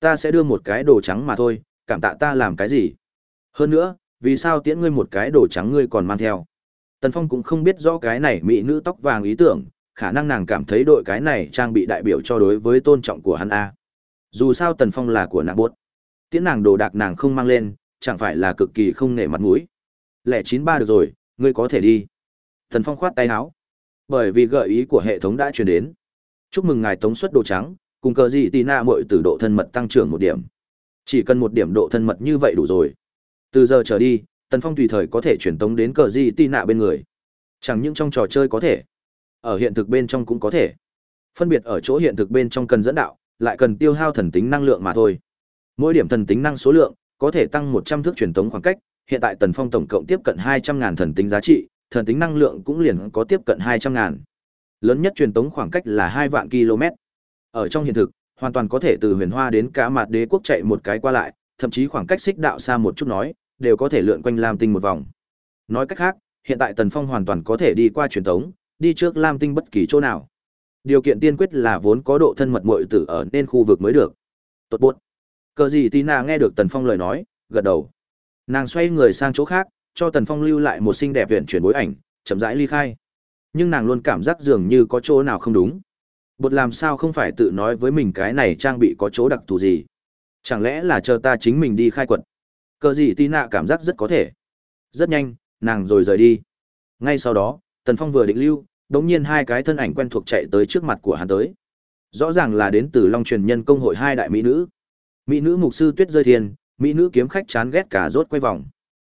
Ta sẽ đưa một cái đồ trắng mà thôi, cảm tạ ta làm cái gì. Hơn nữa, vì sao tiễn ngươi một cái đồ trắng ngươi còn mang theo. Tần Phong cũng không biết rõ cái này mỹ nữ tóc vàng ý tưởng, khả năng nàng cảm thấy đội cái này trang bị đại biểu cho đối với tôn trọng của hắn A. Dù sao Tần Phong là của nàng bốt. Tiễn nàng đồ đạc nàng không mang lên, chẳng phải là cực kỳ không nể mặt mũi. Lẻ chín ba được rồi, ngươi có thể đi. Tần Phong khoát tay áo. Bởi vì gợi ý của hệ thống đã truyền đến. Chúc mừng ngài tống suất đồ trắng, cùng cờ gì tì na muội từ độ thân mật tăng trưởng một điểm. Chỉ cần một điểm độ thân mật như vậy đủ rồi. Từ giờ trở đi, Tần Phong tùy thời có thể truyền tống đến cờ gì tì nạ bên người. Chẳng những trong trò chơi có thể, ở hiện thực bên trong cũng có thể. Phân biệt ở chỗ hiện thực bên trong cần dẫn đạo, lại cần tiêu hao thần tính năng lượng mà thôi. Mỗi điểm thần tính năng số lượng có thể tăng 100 thước truyền tống khoảng cách, hiện tại Tần Phong tổng cộng tiếp cận hai trăm ngàn thần tính giá trị, thần tính năng lượng cũng liền có tiếp cận hai trăm ngàn. Lớn nhất truyền tống khoảng cách là hai vạn km. Ở trong hiện thực, hoàn toàn có thể từ Huyền Hoa đến cả mặt đế quốc chạy một cái qua lại, thậm chí khoảng cách xích đạo xa một chút nói, đều có thể lượn quanh Lam Tinh một vòng. Nói cách khác, hiện tại Tần Phong hoàn toàn có thể đi qua truyền tống, đi trước Lam Tinh bất kỳ chỗ nào. Điều kiện tiên quyết là vốn có độ thân mật muội tử ở nên khu vực mới được. Tốt buốt. Cờ gì Tina nghe được Tần Phong lời nói, gật đầu. Nàng xoay người sang chỗ khác, cho Tần Phong lưu lại một xinh đẹp viện chuyển bối ảnh, chậm rãi ly khai. Nhưng nàng luôn cảm giác dường như có chỗ nào không đúng. Bột làm sao không phải tự nói với mình cái này trang bị có chỗ đặc thù gì? Chẳng lẽ là chờ ta chính mình đi khai quật? Cờ gì Tina cảm giác rất có thể. Rất nhanh, nàng rồi rời đi. Ngay sau đó, Tần Phong vừa định lưu, đống nhiên hai cái thân ảnh quen thuộc chạy tới trước mặt của hắn tới. Rõ ràng là đến từ Long truyền nhân công hội hai đại mỹ nữ. Mỹ nữ mục sư Tuyết Rơi Thiên, mỹ nữ kiếm khách chán ghét cả rốt quay vòng.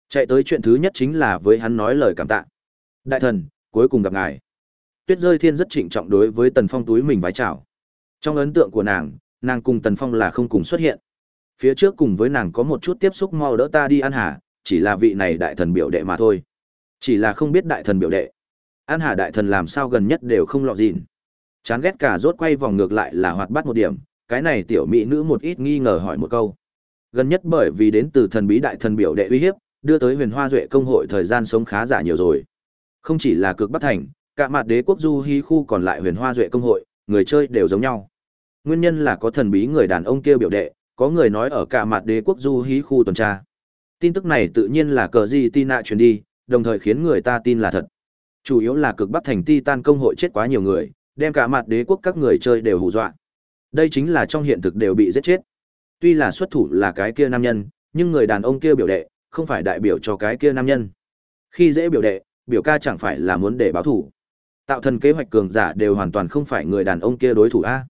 Chạy tới chuyện thứ nhất chính là với hắn nói lời cảm tạ. Đại thần, cuối cùng gặp ngài. Tuyết Rơi Thiên rất trịnh trọng đối với Tần Phong túi mình vái chào. Trong ấn tượng của nàng, nàng cùng Tần Phong là không cùng xuất hiện. Phía trước cùng với nàng có một chút tiếp xúc mau đỡ ta đi ăn hà, chỉ là vị này đại thần biểu đệ mà thôi. Chỉ là không biết đại thần biểu đệ. An Hà đại thần làm sao gần nhất đều không lọt gìn. Chán ghét cả rốt quay vòng ngược lại là hoạt bát một điểm, cái này tiểu mỹ nữ một ít nghi ngờ hỏi một câu. Gần nhất bởi vì đến từ thần bí đại thần biểu đệ uy hiếp, đưa tới huyền hoa duệ công hội thời gian sống khá giả nhiều rồi. Không chỉ là cực bắc thành, cả mặt đế quốc du hy khu còn lại huyền hoa duệ công hội, người chơi đều giống nhau. Nguyên nhân là có thần bí người đàn ông kia biểu đệ, có người nói ở cả mặt đế quốc du hí khu tuần tra. Tin tức này tự nhiên là cờ gì tin nạ truyền đi, đồng thời khiến người ta tin là thật. Chủ yếu là cực bắc thành Titan công hội chết quá nhiều người, đem cả mặt đế quốc các người chơi đều hù dọa. Đây chính là trong hiện thực đều bị giết chết. Tuy là xuất thủ là cái kia nam nhân, nhưng người đàn ông kia biểu đệ, không phải đại biểu cho cái kia nam nhân. Khi dễ biểu đệ, biểu ca chẳng phải là muốn để báo thủ. Tạo thần kế hoạch cường giả đều hoàn toàn không phải người đàn ông kia đối thủ a.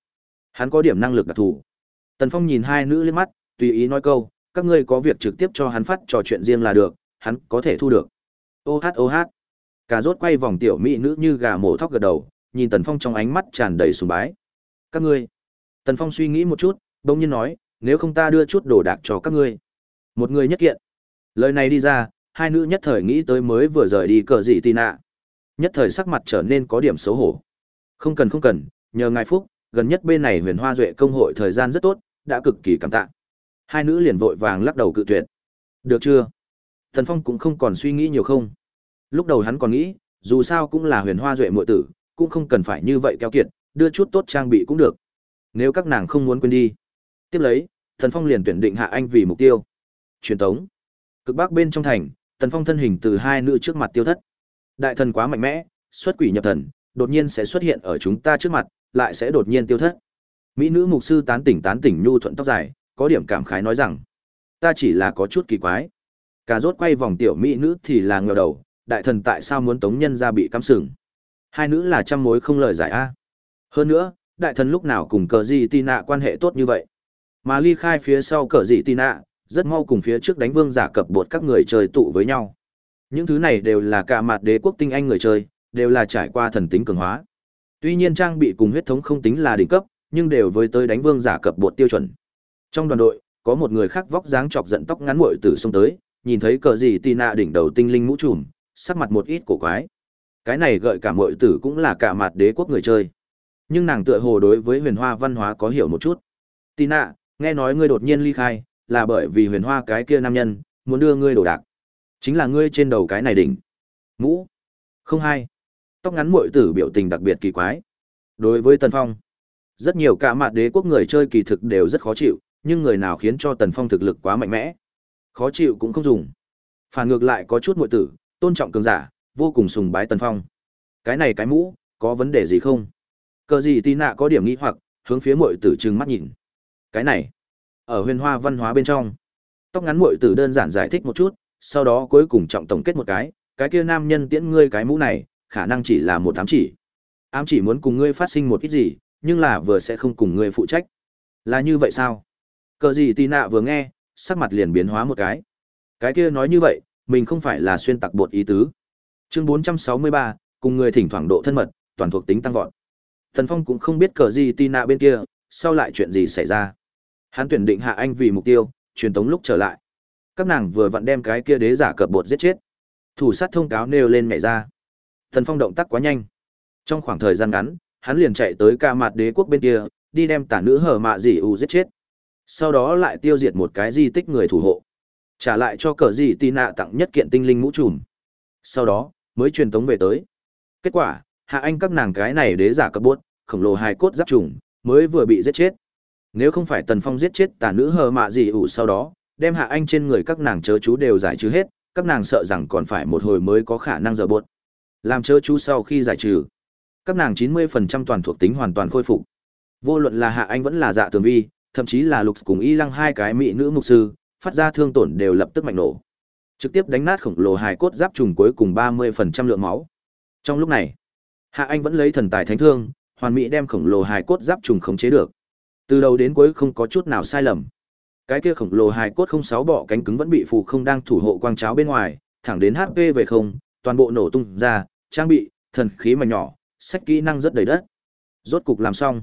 Hắn có điểm năng lực đặc thù. Tần Phong nhìn hai nữ lên mắt, tùy ý nói câu, các ngươi có việc trực tiếp cho hắn phát trò chuyện riêng là được, hắn có thể thu được. Ô hát ô hát. Cà rốt quay vòng tiểu mỹ nữ như gà mổ thóc gật đầu, nhìn Tần Phong trong ánh mắt tràn đầy sùng bái. Các ngươi. Tần Phong suy nghĩ một chút, bỗng nhiên nói, nếu không ta đưa chút đồ đạc cho các ngươi. Một người nhất kiện. Lời này đi ra, hai nữ nhất thời nghĩ tới mới vừa rời đi cờ dị tì nạ. Nhất thời sắc mặt trở nên có điểm xấu hổ. Không cần không cần, nhờ ngài phúc, gần nhất bên này huyền hoa duệ công hội thời gian rất tốt, đã cực kỳ cảm tạ. Hai nữ liền vội vàng lắc đầu cự tuyệt. Được chưa? Thần Phong cũng không còn suy nghĩ nhiều không. Lúc đầu hắn còn nghĩ, dù sao cũng là huyền hoa duệ muội tử, cũng không cần phải như vậy keo kiệt, đưa chút tốt trang bị cũng được. Nếu các nàng không muốn quên đi. Tiếp lấy, Thần Phong liền tuyển định hạ anh vì mục tiêu. Truyền tống. Cực bắc bên trong thành, Thần Phong thân hình từ hai nữ trước mặt tiêu thất. Đại thần quá mạnh mẽ, xuất quỷ nhập thần, đột nhiên sẽ xuất hiện ở chúng ta trước mặt, lại sẽ đột nhiên tiêu thất. Mỹ nữ mục sư tán tỉnh tán tỉnh nhu thuận tóc dài, có điểm cảm khái nói rằng, ta chỉ là có chút kỳ quái. Cà rốt quay vòng tiểu mỹ nữ thì là ngờ đầu, đại thần tại sao muốn tống nhân ra bị cắm sừng. Hai nữ là trăm mối không lời giải a. Hơn nữa, đại thần lúc nào cùng cờ gì tì nạ quan hệ tốt như vậy. Mà ly khai phía sau cờ gì tì nạ, rất mau cùng phía trước đánh vương giả cập bột các người chơi tụ với nhau. Những thứ này đều là cả mặt đế quốc tinh anh người chơi, đều là trải qua thần tính cường hóa. Tuy nhiên trang bị cùng huyết thống không tính là đỉnh cấp, nhưng đều với tới đánh vương giả cập bột tiêu chuẩn. Trong đoàn đội, có một người khác vóc dáng chọc giận tóc ngắn muội từ xông tới, nhìn thấy cờ gì tì nạ đỉnh đầu tinh linh mũ trùm, sắc mặt một ít cổ quái. Cái này gợi cả muội tử cũng là cả mặt đế quốc người chơi. Nhưng nàng tựa hồ đối với huyền hoa văn hóa có hiểu một chút. Tì nạ, nghe nói ngươi đột nhiên ly khai, là bởi vì huyền hoa cái kia nam nhân, muốn đưa ngươi đổ đạc. Chính là ngươi trên đầu cái này đỉnh. Mũ. Không hay. Tóc ngắn muội tử biểu tình đặc biệt kỳ quái. Đối với Tần Phong, rất nhiều cả mặt đế quốc người chơi kỳ thực đều rất khó chịu, nhưng người nào khiến cho Tần Phong thực lực quá mạnh mẽ. Khó chịu cũng không dùng. Phản ngược lại có chút muội tử, tôn trọng cường giả, vô cùng sùng bái Tần Phong. Cái này cái mũ, có vấn đề gì không? Cờ gì tì nạ có điểm nghĩ hoặc, hướng phía muội tử trừng mắt nhìn. Cái này, ở huyền hoa văn hóa bên trong, tóc ngắn muội tử đơn giản giải thích một chút, sau đó cuối cùng trọng tổng kết một cái, cái kia nam nhân tiễn ngươi cái mũ này, khả năng chỉ là một ám chỉ. Ám chỉ muốn cùng ngươi phát sinh một ít gì, nhưng là vừa sẽ không cùng ngươi phụ trách. Là như vậy sao? Cờ gì tì nạ vừa nghe, sắc mặt liền biến hóa một cái. Cái kia nói như vậy, mình không phải là xuyên tặc bột ý tứ. Chương 463, cùng người thỉnh thoảng độ thân mật, toàn thuộc tính tăng vọt. Thần Phong cũng không biết cờ gì tì nạ bên kia, sau lại chuyện gì xảy ra. Hắn tuyển định hạ anh vì mục tiêu, truyền tống lúc trở lại. Các nàng vừa vặn đem cái kia đế giả cập bột giết chết. Thủ sát thông cáo nêu lên nhảy ra. Thần Phong động tác quá nhanh. Trong khoảng thời gian ngắn, hắn liền chạy tới ca mặt đế quốc bên kia, đi đem tả nữ hở mạ dì ủ giết chết. Sau đó lại tiêu diệt một cái di tích người thủ hộ. Trả lại cho cờ dì tì nạ tặng nhất kiện tinh linh mũ trùm. Sau đó, mới truyền tống về tới. Kết quả, hạ anh các nàng cái này đế giả cấp bốt, khổng lồ hài cốt giáp trùng, mới vừa bị giết chết. Nếu không phải Tần Phong giết chết tà nữ hờ mạ gì ủ sau đó, đem hạ anh trên người các nàng chớ chú đều giải trừ hết, các nàng sợ rằng còn phải một hồi mới có khả năng giờ buốt. Làm chớ chú sau khi giải trừ, các nàng 90% toàn thuộc tính hoàn toàn khôi phục. Vô luận là hạ anh vẫn là dạ tường vi, thậm chí là lục cùng y lăng hai cái mỹ nữ mục sư, phát ra thương tổn đều lập tức mạnh nổ. Trực tiếp đánh nát khổng lồ hài cốt giáp trùng cuối cùng 30% lượng máu. Trong lúc này, Hạ Anh vẫn lấy thần tài thánh thương, hoàn mỹ đem khổng lồ hài cốt giáp trùng khống chế được. Từ đầu đến cuối không có chút nào sai lầm. Cái kia khổng lồ hài cốt không sáu bọ cánh cứng vẫn bị phù không đang thủ hộ quang cháo bên ngoài, thẳng đến HP về không, toàn bộ nổ tung ra, trang bị, thần khí mà nhỏ, sách kỹ năng rất đầy đất. Rốt cục làm xong.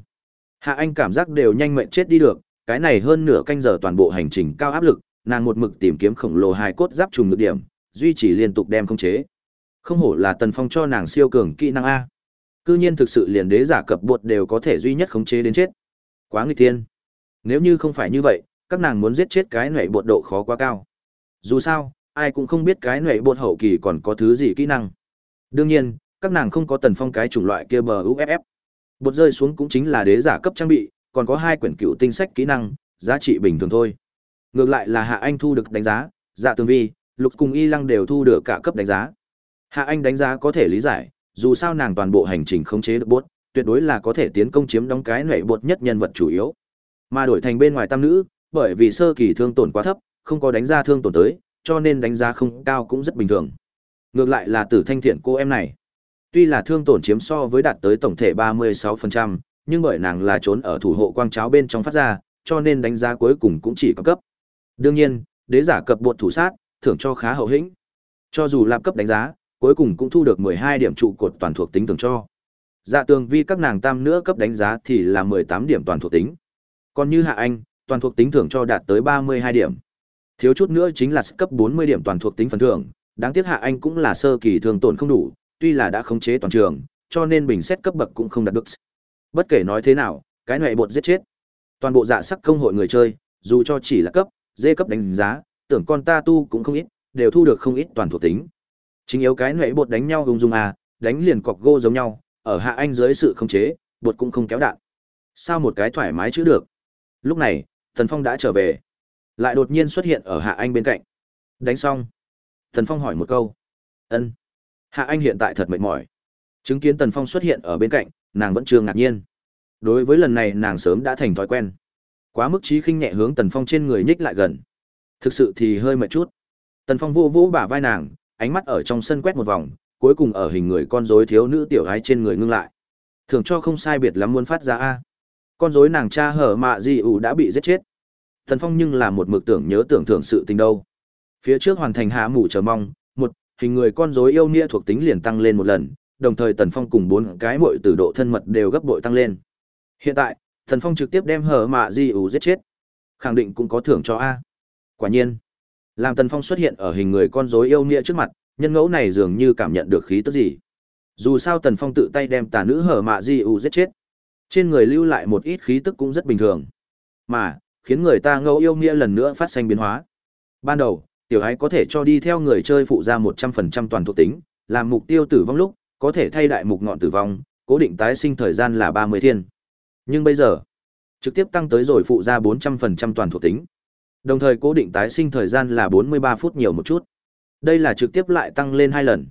Hạ Anh cảm giác đều nhanh mệnh chết đi được, cái này hơn nửa canh giờ toàn bộ hành trình cao áp lực, nàng một mực tìm kiếm khổng lồ hài cốt giáp trùng ngược điểm, duy trì liên tục đem khống chế. Không hổ là Tần Phong cho nàng siêu cường kỹ năng a. Cư nhiên thực sự liền đế giả cập bột đều có thể duy nhất khống chế đến chết. Quá nguy tiên. Nếu như không phải như vậy, các nàng muốn giết chết cái nệ bột độ khó quá cao. Dù sao, ai cũng không biết cái nệ bột hậu kỳ còn có thứ gì kỹ năng. Đương nhiên, các nàng không có Tần Phong cái chủng loại kia bờ UFF. Bột rơi xuống cũng chính là đế giả cấp trang bị, còn có hai quyển cựu tinh sách kỹ năng, giá trị bình thường thôi. Ngược lại là Hạ Anh thu được đánh giá, Dạ Tường Vi, Lục cùng Y Lăng đều thu được cả cấp đánh giá. Hạ Anh đánh giá có thể lý giải, dù sao nàng toàn bộ hành trình khống chế được bốt, tuyệt đối là có thể tiến công chiếm đóng cái nệ bột nhất nhân vật chủ yếu. Mà đổi thành bên ngoài tam nữ, bởi vì sơ kỳ thương tổn quá thấp, không có đánh ra thương tổn tới, cho nên đánh giá không cao cũng rất bình thường. Ngược lại là Tử Thanh Thiện cô em này, tuy là thương tổn chiếm so với đạt tới tổng thể 36%, nhưng bởi nàng là trốn ở thủ hộ quang cháo bên trong phát ra, cho nên đánh giá cuối cùng cũng chỉ có cấp. Đương nhiên, đế giả cập buộc thủ sát, thưởng cho khá hậu hĩnh. Cho dù lạp cấp đánh giá, cuối cùng cũng thu được 12 điểm trụ cột toàn thuộc tính thưởng cho. Dạ tường vi các nàng tam nữa cấp đánh giá thì là 18 điểm toàn thuộc tính. Còn như Hạ Anh, toàn thuộc tính thưởng cho đạt tới 32 điểm. Thiếu chút nữa chính là cấp 40 điểm toàn thuộc tính phần thưởng, đáng tiếc Hạ Anh cũng là sơ kỳ thường tổn không đủ, tuy là đã khống chế toàn trường, cho nên bình xét cấp bậc cũng không đạt được. Bất kể nói thế nào, cái này bột giết chết. Toàn bộ dạ sắc công hội người chơi, dù cho chỉ là cấp, dê cấp đánh giá, tưởng con ta tu cũng không ít, đều thu được không ít toàn thuộc tính. Chính yếu cái nệ bột đánh nhau hùng dung à, đánh liền cọc gô giống nhau, ở hạ anh dưới sự khống chế, bột cũng không kéo đạn. Sao một cái thoải mái chứ được. Lúc này, Thần Phong đã trở về. Lại đột nhiên xuất hiện ở hạ anh bên cạnh. Đánh xong. Thần Phong hỏi một câu. ân Hạ anh hiện tại thật mệt mỏi. Chứng kiến Tần Phong xuất hiện ở bên cạnh, nàng vẫn chưa ngạc nhiên. Đối với lần này nàng sớm đã thành thói quen. Quá mức trí khinh nhẹ hướng Tần Phong trên người nhích lại gần. Thực sự thì hơi mệt chút. Tần Phong vô vỗ bả vai nàng, ánh mắt ở trong sân quét một vòng, cuối cùng ở hình người con rối thiếu nữ tiểu gái trên người ngưng lại. Thường cho không sai biệt lắm muốn phát ra a. Con rối nàng cha hở mạ gì ủ đã bị giết chết. Tần Phong nhưng là một mực tưởng nhớ tưởng thưởng sự tình đâu. Phía trước hoàn thành hạ mũ chờ mong, một hình người con rối yêu nghĩa thuộc tính liền tăng lên một lần, đồng thời Tần Phong cùng bốn cái muội tử độ thân mật đều gấp bội tăng lên. Hiện tại, Tần Phong trực tiếp đem hở mạ di ủ giết chết. Khẳng định cũng có thưởng cho A. Quả nhiên, làm Tần Phong xuất hiện ở hình người con rối yêu nghĩa trước mặt, nhân ngẫu này dường như cảm nhận được khí tức gì. Dù sao Tần Phong tự tay đem tà nữ hở mạ di ủ giết chết. Trên người lưu lại một ít khí tức cũng rất bình thường. Mà, khiến người ta ngẫu yêu nghĩa lần nữa phát sinh biến hóa. Ban đầu, tiểu ái có thể cho đi theo người chơi phụ ra 100% toàn thuộc tính, làm mục tiêu tử vong lúc, có thể thay đại mục ngọn tử vong, cố định tái sinh thời gian là 30 thiên. Nhưng bây giờ, Trực tiếp tăng tới rồi phụ ra 400% toàn thuộc tính. Đồng thời cố định tái sinh thời gian là 43 phút nhiều một chút. Đây là trực tiếp lại tăng lên hai lần.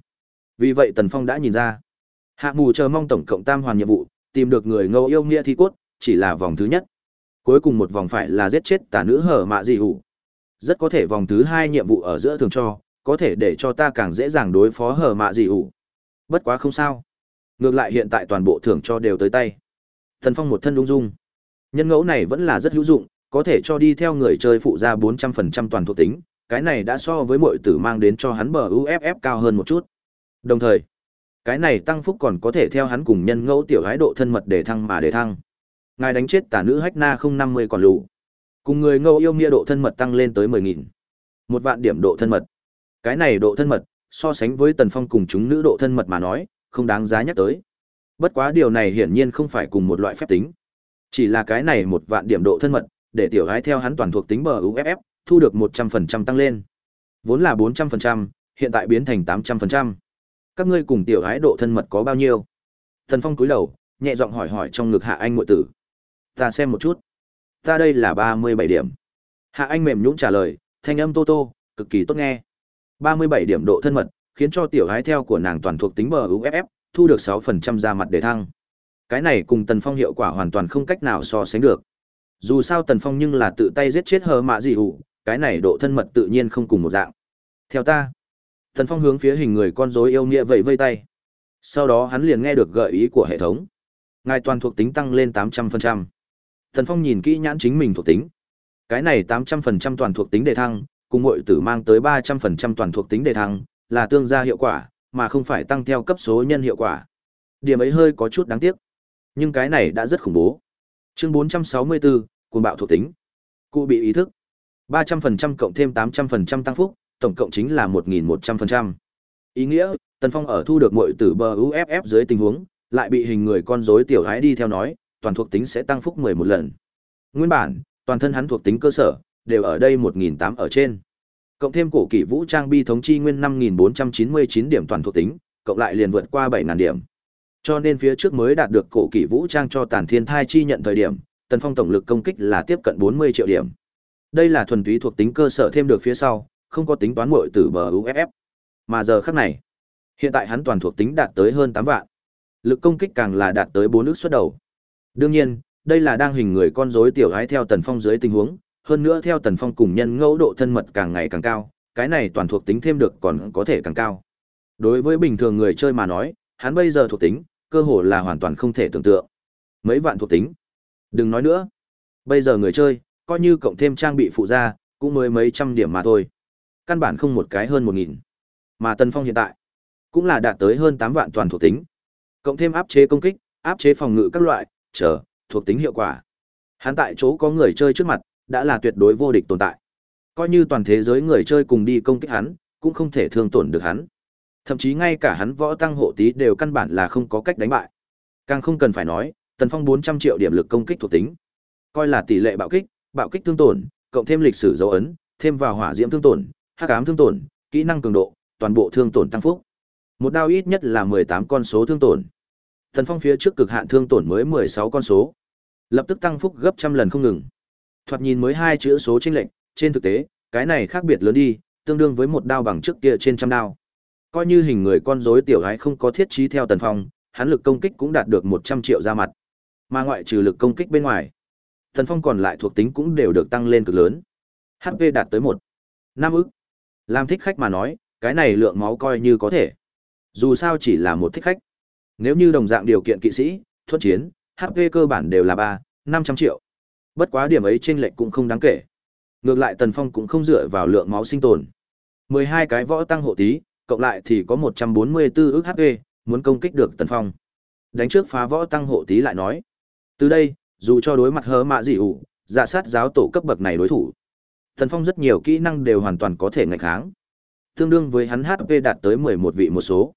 Vì vậy Tần Phong đã nhìn ra. Hạ mù chờ mong tổng cộng tam hoàn nhiệm vụ, tìm được người ngâu yêu nghĩa thi cốt, chỉ là vòng thứ nhất. Cuối cùng một vòng phải là giết chết tà nữ hở mạ dị hủ. Rất có thể vòng thứ hai nhiệm vụ ở giữa thường cho, có thể để cho ta càng dễ dàng đối phó hở mạ dị hủ. Bất quá không sao. Ngược lại hiện tại toàn bộ thưởng cho đều tới tay. Thần Phong một thân ung dung. Nhân ngẫu này vẫn là rất hữu dụng, có thể cho đi theo người chơi phụ ra 400% toàn thuộc tính, cái này đã so với mọi tử mang đến cho hắn bờ UFF cao hơn một chút. Đồng thời, cái này tăng phúc còn có thể theo hắn cùng nhân ngẫu tiểu gái độ thân mật để thăng mà để thăng. Ngài đánh chết tả nữ hách na 050 còn lù. Cùng người ngẫu yêu mia độ thân mật tăng lên tới mười nghìn Một vạn điểm độ thân mật. Cái này độ thân mật, so sánh với tần phong cùng chúng nữ độ thân mật mà nói, không đáng giá nhắc tới. Bất quá điều này hiển nhiên không phải cùng một loại phép tính. Chỉ là cái này một vạn điểm độ thân mật, để tiểu gái theo hắn toàn thuộc tính bờ UFF, thu được 100% tăng lên. Vốn là 400%, hiện tại biến thành 800%. Các ngươi cùng tiểu gái độ thân mật có bao nhiêu? Thần Phong cúi đầu, nhẹ giọng hỏi hỏi trong ngực Hạ Anh muội tử. Ta xem một chút. Ta đây là 37 điểm. Hạ Anh mềm nhũn trả lời, thanh âm tô tô, cực kỳ tốt nghe. 37 điểm độ thân mật, khiến cho tiểu gái theo của nàng toàn thuộc tính bờ UFF, thu được 6% ra mặt để thăng. Cái này cùng Tần Phong hiệu quả hoàn toàn không cách nào so sánh được. Dù sao Tần Phong nhưng là tự tay giết chết hờ mạ dị hủ, cái này độ thân mật tự nhiên không cùng một dạng. Theo ta, Tần Phong hướng phía hình người con rối yêu nghĩa vẫy vây tay. Sau đó hắn liền nghe được gợi ý của hệ thống. Ngài toàn thuộc tính tăng lên 800%. Thần Phong nhìn kỹ nhãn chính mình thuộc tính. Cái này 800% toàn thuộc tính đề thăng, cùng mọi tử mang tới 300% toàn thuộc tính đề thăng, là tương gia hiệu quả, mà không phải tăng theo cấp số nhân hiệu quả. Điểm ấy hơi có chút đáng tiếc. Nhưng cái này đã rất khủng bố. Chương 464, cuồng bạo thuộc tính. Cụ bị ý thức. 300% cộng thêm 800% tăng phúc, tổng cộng chính là 1100%. Ý nghĩa, Tần Phong ở thu được mọi tử bờ UFF dưới tình huống, lại bị hình người con rối tiểu gái đi theo nói, toàn thuộc tính sẽ tăng phúc 11 lần. Nguyên bản, toàn thân hắn thuộc tính cơ sở đều ở đây 1008 ở trên. Cộng thêm cổ kỷ vũ trang bi thống chi nguyên 5499 điểm toàn thuộc tính, cộng lại liền vượt qua 7000 điểm. Cho nên phía trước mới đạt được cổ kỷ vũ trang cho tản thiên thai chi nhận thời điểm, Tần Phong tổng lực công kích là tiếp cận 40 triệu điểm. Đây là thuần túy thuộc tính cơ sở thêm được phía sau, không có tính toán muội từ bờ UFF. Mà giờ khắc này, hiện tại hắn toàn thuộc tính đạt tới hơn 8 vạn. Lực công kích càng là đạt tới 4 ức xuất đầu. Đương nhiên, đây là đang hình người con rối tiểu gái theo Tần Phong dưới tình huống, hơn nữa theo Tần Phong cùng nhân ngẫu độ thân mật càng ngày càng cao, cái này toàn thuộc tính thêm được còn có thể càng cao. Đối với bình thường người chơi mà nói, hắn bây giờ thuộc tính, cơ hồ là hoàn toàn không thể tưởng tượng. Mấy vạn thuộc tính. Đừng nói nữa. Bây giờ người chơi, coi như cộng thêm trang bị phụ gia, cũng mới mấy trăm điểm mà thôi. Căn bản không một cái hơn một nghìn. Mà Tần Phong hiện tại, cũng là đạt tới hơn tám vạn toàn thuộc tính. Cộng thêm áp chế công kích, áp chế phòng ngự các loại, chờ, thuộc tính hiệu quả. Hắn tại chỗ có người chơi trước mặt, đã là tuyệt đối vô địch tồn tại. Coi như toàn thế giới người chơi cùng đi công kích hắn, cũng không thể thương tổn được hắn. Thậm chí ngay cả hắn võ tăng hộ tí đều căn bản là không có cách đánh bại. Càng không cần phải nói, Tần Phong 400 triệu điểm lực công kích thuộc tính. Coi là tỷ lệ bạo kích, bạo kích thương tổn, cộng thêm lịch sử dấu ấn, thêm vào hỏa diễm thương tổn, hắc ám thương tổn, kỹ năng cường độ, toàn bộ thương tổn tăng phúc. Một đao ít nhất là 18 con số thương tổn. Thần Phong phía trước cực hạn thương tổn mới 16 con số, lập tức tăng phúc gấp trăm lần không ngừng. Thoạt nhìn mới hai chữ số chênh lệnh, trên thực tế, cái này khác biệt lớn đi, tương đương với một đao bằng trước kia trên trăm đao. Coi như hình người con rối tiểu gái không có thiết trí theo Tần Phong, hắn lực công kích cũng đạt được 100 triệu ra mặt. Mà ngoại trừ lực công kích bên ngoài, Tần Phong còn lại thuộc tính cũng đều được tăng lên cực lớn. HP đạt tới 1 Nam ức. Làm thích khách mà nói, cái này lượng máu coi như có thể. Dù sao chỉ là một thích khách. Nếu như đồng dạng điều kiện kỵ sĩ, thuận chiến, HP cơ bản đều là 3, 500 triệu. Bất quá điểm ấy chênh lệch cũng không đáng kể. Ngược lại Tần Phong cũng không dựa vào lượng máu sinh tồn. 12 cái võ tăng hộ tí, cộng lại thì có 144 ức HP, muốn công kích được Tần Phong. Đánh trước phá võ tăng hộ tí lại nói. Từ đây, dù cho đối mặt hớ mạ dị ủ, giả sát giáo tổ cấp bậc này đối thủ. Tần Phong rất nhiều kỹ năng đều hoàn toàn có thể ngạch kháng. Tương đương với hắn HP đạt tới 11 vị một số.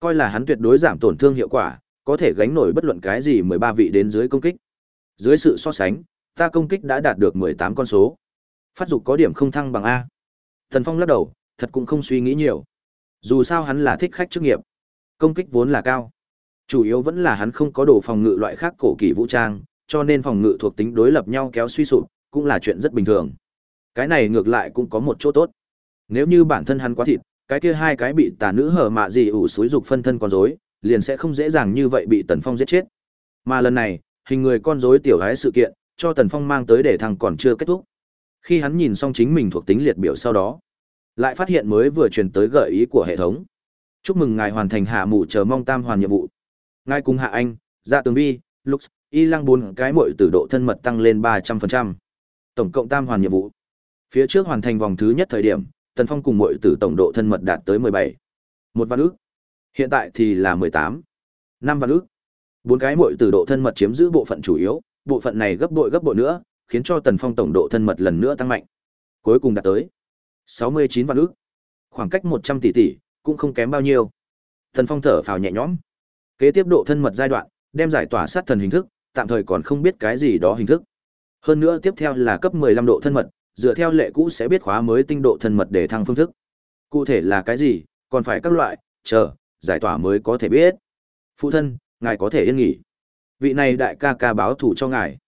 Coi là hắn tuyệt đối giảm tổn thương hiệu quả, có thể gánh nổi bất luận cái gì 13 vị đến dưới công kích. Dưới sự so sánh, ta công kích đã đạt được 18 con số. Phát dục có điểm không thăng bằng A. Thần Phong lắc đầu, thật cũng không suy nghĩ nhiều. Dù sao hắn là thích khách chức nghiệp, công kích vốn là cao. Chủ yếu vẫn là hắn không có đồ phòng ngự loại khác cổ kỳ vũ trang, cho nên phòng ngự thuộc tính đối lập nhau kéo suy sụp, cũng là chuyện rất bình thường. Cái này ngược lại cũng có một chỗ tốt. Nếu như bản thân hắn quá thịt, cái kia hai cái bị tà nữ hở mạ gì ủ xúi dục phân thân con rối, liền sẽ không dễ dàng như vậy bị Tần Phong giết chết. Mà lần này, hình người con rối tiểu gái sự kiện, cho Tần Phong mang tới để thằng còn chưa kết thúc. Khi hắn nhìn xong chính mình thuộc tính liệt biểu sau đó, lại phát hiện mới vừa truyền tới gợi ý của hệ thống. Chúc mừng ngài hoàn thành hạ mụ chờ mong tam hoàn nhiệm vụ. Ngài cùng hạ anh, dạ tường vi, lux, y lăng bốn cái muội tử độ thân mật tăng lên ba trăm phần trăm Tổng cộng tam hoàn nhiệm vụ. Phía trước hoàn thành vòng thứ nhất thời điểm, Tần Phong cùng muội tử tổng độ thân mật đạt tới mười bảy Một vạn ước. Hiện tại thì là mười tám năm vạn ước. Bốn cái muội tử độ thân mật chiếm giữ bộ phận chủ yếu, bộ phận này gấp bội gấp bội nữa, khiến cho Tần Phong tổng độ thân mật lần nữa tăng mạnh. Cuối cùng đạt tới sáu mươi chín vạn ước. Khoảng cách một trăm tỷ tỷ, cũng không kém bao nhiêu. Tần Phong thở phào nhẹ nhõm. Kế tiếp độ thân mật giai đoạn, đem giải tỏa sát thần hình thức, tạm thời còn không biết cái gì đó hình thức. Hơn nữa tiếp theo là cấp 15 độ thân mật, dựa theo lệ cũ sẽ biết khóa mới tinh độ thân mật để thăng phương thức. Cụ thể là cái gì, còn phải các loại, chờ, giải tỏa mới có thể biết. Phụ thân, ngài có thể yên nghỉ. Vị này đại ca ca báo thủ cho ngài.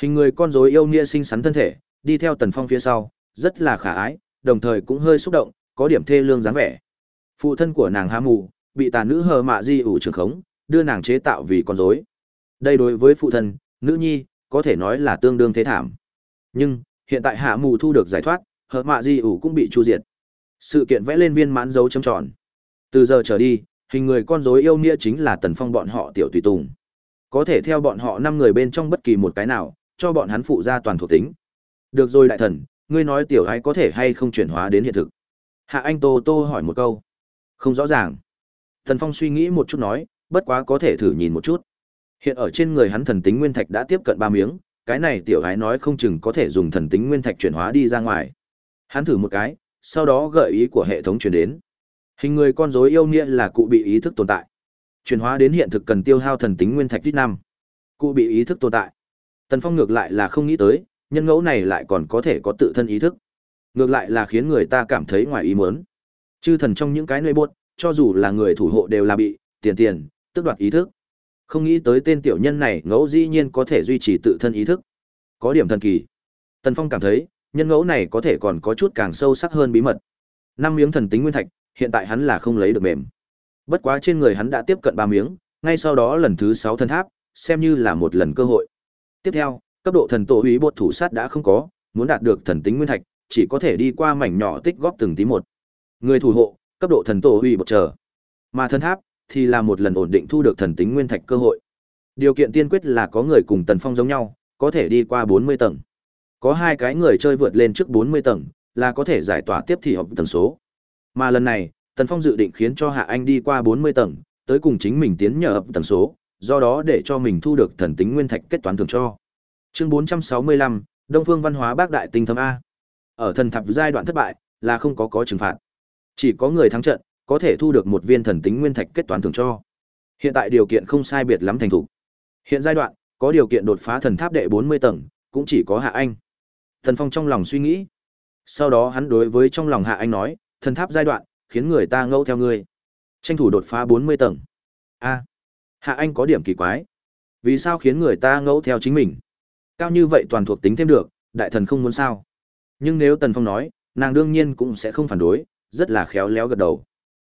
Hình người con rối yêu nghĩa xinh xắn thân thể, đi theo Tần Phong phía sau, rất là khả ái, đồng thời cũng hơi xúc động, có điểm thê lương dáng vẻ. Phụ thân của nàng há mù, bị tà nữ hờ mạ di ủ trường khống, đưa nàng chế tạo vì con rối. Đây đối với phụ thân, nữ nhi, có thể nói là tương đương thế thảm. Nhưng, hiện tại hạ mù thu được giải thoát, hờ mạ di ủ cũng bị chu diệt. Sự kiện vẽ lên viên mãn dấu chấm tròn. Từ giờ trở đi, hình người con rối yêu nghĩa chính là tần phong bọn họ tiểu tùy tùng. Có thể theo bọn họ năm người bên trong bất kỳ một cái nào, cho bọn hắn phụ ra toàn thuộc tính. Được rồi đại thần, ngươi nói tiểu ái có thể hay không chuyển hóa đến hiện thực. Hạ Anh Tô Tô hỏi một câu. Không rõ ràng. Tần Phong suy nghĩ một chút nói, bất quá có thể thử nhìn một chút. Hiện ở trên người hắn thần tính nguyên thạch đã tiếp cận ba miếng, cái này tiểu gái nói không chừng có thể dùng thần tính nguyên thạch chuyển hóa đi ra ngoài. Hắn thử một cái, sau đó gợi ý của hệ thống truyền đến. Hình người con rối yêu nghĩa là cụ bị ý thức tồn tại. Chuyển hóa đến hiện thực cần tiêu hao thần tính nguyên thạch ít năm. Cụ bị ý thức tồn tại. Tần Phong ngược lại là không nghĩ tới, nhân ngẫu này lại còn có thể có tự thân ý thức. Ngược lại là khiến người ta cảm thấy ngoài ý muốn. Chư thần trong những cái nơi buốt, cho dù là người thủ hộ đều là bị tiền tiền, tức đoạt ý thức. Không nghĩ tới tên tiểu nhân này ngẫu dĩ nhiên có thể duy trì tự thân ý thức. Có điểm thần kỳ. Tần Phong cảm thấy, nhân ngẫu này có thể còn có chút càng sâu sắc hơn bí mật. Năm miếng thần tính nguyên thạch, hiện tại hắn là không lấy được mềm. Bất quá trên người hắn đã tiếp cận ba miếng, ngay sau đó lần thứ sáu thần tháp, xem như là một lần cơ hội. Tiếp theo, cấp độ thần tổ hủy bột thủ sát đã không có, muốn đạt được thần tính nguyên thạch, chỉ có thể đi qua mảnh nhỏ tích góp từng tí một. Người thủ hộ, cấp độ thần tổ hủy bột chờ. Mà thần tháp, thì là một lần ổn định thu được thần tính nguyên thạch cơ hội. Điều kiện tiên quyết là có người cùng Tần Phong giống nhau, có thể đi qua 40 tầng. Có hai cái người chơi vượt lên trước 40 tầng, là có thể giải tỏa tiếp thị học tần số. Mà lần này, Tần Phong dự định khiến cho Hạ Anh đi qua 40 tầng, tới cùng chính mình tiến nhờ ập tần số, do đó để cho mình thu được thần tính nguyên thạch kết toán thường cho. Chương 465, Đông Phương văn hóa bác đại tinh thâm a. Ở thần thập giai đoạn thất bại, là không có có trừng phạt. Chỉ có người thắng trận, có thể thu được một viên thần tính nguyên thạch kết toán thường cho. Hiện tại điều kiện không sai biệt lắm thành thủ. Hiện giai đoạn, có điều kiện đột phá thần tháp đệ 40 tầng, cũng chỉ có Hạ Anh. Thần Phong trong lòng suy nghĩ. Sau đó hắn đối với trong lòng Hạ Anh nói, thần tháp giai đoạn, khiến người ta ngẫu theo ngươi. Tranh thủ đột phá 40 tầng. A. Hạ Anh có điểm kỳ quái. Vì sao khiến người ta ngẫu theo chính mình? Cao như vậy toàn thuộc tính thêm được, đại thần không muốn sao? Nhưng nếu Tần Phong nói, nàng đương nhiên cũng sẽ không phản đối, rất là khéo léo gật đầu.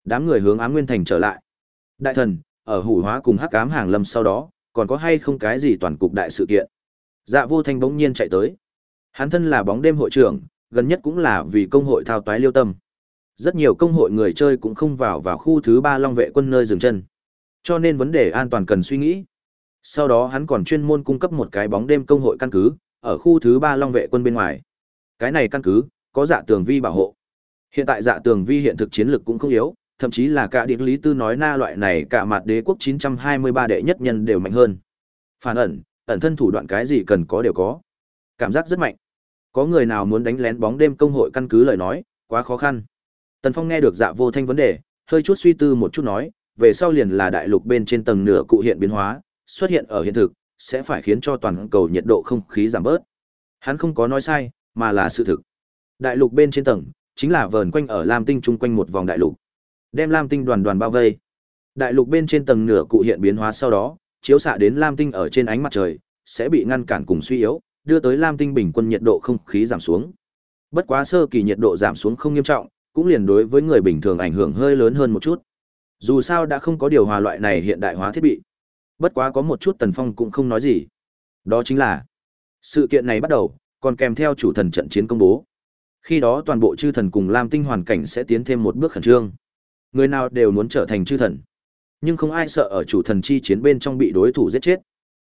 Đám người hướng Ám Nguyên Thành trở lại. Đại thần, ở hủ hóa cùng hắc ám hàng lâm sau đó, còn có hay không cái gì toàn cục đại sự kiện? Dạ Vô Thanh bỗng nhiên chạy tới. Hắn thân là bóng đêm hội trưởng, gần nhất cũng là vì công hội thao toái liêu tâm. Rất nhiều công hội người chơi cũng không vào vào khu thứ ba Long vệ quân nơi dừng chân. Cho nên vấn đề an toàn cần suy nghĩ. Sau đó hắn còn chuyên môn cung cấp một cái bóng đêm công hội căn cứ, ở khu thứ ba Long vệ quân bên ngoài. Cái này căn cứ, có dạ tường vi bảo hộ. Hiện tại dạ tường vi hiện thực chiến lực cũng không yếu, thậm chí là cả điện lý tư nói na loại này cả mặt đế quốc 923 đệ nhất nhân đều mạnh hơn. Phản ẩn, ẩn thân thủ đoạn cái gì cần có đều có. Cảm giác rất mạnh. Có người nào muốn đánh lén bóng đêm công hội căn cứ lời nói, quá khó khăn. Tần Phong nghe được dạ vô thanh vấn đề, hơi chút suy tư một chút nói, về sau liền là đại lục bên trên tầng nửa cụ hiện biến hóa, xuất hiện ở hiện thực, sẽ phải khiến cho toàn cầu nhiệt độ không khí giảm bớt. Hắn không có nói sai, mà là sự thực. Đại lục bên trên tầng, chính là vờn quanh ở Lam Tinh chung quanh một vòng đại lục đem lam tinh đoàn đoàn bao vây đại lục bên trên tầng nửa cụ hiện biến hóa sau đó chiếu xạ đến lam tinh ở trên ánh mặt trời sẽ bị ngăn cản cùng suy yếu, đưa tới Lam Tinh bình quân nhiệt độ không khí giảm xuống. Bất quá sơ kỳ nhiệt độ giảm xuống không nghiêm trọng, cũng liền đối với người bình thường ảnh hưởng hơi lớn hơn một chút. Dù sao đã không có điều hòa loại này hiện đại hóa thiết bị. Bất quá có một chút Tần Phong cũng không nói gì. Đó chính là sự kiện này bắt đầu, còn kèm theo chủ thần trận chiến công bố. Khi đó toàn bộ chư thần cùng Lam Tinh hoàn cảnh sẽ tiến thêm một bước khẩn trương. Người nào đều muốn trở thành chư thần, nhưng không ai sợ ở chủ thần chi chiến bên trong bị đối thủ giết chết.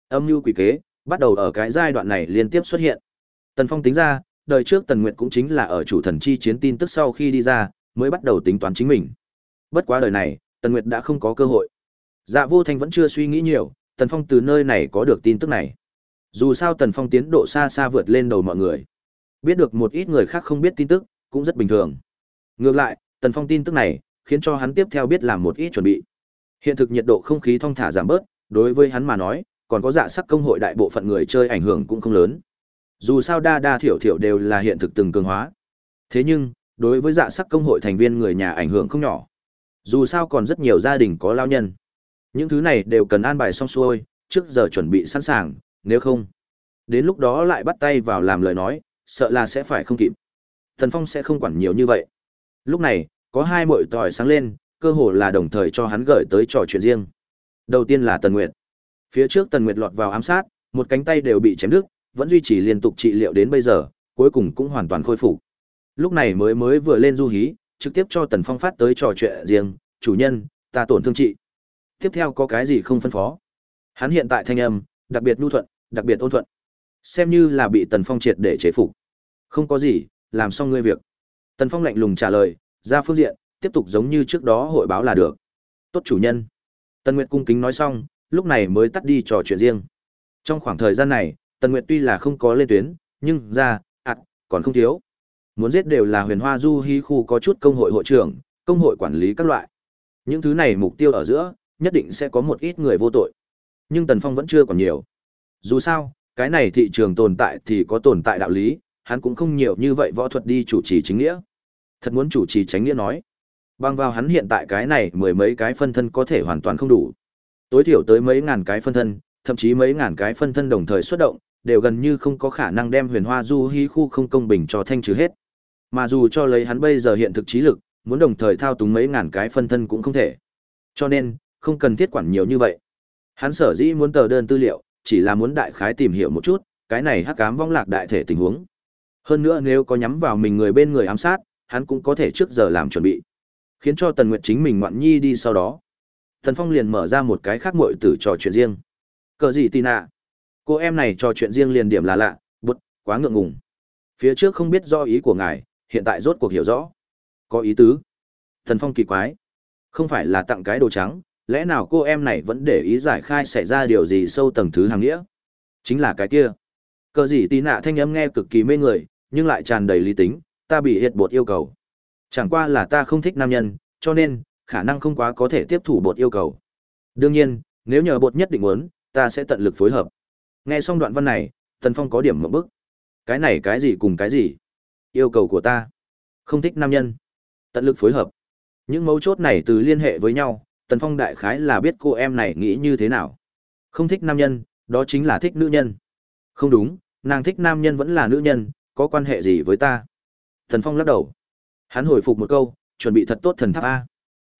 Âm mưu quỷ kế bắt đầu ở cái giai đoạn này liên tiếp xuất hiện. Tần Phong tính ra, đời trước Tần Nguyệt cũng chính là ở chủ thần chi chiến tin tức sau khi đi ra, mới bắt đầu tính toán chính mình. Bất quá đời này, Tần Nguyệt đã không có cơ hội. Dạ Vô Thanh vẫn chưa suy nghĩ nhiều, Tần Phong từ nơi này có được tin tức này. Dù sao Tần Phong tiến độ xa xa vượt lên đầu mọi người. Biết được một ít người khác không biết tin tức, cũng rất bình thường. Ngược lại, Tần Phong tin tức này, khiến cho hắn tiếp theo biết làm một ít chuẩn bị. Hiện thực nhiệt độ không khí thong thả giảm bớt, đối với hắn mà nói, còn có dạ sắc công hội đại bộ phận người chơi ảnh hưởng cũng không lớn. Dù sao đa đa thiểu thiểu đều là hiện thực từng cường hóa. Thế nhưng, đối với dạ sắc công hội thành viên người nhà ảnh hưởng không nhỏ. Dù sao còn rất nhiều gia đình có lao nhân. Những thứ này đều cần an bài xong xuôi, trước giờ chuẩn bị sẵn sàng, nếu không, đến lúc đó lại bắt tay vào làm lời nói, sợ là sẽ phải không kịp. Thần Phong sẽ không quản nhiều như vậy. Lúc này, có hai mội tỏi sáng lên, cơ hồ là đồng thời cho hắn gửi tới trò chuyện riêng. Đầu tiên là Tần Nguyệt. Phía trước Tần Nguyệt lọt vào ám sát, một cánh tay đều bị chém đứt, vẫn duy trì liên tục trị liệu đến bây giờ, cuối cùng cũng hoàn toàn khôi phục. Lúc này mới mới vừa lên du hí, trực tiếp cho Tần Phong phát tới trò chuyện riêng, "Chủ nhân, ta tổn thương trị." Tiếp theo có cái gì không phân phó? Hắn hiện tại thanh âm, đặc biệt nhu thuận, đặc biệt ôn thuận. Xem như là bị Tần Phong triệt để chế phục. "Không có gì, làm xong ngươi việc." Tần Phong lạnh lùng trả lời, ra phương diện, tiếp tục giống như trước đó hội báo là được. "Tốt chủ nhân." Tần Nguyệt cung kính nói xong, lúc này mới tắt đi trò chuyện riêng. Trong khoảng thời gian này, Tần Nguyệt tuy là không có lên tuyến, nhưng ra, ạt, còn không thiếu. Muốn giết đều là huyền hoa du hí khu có chút công hội hội trưởng, công hội quản lý các loại. Những thứ này mục tiêu ở giữa, nhất định sẽ có một ít người vô tội. Nhưng Tần Phong vẫn chưa còn nhiều. Dù sao, cái này thị trường tồn tại thì có tồn tại đạo lý, hắn cũng không nhiều như vậy võ thuật đi chủ trì chính nghĩa. Thật muốn chủ trì tránh nghĩa nói. Bằng vào hắn hiện tại cái này mười mấy cái phân thân có thể hoàn toàn không đủ. Tối thiểu tới mấy ngàn cái phân thân, thậm chí mấy ngàn cái phân thân đồng thời xuất động, đều gần như không có khả năng đem huyền hoa du hí khu không công bình cho thanh trừ hết. Mà dù cho lấy hắn bây giờ hiện thực trí lực, muốn đồng thời thao túng mấy ngàn cái phân thân cũng không thể. Cho nên, không cần thiết quản nhiều như vậy. Hắn sở dĩ muốn tờ đơn tư liệu, chỉ là muốn đại khái tìm hiểu một chút, cái này hắc ám vong lạc đại thể tình huống. Hơn nữa nếu có nhắm vào mình người bên người ám sát, hắn cũng có thể trước giờ làm chuẩn bị. Khiến cho Tần Nguyệt chính mình ngoạn nhi đi sau đó. Thần Phong liền mở ra một cái khác mội tử trò chuyện riêng. Cờ gì tì nạ? Cô em này trò chuyện riêng liền điểm là lạ, bút, quá ngượng ngùng. Phía trước không biết do ý của ngài, hiện tại rốt cuộc hiểu rõ. Có ý tứ. Thần Phong kỳ quái. Không phải là tặng cái đồ trắng, lẽ nào cô em này vẫn để ý giải khai xảy ra điều gì sâu tầng thứ hàng nghĩa? Chính là cái kia. Cờ gì tí nạ thanh âm nghe cực kỳ mê người, nhưng lại tràn đầy lý tính, ta bị hiệt bột yêu cầu. Chẳng qua là ta không thích nam nhân, cho nên, khả năng không quá có thể tiếp thủ bột yêu cầu. Đương nhiên, nếu nhờ bột nhất định muốn, ta sẽ tận lực phối hợp. Nghe xong đoạn văn này, Tần Phong có điểm một bức. Cái này cái gì cùng cái gì? Yêu cầu của ta. Không thích nam nhân. Tận lực phối hợp. Những mấu chốt này từ liên hệ với nhau, Tần Phong đại khái là biết cô em này nghĩ như thế nào. Không thích nam nhân, đó chính là thích nữ nhân. Không đúng, nàng thích nam nhân vẫn là nữ nhân, có quan hệ gì với ta? Thần Phong lắc đầu. Hắn hồi phục một câu, chuẩn bị thật tốt thần tháp A.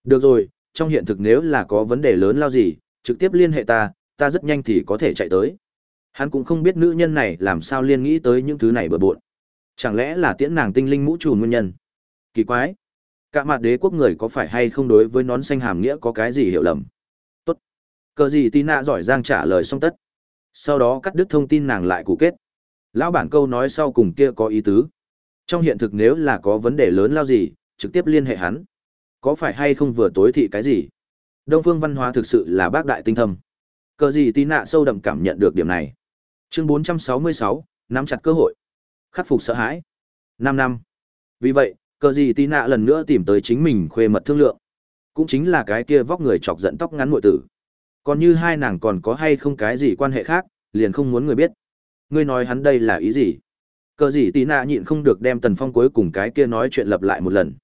Được rồi, trong hiện thực nếu là có vấn đề lớn lao gì, trực tiếp liên hệ ta, ta rất nhanh thì có thể chạy tới. Hắn cũng không biết nữ nhân này làm sao liên nghĩ tới những thứ này bừa bộn. Chẳng lẽ là tiễn nàng tinh linh mũ trùm nguyên nhân? Kỳ quái. Cả mặt đế quốc người có phải hay không đối với nón xanh hàm nghĩa có cái gì hiểu lầm? Tốt. Cờ gì tí nạ giỏi giang trả lời xong tất. Sau đó cắt đứt thông tin nàng lại cụ kết. Lão bản câu nói sau cùng kia có ý tứ. Trong hiện thực nếu là có vấn đề lớn lao gì, trực tiếp liên hệ hắn. Có phải hay không vừa tối thị cái gì? Đông phương văn hóa thực sự là bác đại tinh thâm. Cờ gì tí nạ sâu đậm cảm nhận được điểm này. Chương 466, nắm chặt cơ hội. Khắc phục sợ hãi. 5 năm. Vì vậy, cờ gì tí nạ lần nữa tìm tới chính mình khuê mật thương lượng. Cũng chính là cái kia vóc người chọc giận tóc ngắn muội tử. Còn như hai nàng còn có hay không cái gì quan hệ khác, liền không muốn người biết. Ngươi nói hắn đây là ý gì? Cờ gì tí nạ nhịn không được đem tần phong cuối cùng cái kia nói chuyện lặp lại một lần.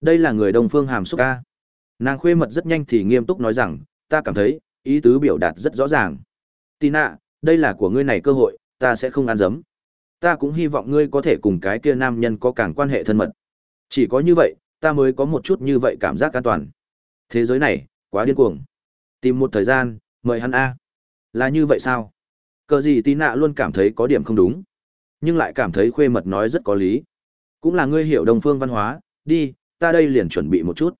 Đây là người đông phương hàm xúc ca. Nàng khuê mật rất nhanh thì nghiêm túc nói rằng, ta cảm thấy, ý tứ biểu đạt rất rõ ràng. Tina, Đây là của ngươi này cơ hội, ta sẽ không ăn dấm. Ta cũng hy vọng ngươi có thể cùng cái kia nam nhân có càng quan hệ thân mật. Chỉ có như vậy, ta mới có một chút như vậy cảm giác an toàn. Thế giới này, quá điên cuồng. Tìm một thời gian, mời hắn A. Là như vậy sao? Cờ gì tí nạ luôn cảm thấy có điểm không đúng. Nhưng lại cảm thấy khuê mật nói rất có lý. Cũng là ngươi hiểu đồng phương văn hóa, đi, ta đây liền chuẩn bị một chút.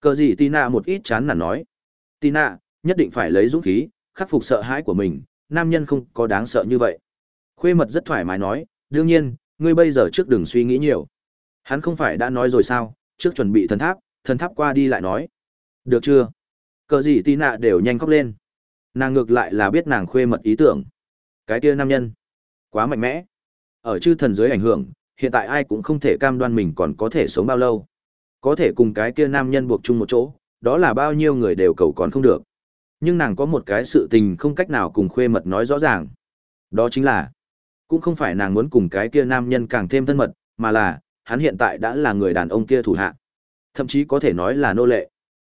Cờ gì tí nạ một ít chán nản nói. Tí nạ, nhất định phải lấy dũng khí, khắc phục sợ hãi của mình, nam nhân không có đáng sợ như vậy. Khuê mật rất thoải mái nói, đương nhiên, ngươi bây giờ trước đừng suy nghĩ nhiều. Hắn không phải đã nói rồi sao, trước chuẩn bị thần tháp, thần tháp qua đi lại nói. Được chưa? Cờ gì tí nạ đều nhanh khóc lên. Nàng ngược lại là biết nàng khuê mật ý tưởng. Cái kia nam nhân, quá mạnh mẽ. Ở chư thần dưới ảnh hưởng, hiện tại ai cũng không thể cam đoan mình còn có thể sống bao lâu. Có thể cùng cái kia nam nhân buộc chung một chỗ, đó là bao nhiêu người đều cầu còn không được. Nhưng nàng có một cái sự tình không cách nào cùng khuê mật nói rõ ràng. Đó chính là, cũng không phải nàng muốn cùng cái kia nam nhân càng thêm thân mật, mà là, hắn hiện tại đã là người đàn ông kia thủ hạ. Thậm chí có thể nói là nô lệ.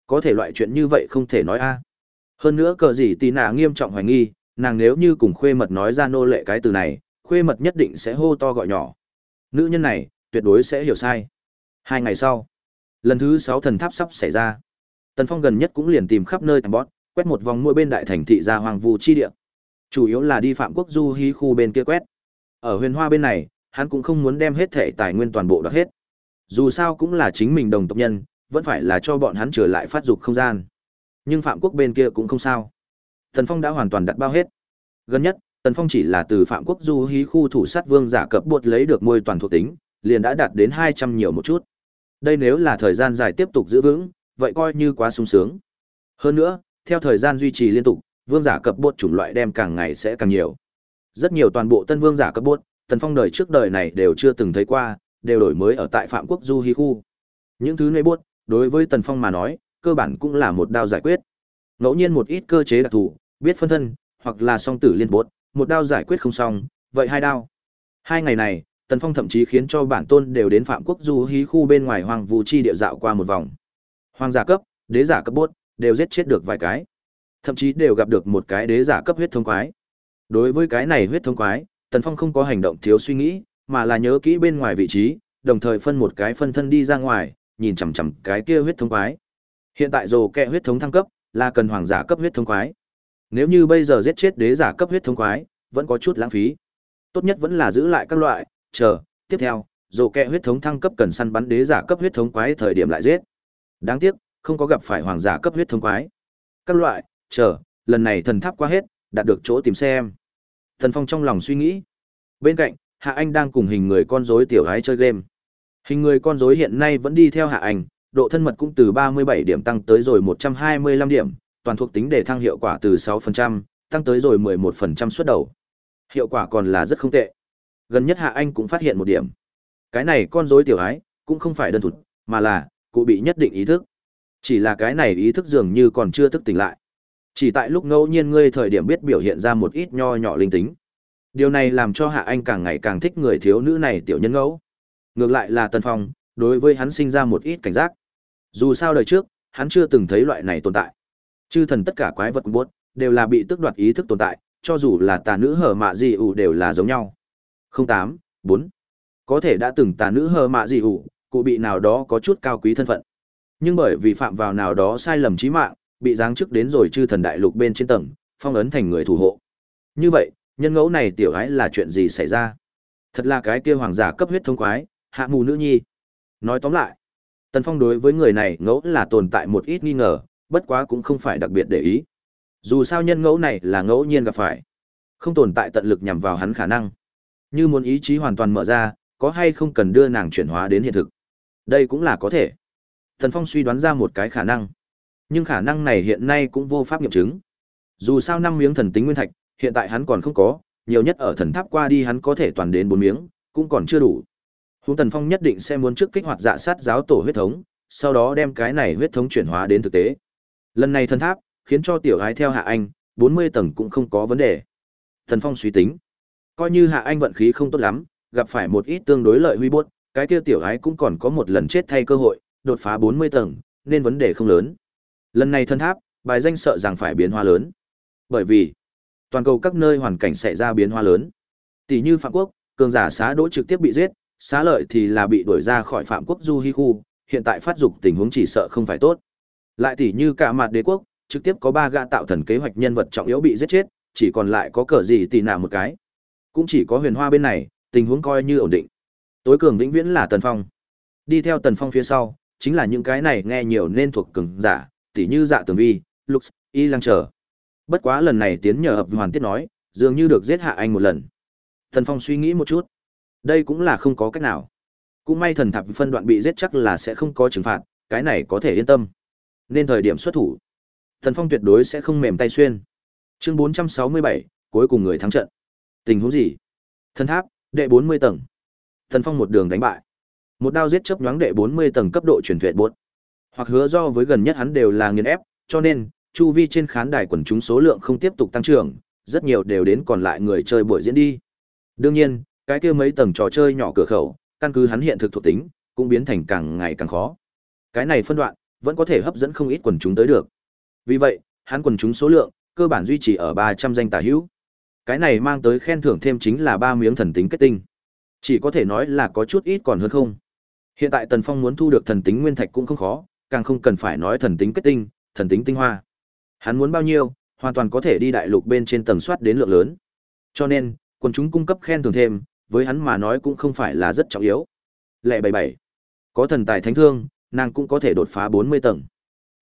Có thể loại chuyện như vậy không thể nói a. Hơn nữa cờ gì tì nạ nghiêm trọng hoài nghi, nàng nếu như cùng khuê mật nói ra nô lệ cái từ này, khuê mật nhất định sẽ hô to gọi nhỏ. Nữ nhân này, tuyệt đối sẽ hiểu sai. Hai ngày sau, lần thứ sáu thần tháp sắp xảy ra. Tần Phong gần nhất cũng liền tìm khắp nơi bót, quét một vòng mỗi bên đại thành thị ra hoàng vu chi địa. Chủ yếu là đi Phạm Quốc Du hí khu bên kia quét. Ở huyền hoa bên này, hắn cũng không muốn đem hết thể tài nguyên toàn bộ đoạt hết. Dù sao cũng là chính mình đồng tộc nhân, vẫn phải là cho bọn hắn trở lại phát dục không gian. Nhưng Phạm Quốc bên kia cũng không sao. Tần Phong đã hoàn toàn đặt bao hết. Gần nhất, Tần Phong chỉ là từ Phạm Quốc du hí khu thủ sát vương giả cập bột lấy được môi toàn thuộc tính, liền đã đạt đến 200 nhiều một chút. Đây nếu là thời gian dài tiếp tục giữ vững, vậy coi như quá sung sướng. Hơn nữa, theo thời gian duy trì liên tục, vương giả cập bột chủng loại đem càng ngày sẽ càng nhiều. Rất nhiều toàn bộ tân vương giả cấp bột, Tần Phong đời trước đời này đều chưa từng thấy qua, đều đổi mới ở tại Phạm Quốc Du Hí khu. Những thứ này bột, đối với Tần Phong mà nói, cơ bản cũng là một đao giải quyết. Ngẫu nhiên một ít cơ chế đặc thù, biết phân thân, hoặc là song tử liên bột, một đao giải quyết không xong, vậy hai đao. Hai ngày này, Tần Phong thậm chí khiến cho bản tôn đều đến Phạm Quốc Du Hí khu bên ngoài Hoàng Vũ Chi địa dạo qua một vòng. Hoàng giả cấp, đế giả cấp bốt, đều giết chết được vài cái. Thậm chí đều gặp được một cái đế giả cấp huyết thông quái. Đối với cái này huyết thông quái, Tần Phong không có hành động thiếu suy nghĩ, mà là nhớ kỹ bên ngoài vị trí, đồng thời phân một cái phân thân đi ra ngoài, nhìn chằm chằm cái kia huyết thông quái. Hiện tại rồ kẹ huyết thống thăng cấp, là cần hoàng giả cấp huyết thống quái. Nếu như bây giờ giết chết đế giả cấp huyết thống quái, vẫn có chút lãng phí. Tốt nhất vẫn là giữ lại các loại, chờ, tiếp theo, rồ kẹ huyết thống thăng cấp cần săn bắn đế giả cấp huyết thống quái thời điểm lại giết. Đáng tiếc, không có gặp phải hoàng giả cấp huyết thống quái. Các loại, chờ, lần này thần tháp qua hết, đạt được chỗ tìm xem. Thần Phong trong lòng suy nghĩ. Bên cạnh, Hạ Anh đang cùng hình người con rối tiểu gái chơi game. Hình người con rối hiện nay vẫn đi theo Hạ Anh, độ thân mật cũng từ 37 điểm tăng tới rồi 125 điểm, toàn thuộc tính để thăng hiệu quả từ 6%, tăng tới rồi 11% suất đầu. Hiệu quả còn là rất không tệ. Gần nhất Hạ Anh cũng phát hiện một điểm. Cái này con rối tiểu ái, cũng không phải đơn thuần, mà là, cụ bị nhất định ý thức. Chỉ là cái này ý thức dường như còn chưa thức tỉnh lại. Chỉ tại lúc ngẫu nhiên ngươi thời điểm biết biểu hiện ra một ít nho nhỏ linh tính. Điều này làm cho Hạ Anh càng ngày càng thích người thiếu nữ này tiểu nhân ngẫu. Ngược lại là Tần Phong, đối với hắn sinh ra một ít cảnh giác. Dù sao đời trước, hắn chưa từng thấy loại này tồn tại. Chư thần tất cả quái vật buốt, đều là bị tước đoạt ý thức tồn tại, cho dù là tà nữ hở mạ dị ủ đều là giống nhau. 08, 4. Có thể đã từng tà nữ hở mạ dị ủ, cụ bị nào đó có chút cao quý thân phận. Nhưng bởi vì phạm vào nào đó sai lầm trí mạng, bị giáng chức đến rồi chư thần đại lục bên trên tầng, phong ấn thành người thủ hộ. Như vậy, nhân ngẫu này tiểu ái là chuyện gì xảy ra? Thật là cái kia hoàng giả cấp huyết thông quái, hạ mù nữ nhi. Nói tóm lại, Tần Phong đối với người này ngẫu là tồn tại một ít nghi ngờ, bất quá cũng không phải đặc biệt để ý. Dù sao nhân ngẫu này là ngẫu nhiên gặp phải, không tồn tại tận lực nhằm vào hắn khả năng. Như muốn ý chí hoàn toàn mở ra, có hay không cần đưa nàng chuyển hóa đến hiện thực. Đây cũng là có thể. thần Phong suy đoán ra một cái khả năng. Nhưng khả năng này hiện nay cũng vô pháp nghiệm chứng. Dù sao năm miếng thần tính nguyên thạch, hiện tại hắn còn không có, nhiều nhất ở thần tháp qua đi hắn có thể toàn đến bốn miếng, cũng còn chưa đủ. Húng Tần Phong nhất định sẽ muốn trước kích hoạt dạ sát giáo tổ huyết thống, sau đó đem cái này huyết thống chuyển hóa đến thực tế. Lần này thần tháp, khiến cho tiểu gái theo Hạ Anh, 40 tầng cũng không có vấn đề. thần Phong suy tính, coi như Hạ Anh vận khí không tốt lắm, gặp phải một ít tương đối lợi huy bút cái kia tiểu gái cũng còn có một lần chết thay cơ hội, đột phá 40 tầng, nên vấn đề không lớn. Lần này thần tháp, bài danh sợ rằng phải biến hóa lớn. Bởi vì, Toàn cầu các nơi hoàn cảnh xảy ra biến hóa lớn. Tỷ như Phạm Quốc, cường giả xá đỗ trực tiếp bị giết, xá lợi thì là bị đuổi ra khỏi Phạm Quốc Du Hi khu, hiện tại phát dục tình huống chỉ sợ không phải tốt. Lại tỷ như cả mặt đế quốc, trực tiếp có ba gã tạo thần kế hoạch nhân vật trọng yếu bị giết chết, chỉ còn lại có cờ gì tỷ nạ một cái. Cũng chỉ có huyền hoa bên này, tình huống coi như ổn định. Tối cường vĩnh viễn là Tần Phong. Đi theo Tần Phong phía sau, chính là những cái này nghe nhiều nên thuộc cường giả, tỷ như Dạ Tường Vi, Lux, Y Lăng trở. Bất quá lần này tiến nhờ hợp hoàn tiết nói, dường như được giết hạ anh một lần. Tần Phong suy nghĩ một chút. Đây cũng là không có cách nào. Cũng may thần thạp phân đoạn bị giết chắc là sẽ không có trừng phạt, cái này có thể yên tâm. Nên thời điểm xuất thủ. thần Phong tuyệt đối sẽ không mềm tay xuyên. Chương 467, cuối cùng người thắng trận. Tình huống gì? Thần tháp, đệ 40 tầng. thần Phong một đường đánh bại. Một đao giết chớp nhoáng đệ 40 tầng cấp độ truyền thuyết buốt. Hoặc hứa do với gần nhất hắn đều là nghiền ép, cho nên chu vi trên khán đài quần chúng số lượng không tiếp tục tăng trưởng, rất nhiều đều đến còn lại người chơi buổi diễn đi. Đương nhiên, cái kia mấy tầng trò chơi nhỏ cửa khẩu, căn cứ hắn hiện thực thuộc tính, cũng biến thành càng ngày càng khó. Cái này phân đoạn, vẫn có thể hấp dẫn không ít quần chúng tới được. Vì vậy, hắn quần chúng số lượng, cơ bản duy trì ở 300 danh tả hữu. Cái này mang tới khen thưởng thêm chính là ba miếng thần tính kết tinh. Chỉ có thể nói là có chút ít còn hơn không. Hiện tại Tần Phong muốn thu được thần tính nguyên thạch cũng không khó, càng không cần phải nói thần tính kết tinh, thần tính tinh hoa. Hắn muốn bao nhiêu, hoàn toàn có thể đi đại lục bên trên tầng soát đến lượng lớn. Cho nên, quần chúng cung cấp khen thưởng thêm, với hắn mà nói cũng không phải là rất trọng yếu. Lệ 77. Có thần tài thánh thương, nàng cũng có thể đột phá 40 tầng.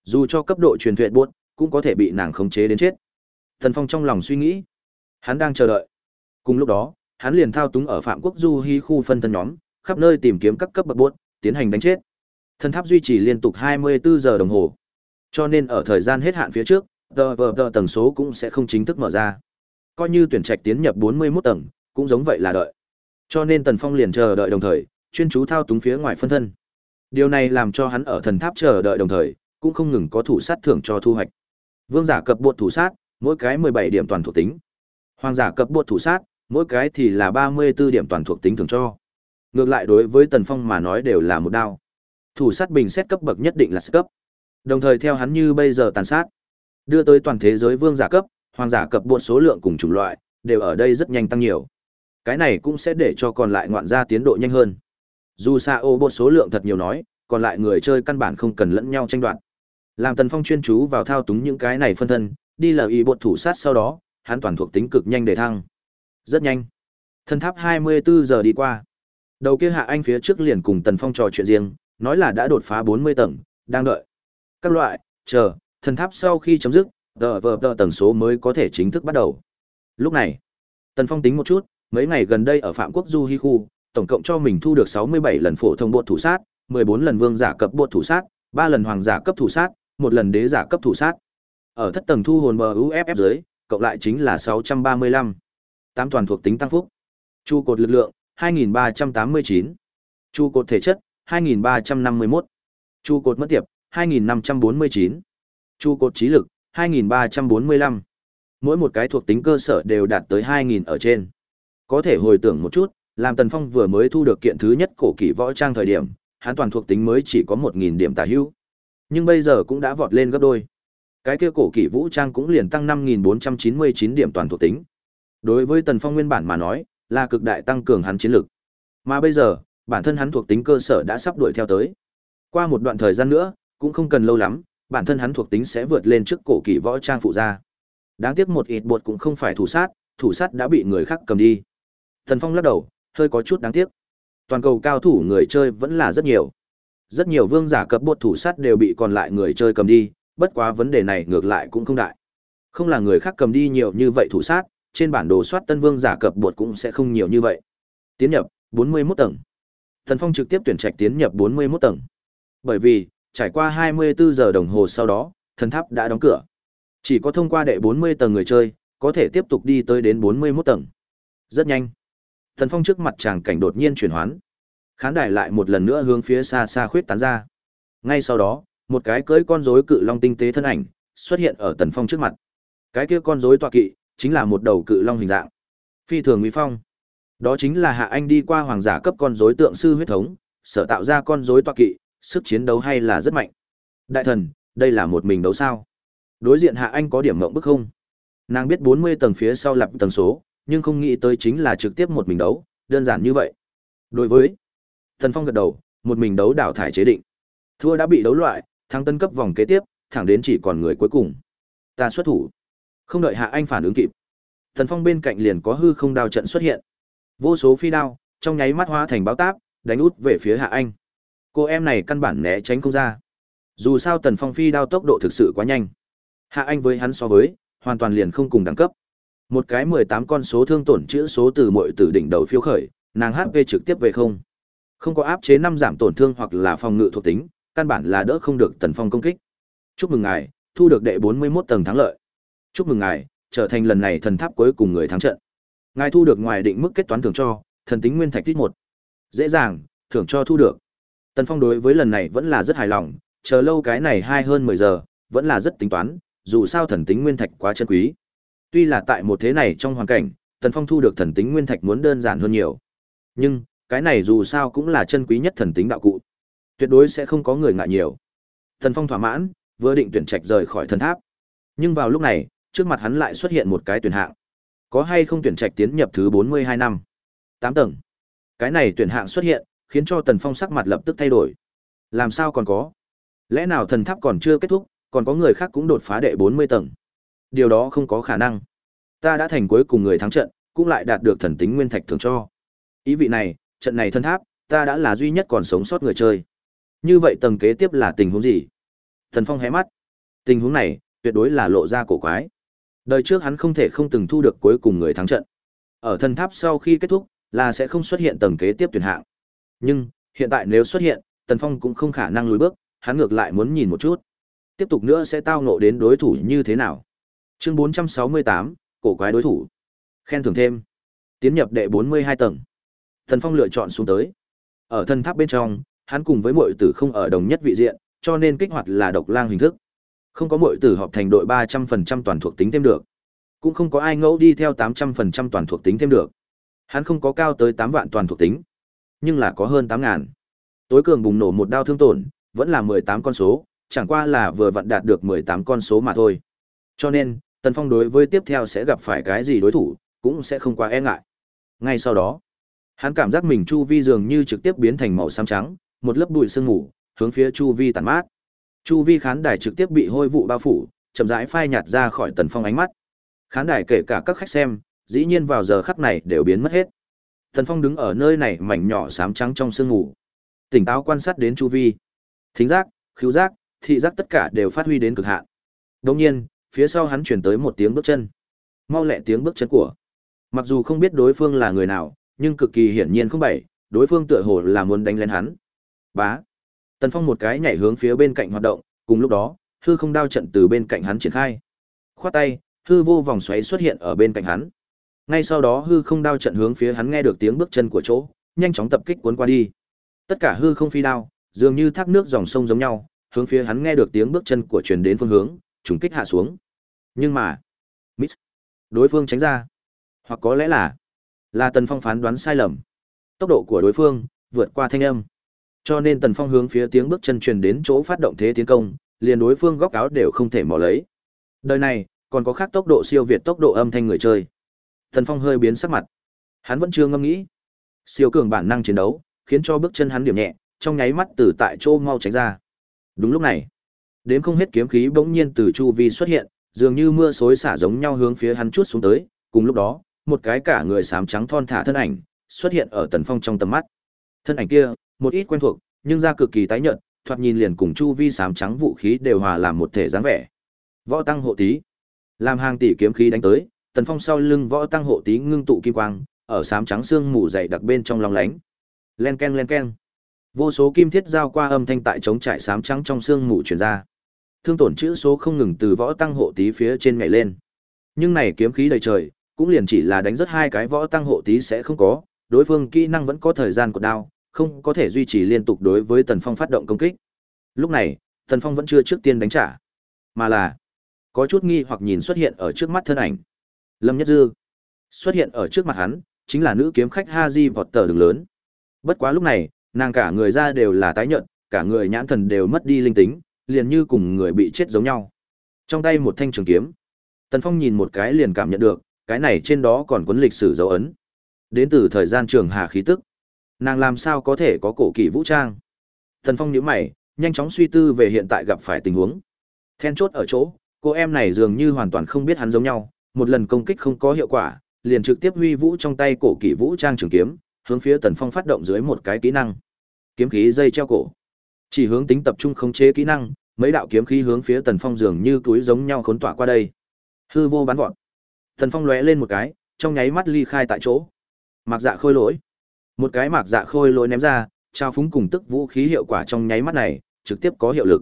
Dù cho cấp độ truyền thuyết buốt, cũng có thể bị nàng khống chế đến chết. Thần Phong trong lòng suy nghĩ, hắn đang chờ đợi. Cùng lúc đó, hắn liền thao túng ở Phạm Quốc Du Hi khu phân thân nhóm, khắp nơi tìm kiếm các cấp bậc buốt, tiến hành đánh chết. Thần tháp duy trì liên tục 24 giờ đồng hồ. Cho nên ở thời gian hết hạn phía trước, tờ vờ tờ tầng số cũng sẽ không chính thức mở ra. Coi như tuyển trạch tiến nhập 41 tầng, cũng giống vậy là đợi. Cho nên Tần Phong liền chờ đợi đồng thời, chuyên chú thao túng phía ngoài phân thân. Điều này làm cho hắn ở thần tháp chờ đợi đồng thời, cũng không ngừng có thủ sát thưởng cho thu hoạch. Vương giả cấp bột thủ sát, mỗi cái 17 điểm toàn thuộc tính. Hoàng giả cấp bột thủ sát, mỗi cái thì là 34 điểm toàn thuộc tính thưởng cho. Ngược lại đối với Tần Phong mà nói đều là một đao. Thủ sát bình xét cấp bậc nhất định là cấp. Đồng thời theo hắn như bây giờ tàn sát, đưa tới toàn thế giới vương giả cấp, hoàng giả cấp bột số lượng cùng chủng loại, đều ở đây rất nhanh tăng nhiều. Cái này cũng sẽ để cho còn lại ngoạn gia tiến độ nhanh hơn. Dù xa ô bột số lượng thật nhiều nói, còn lại người chơi căn bản không cần lẫn nhau tranh đoạt. Làm Tần Phong chuyên chú vào thao túng những cái này phân thân, đi lờ ý bột thủ sát sau đó, hắn toàn thuộc tính cực nhanh để thăng. Rất nhanh. Thân tháp 24 giờ đi qua. Đầu kia hạ anh phía trước liền cùng Tần Phong trò chuyện riêng, nói là đã đột phá 40 tầng, đang đợi. Các loại, chờ, thần tháp sau khi chấm dứt, tờ vờ tờ tầng số mới có thể chính thức bắt đầu. Lúc này, Tần Phong tính một chút, mấy ngày gần đây ở Phạm Quốc Du Hi khu, tổng cộng cho mình thu được 67 lần phổ thông bột thủ sát, 14 lần vương giả cấp bột thủ sát, 3 lần hoàng giả cấp thủ sát, 1 lần đế giả cấp thủ sát. Ở thất tầng thu hồn bờ UFF dưới, cộng lại chính là 635. Tám toàn thuộc tính tăng phúc. Chu cột lực lượng 2389. Chu cột thể chất 2351. Chu cột mất tiệp 2549. Chu cột trí lực 2345. Mỗi một cái thuộc tính cơ sở đều đạt tới 2000 ở trên. Có thể hồi tưởng một chút, làm Tần Phong vừa mới thu được kiện thứ nhất cổ kỷ võ trang thời điểm, hắn toàn thuộc tính mới chỉ có 1000 điểm tả hữu. Nhưng bây giờ cũng đã vọt lên gấp đôi. Cái kia cổ kỷ vũ trang cũng liền tăng 5499 điểm toàn thuộc tính. Đối với Tần Phong nguyên bản mà nói, là cực đại tăng cường hắn chiến lực. Mà bây giờ, bản thân hắn thuộc tính cơ sở đã sắp đuổi theo tới. Qua một đoạn thời gian nữa, cũng không cần lâu lắm, bản thân hắn thuộc tính sẽ vượt lên trước cổ kỷ võ trang phụ gia. Đáng tiếc một ít bột cũng không phải thủ sát, thủ sát đã bị người khác cầm đi. Thần Phong lắc đầu, hơi có chút đáng tiếc. Toàn cầu cao thủ người chơi vẫn là rất nhiều. Rất nhiều vương giả cấp bột thủ sát đều bị còn lại người chơi cầm đi, bất quá vấn đề này ngược lại cũng không đại. Không là người khác cầm đi nhiều như vậy thủ sát, trên bản đồ soát tân vương giả cập bột cũng sẽ không nhiều như vậy. Tiến nhập 41 tầng. Thần Phong trực tiếp tuyển trạch tiến nhập 41 tầng. Bởi vì, trải qua 24 giờ đồng hồ sau đó, thần tháp đã đóng cửa. Chỉ có thông qua đệ 40 tầng người chơi, có thể tiếp tục đi tới đến 41 tầng. Rất nhanh. Thần Phong trước mặt chàng cảnh đột nhiên chuyển hoán. Khán đài lại một lần nữa hướng phía xa xa khuyết tán ra. Ngay sau đó, một cái cưỡi con rối cự long tinh tế thân ảnh xuất hiện ở Tần Phong trước mặt. Cái kia con rối tọa kỵ chính là một đầu cự long hình dạng. Phi thường uy phong. Đó chính là Hạ Anh đi qua hoàng giả cấp con rối tượng sư huyết thống, sở tạo ra con rối tọa kỵ, sức chiến đấu hay là rất mạnh. Đại thần, đây là một mình đấu sao? Đối diện Hạ Anh có điểm mộng bức không? Nàng biết 40 tầng phía sau lập tầng số, nhưng không nghĩ tới chính là trực tiếp một mình đấu, đơn giản như vậy. Đối với thần Phong gật đầu, một mình đấu đảo thải chế định. Thua đã bị đấu loại, thắng tân cấp vòng kế tiếp, thẳng đến chỉ còn người cuối cùng. Ta xuất thủ. Không đợi Hạ Anh phản ứng kịp. thần Phong bên cạnh liền có hư không đao trận xuất hiện. Vô số phi đao, trong nháy mắt hóa thành báo táp, đánh út về phía Hạ Anh. Cô em này căn bản né tránh không ra. Dù sao Tần Phong phi đao tốc độ thực sự quá nhanh. Hạ Anh với hắn so với, hoàn toàn liền không cùng đẳng cấp. Một cái 18 con số thương tổn chữa số từ mọi từ đỉnh đầu phiêu khởi, nàng HP trực tiếp về không. Không có áp chế năm giảm tổn thương hoặc là phòng ngự thuộc tính, căn bản là đỡ không được Tần Phong công kích. Chúc mừng ngài, thu được đệ 41 tầng thắng lợi. Chúc mừng ngài, trở thành lần này thần tháp cuối cùng người thắng trận. Ngài thu được ngoài định mức kết toán thưởng cho, thần tính nguyên thạch tích một. Dễ dàng, thưởng cho thu được. Tần Phong đối với lần này vẫn là rất hài lòng, chờ lâu cái này hai hơn 10 giờ, vẫn là rất tính toán, dù sao thần tính nguyên thạch quá chân quý. Tuy là tại một thế này trong hoàn cảnh, Tần Phong thu được thần tính nguyên thạch muốn đơn giản hơn nhiều. Nhưng, cái này dù sao cũng là chân quý nhất thần tính đạo cụ. Tuyệt đối sẽ không có người ngại nhiều. Tần Phong thỏa mãn, vừa định tuyển trạch rời khỏi thần tháp. Nhưng vào lúc này, trước mặt hắn lại xuất hiện một cái tuyển hạng. Có hay không tuyển trạch tiến nhập thứ 42 năm? 8 tầng. Cái này tuyển hạng xuất hiện, khiến cho Tần Phong sắc mặt lập tức thay đổi. Làm sao còn có? Lẽ nào thần tháp còn chưa kết thúc, còn có người khác cũng đột phá đệ 40 tầng? Điều đó không có khả năng. Ta đã thành cuối cùng người thắng trận, cũng lại đạt được thần tính nguyên thạch thường cho. Ý vị này, trận này thân tháp, ta đã là duy nhất còn sống sót người chơi. Như vậy tầng kế tiếp là tình huống gì? Thần Phong hé mắt. Tình huống này, tuyệt đối là lộ ra cổ quái. Đời trước hắn không thể không từng thu được cuối cùng người thắng trận. Ở thần tháp sau khi kết thúc, là sẽ không xuất hiện tầng kế tiếp tuyển hạng. Nhưng, hiện tại nếu xuất hiện, Tần Phong cũng không khả năng lùi bước, hắn ngược lại muốn nhìn một chút. Tiếp tục nữa sẽ tao nộ đến đối thủ như thế nào. Chương 468, cổ quái đối thủ. Khen thưởng thêm. Tiến nhập đệ 42 tầng. thần Phong lựa chọn xuống tới. Ở thân tháp bên trong, hắn cùng với muội tử không ở đồng nhất vị diện, cho nên kích hoạt là độc lang hình thức. Không có muội tử họp thành đội 300% toàn thuộc tính thêm được. Cũng không có ai ngẫu đi theo 800% toàn thuộc tính thêm được. Hắn không có cao tới 8 vạn toàn thuộc tính, nhưng là có hơn 8 ngàn. Tối cường bùng nổ một đao thương tổn, vẫn là 18 con số, chẳng qua là vừa vặn đạt được 18 con số mà thôi. Cho nên, Tần Phong đối với tiếp theo sẽ gặp phải cái gì đối thủ, cũng sẽ không quá e ngại. Ngay sau đó, hắn cảm giác mình chu vi dường như trực tiếp biến thành màu xám trắng, một lớp bụi sương mù, hướng phía chu vi tàn mát. Chu vi khán đài trực tiếp bị hôi vụ bao phủ, chậm rãi phai nhạt ra khỏi Tần Phong ánh mắt. Khán đài kể cả các khách xem, dĩ nhiên vào giờ khắc này đều biến mất hết. Tần Phong đứng ở nơi này mảnh nhỏ xám trắng trong sương mù, tỉnh táo quan sát đến chu vi. Thính giác, khứu giác, thị giác tất cả đều phát huy đến cực hạn. Đột nhiên, phía sau hắn truyền tới một tiếng bước chân. Mau lẹ tiếng bước chân của. Mặc dù không biết đối phương là người nào, nhưng cực kỳ hiển nhiên không bảy, đối phương tựa hồ là muốn đánh lên hắn. Bá. Tần Phong một cái nhảy hướng phía bên cạnh hoạt động, cùng lúc đó, hư không đao trận từ bên cạnh hắn triển khai. Khoát tay, hư vô vòng xoáy xuất hiện ở bên cạnh hắn. Ngay sau đó hư không đao trận hướng phía hắn nghe được tiếng bước chân của chỗ, nhanh chóng tập kích cuốn qua đi. Tất cả hư không phi đao, dường như thác nước dòng sông giống nhau, hướng phía hắn nghe được tiếng bước chân của truyền đến phương hướng, trùng kích hạ xuống. Nhưng mà, miss, đối phương tránh ra, hoặc có lẽ là là Tần Phong phán đoán sai lầm. Tốc độ của đối phương vượt qua thanh âm. Cho nên Tần Phong hướng phía tiếng bước chân truyền đến chỗ phát động thế tiến công, liền đối phương góc áo đều không thể mò lấy. Đời này, còn có khác tốc độ siêu việt tốc độ âm thanh người chơi. Tần Phong hơi biến sắc mặt. Hắn vẫn chưa ngâm nghĩ. Siêu cường bản năng chiến đấu, khiến cho bước chân hắn điểm nhẹ, trong nháy mắt từ tại chỗ mau tránh ra. Đúng lúc này, đến không hết kiếm khí bỗng nhiên từ chu vi xuất hiện, dường như mưa xối xả giống nhau hướng phía hắn chút xuống tới, cùng lúc đó, một cái cả người xám trắng thon thả thân ảnh xuất hiện ở Tần Phong trong tầm mắt. Thân ảnh kia, một ít quen thuộc, nhưng da cực kỳ tái nhợt, thoạt nhìn liền cùng chu vi xám trắng vũ khí đều hòa làm một thể dáng vẻ. Võ tăng hộ tí, làm hàng tỷ kiếm khí đánh tới, Tần Phong sau lưng võ tăng hộ tí ngưng tụ kim quang, ở xám trắng xương mù dày đặc bên trong lòng lánh. Len ken len ken. Vô số kim thiết giao qua âm thanh tại chống trải xám trắng trong xương mù truyền ra. Thương tổn chữ số không ngừng từ võ tăng hộ tí phía trên ngày lên. Nhưng này kiếm khí đầy trời, cũng liền chỉ là đánh rất hai cái võ tăng hộ tí sẽ không có, đối phương kỹ năng vẫn có thời gian của đao, không có thể duy trì liên tục đối với Tần Phong phát động công kích. Lúc này, Tần Phong vẫn chưa trước tiên đánh trả, mà là có chút nghi hoặc nhìn xuất hiện ở trước mắt thân ảnh. Lâm Nhất Dư xuất hiện ở trước mặt hắn, chính là nữ kiếm khách Haji vọt tờ đường lớn. Bất quá lúc này, nàng cả người ra đều là tái nhợt, cả người nhãn thần đều mất đi linh tính, liền như cùng người bị chết giống nhau. Trong tay một thanh trường kiếm, Tần Phong nhìn một cái liền cảm nhận được, cái này trên đó còn cuốn lịch sử dấu ấn. Đến từ thời gian trường hà khí tức. Nàng làm sao có thể có cổ kỳ vũ trang? Tần Phong nhíu mày, nhanh chóng suy tư về hiện tại gặp phải tình huống. Then chốt ở chỗ, cô em này dường như hoàn toàn không biết hắn giống nhau, một lần công kích không có hiệu quả, liền trực tiếp huy vũ trong tay cổ kỳ vũ trang trường kiếm, hướng phía Tần Phong phát động dưới một cái kỹ năng. Kiếm khí dây treo cổ. Chỉ hướng tính tập trung khống chế kỹ năng, mấy đạo kiếm khí hướng phía Tần Phong dường như túi giống nhau khốn tỏa qua đây. Hư vô bắn vọt. Tần Phong lóe lên một cái, trong nháy mắt ly khai tại chỗ. Mạc Dạ khôi lỗi. Một cái Mạc Dạ khôi lỗi ném ra, trao phúng cùng tức vũ khí hiệu quả trong nháy mắt này, trực tiếp có hiệu lực.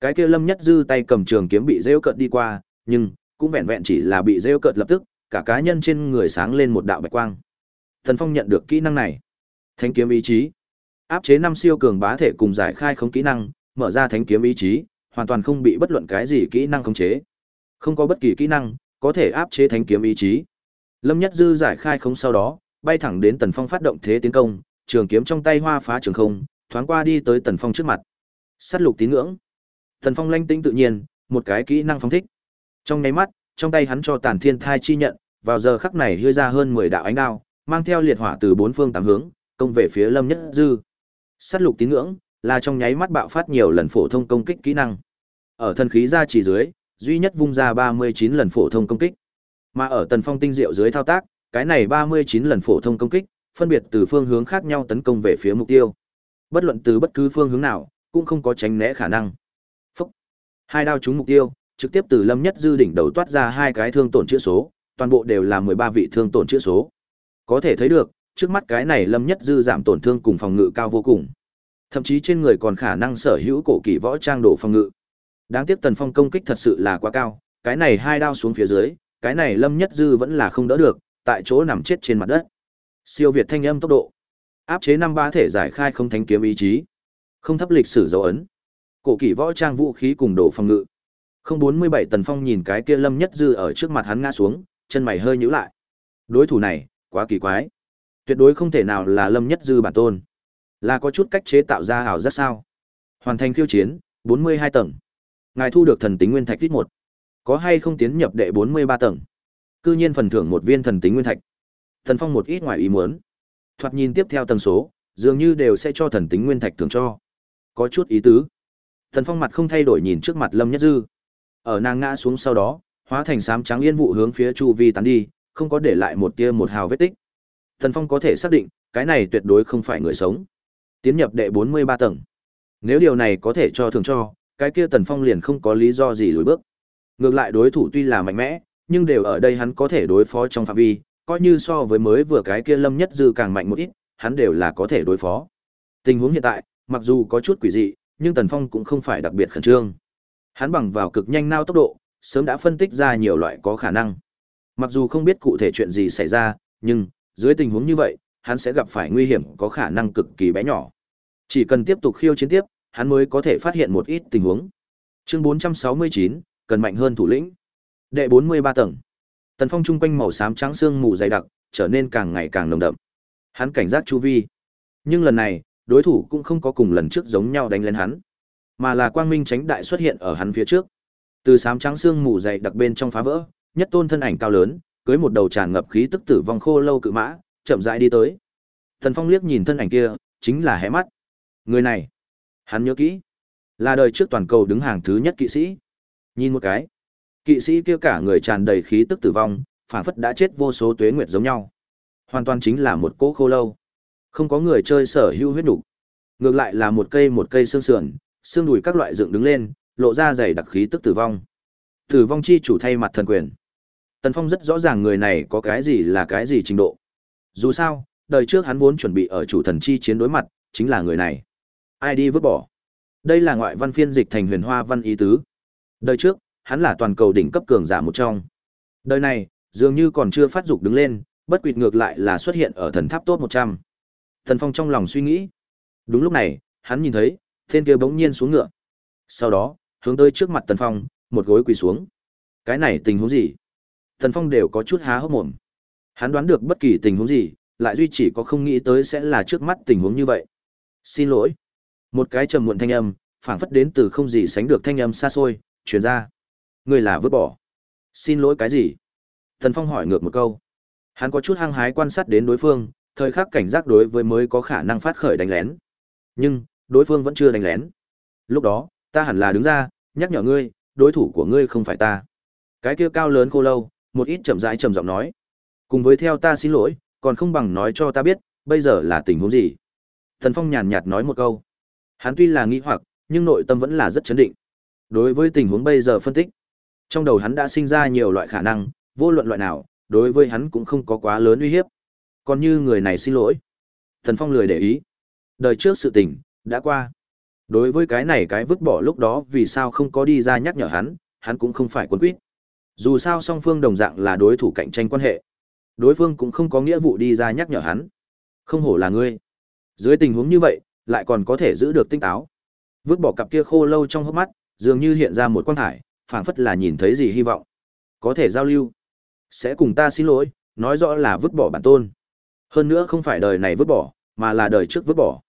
Cái kia Lâm Nhất Dư tay cầm trường kiếm bị rêu cợt đi qua, nhưng cũng vẹn vẹn chỉ là bị rêu cợt lập tức, cả cá nhân trên người sáng lên một đạo bạch quang. Thần Phong nhận được kỹ năng này. Thánh kiếm ý chí. Áp chế năm siêu cường bá thể cùng giải khai không kỹ năng, mở ra thánh kiếm ý chí, hoàn toàn không bị bất luận cái gì kỹ năng khống chế. Không có bất kỳ kỹ năng có thể áp chế thánh kiếm ý chí. Lâm Nhất Dư giải khai không sau đó, bay thẳng đến Tần Phong phát động thế tiến công, trường kiếm trong tay hoa phá trường không, thoáng qua đi tới Tần Phong trước mặt. Sát lục tín ngưỡng. Tần Phong lanh tĩnh tự nhiên, một cái kỹ năng phóng thích. Trong nháy mắt, trong tay hắn cho Tàn Thiên Thai chi nhận, vào giờ khắc này hưa ra hơn 10 đạo ánh đao, mang theo liệt hỏa từ bốn phương tám hướng, công về phía Lâm Nhất Dư. Sát lục tín ngưỡng là trong nháy mắt bạo phát nhiều lần phổ thông công kích kỹ năng. Ở thần khí ra chỉ dưới, duy nhất vung ra 39 lần phổ thông công kích. Mà ở Tần Phong tinh diệu dưới thao tác, cái này 39 lần phổ thông công kích, phân biệt từ phương hướng khác nhau tấn công về phía mục tiêu. Bất luận từ bất cứ phương hướng nào, cũng không có tránh né khả năng. Phúc. Hai đao trúng mục tiêu, trực tiếp từ Lâm Nhất Dư đỉnh đầu toát ra hai cái thương tổn chữa số, toàn bộ đều là 13 vị thương tổn chữa số. Có thể thấy được, trước mắt cái này Lâm Nhất Dư giảm tổn thương cùng phòng ngự cao vô cùng. Thậm chí trên người còn khả năng sở hữu cổ kỳ võ trang đồ phòng ngự. Đáng tiếc Tần Phong công kích thật sự là quá cao, cái này hai đao xuống phía dưới, cái này Lâm Nhất Dư vẫn là không đỡ được, tại chỗ nằm chết trên mặt đất. Siêu việt thanh âm tốc độ, áp chế năm ba thể giải khai không thánh kiếm ý chí, không thấp lịch sử dấu ấn, cổ kỳ võ trang vũ khí cùng đồ phòng ngự. Không bốn mươi bảy Tần Phong nhìn cái kia Lâm Nhất Dư ở trước mặt hắn ngã xuống, chân mày hơi nhíu lại. Đối thủ này, quá kỳ quái. Tuyệt đối không thể nào là Lâm Nhất Dư bản tôn. Là có chút cách chế tạo ra ảo rất sao? Hoàn thành khiêu chiến, bốn mươi hai tầng. Ngài thu được thần tính nguyên thạch ít một. Có hay không tiến nhập đệ bốn mươi ba tầng? Cư nhiên phần thưởng một viên thần tính nguyên thạch. Thần Phong một ít ngoài ý muốn. Thoạt nhìn tiếp theo tầng số, dường như đều sẽ cho thần tính nguyên thạch thưởng cho. Có chút ý tứ. Thần Phong mặt không thay đổi nhìn trước mặt Lâm Nhất Dư. Ở nàng ngã xuống sau đó, hóa thành sám trắng yên vụ hướng phía chu vi tán đi, không có để lại một tia một hào vết tích. Thần Phong có thể xác định, cái này tuyệt đối không phải người sống. Tiến nhập đệ 43 tầng. Nếu điều này có thể cho thường cho, cái kia Tần Phong liền không có lý do gì lùi bước. Ngược lại đối thủ tuy là mạnh mẽ, nhưng đều ở đây hắn có thể đối phó trong phạm vi, coi như so với mới vừa cái kia Lâm Nhất Dư càng mạnh một ít, hắn đều là có thể đối phó. Tình huống hiện tại, mặc dù có chút quỷ dị, nhưng Tần Phong cũng không phải đặc biệt khẩn trương. Hắn bằng vào cực nhanh nao tốc độ, sớm đã phân tích ra nhiều loại có khả năng. Mặc dù không biết cụ thể chuyện gì xảy ra, nhưng dưới tình huống như vậy, hắn sẽ gặp phải nguy hiểm có khả năng cực kỳ bé nhỏ. Chỉ cần tiếp tục khiêu chiến tiếp, hắn mới có thể phát hiện một ít tình huống. Chương 469, cần mạnh hơn thủ lĩnh. Đệ 43 tầng. Tần Phong trung quanh màu xám trắng xương mù dày đặc, trở nên càng ngày càng nồng đậm. Hắn cảnh giác chu vi. Nhưng lần này, đối thủ cũng không có cùng lần trước giống nhau đánh lên hắn, mà là quang minh tránh đại xuất hiện ở hắn phía trước. Từ xám trắng xương mù dày đặc bên trong phá vỡ, nhất tôn thân ảnh cao lớn, cưới một đầu tràn ngập khí tức tử vong khô lâu cự mã, chậm rãi đi tới. Tần Phong liếc nhìn thân ảnh kia, chính là hé mắt. Người này, hắn nhớ kỹ, là đời trước toàn cầu đứng hàng thứ nhất kỵ sĩ. Nhìn một cái, kỵ sĩ kia cả người tràn đầy khí tức tử vong, phảng phất đã chết vô số tuế nguyệt giống nhau. Hoàn toàn chính là một cỗ khô lâu. Không có người chơi sở hữu huyết đủ. Ngược lại là một cây một cây xương sườn, xương đùi các loại dựng đứng lên, lộ ra dày đặc khí tức tử vong. Tử vong chi chủ thay mặt thần quyền. Tần Phong rất rõ ràng người này có cái gì là cái gì trình độ. Dù sao, đời trước hắn vốn chuẩn bị ở chủ thần chi chiến đối mặt, chính là người này. Ai đi vứt bỏ. Đây là ngoại văn phiên dịch thành huyền hoa văn ý tứ. Đời trước, hắn là toàn cầu đỉnh cấp cường giả một trong. Đời này, dường như còn chưa phát dục đứng lên, bất quỵt ngược lại là xuất hiện ở thần tháp tốt 100. Thần Phong trong lòng suy nghĩ. Đúng lúc này, hắn nhìn thấy, tên kia bỗng nhiên xuống ngựa. Sau đó, hướng tới trước mặt Tần Phong, một gối quỳ xuống. Cái này tình huống gì? Tần Phong đều có chút há hốc mồm. Hắn đoán được bất kỳ tình huống gì, lại duy chỉ có không nghĩ tới sẽ là trước mắt tình huống như vậy. Xin lỗi. Một cái trầm muộn thanh âm, phảng phất đến từ không gì sánh được thanh âm xa xôi, truyền ra. Người là vứt bỏ. Xin lỗi cái gì? thần Phong hỏi ngược một câu. Hắn có chút hăng hái quan sát đến đối phương, thời khắc cảnh giác đối với mới có khả năng phát khởi đánh lén. Nhưng, đối phương vẫn chưa đánh lén. Lúc đó, ta hẳn là đứng ra, nhắc nhở ngươi, đối thủ của ngươi không phải ta. Cái kia cao lớn khô lâu, một ít chậm rãi trầm giọng nói. Cùng với theo ta xin lỗi, còn không bằng nói cho ta biết, bây giờ là tình huống gì. Thần Phong nhàn nhạt nói một câu. Hắn tuy là nghi hoặc, nhưng nội tâm vẫn là rất chấn định. Đối với tình huống bây giờ phân tích, trong đầu hắn đã sinh ra nhiều loại khả năng, vô luận loại nào, đối với hắn cũng không có quá lớn uy hiếp. Còn như người này xin lỗi. Thần Phong lười để ý. Đời trước sự tình, đã qua. Đối với cái này cái vứt bỏ lúc đó vì sao không có đi ra nhắc nhở hắn, hắn cũng không phải quân quyết. Dù sao song phương đồng dạng là đối thủ cạnh tranh quan hệ. Đối phương cũng không có nghĩa vụ đi ra nhắc nhở hắn. Không hổ là ngươi. Dưới tình huống như vậy, lại còn có thể giữ được tinh táo. Vứt bỏ cặp kia khô lâu trong hốc mắt, dường như hiện ra một quan thải, phảng phất là nhìn thấy gì hy vọng. Có thể giao lưu. Sẽ cùng ta xin lỗi, nói rõ là vứt bỏ bản tôn. Hơn nữa không phải đời này vứt bỏ, mà là đời trước vứt bỏ.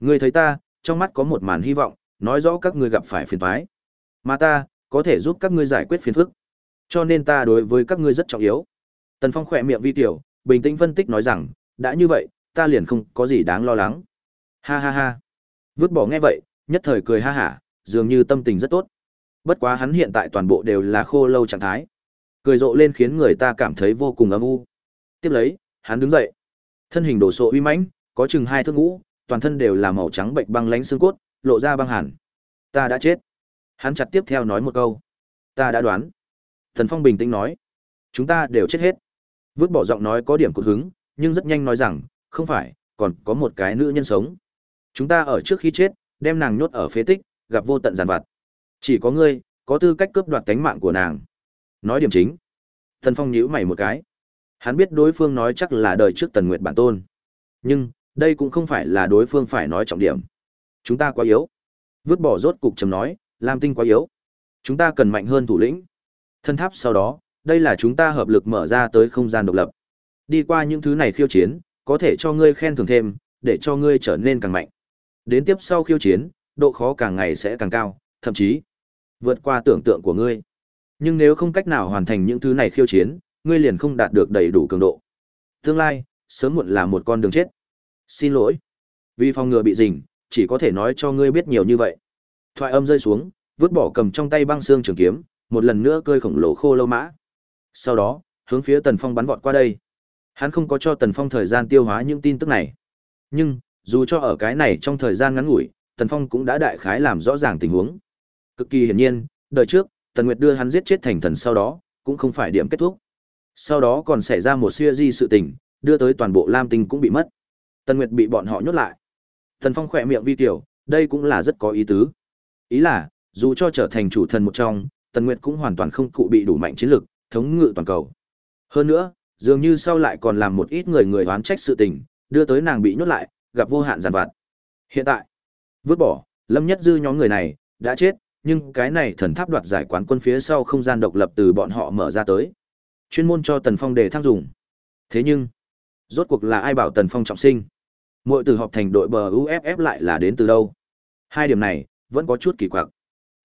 Ngươi thấy ta, trong mắt có một màn hy vọng, nói rõ các ngươi gặp phải phiền toái. Mà ta, có thể giúp các ngươi giải quyết phiền phức. Cho nên ta đối với các ngươi rất trọng yếu. Tần Phong khỏe miệng vi tiểu, bình tĩnh phân tích nói rằng, đã như vậy, ta liền không có gì đáng lo lắng. Ha ha ha. Vứt bỏ nghe vậy, nhất thời cười ha hả, dường như tâm tình rất tốt. Bất quá hắn hiện tại toàn bộ đều là khô lâu trạng thái. Cười rộ lên khiến người ta cảm thấy vô cùng âm u. Tiếp lấy, hắn đứng dậy. Thân hình đổ sộ uy mãnh, có chừng hai thước ngũ, toàn thân đều là màu trắng bệnh băng lánh xương cốt, lộ ra băng hẳn. Ta đã chết. Hắn chặt tiếp theo nói một câu. Ta đã đoán. Thần Phong bình tĩnh nói. Chúng ta đều chết hết. Vứt bỏ giọng nói có điểm cột hứng, nhưng rất nhanh nói rằng, không phải, còn có một cái nữ nhân sống. Chúng ta ở trước khi chết, đem nàng nhốt ở phế tích, gặp vô tận giàn vặt. Chỉ có ngươi, có tư cách cướp đoạt tánh mạng của nàng. Nói điểm chính. Thần Phong nhíu mày một cái. Hắn biết đối phương nói chắc là đời trước Tần Nguyệt bản tôn. Nhưng, đây cũng không phải là đối phương phải nói trọng điểm. Chúng ta quá yếu. Vứt bỏ rốt cục trầm nói, Lam Tinh quá yếu. Chúng ta cần mạnh hơn thủ lĩnh. Thân tháp sau đó, đây là chúng ta hợp lực mở ra tới không gian độc lập. Đi qua những thứ này khiêu chiến, có thể cho ngươi khen thưởng thêm, để cho ngươi trở nên càng mạnh. Đến tiếp sau khiêu chiến, độ khó càng ngày sẽ càng cao, thậm chí vượt qua tưởng tượng của ngươi. Nhưng nếu không cách nào hoàn thành những thứ này khiêu chiến, ngươi liền không đạt được đầy đủ cường độ. Tương lai, sớm muộn là một con đường chết. Xin lỗi. Vì phòng ngừa bị rình, chỉ có thể nói cho ngươi biết nhiều như vậy. Thoại âm rơi xuống, vứt bỏ cầm trong tay băng xương trường kiếm, một lần nữa cơi khổng lồ khô lâu mã. Sau đó, hướng phía Tần Phong bắn vọt qua đây. Hắn không có cho Tần Phong thời gian tiêu hóa những tin tức này. Nhưng, dù cho ở cái này trong thời gian ngắn ngủi, Tần Phong cũng đã đại khái làm rõ ràng tình huống. Cực kỳ hiển nhiên, đời trước, Tần Nguyệt đưa hắn giết chết thành thần sau đó, cũng không phải điểm kết thúc. Sau đó còn xảy ra một siêu di sự tình, đưa tới toàn bộ Lam Tinh cũng bị mất. Tần Nguyệt bị bọn họ nhốt lại. Tần Phong khỏe miệng vi tiểu, đây cũng là rất có ý tứ. Ý là, dù cho trở thành chủ thần một trong, Tần Nguyệt cũng hoàn toàn không cụ bị đủ mạnh chiến lực, thống ngự toàn cầu. Hơn nữa, dường như sau lại còn làm một ít người người oán trách sự tình, đưa tới nàng bị nhốt lại, gặp vô hạn giàn vặt. Hiện tại, vứt bỏ, Lâm Nhất Dư nhóm người này đã chết, nhưng cái này thần tháp đoạt giải quán quân phía sau không gian độc lập từ bọn họ mở ra tới, chuyên môn cho Tần Phong để thăng dùng. Thế nhưng, rốt cuộc là ai bảo Tần Phong trọng sinh? Mỗi từ họp thành đội bờ UFF lại là đến từ đâu? Hai điểm này vẫn có chút kỳ quặc.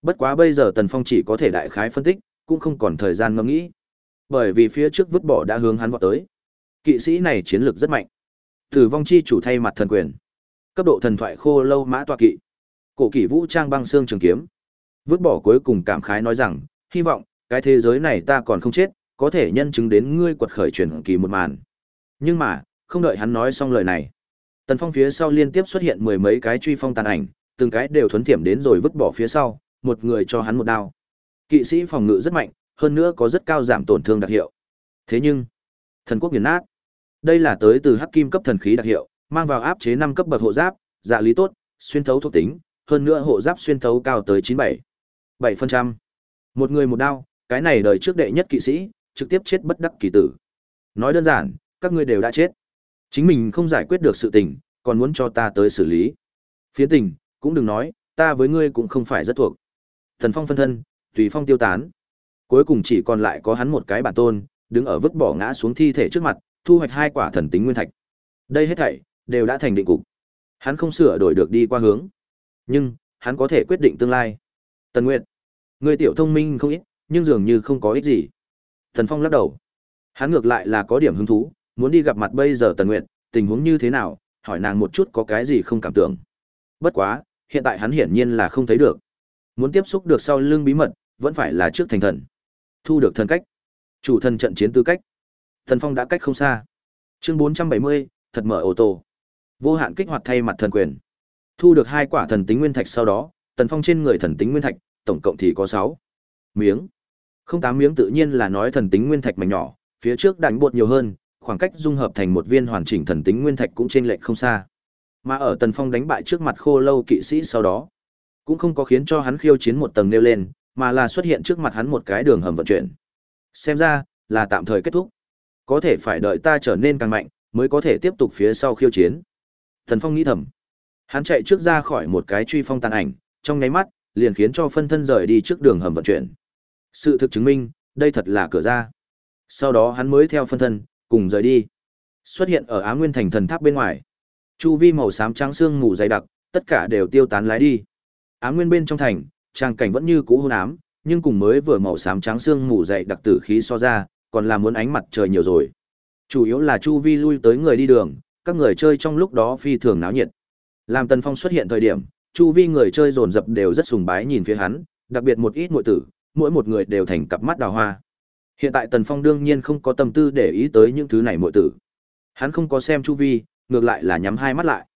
Bất quá bây giờ Tần Phong chỉ có thể đại khái phân tích, cũng không còn thời gian ngẫm nghĩ. Bởi vì phía trước vứt bỏ đã hướng hắn vọt tới. Kỵ sĩ này chiến lược rất mạnh. Tử vong chi chủ thay mặt thần quyền. Cấp độ thần thoại khô lâu mã tọa kỵ. Cổ kỵ vũ trang băng xương trường kiếm. Vứt bỏ cuối cùng cảm khái nói rằng, hy vọng cái thế giới này ta còn không chết, có thể nhân chứng đến ngươi quật khởi truyền kỳ một màn. Nhưng mà, không đợi hắn nói xong lời này, Tần Phong phía sau liên tiếp xuất hiện mười mấy cái truy phong tàn ảnh, từng cái đều thuấn thiểm đến rồi vứt bỏ phía sau, một người cho hắn một đao. Kỵ sĩ phòng ngự rất mạnh, hơn nữa có rất cao giảm tổn thương đặc hiệu. Thế nhưng, thần quốc nghiền nát. Đây là tới từ hắc kim cấp thần khí đặc hiệu, mang vào áp chế năm cấp bậc hộ giáp, dạ lý tốt, xuyên thấu thuộc tính, hơn nữa hộ giáp xuyên thấu cao tới 97. 7%. Một người một đao, cái này đời trước đệ nhất kỵ sĩ, trực tiếp chết bất đắc kỳ tử. Nói đơn giản, các ngươi đều đã chết. Chính mình không giải quyết được sự tình, còn muốn cho ta tới xử lý. Phía tình, cũng đừng nói, ta với ngươi cũng không phải rất thuộc. Thần phong phân thân, tùy phong tiêu tán. Cuối cùng chỉ còn lại có hắn một cái bản tôn, đứng ở vứt bỏ ngã xuống thi thể trước mặt, thu hoạch hai quả thần tính nguyên thạch. Đây hết thảy đều đã thành định cục. Hắn không sửa đổi được đi qua hướng, nhưng hắn có thể quyết định tương lai. Tần Nguyệt, người tiểu thông minh không ít, nhưng dường như không có ích gì. thần Phong lắc đầu. Hắn ngược lại là có điểm hứng thú, muốn đi gặp mặt bây giờ Tần Nguyệt, tình huống như thế nào, hỏi nàng một chút có cái gì không cảm tưởng. Bất quá, hiện tại hắn hiển nhiên là không thấy được. Muốn tiếp xúc được sau lưng bí mật, vẫn phải là trước thành thần. Thu được thần cách. Chủ thần trận chiến tư cách. Thần Phong đã cách không xa. Chương 470, thật mở ô tô. Vô hạn kích hoạt thay mặt thần quyền. Thu được hai quả thần tính nguyên thạch sau đó, Tần Phong trên người thần tính nguyên thạch, tổng cộng thì có sáu miếng. Không tám miếng tự nhiên là nói thần tính nguyên thạch mảnh nhỏ, phía trước đánh bột nhiều hơn, khoảng cách dung hợp thành một viên hoàn chỉnh thần tính nguyên thạch cũng trên lệch không xa. Mà ở Tần Phong đánh bại trước mặt Khô Lâu kỵ sĩ sau đó, cũng không có khiến cho hắn khiêu chiến một tầng nêu lên, mà là xuất hiện trước mặt hắn một cái đường hầm vận chuyển. Xem ra, là tạm thời kết thúc. Có thể phải đợi ta trở nên càng mạnh, mới có thể tiếp tục phía sau khiêu chiến. Thần Phong nghĩ thầm. Hắn chạy trước ra khỏi một cái truy phong tàn ảnh, trong nháy mắt, liền khiến cho phân thân rời đi trước đường hầm vận chuyển. Sự thực chứng minh, đây thật là cửa ra. Sau đó hắn mới theo phân thân, cùng rời đi. Xuất hiện ở Á Nguyên Thành thần tháp bên ngoài. Chu vi màu xám trắng xương mù dày đặc, tất cả đều tiêu tán lái đi. Á Nguyên bên trong thành, trang cảnh vẫn như cũ hôn ám, nhưng cùng mới vừa màu xám trắng xương mù dậy đặc tử khí so ra, còn là muốn ánh mặt trời nhiều rồi. Chủ yếu là chu vi lui tới người đi đường, các người chơi trong lúc đó phi thường náo nhiệt. Làm Tần Phong xuất hiện thời điểm, chu vi người chơi dồn dập đều rất sùng bái nhìn phía hắn, đặc biệt một ít muội tử, mỗi một người đều thành cặp mắt đào hoa. Hiện tại Tần Phong đương nhiên không có tâm tư để ý tới những thứ này muội tử. Hắn không có xem chu vi, ngược lại là nhắm hai mắt lại.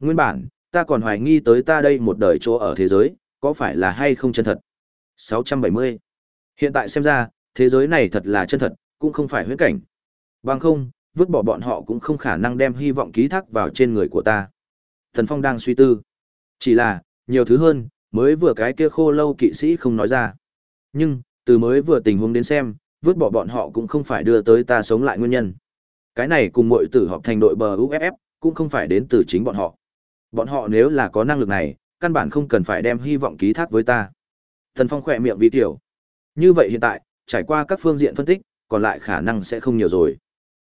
Nguyên bản, ta còn hoài nghi tới ta đây một đời chỗ ở thế giới, có phải là hay không chân thật. 670. Hiện tại xem ra, thế giới này thật là chân thật, cũng không phải huyễn cảnh. Bằng không, vứt bỏ bọn họ cũng không khả năng đem hy vọng ký thác vào trên người của ta. Thần Phong đang suy tư. Chỉ là, nhiều thứ hơn, mới vừa cái kia khô lâu kỵ sĩ không nói ra. Nhưng, từ mới vừa tình huống đến xem, vứt bỏ bọn họ cũng không phải đưa tới ta sống lại nguyên nhân. Cái này cùng mọi tử họp thành đội bờ UFF, cũng không phải đến từ chính bọn họ. Bọn họ nếu là có năng lực này, căn bản không cần phải đem hy vọng ký thác với ta. Thần Phong khỏe miệng vì tiểu. Như vậy hiện tại, trải qua các phương diện phân tích, còn lại khả năng sẽ không nhiều rồi.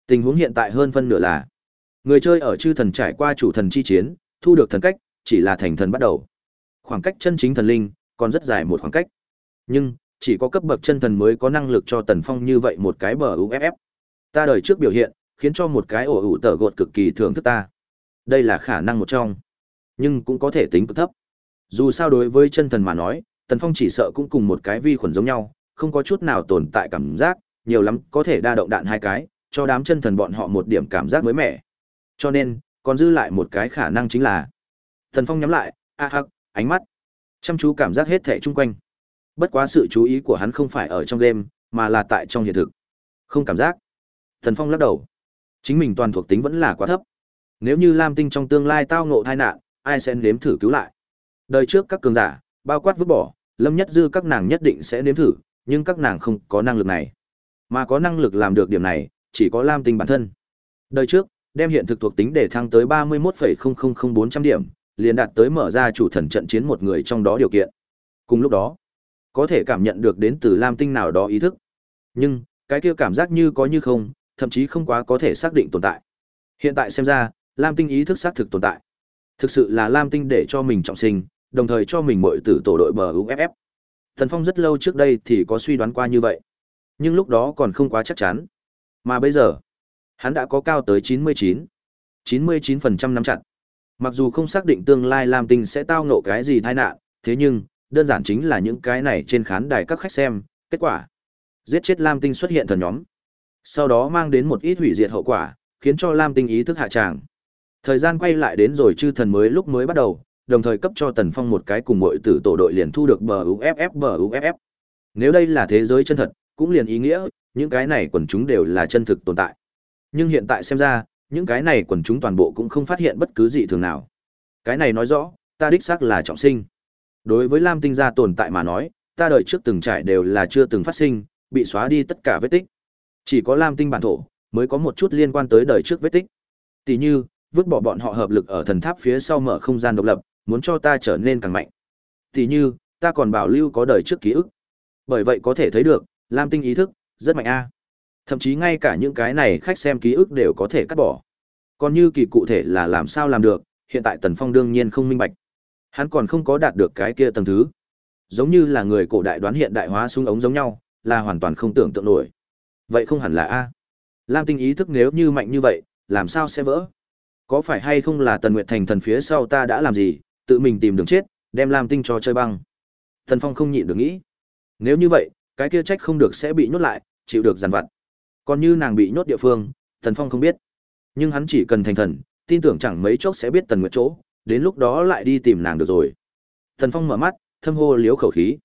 Tình huống hiện tại hơn phân nửa là người chơi ở chư thần trải qua chủ thần chi chiến, thu được thần cách, chỉ là thành thần bắt đầu. Khoảng cách chân chính thần linh còn rất dài một khoảng cách. Nhưng, chỉ có cấp bậc chân thần mới có năng lực cho Tần Phong như vậy một cái bờ UFF. Ta đời trước biểu hiện, khiến cho một cái ổ ủ tờ gột cực kỳ thưởng thức ta. Đây là khả năng một trong, nhưng cũng có thể tính cực thấp. Dù sao đối với chân thần mà nói, Tần Phong chỉ sợ cũng cùng một cái vi khuẩn giống nhau, không có chút nào tồn tại cảm giác, nhiều lắm có thể đa động đạn hai cái, cho đám chân thần bọn họ một điểm cảm giác mới mẻ. Cho nên, còn dư lại một cái khả năng chính là Tần Phong nhắm lại, a hắc, ánh mắt chăm chú cảm giác hết thảy chung quanh. Bất quá sự chú ý của hắn không phải ở trong game, mà là tại trong hiện thực. Không cảm giác. Tần Phong lắc đầu. Chính mình toàn thuộc tính vẫn là quá thấp. Nếu như Lam Tinh trong tương lai tao ngộ tai nạn, ai sẽ nếm thử cứu lại? Đời trước các cường giả, bao quát vứt bỏ, Lâm Nhất Dư các nàng nhất định sẽ nếm thử, nhưng các nàng không có năng lực này. Mà có năng lực làm được điểm này, chỉ có Lam Tinh bản thân. Đời trước, đem hiện thực thuộc tính để thăng tới 31,000400 điểm, liền đạt tới mở ra chủ thần trận chiến một người trong đó điều kiện. Cùng lúc đó, có thể cảm nhận được đến từ Lam Tinh nào đó ý thức. Nhưng, cái kia cảm giác như có như không, thậm chí không quá có thể xác định tồn tại. Hiện tại xem ra, Lam Tinh ý thức xác thực tồn tại. Thực sự là Lam Tinh để cho mình trọng sinh, đồng thời cho mình mọi tử tổ đội bờ UFF. Thần Phong rất lâu trước đây thì có suy đoán qua như vậy. Nhưng lúc đó còn không quá chắc chắn. Mà bây giờ, hắn đã có cao tới 99, 99% nắm chặt. Mặc dù không xác định tương lai Lam Tinh sẽ tao ngộ cái gì tai nạn, thế nhưng, đơn giản chính là những cái này trên khán đài các khách xem, kết quả. Giết chết Lam Tinh xuất hiện thần nhóm. Sau đó mang đến một ít hủy diệt hậu quả, khiến cho Lam Tinh ý thức hạ tràng. Thời gian quay lại đến rồi chư thần mới lúc mới bắt đầu, đồng thời cấp cho Tần Phong một cái cùng mọi tử tổ đội liền thu được bờ UFF bờ UFF. Nếu đây là thế giới chân thật, cũng liền ý nghĩa, những cái này quần chúng đều là chân thực tồn tại. Nhưng hiện tại xem ra, những cái này quần chúng toàn bộ cũng không phát hiện bất cứ gì thường nào. Cái này nói rõ, ta đích xác là trọng sinh. Đối với Lam Tinh gia tồn tại mà nói, ta đời trước từng trải đều là chưa từng phát sinh, bị xóa đi tất cả vết tích. Chỉ có Lam Tinh bản thổ mới có một chút liên quan tới đời trước vết tích. Tỷ như, vứt bỏ bọn họ hợp lực ở thần tháp phía sau mở không gian độc lập, muốn cho ta trở nên càng mạnh. Tỷ như, ta còn bảo lưu có đời trước ký ức. Bởi vậy có thể thấy được, Lam Tinh ý thức rất mạnh a. Thậm chí ngay cả những cái này khách xem ký ức đều có thể cắt bỏ. Còn như kỳ cụ thể là làm sao làm được, hiện tại Tần Phong đương nhiên không minh bạch. Hắn còn không có đạt được cái kia tầng thứ. Giống như là người cổ đại đoán hiện đại hóa súng ống giống nhau, là hoàn toàn không tưởng tượng nổi. Vậy không hẳn là A. Lam tinh ý thức nếu như mạnh như vậy, làm sao sẽ vỡ? Có phải hay không là Tần Nguyệt Thành thần phía sau ta đã làm gì, tự mình tìm đường chết, đem Lam tinh cho chơi băng. Thần Phong không nhịn được nghĩ. Nếu như vậy, cái kia trách không được sẽ bị nhốt lại, chịu được giàn vặt. Còn như nàng bị nhốt địa phương, thần Phong không biết. Nhưng hắn chỉ cần thành thần, tin tưởng chẳng mấy chốc sẽ biết Tần Nguyệt chỗ, đến lúc đó lại đi tìm nàng được rồi. Thần Phong mở mắt, thâm hô liếu khẩu khí.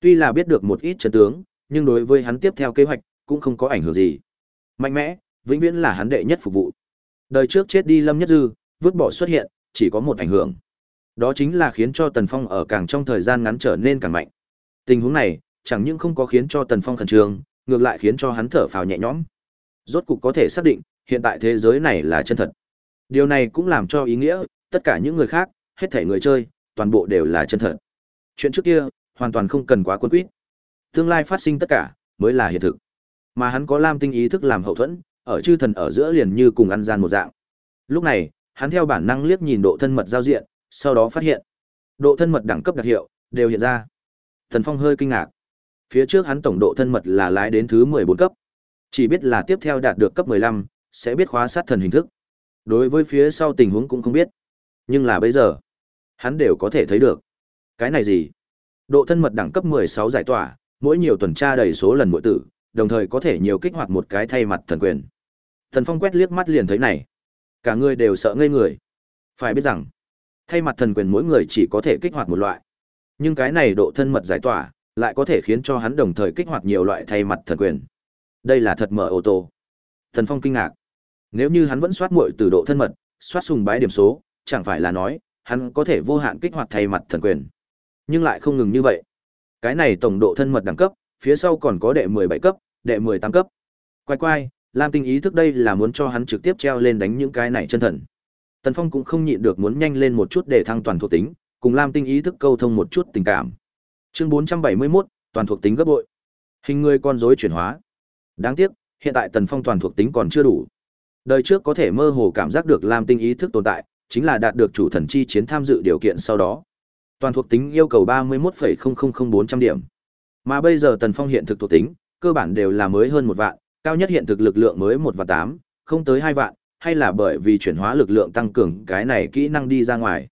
Tuy là biết được một ít chân tướng, nhưng đối với hắn tiếp theo kế hoạch, cũng không có ảnh hưởng gì. Mạnh mẽ, vĩnh viễn là hắn đệ nhất phục vụ. Đời trước chết đi Lâm Nhất Dư, vứt bỏ xuất hiện, chỉ có một ảnh hưởng. Đó chính là khiến cho Tần Phong ở càng trong thời gian ngắn trở nên càng mạnh. Tình huống này, chẳng những không có khiến cho Tần Phong khẩn trương, ngược lại khiến cho hắn thở phào nhẹ nhõm. Rốt cục có thể xác định, hiện tại thế giới này là chân thật. Điều này cũng làm cho ý nghĩa, tất cả những người khác, hết thảy người chơi, toàn bộ đều là chân thật. Chuyện trước kia, hoàn toàn không cần quá quân quyết, Tương lai phát sinh tất cả, mới là hiện thực. Mà hắn có Lam tinh ý thức làm hậu thuẫn, ở chư thần ở giữa liền như cùng ăn gian một dạng. Lúc này, hắn theo bản năng liếc nhìn độ thân mật giao diện, sau đó phát hiện, độ thân mật đẳng cấp đặc hiệu đều hiện ra. Thần Phong hơi kinh ngạc. Phía trước hắn tổng độ thân mật là lái đến thứ 14 cấp. Chỉ biết là tiếp theo đạt được cấp 15, sẽ biết khóa sát thần hình thức. Đối với phía sau tình huống cũng không biết. Nhưng là bây giờ, hắn đều có thể thấy được. Cái này gì? Độ thân mật đẳng cấp 16 giải tỏa, mỗi nhiều tuần tra đầy số lần mỗi tử, đồng thời có thể nhiều kích hoạt một cái thay mặt thần quyền. Thần Phong quét liếc mắt liền thấy này. Cả người đều sợ ngây người. Phải biết rằng, thay mặt thần quyền mỗi người chỉ có thể kích hoạt một loại. Nhưng cái này độ thân mật giải tỏa, lại có thể khiến cho hắn đồng thời kích hoạt nhiều loại thay mặt thần quyền. Đây là thật mở ô tô. Thần Phong kinh ngạc. Nếu như hắn vẫn soát muội từ độ thân mật, soát sùng bái điểm số, chẳng phải là nói, hắn có thể vô hạn kích hoạt thay mặt thần quyền. Nhưng lại không ngừng như vậy. Cái này tổng độ thân mật đẳng cấp, phía sau còn có đệ 17 cấp, đệ 18 cấp. Quay quay, Lam Tinh ý thức đây là muốn cho hắn trực tiếp treo lên đánh những cái này chân thần. Tần Phong cũng không nhịn được muốn nhanh lên một chút để thăng toàn thuộc tính, cùng Lam Tinh ý thức câu thông một chút tình cảm. Chương 471, toàn thuộc tính gấp bội. Hình người con rối chuyển hóa. Đáng tiếc, hiện tại Tần Phong toàn thuộc tính còn chưa đủ. Đời trước có thể mơ hồ cảm giác được Lam Tinh ý thức tồn tại, chính là đạt được chủ thần chi chiến tham dự điều kiện sau đó. Toàn thuộc tính yêu cầu 31,000400 điểm. Mà bây giờ Tần Phong hiện thực thuộc tính, cơ bản đều là mới hơn một vạn, cao nhất hiện thực lực lượng mới một vạn tám, không tới hai vạn, hay là bởi vì chuyển hóa lực lượng tăng cường cái này kỹ năng đi ra ngoài.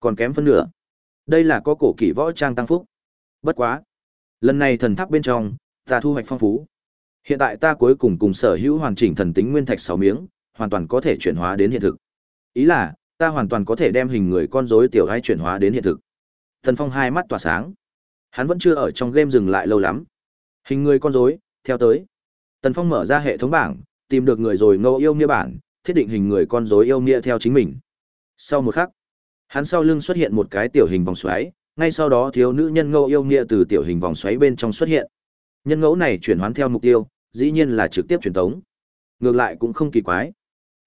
Còn kém phân nửa. Đây là có cổ kỷ võ trang tăng phúc. Bất quá. Lần này thần tháp bên trong, ta thu hoạch phong phú. Hiện tại ta cuối cùng cùng sở hữu hoàn chỉnh thần tính nguyên thạch sáu miếng, hoàn toàn có thể chuyển hóa đến hiện thực. Ý là, ta hoàn toàn có thể đem hình người con rối tiểu hai chuyển hóa đến hiện thực. Thần Phong hai mắt tỏa sáng. Hắn vẫn chưa ở trong game dừng lại lâu lắm. Hình người con rối, theo tới. Tần Phong mở ra hệ thống bảng, tìm được người rồi ngẫu yêu nghĩa bản, thiết định hình người con rối yêu nghĩa theo chính mình. Sau một khắc, hắn sau lưng xuất hiện một cái tiểu hình vòng xoáy, ngay sau đó thiếu nữ nhân ngẫu yêu nghĩa từ tiểu hình vòng xoáy bên trong xuất hiện. Nhân ngẫu này chuyển hoán theo mục tiêu, dĩ nhiên là trực tiếp truyền tống. Ngược lại cũng không kỳ quái.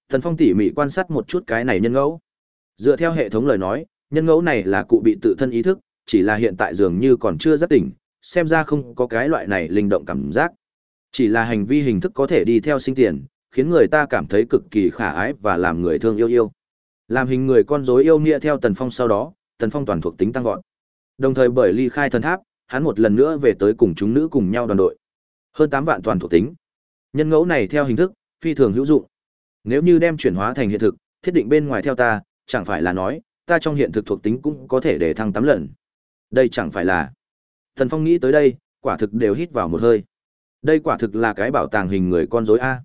Thần Phong tỉ mỉ quan sát một chút cái này nhân ngẫu. Dựa theo hệ thống lời nói, nhân ngẫu này là cụ bị tự thân ý thức, chỉ là hiện tại dường như còn chưa rất tỉnh, xem ra không có cái loại này linh động cảm giác. Chỉ là hành vi hình thức có thể đi theo sinh tiền, khiến người ta cảm thấy cực kỳ khả ái và làm người thương yêu yêu. Làm hình người con rối yêu nghĩa theo Tần Phong sau đó, Tần Phong toàn thuộc tính tăng vọt. Đồng thời bởi ly khai thần tháp, hắn một lần nữa về tới cùng chúng nữ cùng nhau đoàn đội. Hơn 8 vạn toàn thuộc tính. Nhân ngẫu này theo hình thức, phi thường hữu dụng. Nếu như đem chuyển hóa thành hiện thực, thiết định bên ngoài theo ta, chẳng phải là nói, ta trong hiện thực thuộc tính cũng có thể để thăng 8 lần. Đây chẳng phải là. Thần Phong nghĩ tới đây, quả thực đều hít vào một hơi. Đây quả thực là cái bảo tàng hình người con rối a.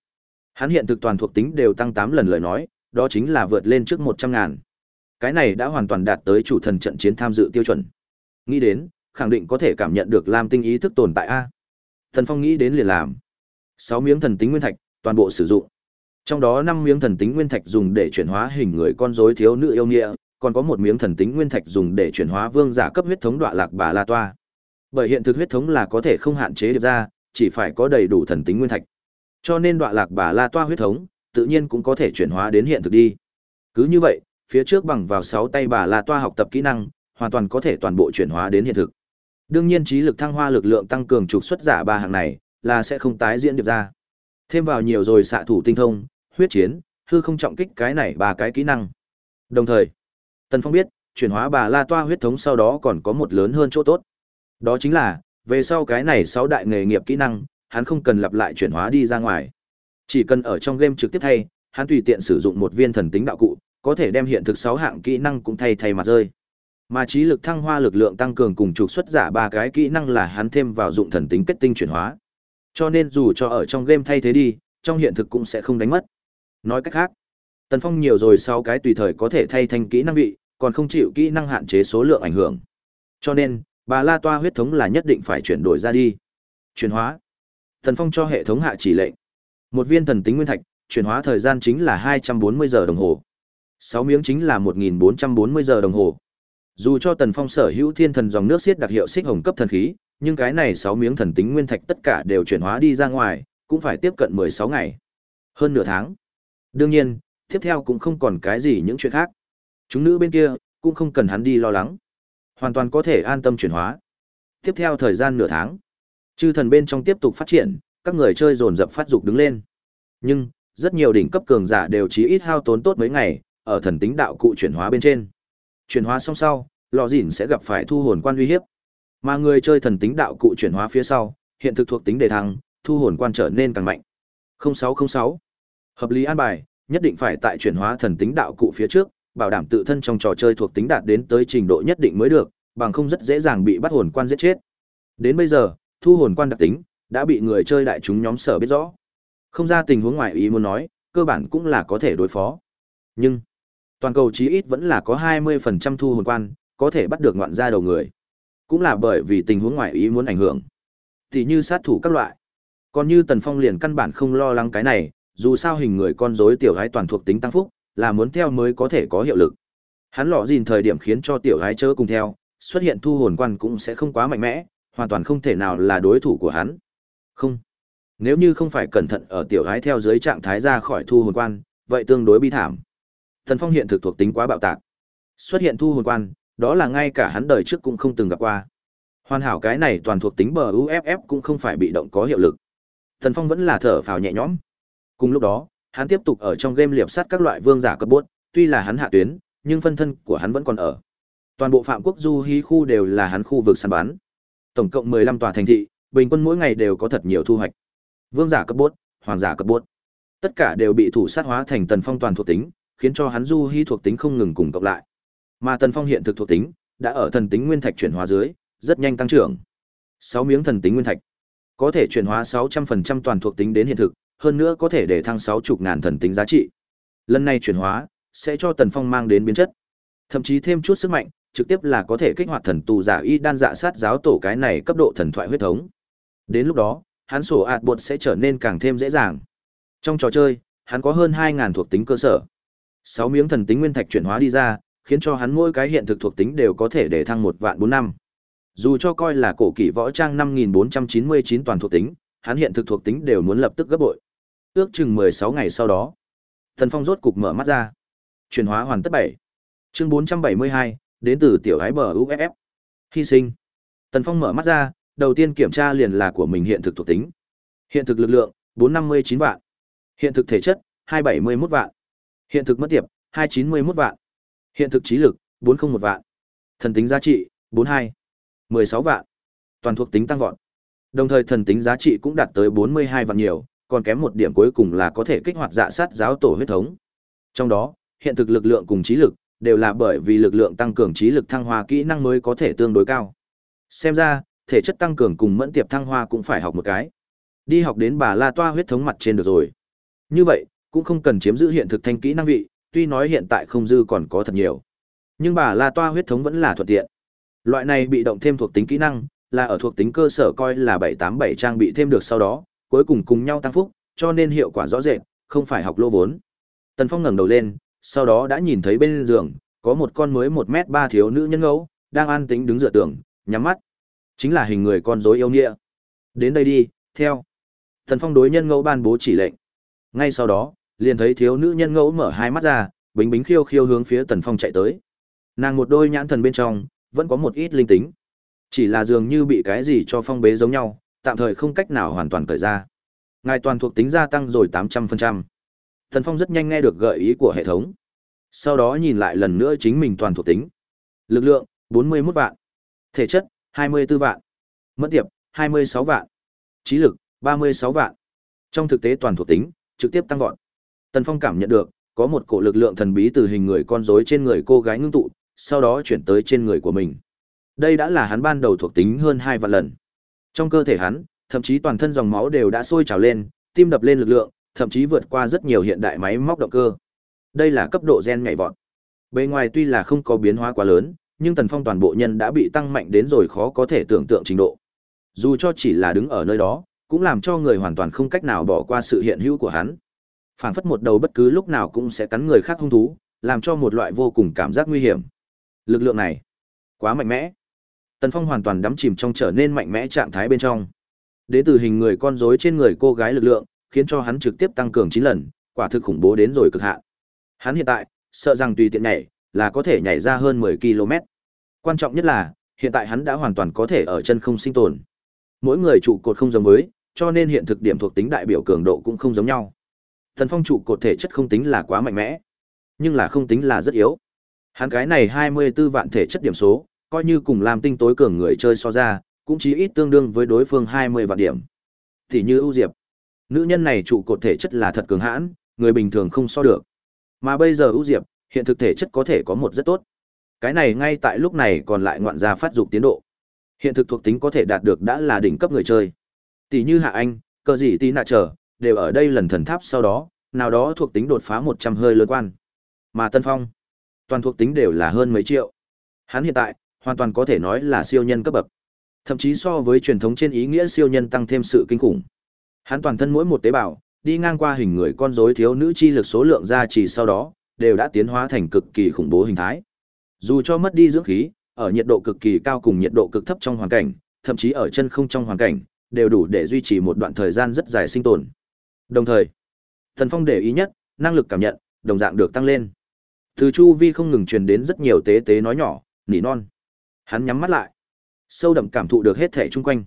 Hắn hiện thực toàn thuộc tính đều tăng 8 lần lời nói, đó chính là vượt lên trước 100 ngàn. Cái này đã hoàn toàn đạt tới chủ thần trận chiến tham dự tiêu chuẩn. Nghĩ đến, khẳng định có thể cảm nhận được Lam tinh ý thức tồn tại a. Thần Phong nghĩ đến liền làm. 6 miếng thần tính nguyên thạch, toàn bộ sử dụng. Trong đó 5 miếng thần tính nguyên thạch dùng để chuyển hóa hình người con rối thiếu nữ yêu nghĩa, còn có một miếng thần tính nguyên thạch dùng để chuyển hóa vương giả cấp huyết thống đoạn lạc bà la toa. Bởi hiện thực huyết thống là có thể không hạn chế được ra, chỉ phải có đầy đủ thần tính nguyên thạch. Cho nên đoạn lạc bà la toa huyết thống, tự nhiên cũng có thể chuyển hóa đến hiện thực đi. Cứ như vậy, phía trước bằng vào 6 tay bà la toa học tập kỹ năng, hoàn toàn có thể toàn bộ chuyển hóa đến hiện thực. Đương nhiên trí lực thăng hoa lực lượng tăng cường trục xuất giả ba hàng này, là sẽ không tái diễn được ra. Thêm vào nhiều rồi xạ thủ tinh thông, huyết chiến, hư không trọng kích cái này ba cái kỹ năng. Đồng thời, Tần Phong biết, chuyển hóa bà La Toa huyết thống sau đó còn có một lớn hơn chỗ tốt. Đó chính là, về sau cái này sáu đại nghề nghiệp kỹ năng, hắn không cần lặp lại chuyển hóa đi ra ngoài. Chỉ cần ở trong game trực tiếp thay, hắn tùy tiện sử dụng một viên thần tính đạo cụ, có thể đem hiện thực 6 hạng kỹ năng cũng thay thay mặt rơi. Mà trí lực thăng hoa lực lượng tăng cường cùng trục xuất giả ba cái kỹ năng là hắn thêm vào dụng thần tính kết tinh chuyển hóa. Cho nên dù cho ở trong game thay thế đi, trong hiện thực cũng sẽ không đánh mất. Nói cách khác, Tần Phong nhiều rồi sau cái tùy thời có thể thay thành kỹ năng vị, còn không chịu kỹ năng hạn chế số lượng ảnh hưởng. Cho nên, bà La Toa huyết thống là nhất định phải chuyển đổi ra đi. Chuyển hóa. Tần Phong cho hệ thống hạ chỉ lệnh. Một viên thần tính nguyên thạch, chuyển hóa thời gian chính là 240 giờ đồng hồ. 6 miếng chính là 1440 giờ đồng hồ. Dù cho Tần Phong sở hữu thiên thần dòng nước xiết đặc hiệu xích hồng cấp thần khí, nhưng cái này 6 miếng thần tính nguyên thạch tất cả đều chuyển hóa đi ra ngoài, cũng phải tiếp cận 16 ngày. Hơn nửa tháng. Đương nhiên, tiếp theo cũng không còn cái gì những chuyện khác. Chúng nữ bên kia, cũng không cần hắn đi lo lắng. Hoàn toàn có thể an tâm chuyển hóa. Tiếp theo thời gian nửa tháng, chư thần bên trong tiếp tục phát triển, các người chơi dồn dập phát dục đứng lên. Nhưng, rất nhiều đỉnh cấp cường giả đều chí ít hao tốn tốt mấy ngày, ở thần tính đạo cụ chuyển hóa bên trên. Chuyển hóa xong sau, lò dỉn sẽ gặp phải thu hồn quan uy hiếp. Mà người chơi thần tính đạo cụ chuyển hóa phía sau, hiện thực thuộc tính đề thăng, thu hồn quan trở nên càng mạnh. 0606. Hợp lý an bài, nhất định phải tại chuyển hóa thần tính đạo cụ phía trước, bảo đảm tự thân trong trò chơi thuộc tính đạt đến tới trình độ nhất định mới được, bằng không rất dễ dàng bị bắt hồn quan giết chết. Đến bây giờ, thu hồn quan đặc tính đã bị người chơi đại chúng nhóm sở biết rõ. Không ra tình huống ngoài ý muốn nói, cơ bản cũng là có thể đối phó. Nhưng, toàn cầu chí ít vẫn là có 20% thu hồn quan, có thể bắt được ngoạn gia đầu người. Cũng là bởi vì tình huống ngoài ý muốn ảnh hưởng. thì như sát thủ các loại. Còn như Tần Phong liền căn bản không lo lắng cái này, dù sao hình người con rối tiểu gái toàn thuộc tính tăng phúc, là muốn theo mới có thể có hiệu lực. Hắn lọ dìn thời điểm khiến cho tiểu gái chớ cùng theo, xuất hiện thu hồn quan cũng sẽ không quá mạnh mẽ, hoàn toàn không thể nào là đối thủ của hắn. Không. Nếu như không phải cẩn thận ở tiểu gái theo dưới trạng thái ra khỏi thu hồn quan, vậy tương đối bi thảm. Thần Phong hiện thực thuộc tính quá bạo tạc. Xuất hiện thu hồn quan, đó là ngay cả hắn đời trước cũng không từng gặp qua. Hoàn hảo cái này toàn thuộc tính bờ UFF cũng không phải bị động có hiệu lực. Thần Phong vẫn là thở phào nhẹ nhõm. Cùng lúc đó, hắn tiếp tục ở trong game liệp sát các loại vương giả cấp bốt, tuy là hắn hạ tuyến, nhưng phân thân của hắn vẫn còn ở. Toàn bộ phạm quốc du hí khu đều là hắn khu vực săn bắn. Tổng cộng 15 tòa thành thị, bình quân mỗi ngày đều có thật nhiều thu hoạch. Vương giả cấp bốt, hoàng giả cấp bốt, tất cả đều bị thủ sát hóa thành tần phong toàn thuộc tính, khiến cho hắn du hí thuộc tính không ngừng cùng cộng lại. Mà tần phong hiện thực thuộc tính đã ở thần tính nguyên thạch chuyển hóa dưới, rất nhanh tăng trưởng. 6 miếng thần tính nguyên thạch có thể chuyển hóa 600% toàn thuộc tính đến hiện thực, hơn nữa có thể để thăng sáu chục ngàn thần tính giá trị. Lần này chuyển hóa, sẽ cho Tần Phong mang đến biến chất. Thậm chí thêm chút sức mạnh, trực tiếp là có thể kích hoạt thần tù giả y đan dạ sát giáo tổ cái này cấp độ thần thoại huyết thống. Đến lúc đó, hắn sổ ạt bột sẽ trở nên càng thêm dễ dàng. Trong trò chơi, hắn có hơn 2.000 thuộc tính cơ sở. 6 miếng thần tính nguyên thạch chuyển hóa đi ra, khiến cho hắn mỗi cái hiện thực thuộc tính đều có thể để thăng một vạn bốn năm. Dù cho coi là cổ kỷ võ trang 5499 toàn thuộc tính, hắn hiện thực thuộc tính đều muốn lập tức gấp bội. Ước chừng 16 ngày sau đó, Thần Phong rốt cục mở mắt ra. Chuyển hóa hoàn tất 7. Chương 472, đến từ tiểu ái bờ UFF. Hy sinh. Tần Phong mở mắt ra, đầu tiên kiểm tra liền là của mình hiện thực thuộc tính. Hiện thực lực lượng, 459 vạn. Hiện thực thể chất, 271 vạn. Hiện thực mất tiệp, 291 vạn. Hiện thực trí lực, 401 vạn. Thần tính giá trị, 42. 16 vạn. Toàn thuộc tính tăng vọt. Đồng thời thần tính giá trị cũng đạt tới 42 vạn nhiều, còn kém một điểm cuối cùng là có thể kích hoạt dạ sát giáo tổ huyết thống. Trong đó, hiện thực lực lượng cùng trí lực đều là bởi vì lực lượng tăng cường trí lực thăng hoa kỹ năng mới có thể tương đối cao. Xem ra, thể chất tăng cường cùng mẫn tiệp thăng hoa cũng phải học một cái. Đi học đến bà La Toa huyết thống mặt trên được rồi. Như vậy, cũng không cần chiếm giữ hiện thực thanh kỹ năng vị, tuy nói hiện tại không dư còn có thật nhiều. Nhưng bà La Toa huyết thống vẫn là thuận tiện. Loại này bị động thêm thuộc tính kỹ năng, là ở thuộc tính cơ sở coi là 787 trang bị thêm được sau đó, cuối cùng cùng nhau tăng phúc, cho nên hiệu quả rõ rệt, không phải học lô vốn. Tần Phong ngẩng đầu lên, sau đó đã nhìn thấy bên giường, có một con mới một mét ba thiếu nữ nhân ngẫu, đang an tĩnh đứng dựa tường, nhắm mắt. Chính là hình người con rối yêu nghĩa. Đến đây đi, theo. thần Phong đối nhân ngẫu ban bố chỉ lệnh. Ngay sau đó, liền thấy thiếu nữ nhân ngẫu mở hai mắt ra, bính bính khiêu khiêu hướng phía Tần Phong chạy tới. Nàng một đôi nhãn thần bên trong, vẫn có một ít linh tính. Chỉ là dường như bị cái gì cho phong bế giống nhau, tạm thời không cách nào hoàn toàn cởi ra. Ngài toàn thuộc tính gia tăng rồi 800%. Thần Phong rất nhanh nghe được gợi ý của hệ thống. Sau đó nhìn lại lần nữa chính mình toàn thuộc tính. Lực lượng, 41 vạn. Thể chất, 24 vạn. Mất tiệp, 26 vạn. Trí lực, 36 vạn. Trong thực tế toàn thuộc tính, trực tiếp tăng vọt. Tần Phong cảm nhận được, có một cổ lực lượng thần bí từ hình người con rối trên người cô gái ngưng tụ, sau đó chuyển tới trên người của mình. Đây đã là hắn ban đầu thuộc tính hơn hai vạn lần. Trong cơ thể hắn, thậm chí toàn thân dòng máu đều đã sôi trào lên, tim đập lên lực lượng, thậm chí vượt qua rất nhiều hiện đại máy móc động cơ. Đây là cấp độ gen nhảy vọt. Bề ngoài tuy là không có biến hóa quá lớn, nhưng Tần Phong toàn bộ nhân đã bị tăng mạnh đến rồi khó có thể tưởng tượng trình độ. Dù cho chỉ là đứng ở nơi đó, cũng làm cho người hoàn toàn không cách nào bỏ qua sự hiện hữu của hắn. Phảng phất một đầu bất cứ lúc nào cũng sẽ cắn người khác hung thú, làm cho một loại vô cùng cảm giác nguy hiểm. Lực lượng này, quá mạnh mẽ. Tần Phong hoàn toàn đắm chìm trong trở nên mạnh mẽ trạng thái bên trong. Đến từ hình người con rối trên người cô gái lực lượng, khiến cho hắn trực tiếp tăng cường 9 lần, quả thực khủng bố đến rồi cực hạn. Hắn hiện tại, sợ rằng tùy tiện nhảy, là có thể nhảy ra hơn 10 km. Quan trọng nhất là, hiện tại hắn đã hoàn toàn có thể ở chân không sinh tồn. Mỗi người trụ cột không giống với, cho nên hiện thực điểm thuộc tính đại biểu cường độ cũng không giống nhau. Thần Phong trụ cột thể chất không tính là quá mạnh mẽ, nhưng là không tính là rất yếu. Hắn cái này 24 vạn thể chất điểm số, coi như cùng làm tinh tối cường người chơi so ra, cũng chỉ ít tương đương với đối phương 20 vạn điểm. Thì như ưu diệp, nữ nhân này trụ cột thể chất là thật cường hãn, người bình thường không so được. Mà bây giờ ưu diệp, hiện thực thể chất có thể có một rất tốt. Cái này ngay tại lúc này còn lại ngoạn gia phát dục tiến độ. Hiện thực thuộc tính có thể đạt được đã là đỉnh cấp người chơi. Tỷ như Hạ Anh, cờ gì tí nạ trở, đều ở đây lần thần tháp sau đó, nào đó thuộc tính đột phá 100 hơi lớn quan. Mà Tân Phong, toàn thuộc tính đều là hơn mấy triệu. Hắn hiện tại, hoàn toàn có thể nói là siêu nhân cấp bậc. Thậm chí so với truyền thống trên ý nghĩa siêu nhân tăng thêm sự kinh khủng. Hắn toàn thân mỗi một tế bào, đi ngang qua hình người con rối thiếu nữ chi lực số lượng ra chỉ sau đó, đều đã tiến hóa thành cực kỳ khủng bố hình thái. Dù cho mất đi dưỡng khí, ở nhiệt độ cực kỳ cao cùng nhiệt độ cực thấp trong hoàn cảnh, thậm chí ở chân không trong hoàn cảnh, đều đủ để duy trì một đoạn thời gian rất dài sinh tồn. Đồng thời, Thần Phong để ý nhất, năng lực cảm nhận, đồng dạng được tăng lên. Từ chu vi không ngừng truyền đến rất nhiều tế tế nói nhỏ, nỉ non. Hắn nhắm mắt lại, sâu đậm cảm thụ được hết thể chung quanh.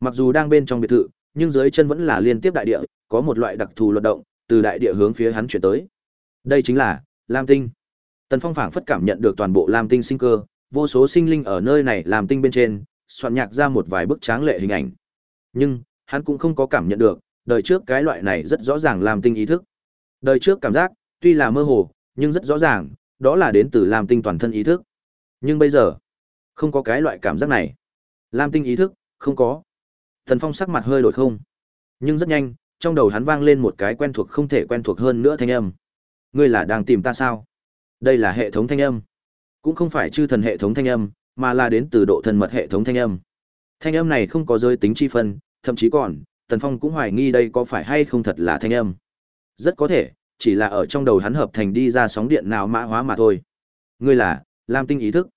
Mặc dù đang bên trong biệt thự, nhưng dưới chân vẫn là liên tiếp đại địa, có một loại đặc thù luật động, từ đại địa hướng phía hắn chuyển tới. Đây chính là Lam Tinh. Tần Phong phảng phất cảm nhận được toàn bộ Lam Tinh sinh cơ, vô số sinh linh ở nơi này làm tinh bên trên, soạn nhạc ra một vài bức tráng lệ hình ảnh. Nhưng, hắn cũng không có cảm nhận được, đời trước cái loại này rất rõ ràng Lam Tinh ý thức. Đời trước cảm giác, tuy là mơ hồ, nhưng rất rõ ràng, đó là đến từ Lam Tinh toàn thân ý thức. Nhưng bây giờ, không có cái loại cảm giác này. Lam Tinh ý thức, không có. Thần Phong sắc mặt hơi đổi không. Nhưng rất nhanh, trong đầu hắn vang lên một cái quen thuộc không thể quen thuộc hơn nữa thanh âm. Ngươi là đang tìm ta sao? Đây là hệ thống thanh âm. Cũng không phải chư thần hệ thống thanh âm, mà là đến từ độ thần mật hệ thống thanh âm. Thanh âm này không có giới tính chi phân, thậm chí còn, Tần Phong cũng hoài nghi đây có phải hay không thật là thanh âm. Rất có thể, chỉ là ở trong đầu hắn hợp thành đi ra sóng điện nào mã hóa mà thôi. Ngươi là, Lam Tinh ý thức.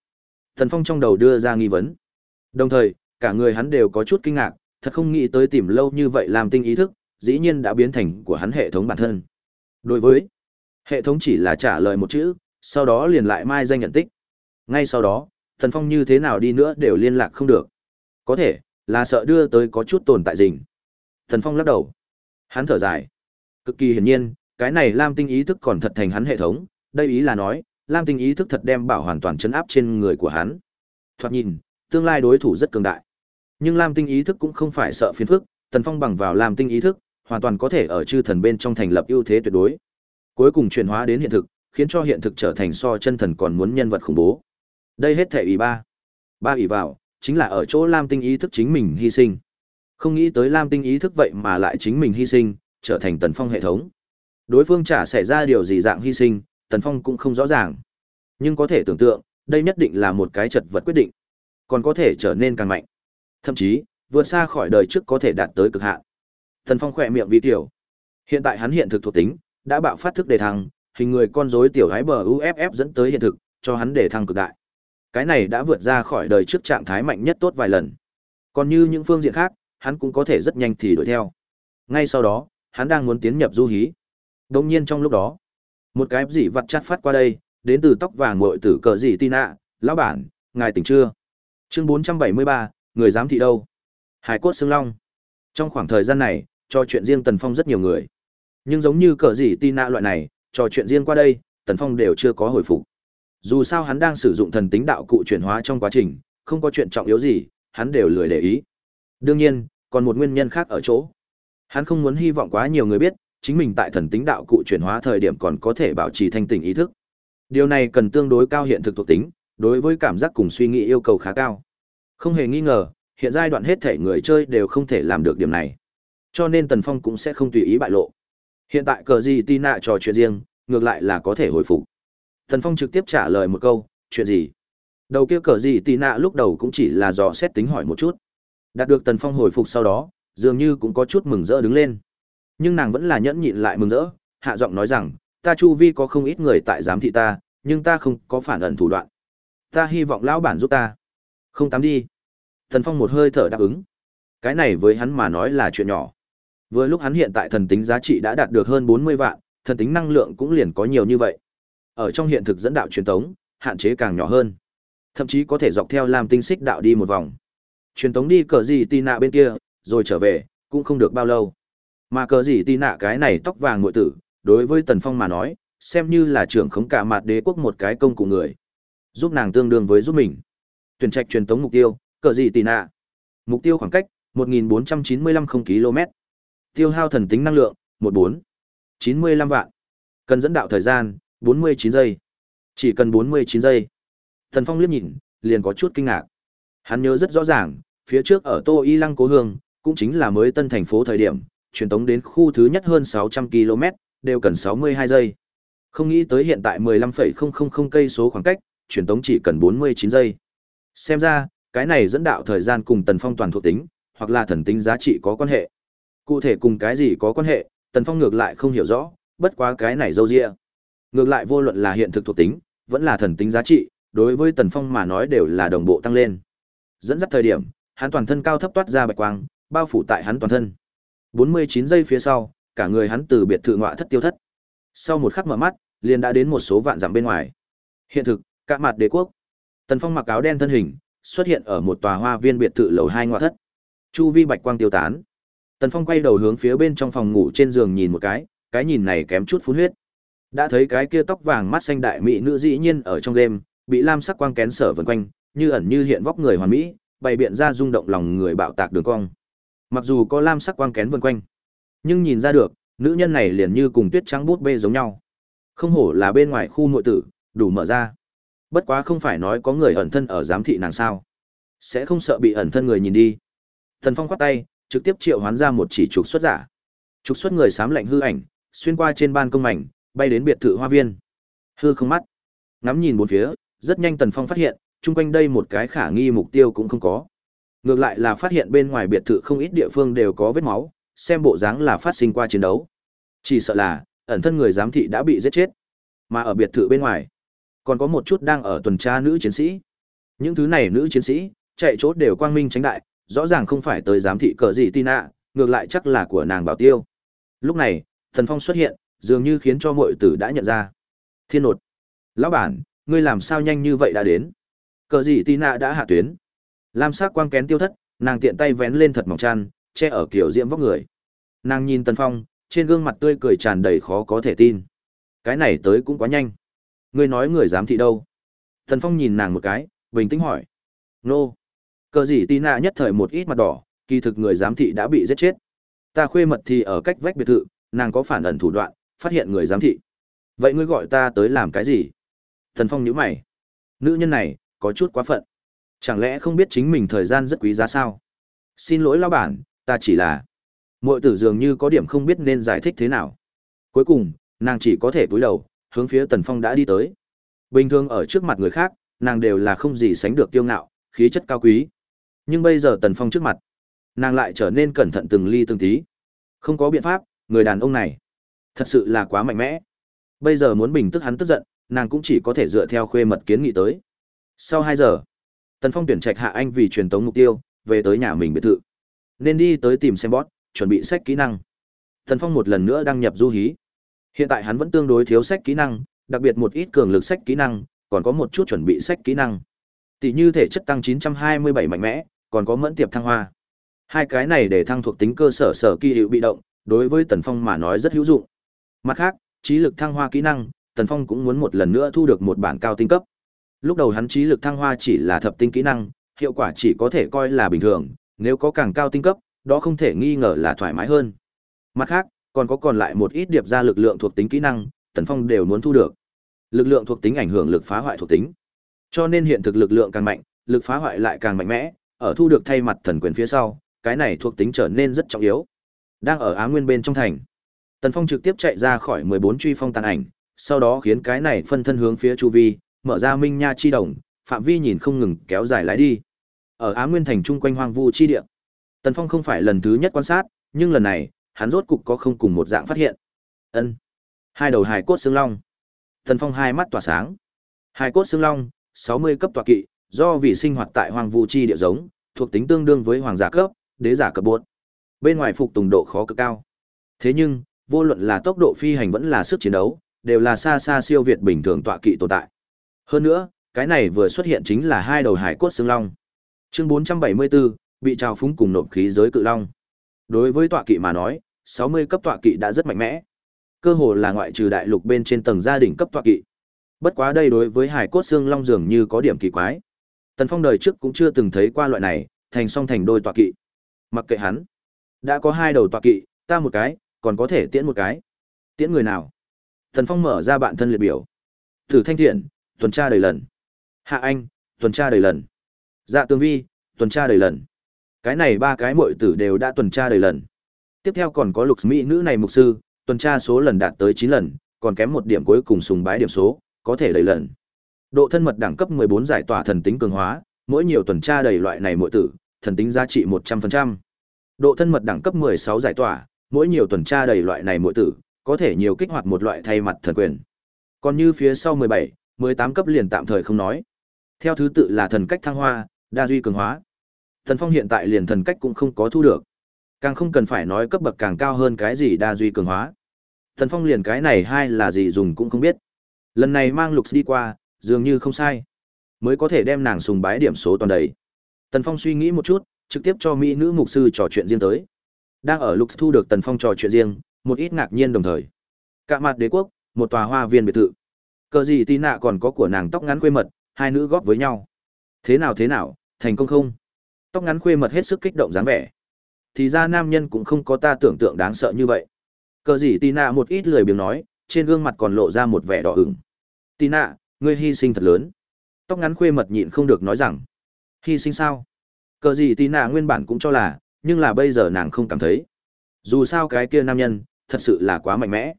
Tần Phong trong đầu đưa ra nghi vấn. Đồng thời, cả người hắn đều có chút kinh ngạc, thật không nghĩ tới tìm lâu như vậy làm Tinh ý thức, dĩ nhiên đã biến thành của hắn hệ thống bản thân. Đối với hệ thống chỉ là trả lời một chữ, sau đó liền lại mai danh nhận tích. Ngay sau đó, Thần Phong như thế nào đi nữa đều liên lạc không được. Có thể, là sợ đưa tới có chút tồn tại rình. Thần Phong lắc đầu. Hắn thở dài. Cực kỳ hiển nhiên, cái này Lam Tinh ý thức còn thật thành hắn hệ thống, đây ý là nói, Lam Tinh ý thức thật đem bảo hoàn toàn chấn áp trên người của hắn. Thoạt nhìn, tương lai đối thủ rất cường đại. Nhưng Lam Tinh ý thức cũng không phải sợ phiền phức, Tần Phong bằng vào Lam Tinh ý thức, hoàn toàn có thể ở chư thần bên trong thành lập ưu thế tuyệt đối. Cuối cùng chuyển hóa đến hiện thực, khiến cho hiện thực trở thành so chân thần còn muốn nhân vật khủng bố. Đây hết thể ủy ba. Ba ủy vào, chính là ở chỗ Lam Tinh ý thức chính mình hy sinh. Không nghĩ tới Lam Tinh ý thức vậy mà lại chính mình hy sinh, trở thành Tần Phong hệ thống. Đối phương trả xảy ra điều gì dạng hy sinh, Tần Phong cũng không rõ ràng. Nhưng có thể tưởng tượng, đây nhất định là một cái chật vật quyết định. Còn có thể trở nên càng mạnh. Thậm chí, vượt xa khỏi đời trước có thể đạt tới cực hạn. Thần Phong khỏe miệng vi tiểu. Hiện tại hắn hiện thực thuộc tính, đã bạo phát thức đề thăng, hình người con rối tiểu gái bờ UFF dẫn tới hiện thực, cho hắn để thăng cực đại. Cái này đã vượt ra khỏi đời trước trạng thái mạnh nhất tốt vài lần. Còn như những phương diện khác, hắn cũng có thể rất nhanh thì đuổi theo. Ngay sau đó, hắn đang muốn tiến nhập du hí. đột nhiên trong lúc đó, một cái gì vặt chát phát qua đây, đến từ tóc vàng muội tử cờ gì Tina, lão bản, ngài tỉnh chưa? Chương 473, người giám thị đâu? Hải cốt xương long. Trong khoảng thời gian này, cho chuyện riêng Tần Phong rất nhiều người. Nhưng giống như cờ gì Tina loại này, trò chuyện riêng qua đây, Tần Phong đều chưa có hồi phục. Dù sao hắn đang sử dụng thần tính đạo cụ chuyển hóa trong quá trình, không có chuyện trọng yếu gì, hắn đều lười để ý. Đương nhiên, còn một nguyên nhân khác ở chỗ. Hắn không muốn hy vọng quá nhiều người biết, chính mình tại thần tính đạo cụ chuyển hóa thời điểm còn có thể bảo trì thanh tỉnh ý thức. Điều này cần tương đối cao hiện thực thuộc tính, đối với cảm giác cùng suy nghĩ yêu cầu khá cao. Không hề nghi ngờ, hiện giai đoạn hết thể người chơi đều không thể làm được điểm này. Cho nên Tần Phong cũng sẽ không tùy ý bại lộ. Hiện tại cờ gì Tina trò chuyện riêng, ngược lại là có thể hồi phục. Tần Phong trực tiếp trả lời một câu, chuyện gì? Đầu kia cờ gì Tina lúc đầu cũng chỉ là dò xét tính hỏi một chút. Đạt được Tần Phong hồi phục sau đó, dường như cũng có chút mừng rỡ đứng lên. Nhưng nàng vẫn là nhẫn nhịn lại mừng rỡ, hạ giọng nói rằng, ta chu vi có không ít người tại giám thị ta, nhưng ta không có phản ẩn thủ đoạn. Ta hy vọng lão bản giúp ta. Không tắm đi. Tần Phong một hơi thở đáp ứng. Cái này với hắn mà nói là chuyện nhỏ. Vừa lúc hắn hiện tại thần tính giá trị đã đạt được hơn 40 vạn, thần tính năng lượng cũng liền có nhiều như vậy. Ở trong hiện thực dẫn đạo truyền tống, hạn chế càng nhỏ hơn. Thậm chí có thể dọc theo làm tinh xích đạo đi một vòng. Truyền tống đi cờ gì tì nạ bên kia, rồi trở về, cũng không được bao lâu. Mà cờ gì tì nạ cái này tóc vàng ngụy tử, đối với Tần Phong mà nói, xem như là trưởng khống cả mặt đế quốc một cái công cụ người. Giúp nàng tương đương với giúp mình. Tuyển trạch truyền tống mục tiêu, cờ gì tì nạ. Mục tiêu khoảng cách, 1495 km. Tiêu hao thần tính năng lượng, 14. 95 vạn. Cần dẫn đạo thời gian, 49 giây. Chỉ cần 49 giây. Thần Phong liếc nhìn, liền có chút kinh ngạc. Hắn nhớ rất rõ ràng, phía trước ở Tô Y Lăng Cố Hương, cũng chính là mới tân thành phố thời điểm, truyền tống đến khu thứ nhất hơn 600 km, đều cần 62 giây. Không nghĩ tới hiện tại 15,000 cây số khoảng cách, truyền tống chỉ cần 49 giây. Xem ra, cái này dẫn đạo thời gian cùng Tần Phong toàn thuộc tính, hoặc là thần tính giá trị có quan hệ. Cụ thể cùng cái gì có quan hệ, Tần Phong ngược lại không hiểu rõ, bất quá cái này dâu dịa. Ngược lại vô luận là hiện thực thuộc tính, vẫn là thần tính giá trị, đối với Tần Phong mà nói đều là đồng bộ tăng lên. Dẫn dắt thời điểm, hắn toàn thân cao thấp toát ra bạch quang, bao phủ tại hắn toàn thân. 49 giây phía sau, cả người hắn từ biệt thự ngọa thất tiêu thất. Sau một khắc mở mắt, liền đã đến một số vạn dặm bên ngoài. Hiện thực, cả mặt đế quốc. Tần Phong mặc áo đen thân hình, xuất hiện ở một tòa hoa viên biệt thự lầu hai ngoại thất. Chu vi bạch quang tiêu tán. Tần Phong quay đầu hướng phía bên trong phòng ngủ trên giường nhìn một cái, cái nhìn này kém chút phun huyết. Đã thấy cái kia tóc vàng mắt xanh đại mỹ nữ dĩ nhiên ở trong đêm, bị lam sắc quang kén sở vần quanh, như ẩn như hiện vóc người hoàn mỹ, bày biện ra rung động lòng người bạo tạc đường cong. Mặc dù có lam sắc quang kén vần quanh, nhưng nhìn ra được, nữ nhân này liền như cùng tuyết trắng bút bê giống nhau. Không hổ là bên ngoài khu nội tử, đủ mở ra. Bất quá không phải nói có người ẩn thân ở giám thị nàng sao? Sẽ không sợ bị ẩn thân người nhìn đi. Thần Phong khoát tay, trực tiếp triệu hoán ra một chỉ trục xuất giả. Trục xuất người xám lạnh hư ảnh, xuyên qua trên ban công mảnh, bay đến biệt thự hoa viên. Hư không mắt, ngắm nhìn bốn phía, rất nhanh Tần Phong phát hiện, chung quanh đây một cái khả nghi mục tiêu cũng không có. Ngược lại là phát hiện bên ngoài biệt thự không ít địa phương đều có vết máu, xem bộ dáng là phát sinh qua chiến đấu. Chỉ sợ là, ẩn thân người giám thị đã bị giết chết. Mà ở biệt thự bên ngoài, còn có một chút đang ở tuần tra nữ chiến sĩ. Những thứ này nữ chiến sĩ, chạy chốt đều quang minh tránh đại, rõ ràng không phải tới giám thị cờ gì Tina, ngược lại chắc là của nàng bảo tiêu. Lúc này, Thần Phong xuất hiện, dường như khiến cho mọi tử đã nhận ra. Thiên nột. Lão bản, ngươi làm sao nhanh như vậy đã đến? Cờ gì Tina đã hạ tuyến. Lam sắc quang kén tiêu thất, nàng tiện tay vén lên thật mỏng chăn, che ở kiểu diễm vóc người. Nàng nhìn Tần Phong, trên gương mặt tươi cười tràn đầy khó có thể tin. Cái này tới cũng quá nhanh. Ngươi nói người giám thị đâu? Thần Phong nhìn nàng một cái, bình tĩnh hỏi. Nô. Cờ gì tì nạ nhất thời một ít mặt đỏ, kỳ thực người giám thị đã bị giết chết. Ta khuê mật thì ở cách vách biệt thự, nàng có phản ẩn thủ đoạn, phát hiện người giám thị. Vậy ngươi gọi ta tới làm cái gì? Thần Phong nhíu mày. Nữ nhân này, có chút quá phận. Chẳng lẽ không biết chính mình thời gian rất quý giá sao? Xin lỗi lão bản, ta chỉ là... Mội tử dường như có điểm không biết nên giải thích thế nào. Cuối cùng, nàng chỉ có thể cúi đầu, hướng phía Tần Phong đã đi tới. Bình thường ở trước mặt người khác, nàng đều là không gì sánh được kiêu ngạo, khí chất cao quý. Nhưng bây giờ Tần Phong trước mặt, nàng lại trở nên cẩn thận từng ly từng tí. Không có biện pháp, người đàn ông này thật sự là quá mạnh mẽ. Bây giờ muốn bình tức hắn tức giận, nàng cũng chỉ có thể dựa theo khuê mật kiến nghị tới. Sau hai giờ, Tần Phong tuyển trạch hạ anh vì truyền tống mục tiêu, về tới nhà mình biệt thự. Nên đi tới tìm xem bot, chuẩn bị sách kỹ năng. Tần Phong một lần nữa đăng nhập du hí. Hiện tại hắn vẫn tương đối thiếu sách kỹ năng, đặc biệt một ít cường lực sách kỹ năng, còn có một chút chuẩn bị sách kỹ năng. Tỷ như thể chất tăng 927 mạnh mẽ, còn có mẫn tiệp thăng hoa. Hai cái này để thăng thuộc tính cơ sở sở kỳ hiệu bị động, đối với Tần Phong mà nói rất hữu dụng. Mặt khác, trí lực thăng hoa kỹ năng, Tần Phong cũng muốn một lần nữa thu được một bản cao tinh cấp. Lúc đầu hắn trí lực thăng hoa chỉ là thập tinh kỹ năng, hiệu quả chỉ có thể coi là bình thường, nếu có càng cao tinh cấp, đó không thể nghi ngờ là thoải mái hơn. Mặt khác, còn có còn lại một ít điệp ra lực lượng thuộc tính kỹ năng, Tần Phong đều muốn thu được. Lực lượng thuộc tính ảnh hưởng lực phá hoại thuộc tính. Cho nên hiện thực lực lượng càng mạnh, lực phá hoại lại càng mạnh mẽ, ở thu được thay mặt thần quyền phía sau, cái này thuộc tính trở nên rất trọng yếu. Đang ở Á Nguyên bên trong thành, Tần Phong trực tiếp chạy ra khỏi 14 truy phong tàn ảnh, sau đó khiến cái này phân thân hướng phía chu vi, mở ra minh nha chi đồng, phạm vi nhìn không ngừng kéo dài lái đi. Ở Á Nguyên thành trung quanh hoang vu chi địa, Tần Phong không phải lần thứ nhất quan sát, nhưng lần này, hắn rốt cục có không cùng một dạng phát hiện. Ân, hai đầu hài cốt xương long. thần Phong hai mắt tỏa sáng. Hài cốt xương long, 60 cấp tọa kỵ, do vì sinh hoạt tại hoàng vu chi địa giống, thuộc tính tương đương với hoàng giả cấp, đế giả cấp bốn. Bên ngoài phục tùng độ khó cực cao. Thế nhưng, vô luận là tốc độ phi hành vẫn là sức chiến đấu, đều là xa xa siêu việt bình thường tọa kỵ tồn tại. Hơn nữa, cái này vừa xuất hiện chính là hai đầu hải cốt xương long. Chương 474, bị trào phúng cùng nộp khí giới cự long. Đối với tọa kỵ mà nói, 60 cấp tọa kỵ đã rất mạnh mẽ. Cơ hồ là ngoại trừ đại lục bên trên tầng gia đình cấp tọa kỵ. Bất quá đây đối với hải cốt xương long dường như có điểm kỳ quái. Tần Phong đời trước cũng chưa từng thấy qua loại này, thành song thành đôi tọa kỵ. Mặc kệ hắn, đã có hai đầu tọa kỵ, ta một cái, còn có thể tiễn một cái. Tiễn người nào? Tần Phong mở ra bạn thân liệt biểu. Tử Thanh Thiện, tuần tra đầy lần. Hạ Anh, tuần tra đầy lần. Dạ Tương Vi, tuần tra đầy lần. Cái này ba cái muội tử đều đã tuần tra đầy lần. Tiếp theo còn có lục mỹ nữ này mục sư, tuần tra số lần đạt tới 9 lần, còn kém một điểm cuối cùng sùng bái điểm số, có thể đầy lần. Độ thân mật đẳng cấp 14 giải tỏa thần tính cường hóa, mỗi nhiều tuần tra đầy loại này muội tử, thần tính giá trị 100%. Độ thân mật đẳng cấp 16 giải tỏa, mỗi nhiều tuần tra đầy loại này muội tử, có thể nhiều kích hoạt một loại thay mặt thần quyền. Còn như phía sau 17, 18 cấp liền tạm thời không nói. Theo thứ tự là thần cách thăng hoa, đa duy cường hóa. Thần Phong hiện tại liền thần cách cũng không có thu được. Càng không cần phải nói cấp bậc càng cao hơn cái gì đa duy cường hóa. Thần Phong liền cái này hai là gì dùng cũng không biết. Lần này mang Lục đi qua, dường như không sai. Mới có thể đem nàng sùng bái điểm số toàn đầy. Tần Phong suy nghĩ một chút, trực tiếp cho mỹ nữ mục sư trò chuyện riêng tới. Đang ở Lục thu được Tần Phong trò chuyện riêng, một ít ngạc nhiên đồng thời. Cả mặt đế quốc, một tòa hoa viên biệt thự. Cờ gì tí nạ còn có của nàng tóc ngắn quê mật, hai nữ góp với nhau. Thế nào thế nào, thành công không? Tóc ngắn khuê mật hết sức kích động dáng vẻ. Thì ra nam nhân cũng không có ta tưởng tượng đáng sợ như vậy. Cờ gì tì nạ một ít lười biếng nói, trên gương mặt còn lộ ra một vẻ đỏ ửng. tì nạ, ngươi hy sinh thật lớn. Tóc ngắn khuê mật nhịn không được nói rằng. Hy sinh sao? Cờ gì tì nạ nguyên bản cũng cho là, nhưng là bây giờ nàng không cảm thấy. Dù sao cái kia nam nhân, thật sự là quá mạnh mẽ.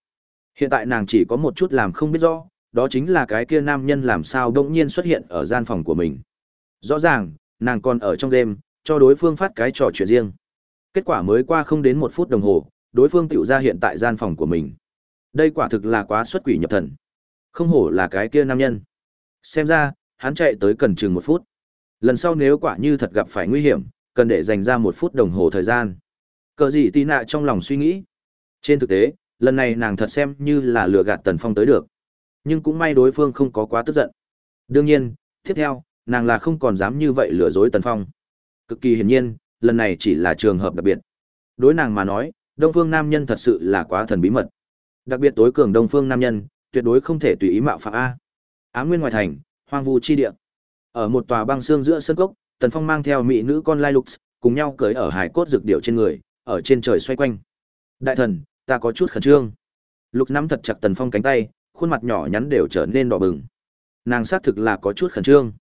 Hiện tại nàng chỉ có một chút làm không biết rõ, đó chính là cái kia nam nhân làm sao đông nhiên xuất hiện ở gian phòng của mình. Rõ ràng, nàng còn ở trong đêm, cho đối phương phát cái trò chuyện riêng. Kết quả mới qua không đến một phút đồng hồ, đối phương tiểu ra hiện tại gian phòng của mình. Đây quả thực là quá xuất quỷ nhập thần. Không hổ là cái kia nam nhân. Xem ra, hắn chạy tới cần chừng một phút. Lần sau nếu quả như thật gặp phải nguy hiểm, cần để dành ra một phút đồng hồ thời gian. Cờ gì tì nạ trong lòng suy nghĩ. Trên thực tế, lần này nàng thật xem như là lừa gạt Tần Phong tới được. Nhưng cũng may đối phương không có quá tức giận. Đương nhiên, tiếp theo, nàng là không còn dám như vậy lừa dối Tần Phong. Cực kỳ hiển nhiên, lần này chỉ là trường hợp đặc biệt. Đối nàng mà nói, Đông Phương nam nhân thật sự là quá thần bí mật. Đặc biệt tối cường Đông Phương nam nhân, tuyệt đối không thể tùy ý mạo phạm a. Á Nguyên Ngoại thành, hoang vu chi địa. Ở một tòa băng xương giữa sân cốc, Tần Phong mang theo mỹ nữ con Lai Lux, cùng nhau cưỡi ở hải cốt dược điệu trên người, ở trên trời xoay quanh. Đại thần, ta có chút khẩn trương. Lục nắm thật chặt Tần Phong cánh tay, khuôn mặt nhỏ nhắn đều trở nên đỏ bừng. Nàng xác thực là có chút khẩn trương.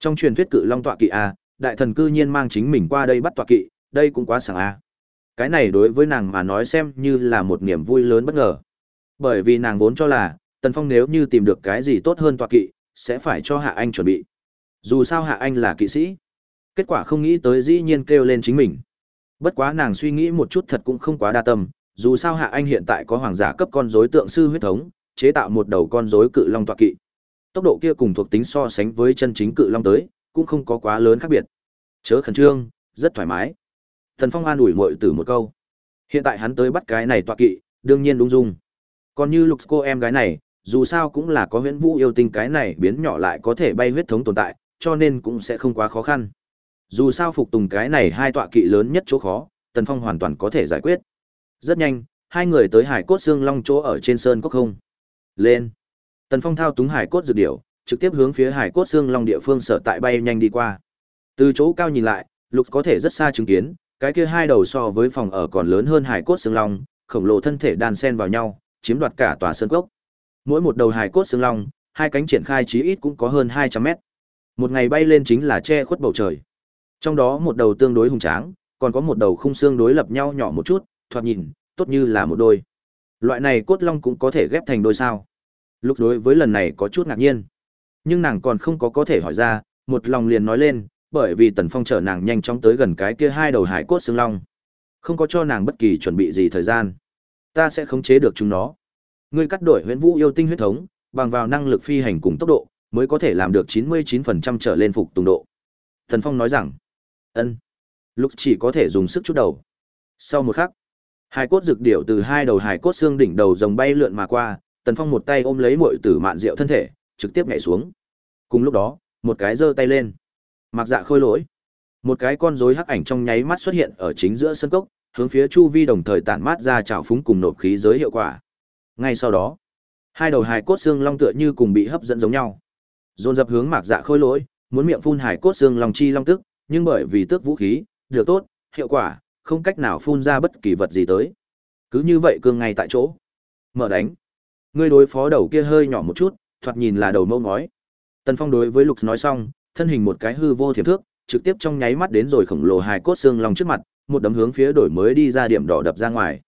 Trong truyền thuyết cự long tọa kỵ a, đại thần cư nhiên mang chính mình qua đây bắt tọa kỵ, đây cũng quá sảng a. Cái này đối với nàng mà nói xem như là một niềm vui lớn bất ngờ. Bởi vì nàng vốn cho là, Tần Phong nếu như tìm được cái gì tốt hơn tọa kỵ, sẽ phải cho Hạ Anh chuẩn bị. Dù sao Hạ Anh là kỵ sĩ. Kết quả không nghĩ tới dĩ nhiên kêu lên chính mình. Bất quá nàng suy nghĩ một chút thật cũng không quá đa tâm, dù sao Hạ Anh hiện tại có hoàng giả cấp con rối tượng sư huyết thống, chế tạo một đầu con rối cự long tọa kỵ. Tốc độ kia cùng thuộc tính so sánh với chân chính cự long tới, cũng không có quá lớn khác biệt. Chớ khẩn trương, rất thoải mái. Thần Phong an ủi mội tử một câu. Hiện tại hắn tới bắt cái này tọa kỵ, đương nhiên đúng dung. Còn như Lục cô em gái này, dù sao cũng là có huyễn vũ yêu tinh cái này biến nhỏ lại có thể bay huyết thống tồn tại, cho nên cũng sẽ không quá khó khăn. Dù sao phục tùng cái này hai tọa kỵ lớn nhất chỗ khó, Tần Phong hoàn toàn có thể giải quyết. Rất nhanh, hai người tới hải cốt xương long chỗ ở trên sơn cốc không. Lên. Tần Phong thao túng hải cốt dược điểu, trực tiếp hướng phía hải cốt xương long địa phương sở tại bay nhanh đi qua. Từ chỗ cao nhìn lại, Lục có thể rất xa chứng kiến, cái kia hai đầu so với phòng ở còn lớn hơn hải cốt xương long, khổng lồ thân thể đan xen vào nhau, chiếm đoạt cả tòa sơn cốc. Mỗi một đầu Hải cốt xương long, hai cánh triển khai chí ít cũng có hơn 200 mét. Một ngày bay lên chính là che khuất bầu trời. Trong đó một đầu tương đối hùng tráng, còn có một đầu khung xương đối lập nhau nhỏ một chút, thoạt nhìn, tốt như là một đôi. Loại này cốt long cũng có thể ghép thành đôi sao. Lúc đối với lần này có chút ngạc nhiên. Nhưng nàng còn không có có thể hỏi ra, một lòng liền nói lên, bởi vì Tần Phong chở nàng nhanh chóng tới gần cái kia hai đầu hải cốt xương long. Không có cho nàng bất kỳ chuẩn bị gì thời gian. Ta sẽ khống chế được chúng nó. Ngươi cắt đổi huyễn vũ yêu tinh huyết thống, bằng vào năng lực phi hành cùng tốc độ, mới có thể làm được 99% trở lên phục tùng độ. Tần Phong nói rằng, ân, lúc chỉ có thể dùng sức chút đầu. Sau một khắc, hai cốt dược điểu từ hai đầu hải cốt xương đỉnh đầu rồng bay lượn mà qua, Tần Phong một tay ôm lấy muội tử mạn rượu thân thể, trực tiếp nhảy xuống. Cùng lúc đó, một cái giơ tay lên. Mặc dạ khôi lỗi. Một cái con rối hắc ảnh trong nháy mắt xuất hiện ở chính giữa sân cốc, hướng phía chu vi đồng thời tản mát ra trào phúng cùng nộp khí giới hiệu quả. Ngay sau đó, hai đầu hài cốt xương long tựa như cùng bị hấp dẫn giống nhau. Dồn dập hướng Mạc Dạ khôi lỗi, muốn miệng phun hài cốt xương long chi long tức, nhưng bởi vì tước vũ khí, được tốt, hiệu quả, không cách nào phun ra bất kỳ vật gì tới. Cứ như vậy cương ngay tại chỗ. Mở đánh. Ngươi đối phó đầu kia hơi nhỏ một chút, thoạt nhìn là đầu mâu ngói. Tần Phong đối với Lục nói xong, thân hình một cái hư vô thiểm thước, trực tiếp trong nháy mắt đến rồi khổng lồ hài cốt xương long trước mặt, một đấm hướng phía đổi mới đi ra điểm đỏ đập ra ngoài.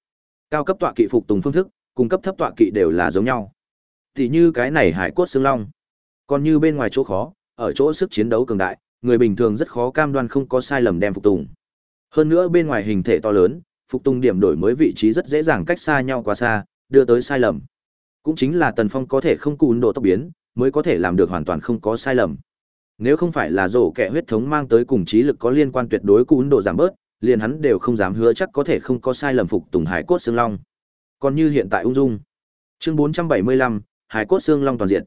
Cao cấp tọa kỵ phục tùng phương thức, cung cấp thấp tọa kỵ đều là giống nhau. Thì như cái này hải cốt xương long, còn như bên ngoài chỗ khó, ở chỗ sức chiến đấu cường đại, người bình thường rất khó cam đoan không có sai lầm đem phục tùng. Hơn nữa bên ngoài hình thể to lớn, phục tùng điểm đổi mới vị trí rất dễ dàng cách xa nhau quá xa, đưa tới sai lầm. Cũng chính là Tần Phong có thể không cùn độ tốc biến, mới có thể làm được hoàn toàn không có sai lầm. Nếu không phải là rổ kẻ huyết thống mang tới cùng trí lực có liên quan tuyệt đối cùn độ giảm bớt, liền hắn đều không dám hứa chắc có thể không có sai lầm phục tùng hải cốt xương long. Còn như hiện tại ung dung. Chương 475, hải cốt xương long toàn diện.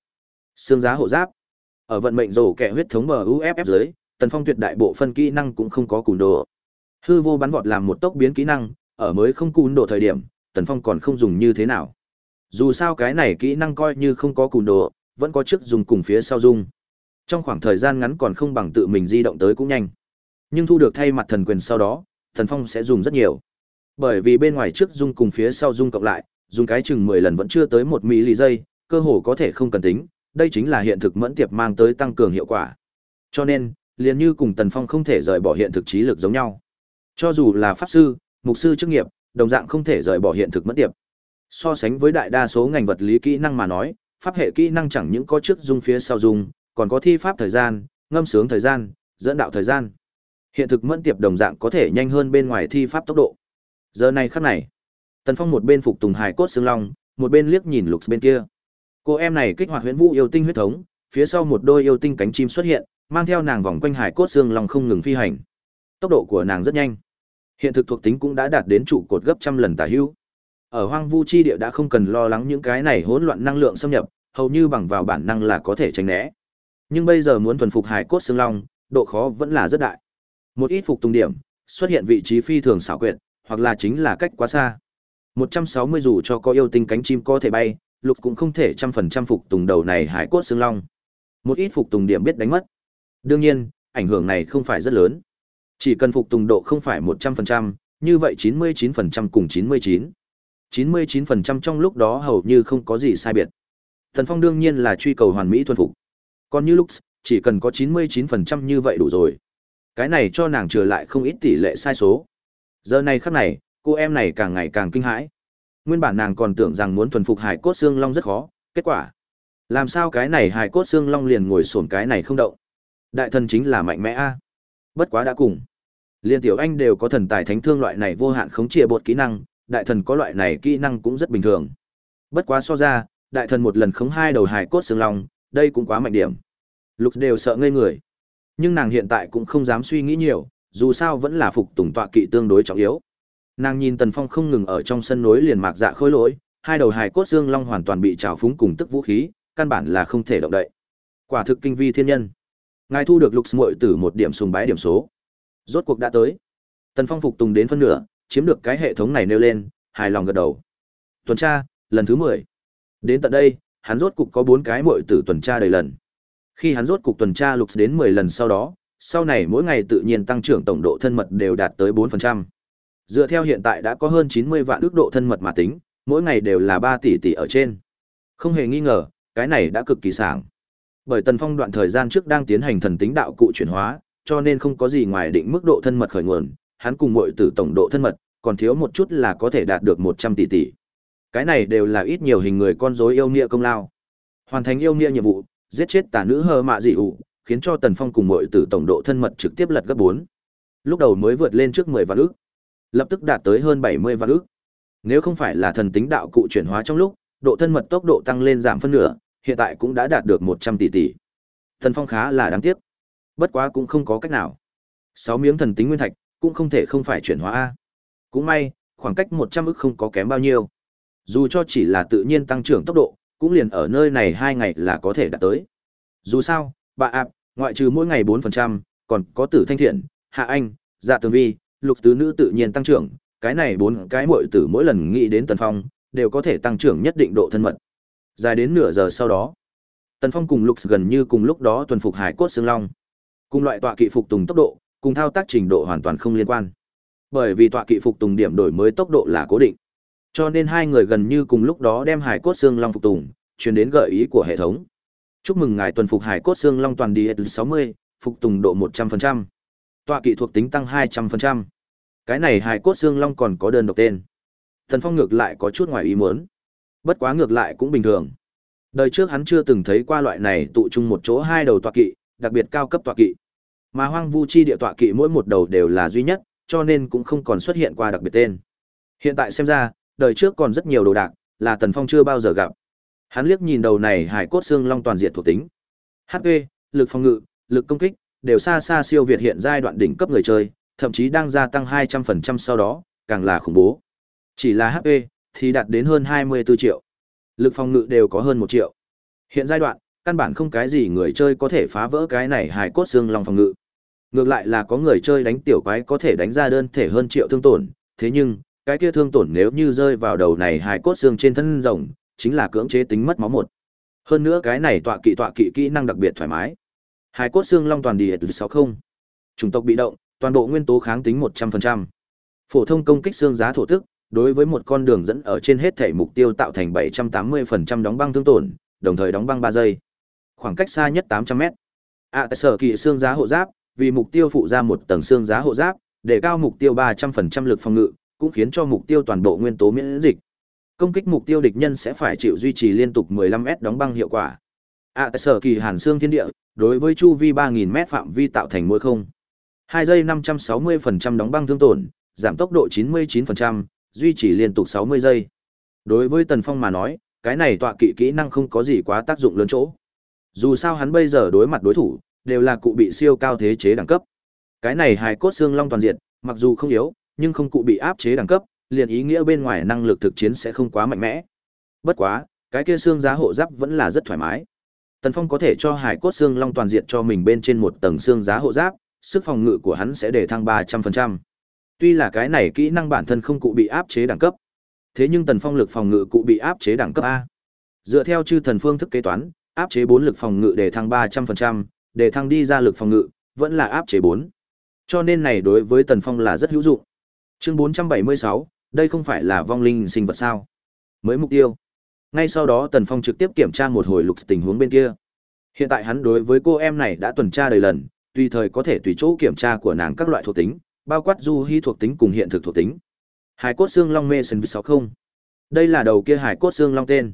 Xương giá hộ giáp. Ở vận mệnh rổ kẻ huyết thống mở UFF dưới, Tần Phong tuyệt đại bộ phân kỹ năng cũng không có cùn độ. Hư vô bắn vọt làm một tốc biến kỹ năng, ở mới không cùn độ thời điểm, Tần Phong còn không dùng như thế nào. Dù sao cái này kỹ năng coi như không có cùn đồ, vẫn có trước dùng cùng phía sau dung. Trong khoảng thời gian ngắn còn không bằng tự mình di động tới cũng nhanh. Nhưng thu được thay mặt thần quyền sau đó, Thần Phong sẽ dùng rất nhiều. Bởi vì bên ngoài trước dung cùng phía sau dung cộng lại, dùng cái chừng 10 lần vẫn chưa tới một mỹ giây, cơ hồ có thể không cần tính, đây chính là hiện thực mẫn tiệp mang tới tăng cường hiệu quả. Cho nên, liền như cùng Tần Phong không thể rời bỏ hiện thực trí lực giống nhau. Cho dù là pháp sư, mục sư chức nghiệp, đồng dạng không thể rời bỏ hiện thực mẫn tiệp. So sánh với đại đa số ngành vật lý kỹ năng mà nói, pháp hệ kỹ năng chẳng những có trước dung phía sau dung, còn có thi pháp thời gian, ngâm sướng thời gian, dẫn đạo thời gian. Hiện thực mẫn tiệp đồng dạng có thể nhanh hơn bên ngoài thi pháp tốc độ. Giờ này khắc này, Tần Phong một bên phục tùng hài cốt xương long, một bên liếc nhìn Lục bên kia. Cô em này kích hoạt huyễn vũ yêu tinh huyết thống, phía sau một đôi yêu tinh cánh chim xuất hiện, mang theo nàng vòng quanh hải cốt xương long không ngừng phi hành. Tốc độ của nàng rất nhanh. Hiện thực thuộc tính cũng đã đạt đến trụ cột gấp trăm lần tả hữu. Ở hoang vu chi địa đã không cần lo lắng những cái này hỗn loạn năng lượng xâm nhập, hầu như bằng vào bản năng là có thể tránh né. Nhưng bây giờ muốn thuần phục hải cốt xương long, độ khó vẫn là rất đại. Một ít phục tùng điểm, xuất hiện vị trí phi thường xảo quyệt, hoặc là chính là cách quá xa. 160 dù cho có yêu tinh cánh chim có thể bay, lục cũng không thể trăm phần trăm phục tùng đầu này hải cốt xương long. Một ít phục tùng điểm biết đánh mất. Đương nhiên, ảnh hưởng này không phải rất lớn. Chỉ cần phục tùng độ không phải 100%, như vậy 99% cùng 99. 99% trong lúc đó hầu như không có gì sai biệt. Thần Phong đương nhiên là truy cầu hoàn mỹ thuần phục. Còn như Lux, chỉ cần có 99% như vậy đủ rồi. Cái này cho nàng trừ lại không ít tỷ lệ sai số. Giờ này khắc này, cô em này càng ngày càng kinh hãi. Nguyên bản nàng còn tưởng rằng muốn thuần phục hải cốt xương long rất khó, kết quả. Làm sao cái này hải cốt xương long liền ngồi sồn cái này không động. Đại thần chính là mạnh mẽ a. Bất quá đã cùng. Liên tiểu anh đều có thần tài thánh thương loại này vô hạn khống chia bột kỹ năng, đại thần có loại này kỹ năng cũng rất bình thường. Bất quá so ra, đại thần một lần khống hai đầu hải cốt xương long, đây cũng quá mạnh điểm. Lục đều sợ ngây người. Nhưng nàng hiện tại cũng không dám suy nghĩ nhiều, dù sao vẫn là phục tùng tọa kỵ tương đối trọng yếu. Nàng nhìn Tần Phong không ngừng ở trong sân nối liền mạc dạ khôi lỗi, hai đầu hài cốt xương long hoàn toàn bị trào phúng cùng tức vũ khí, căn bản là không thể động đậy. Quả thực kinh vi thiên nhân. Ngài thu được lục muội tử một điểm sùng bái điểm số. Rốt cuộc đã tới. Tần Phong phục tùng đến phân nửa, chiếm được cái hệ thống này nêu lên, hài lòng gật đầu. Tuần tra, lần thứ mười. Đến tận đây, hắn rốt cục có bốn cái muội tử tuần tra đầy lần. Khi hắn rốt cục tuần tra lục đến 10 lần sau đó, sau này mỗi ngày tự nhiên tăng trưởng tổng độ thân mật đều đạt tới 4%. Dựa theo hiện tại đã có hơn 90 vạn ước độ thân mật mà tính, mỗi ngày đều là 3 tỷ tỷ ở trên. Không hề nghi ngờ, cái này đã cực kỳ sảng. Bởi Tần Phong đoạn thời gian trước đang tiến hành thần tính đạo cụ chuyển hóa, cho nên không có gì ngoài định mức độ thân mật khởi nguồn, hắn cùng muội tử tổng độ thân mật, còn thiếu một chút là có thể đạt được 100 tỷ tỷ. Cái này đều là ít nhiều hình người con rối yêu nghĩa công lao. Hoàn thành yêu nghĩa nhiệm vụ, giết chết tà nữ hờ mạ dị ủ, khiến cho Tần Phong cùng muội tử tổng độ thân mật trực tiếp lật gấp 4. Lúc đầu mới vượt lên trước 10 vạn ức, lập tức đạt tới hơn 70 vạn ức. Nếu không phải là thần tính đạo cụ chuyển hóa trong lúc, độ thân mật tốc độ tăng lên giảm phân nửa, hiện tại cũng đã đạt được 100 tỷ tỷ. Tần Phong khá là đáng tiếc. Bất quá cũng không có cách nào. Sáu miếng thần tính nguyên thạch, cũng không thể không phải chuyển hóa a. Cũng may, khoảng cách 100 ức không có kém bao nhiêu. Dù cho chỉ là tự nhiên tăng trưởng tốc độ, cũng liền ở nơi này hai ngày là có thể đạt tới. Dù sao, bà ạp, ngoại trừ mỗi ngày 4%, còn có tử thanh thiện, hạ anh, dạ tường vi, lục tứ nữ tự nhiên tăng trưởng, cái này bốn cái muội tử mỗi lần nghĩ đến Tần Phong, đều có thể tăng trưởng nhất định độ thân mật. Dài đến nửa giờ sau đó, Tần Phong cùng Lục gần như cùng lúc đó tuần phục hải cốt xương long. Cùng loại tọa kỵ phục tùng tốc độ, cùng thao tác trình độ hoàn toàn không liên quan. Bởi vì tọa kỵ phục tùng điểm đổi mới tốc độ là cố định. Cho nên hai người gần như cùng lúc đó đem hải cốt xương long phục tùng, truyền đến gợi ý của hệ thống. Chúc mừng ngài tuần phục hải cốt xương long toàn đi 60, phục tùng độ 100%. Tọa kỵ thuộc tính tăng 200%. Cái này hải cốt xương long còn có đơn độc tên. Thần Phong ngược lại có chút ngoài ý muốn. Bất quá ngược lại cũng bình thường. Đời trước hắn chưa từng thấy qua loại này tụ chung một chỗ hai đầu tọa kỵ, đặc biệt cao cấp tọa kỵ. Mà hoang vu chi địa tọa kỵ mỗi một đầu đều là duy nhất, cho nên cũng không còn xuất hiện qua đặc biệt tên. Hiện tại xem ra, đời trước còn rất nhiều đồ đạc, là Tần Phong chưa bao giờ gặp. Hắn liếc nhìn đầu này hải cốt xương long toàn diện thuộc tính. HP, lực phòng ngự, lực công kích, đều xa xa siêu việt hiện giai đoạn đỉnh cấp người chơi, thậm chí đang gia tăng 200% sau đó, càng là khủng bố. Chỉ là HP, thì đạt đến hơn 24 triệu. Lực phòng ngự đều có hơn 1 triệu. Hiện giai đoạn, căn bản không cái gì người chơi có thể phá vỡ cái này hài cốt xương long phòng ngự. Ngược lại là có người chơi đánh tiểu quái có thể đánh ra đơn thể hơn triệu thương tổn, thế nhưng, cái kia thương tổn nếu như rơi vào đầu này hài cốt xương trên thân rồng, chính là cưỡng chế tính mất máu một. Hơn nữa cái này tọa kỵ tọa kỵ kỹ năng đặc biệt thoải mái. Hài cốt xương long toàn địa từ 60. Chủng tộc bị động, toàn bộ nguyên tố kháng tính 100%. Phổ thông công kích xương giá thổ tức, đối với một con đường dẫn ở trên hết thể mục tiêu tạo thành 780% đóng băng thương tổn, đồng thời đóng băng 3 giây. Khoảng cách xa nhất 800m. À tại sở kỳ xương giá hộ giáp, vì mục tiêu phụ ra một tầng xương giá hộ giáp, để cao mục tiêu 300% lực phòng ngự, cũng khiến cho mục tiêu toàn bộ nguyên tố miễn dịch. Công kích mục tiêu địch nhân sẽ phải chịu duy trì liên tục 15m đóng băng hiệu quả. À tại sở kỳ hàn xương thiên địa, đối với chu vi 3000m phạm vi tạo thành mỗi không. 2 giây 560% đóng băng thương tổn, giảm tốc độ 99%, duy trì liên tục 60 giây. Đối với Tần Phong mà nói, cái này tọa kỵ kỹ năng không có gì quá tác dụng lớn chỗ. Dù sao hắn bây giờ đối mặt đối thủ, đều là cụ bị siêu cao thế chế đẳng cấp. Cái này hài cốt xương long toàn diện, mặc dù không yếu, nhưng không cụ bị áp chế đẳng cấp, liền ý nghĩa bên ngoài năng lực thực chiến sẽ không quá mạnh mẽ. Bất quá, cái kia xương giá hộ giáp vẫn là rất thoải mái. Tần Phong có thể cho hài cốt xương long toàn diện cho mình bên trên một tầng xương giá hộ giáp, sức phòng ngự của hắn sẽ để thăng 300%. Tuy là cái này kỹ năng bản thân không cụ bị áp chế đẳng cấp, thế nhưng tần phong lực phòng ngự cụ bị áp chế đẳng cấp A. Dựa theo chư thần phương thức kế toán, áp chế 4 lực phòng ngự để thăng 300%, để thăng đi ra lực phòng ngự, vẫn là áp chế 4. Cho nên này đối với tần phong là rất hữu dụng. Chương 476, đây không phải là vong linh sinh vật sao? Mới mục tiêu. Ngay sau đó tần phong trực tiếp kiểm tra một hồi lục tình huống bên kia. Hiện tại hắn đối với cô em này đã tuần tra đầy lần, tùy thời có thể tùy chỗ kiểm tra của nàng các loại thuộc tính, bao quát du hy thuộc tính cùng hiện thực thuộc tính. Hải cốt xương long mê sần sáu không. Đây là đầu kia hải cốt xương long tên.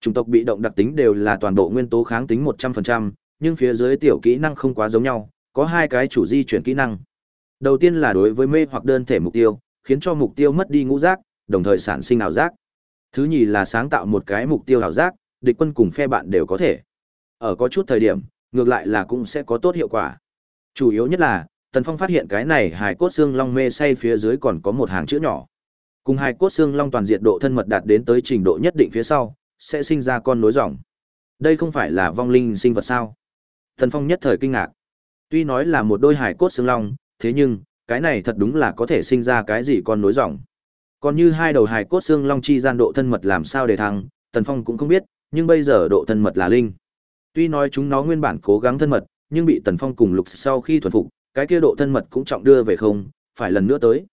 Chủng tộc bị động đặc tính đều là toàn bộ nguyên tố kháng tính 100%, nhưng phía dưới tiểu kỹ năng không quá giống nhau, có hai cái chủ di chuyển kỹ năng. Đầu tiên là đối với mê hoặc đơn thể mục tiêu, khiến cho mục tiêu mất đi ngũ giác, đồng thời sản sinh ảo giác. Thứ nhì là sáng tạo một cái mục tiêu ảo giác, địch quân cùng phe bạn đều có thể. Ở có chút thời điểm, ngược lại là cũng sẽ có tốt hiệu quả. Chủ yếu nhất là, Tần Phong phát hiện cái này hài cốt xương long mê say phía dưới còn có một hàng chữ nhỏ. Cùng hài cốt xương long toàn diện độ thân mật đạt đến tới trình độ nhất định phía sau, sẽ sinh ra con nối dòng. Đây không phải là vong linh sinh vật sao? Thần Phong nhất thời kinh ngạc. Tuy nói là một đôi hải cốt xương long, thế nhưng, cái này thật đúng là có thể sinh ra cái gì con nối dòng. Còn như hai đầu hải cốt xương long chi gian độ thân mật làm sao để thăng, Tần Phong cũng không biết, nhưng bây giờ độ thân mật là linh. Tuy nói chúng nó nguyên bản cố gắng thân mật, nhưng bị Tần Phong cùng Lục sau khi thuần phục, cái kia độ thân mật cũng trọng đưa về không, phải lần nữa tới.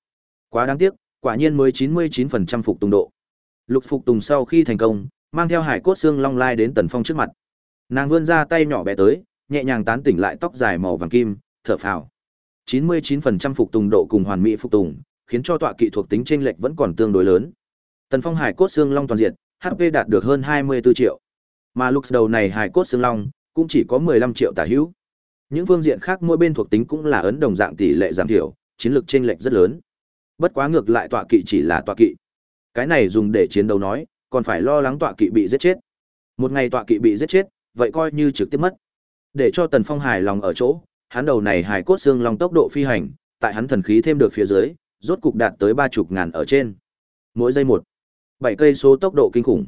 Quá đáng tiếc, quả nhiên mới 99% phục tùng độ. Lục phục tùng sau khi thành công, mang theo hải cốt xương long lai đến Tần Phong trước mặt. Nàng vươn ra tay nhỏ bé tới, nhẹ nhàng tán tỉnh lại tóc dài màu vàng kim, thở phào. 99% phục tùng độ cùng hoàn mỹ phục tùng, khiến cho tọa kỵ thuộc tính chênh lệch vẫn còn tương đối lớn. Tần Phong hải cốt xương long toàn diện, HP đạt được hơn 24 triệu. Mà lúc đầu này hải cốt xương long cũng chỉ có 15 triệu tả hữu. Những phương diện khác mỗi bên thuộc tính cũng là ấn đồng dạng tỷ lệ giảm thiểu, chiến lược chênh lệch rất lớn. Bất quá ngược lại tọa kỵ chỉ là tọa kỵ. Cái này dùng để chiến đấu nói, còn phải lo lắng tọa kỵ bị giết chết. Một ngày tọa kỵ bị giết chết, vậy coi như trực tiếp mất. Để cho Tần Phong hài lòng ở chỗ, hắn đầu này hài cốt xương long tốc độ phi hành, tại hắn thần khí thêm được phía dưới, rốt cục đạt tới ba chục ngàn ở trên. Mỗi giây một, bảy cây số tốc độ kinh khủng.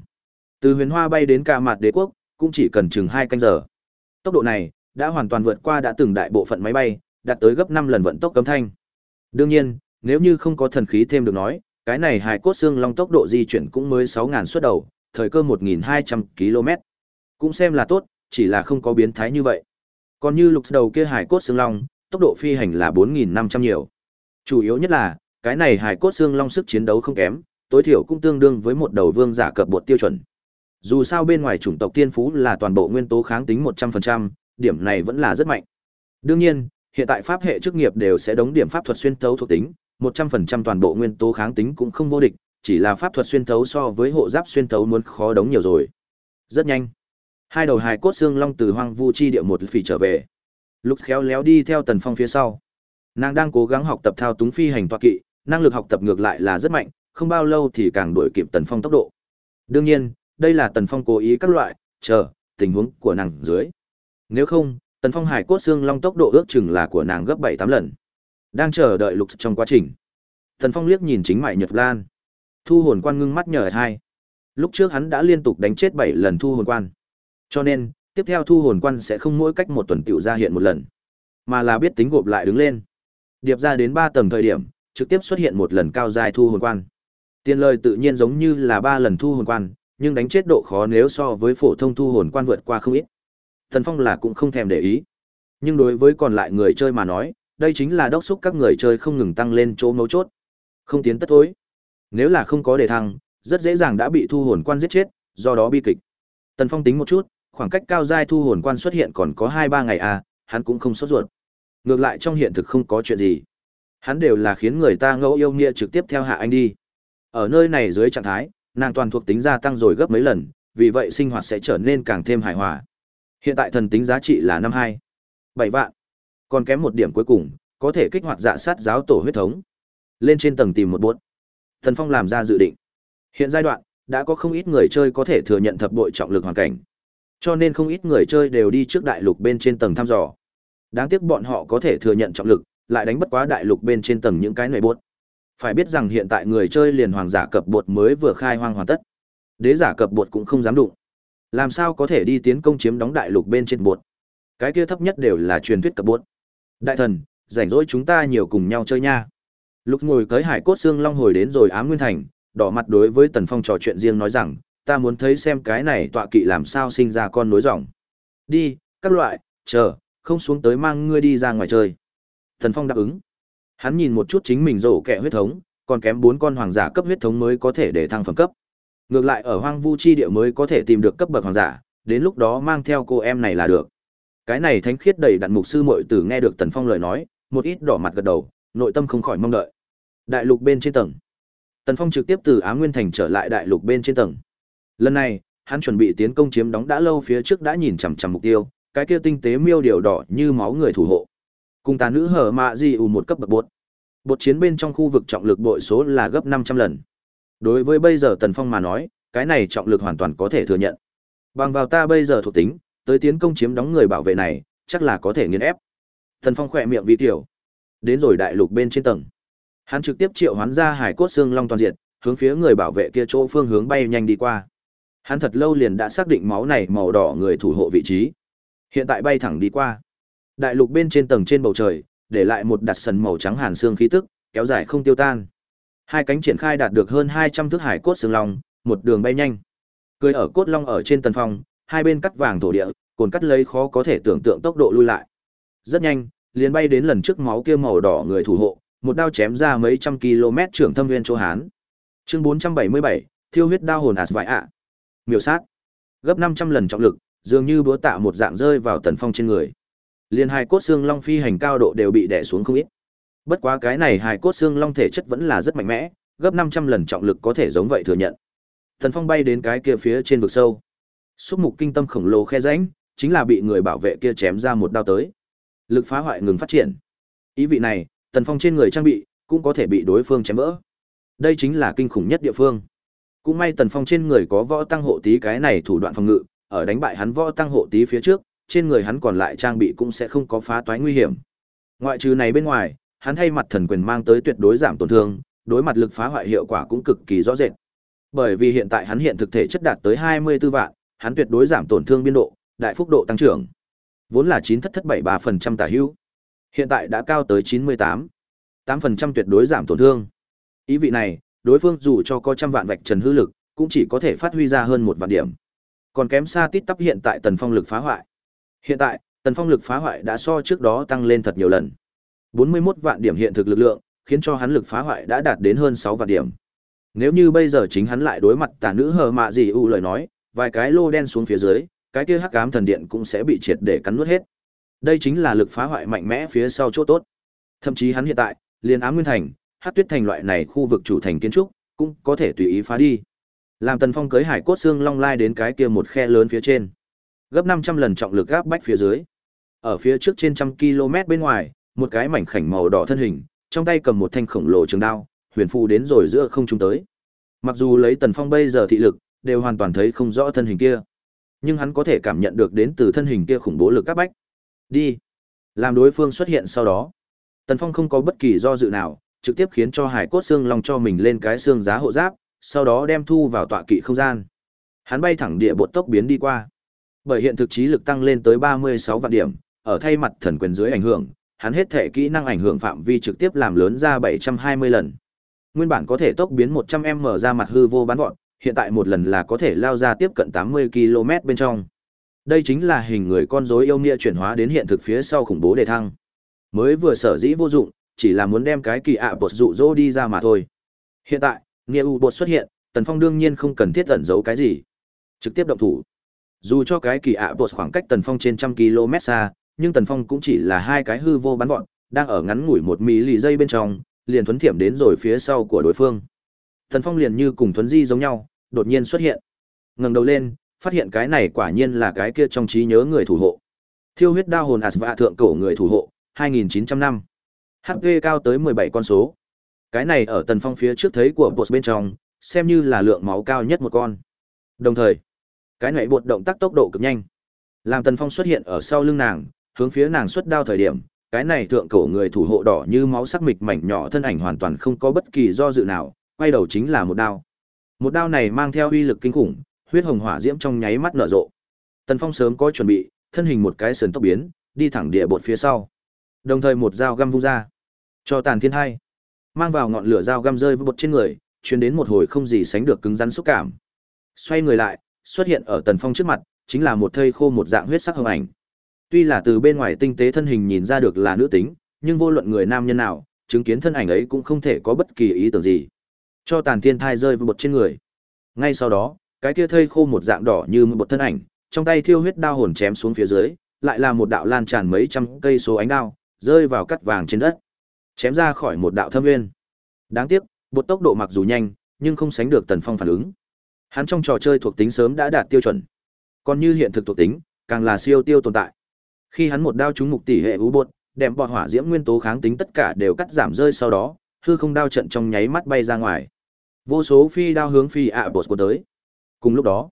Từ huyền hoa bay đến ca Mạt đế quốc, cũng chỉ cần chừng hai canh giờ. Tốc độ này, đã hoàn toàn vượt qua đã từng đại bộ phận máy bay, đạt tới gấp năm lần vận tốc cấm thanh. Đương nhiên, nếu như không có thần khí thêm được nói, cái này hài cốt xương long tốc độ di chuyển cũng mới sáu ngàn suất đầu, thời cơ 1.200 km. Cũng xem là tốt, chỉ là không có biến thái như vậy. Còn như lục đầu kia hải cốt xương long, tốc độ phi hành là 4.500 nhiều. Chủ yếu nhất là, cái này hải cốt xương long sức chiến đấu không kém, tối thiểu cũng tương đương với một đầu vương giả cập bột tiêu chuẩn. Dù sao bên ngoài chủng tộc tiên phú là toàn bộ nguyên tố kháng tính 100%, điểm này vẫn là rất mạnh. Đương nhiên, hiện tại pháp hệ chức nghiệp đều sẽ đóng điểm pháp thuật xuyên tấu thuộc tính, 100% toàn bộ nguyên tố kháng tính cũng không vô địch, chỉ là pháp thuật xuyên tấu so với hộ giáp xuyên tấu muốn khó đóng nhiều rồi. Rất nhanh. Hai đầu hài cốt xương long từ hoang vu chi địa một phỉ trở về. Lúc khéo léo đi theo Tần Phong phía sau. Nàng đang cố gắng học tập thao túng phi hành toa kỵ, năng lực học tập ngược lại là rất mạnh, không bao lâu thì càng đuổi kịp Tần Phong tốc độ. Đương nhiên, đây là Tần Phong cố ý các loại, chờ, tình huống của nàng dưới. Nếu không, Tần Phong hải cốt xương long tốc độ ước chừng là của nàng gấp 7 8 lần. Đang chờ đợi lục trong quá trình. Tần Phong liếc nhìn chính mại Nhật Lan. Thu hồn quan ngưng mắt nhờ hai. Lúc trước hắn đã liên tục đánh chết bảy lần thu hồn quan. Cho nên, tiếp theo thu hồn quan sẽ không mỗi cách một tuần tiểu ra hiện một lần, mà là biết tính gộp lại đứng lên. Điệp ra đến ba tầng thời điểm, trực tiếp xuất hiện một lần cao dài thu hồn quan. Tiền lời tự nhiên giống như là ba lần thu hồn quan, nhưng đánh chết độ khó nếu so với phổ thông thu hồn quan vượt qua không ít. Thần Phong là cũng không thèm để ý. Nhưng đối với còn lại người chơi mà nói, đây chính là đốc xúc các người chơi không ngừng tăng lên chỗ mấu chốt. Không tiến tất thối. Nếu là không có đề thăng, rất dễ dàng đã bị thu hồn quan giết chết, do đó bi kịch. Tần Phong tính một chút, khoảng cách cao giai thu hồn quan xuất hiện còn có 2-3 ngày à, hắn cũng không sốt ruột. Ngược lại trong hiện thực không có chuyện gì. Hắn đều là khiến người ta ngẫu yêu nghĩa trực tiếp theo hạ anh đi. Ở nơi này dưới trạng thái, nàng toàn thuộc tính gia tăng rồi gấp mấy lần, vì vậy sinh hoạt sẽ trở nên càng thêm hài hòa. Hiện tại thần tính giá trị là năm hai bảy vạn. Còn kém một điểm cuối cùng, có thể kích hoạt dạ sát giáo tổ huyết thống. Lên trên tầng tìm một buốt. Thần Phong làm ra dự định. Hiện giai đoạn, đã có không ít người chơi có thể thừa nhận thập bội trọng lực hoàn cảnh. Cho nên không ít người chơi đều đi trước đại lục bên trên tầng thăm dò. Đáng tiếc bọn họ có thể thừa nhận trọng lực, lại đánh bất quá đại lục bên trên tầng những cái này buốt. Phải biết rằng hiện tại người chơi liền hoàng giả cập bột mới vừa khai hoang hoàn tất. Đế giả cập bột cũng không dám đụng. Làm sao có thể đi tiến công chiếm đóng đại lục bên trên bột? Cái kia thấp nhất đều là truyền thuyết cập bột. Đại thần, rảnh rỗi chúng ta nhiều cùng nhau chơi nha. Lúc ngồi tới hải cốt xương long hồi đến rồi ám nguyên thành, đỏ mặt đối với Tần Phong trò chuyện riêng nói rằng, ta muốn thấy xem cái này tọa kỵ làm sao sinh ra con nối dòng. Đi, các loại, chờ, không xuống tới mang ngươi đi ra ngoài chơi. thần Phong đáp ứng. Hắn nhìn một chút chính mình rổ kẹ huyết thống, còn kém bốn con hoàng giả cấp huyết thống mới có thể để thăng phẩm cấp. Ngược lại ở hoang vu chi địa mới có thể tìm được cấp bậc hoàng giả, đến lúc đó mang theo cô em này là được. Cái này thánh khiết đầy đặn mục sư muội tử nghe được Tần Phong lời nói, một ít đỏ mặt gật đầu, nội tâm không khỏi mong đợi. Đại lục bên trên tầng. Tần Phong trực tiếp từ Á Nguyên thành trở lại đại lục bên trên tầng. Lần này, hắn chuẩn bị tiến công chiếm đóng đã lâu phía trước đã nhìn chằm chằm mục tiêu, cái kia tinh tế miêu điều đỏ như máu người thủ hộ. Cùng tà nữ hở mạ gì ù một cấp bậc bột. Bột chiến bên trong khu vực trọng lực bội số là gấp 500 lần. Đối với bây giờ Tần Phong mà nói, cái này trọng lực hoàn toàn có thể thừa nhận. Bằng vào ta bây giờ thuộc tính, tới tiến công chiếm đóng người bảo vệ này, chắc là có thể nghiền ép. Tần Phong khỏe miệng vi tiểu. Đến rồi đại lục bên trên tầng. Hắn trực tiếp triệu hoán ra hải cốt xương long toàn diện, hướng phía người bảo vệ kia chỗ phương hướng bay nhanh đi qua. Hắn thật lâu liền đã xác định máu này màu đỏ người thủ hộ vị trí. Hiện tại bay thẳng đi qua. Đại lục bên trên tầng trên bầu trời, để lại một đặt sần màu trắng hàn xương khí tức, kéo dài không tiêu tan. Hai cánh triển khai đạt được hơn 200 thước hải cốt xương long, một đường bay nhanh. Cười ở cốt long ở trên tần phong, hai bên cắt vàng thổ địa, cồn cắt lấy khó có thể tưởng tượng tốc độ lui lại. Rất nhanh, liền bay đến lần trước máu kia màu đỏ người thủ hộ, một đao chém ra mấy trăm km trưởng thâm nguyên chỗ hán. Chương 477, thiêu huyết đao hồn ạt vải ạ miêu sát. Gấp 500 lần trọng lực, dường như búa tạ một dạng rơi vào Tần Phong trên người. liền hai cốt xương long phi hành cao độ đều bị đè xuống không ít. Bất quá cái này hài cốt xương long thể chất vẫn là rất mạnh mẽ, gấp 500 lần trọng lực có thể giống vậy thừa nhận. Tần Phong bay đến cái kia phía trên vực sâu. Xúc mục kinh tâm khổng lồ khe rãnh, chính là bị người bảo vệ kia chém ra một đao tới. Lực phá hoại ngừng phát triển. Ý vị này, Tần Phong trên người trang bị cũng có thể bị đối phương chém vỡ. Đây chính là kinh khủng nhất địa phương. Cũng may Tần Phong trên người có võ tăng hộ tí cái này thủ đoạn phòng ngự, ở đánh bại hắn võ tăng hộ tí phía trước, trên người hắn còn lại trang bị cũng sẽ không có phá toái nguy hiểm. Ngoại trừ này bên ngoài, hắn thay mặt thần quyền mang tới tuyệt đối giảm tổn thương, đối mặt lực phá hoại hiệu quả cũng cực kỳ rõ rệt. Bởi vì hiện tại hắn hiện thực thể chất đạt tới 24 vạn, hắn tuyệt đối giảm tổn thương biên độ, đại phúc độ tăng trưởng. Vốn là 9 thất thất 73% tả hữu. Hiện tại đã cao tới 98. 8% tuyệt đối giảm tổn thương. Ý vị này, đối phương dù cho có trăm vạn vạch trần hư lực, cũng chỉ có thể phát huy ra hơn một vạn điểm. Còn kém xa tít tắp hiện tại tần phong lực phá hoại. Hiện tại, tần phong lực phá hoại đã so trước đó tăng lên thật nhiều lần. 41 vạn điểm hiện thực lực lượng, khiến cho hắn lực phá hoại đã đạt đến hơn 6 vạn điểm. Nếu như bây giờ chính hắn lại đối mặt tà nữ hờ mạ gì u lời nói, vài cái lô đen xuống phía dưới, cái kia hắc ám thần điện cũng sẽ bị triệt để cắn nuốt hết. Đây chính là lực phá hoại mạnh mẽ phía sau chỗ tốt. Thậm chí hắn hiện tại, liền ám nguyên thành, Hát tuyết thành loại này khu vực chủ thành kiến trúc, cũng có thể tùy ý phá đi. Làm Tần Phong cưới hải cốt xương long lai đến cái kia một khe lớn phía trên. Gấp 500 lần trọng lực gáp bách phía dưới. Ở phía trước trên trăm km bên ngoài, một cái mảnh khảnh màu đỏ thân hình, trong tay cầm một thanh khổng lồ trường đao, huyền phù đến rồi giữa không trung tới. Mặc dù lấy Tần Phong bây giờ thị lực, đều hoàn toàn thấy không rõ thân hình kia, nhưng hắn có thể cảm nhận được đến từ thân hình kia khủng bố lực các bách. Đi. Làm đối phương xuất hiện sau đó, Tần Phong không có bất kỳ do dự nào, trực tiếp khiến cho Hải Cốt Xương Long cho mình lên cái xương giá hộ giáp, sau đó đem thu vào tọa kỵ không gian. Hắn bay thẳng địa bộ tốc biến đi qua. Bởi hiện thực trí lực tăng lên tới 36 vạn điểm, ở thay mặt thần quyền dưới ảnh hưởng, hắn hết thể kỹ năng ảnh hưởng phạm vi trực tiếp làm lớn ra 720 lần. Nguyên bản có thể tốc biến 100m ra mặt hư vô bắn vọt, hiện tại một lần là có thể lao ra tiếp cận 80 km bên trong. Đây chính là hình người con rối yêu nghĩa chuyển hóa đến hiện thực phía sau khủng bố đề thăng. Mới vừa sở dĩ vô dụng, chỉ là muốn đem cái kỳ ạ bột dụ dỗ đi ra mà thôi. Hiện tại, nghĩa u bột xuất hiện, Tần Phong đương nhiên không cần thiết ẩn giấu cái gì. Trực tiếp động thủ. Dù cho cái kỳ ạ bột khoảng cách Tần Phong trên trăm km xa, nhưng Tần Phong cũng chỉ là hai cái hư vô bắn vọn, đang ở ngắn ngủi một mí lì dây bên trong, liền thuấn thiểm đến rồi phía sau của đối phương. Tần Phong liền như cùng thuấn di giống nhau, đột nhiên xuất hiện. Ngẩng đầu lên, phát hiện cái này quả nhiên là cái kia trong trí nhớ người thủ hộ. Thiêu huyết đao hồn Asva thượng cổ người thủ hộ, 2900 năm. HP cao tới 17 con số. Cái này ở Tần Phong phía trước thấy của boss bên trong, xem như là lượng máu cao nhất một con. Đồng thời, cái này bột động tác tốc độ cực nhanh. Làm Tần Phong xuất hiện ở sau lưng nàng, hướng phía nàng xuất đao thời điểm, cái này thượng cổ người thủ hộ đỏ như máu sắc mịch mảnh nhỏ thân ảnh hoàn toàn không có bất kỳ do dự nào, quay đầu chính là một đao. Một đao này mang theo uy lực kinh khủng, huyết hồng hỏa diễm trong nháy mắt nở rộ. Tần Phong sớm có chuẩn bị, thân hình một cái sườn tốc biến, đi thẳng địa bột phía sau. Đồng thời một dao găm vung ra, cho tàn thiên hai, mang vào ngọn lửa dao găm rơi với bột trên người, chuyến đến một hồi không gì sánh được cứng rắn xúc cảm. Xoay người lại, xuất hiện ở Tần Phong trước mặt, chính là một thây khô một dạng huyết sắc hồng ảnh. Tuy là từ bên ngoài tinh tế thân hình nhìn ra được là nữ tính, nhưng vô luận người nam nhân nào, chứng kiến thân ảnh ấy cũng không thể có bất kỳ ý tưởng gì. Cho tàn thiên thai rơi với bột trên người. Ngay sau đó, cái kia thây khô một dạng đỏ như một thân ảnh, trong tay thiêu huyết đao hồn chém xuống phía dưới, lại là một đạo lan tràn mấy trăm cây số ánh đao, rơi vào cắt vàng trên đất. Chém ra khỏi một đạo thâm nguyên. Đáng tiếc, bột tốc độ mặc dù nhanh, nhưng không sánh được Tần Phong phản ứng. Hắn trong trò chơi thuộc tính sớm đã đạt tiêu chuẩn. Còn như hiện thực thuộc tính, càng là siêu tiêu tồn tại. Khi hắn một đao trúng mục tỷ hệ ú bột, đem bọt hỏa diễm nguyên tố kháng tính tất cả đều cắt giảm rơi sau đó, hư không đao trận trong nháy mắt bay ra ngoài. Vô số phi đao hướng phi ạ bột của tới. Cùng lúc đó,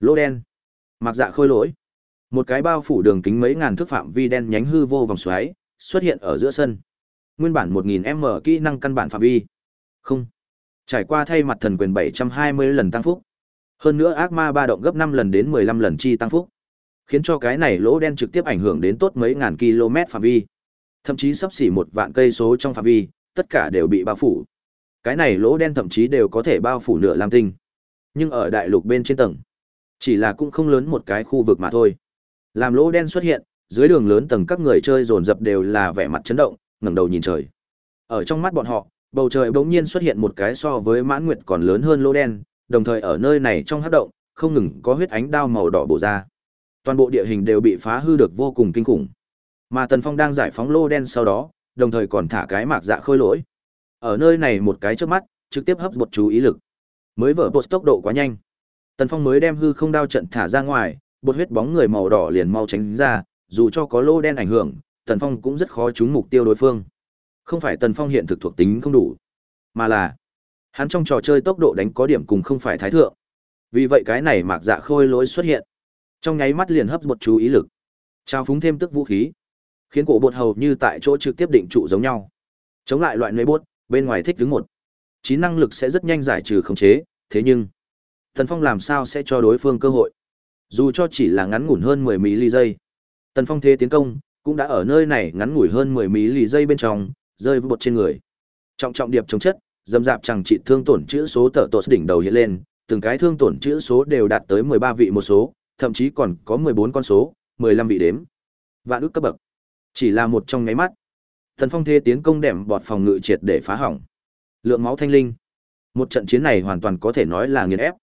lỗ đen, mặc dạ khôi lỗi, một cái bao phủ đường kính mấy ngàn thước phạm vi đen nhánh hư vô vòng xoáy xuất hiện ở giữa sân. Nguyên bản 1000m kỹ năng căn bản phạm vi. Không. Trải qua thay mặt thần quyền 720 lần tăng phúc. Hơn nữa ác ma ba động gấp 5 lần đến 15 lần chi tăng phúc khiến cho cái này lỗ đen trực tiếp ảnh hưởng đến tốt mấy ngàn km phạm vi thậm chí sắp xỉ một vạn cây số trong phạm vi, tất cả đều bị bao phủ cái này lỗ đen thậm chí đều có thể bao phủ nửa lam tinh nhưng ở đại lục bên trên tầng, chỉ là cũng không lớn một cái khu vực mà thôi làm lỗ đen xuất hiện, dưới đường lớn tầng các người chơi dồn dập đều là vẻ mặt chấn động ngẩng đầu nhìn trời Ở trong mắt bọn họ, bầu trời bỗng nhiên xuất hiện một cái so với mãn nguyệt còn lớn hơn lỗ đen, đồng thời ở nơi này trong hắc động, không ngừng có huyết ánh đao màu đỏ bổ ra. Toàn bộ địa hình đều bị phá hư được vô cùng kinh khủng. Mà Tần Phong đang giải phóng lô đen sau đó, đồng thời còn thả cái mạc dạ khôi lỗi. Ở nơi này một cái trước mắt, trực tiếp hấp một chú ý lực. Mới vỡ bột tốc độ quá nhanh. Tần Phong mới đem hư không đao trận thả ra ngoài, bột huyết bóng người màu đỏ liền mau tránh ra, dù cho có lô đen ảnh hưởng, Tần Phong cũng rất khó trúng mục tiêu đối phương. Không phải Tần Phong hiện thực thuộc tính không đủ, mà là hắn trong trò chơi tốc độ đánh có điểm cùng không phải thái thượng. Vì vậy cái này mạc dạ khôi lỗi xuất hiện, trong nháy mắt liền hấp một chú ý lực. Trao phúng thêm tức vũ khí, khiến cổ bột hầu như tại chỗ trực tiếp định trụ giống nhau. Chống lại loại nơi bốt, bên ngoài thích đứng một. Chín năng lực sẽ rất nhanh giải trừ khống chế, thế nhưng Tần Phong làm sao sẽ cho đối phương cơ hội? Dù cho chỉ là ngắn ngủn hơn 10 mỹ ly giây. Tần Phong thế tiến công, cũng đã ở nơi này ngắn ngủi hơn 10 mí ly giây bên trong, rơi với bột trên người. Trọng trọng điệp chống chất, dầm dạp chẳng trị thương tổn chữ số tở tột đỉnh đầu hiện lên, từng cái thương tổn chữ số đều đạt tới 13 vị một số, thậm chí còn có 14 con số, 15 vị đếm. Vạn ước cấp bậc. Chỉ là một trong ngáy mắt. thần Phong thế tiến công đệm bọt phòng ngự triệt để phá hỏng. Lượng máu thanh linh. Một trận chiến này hoàn toàn có thể nói là nghiền ép.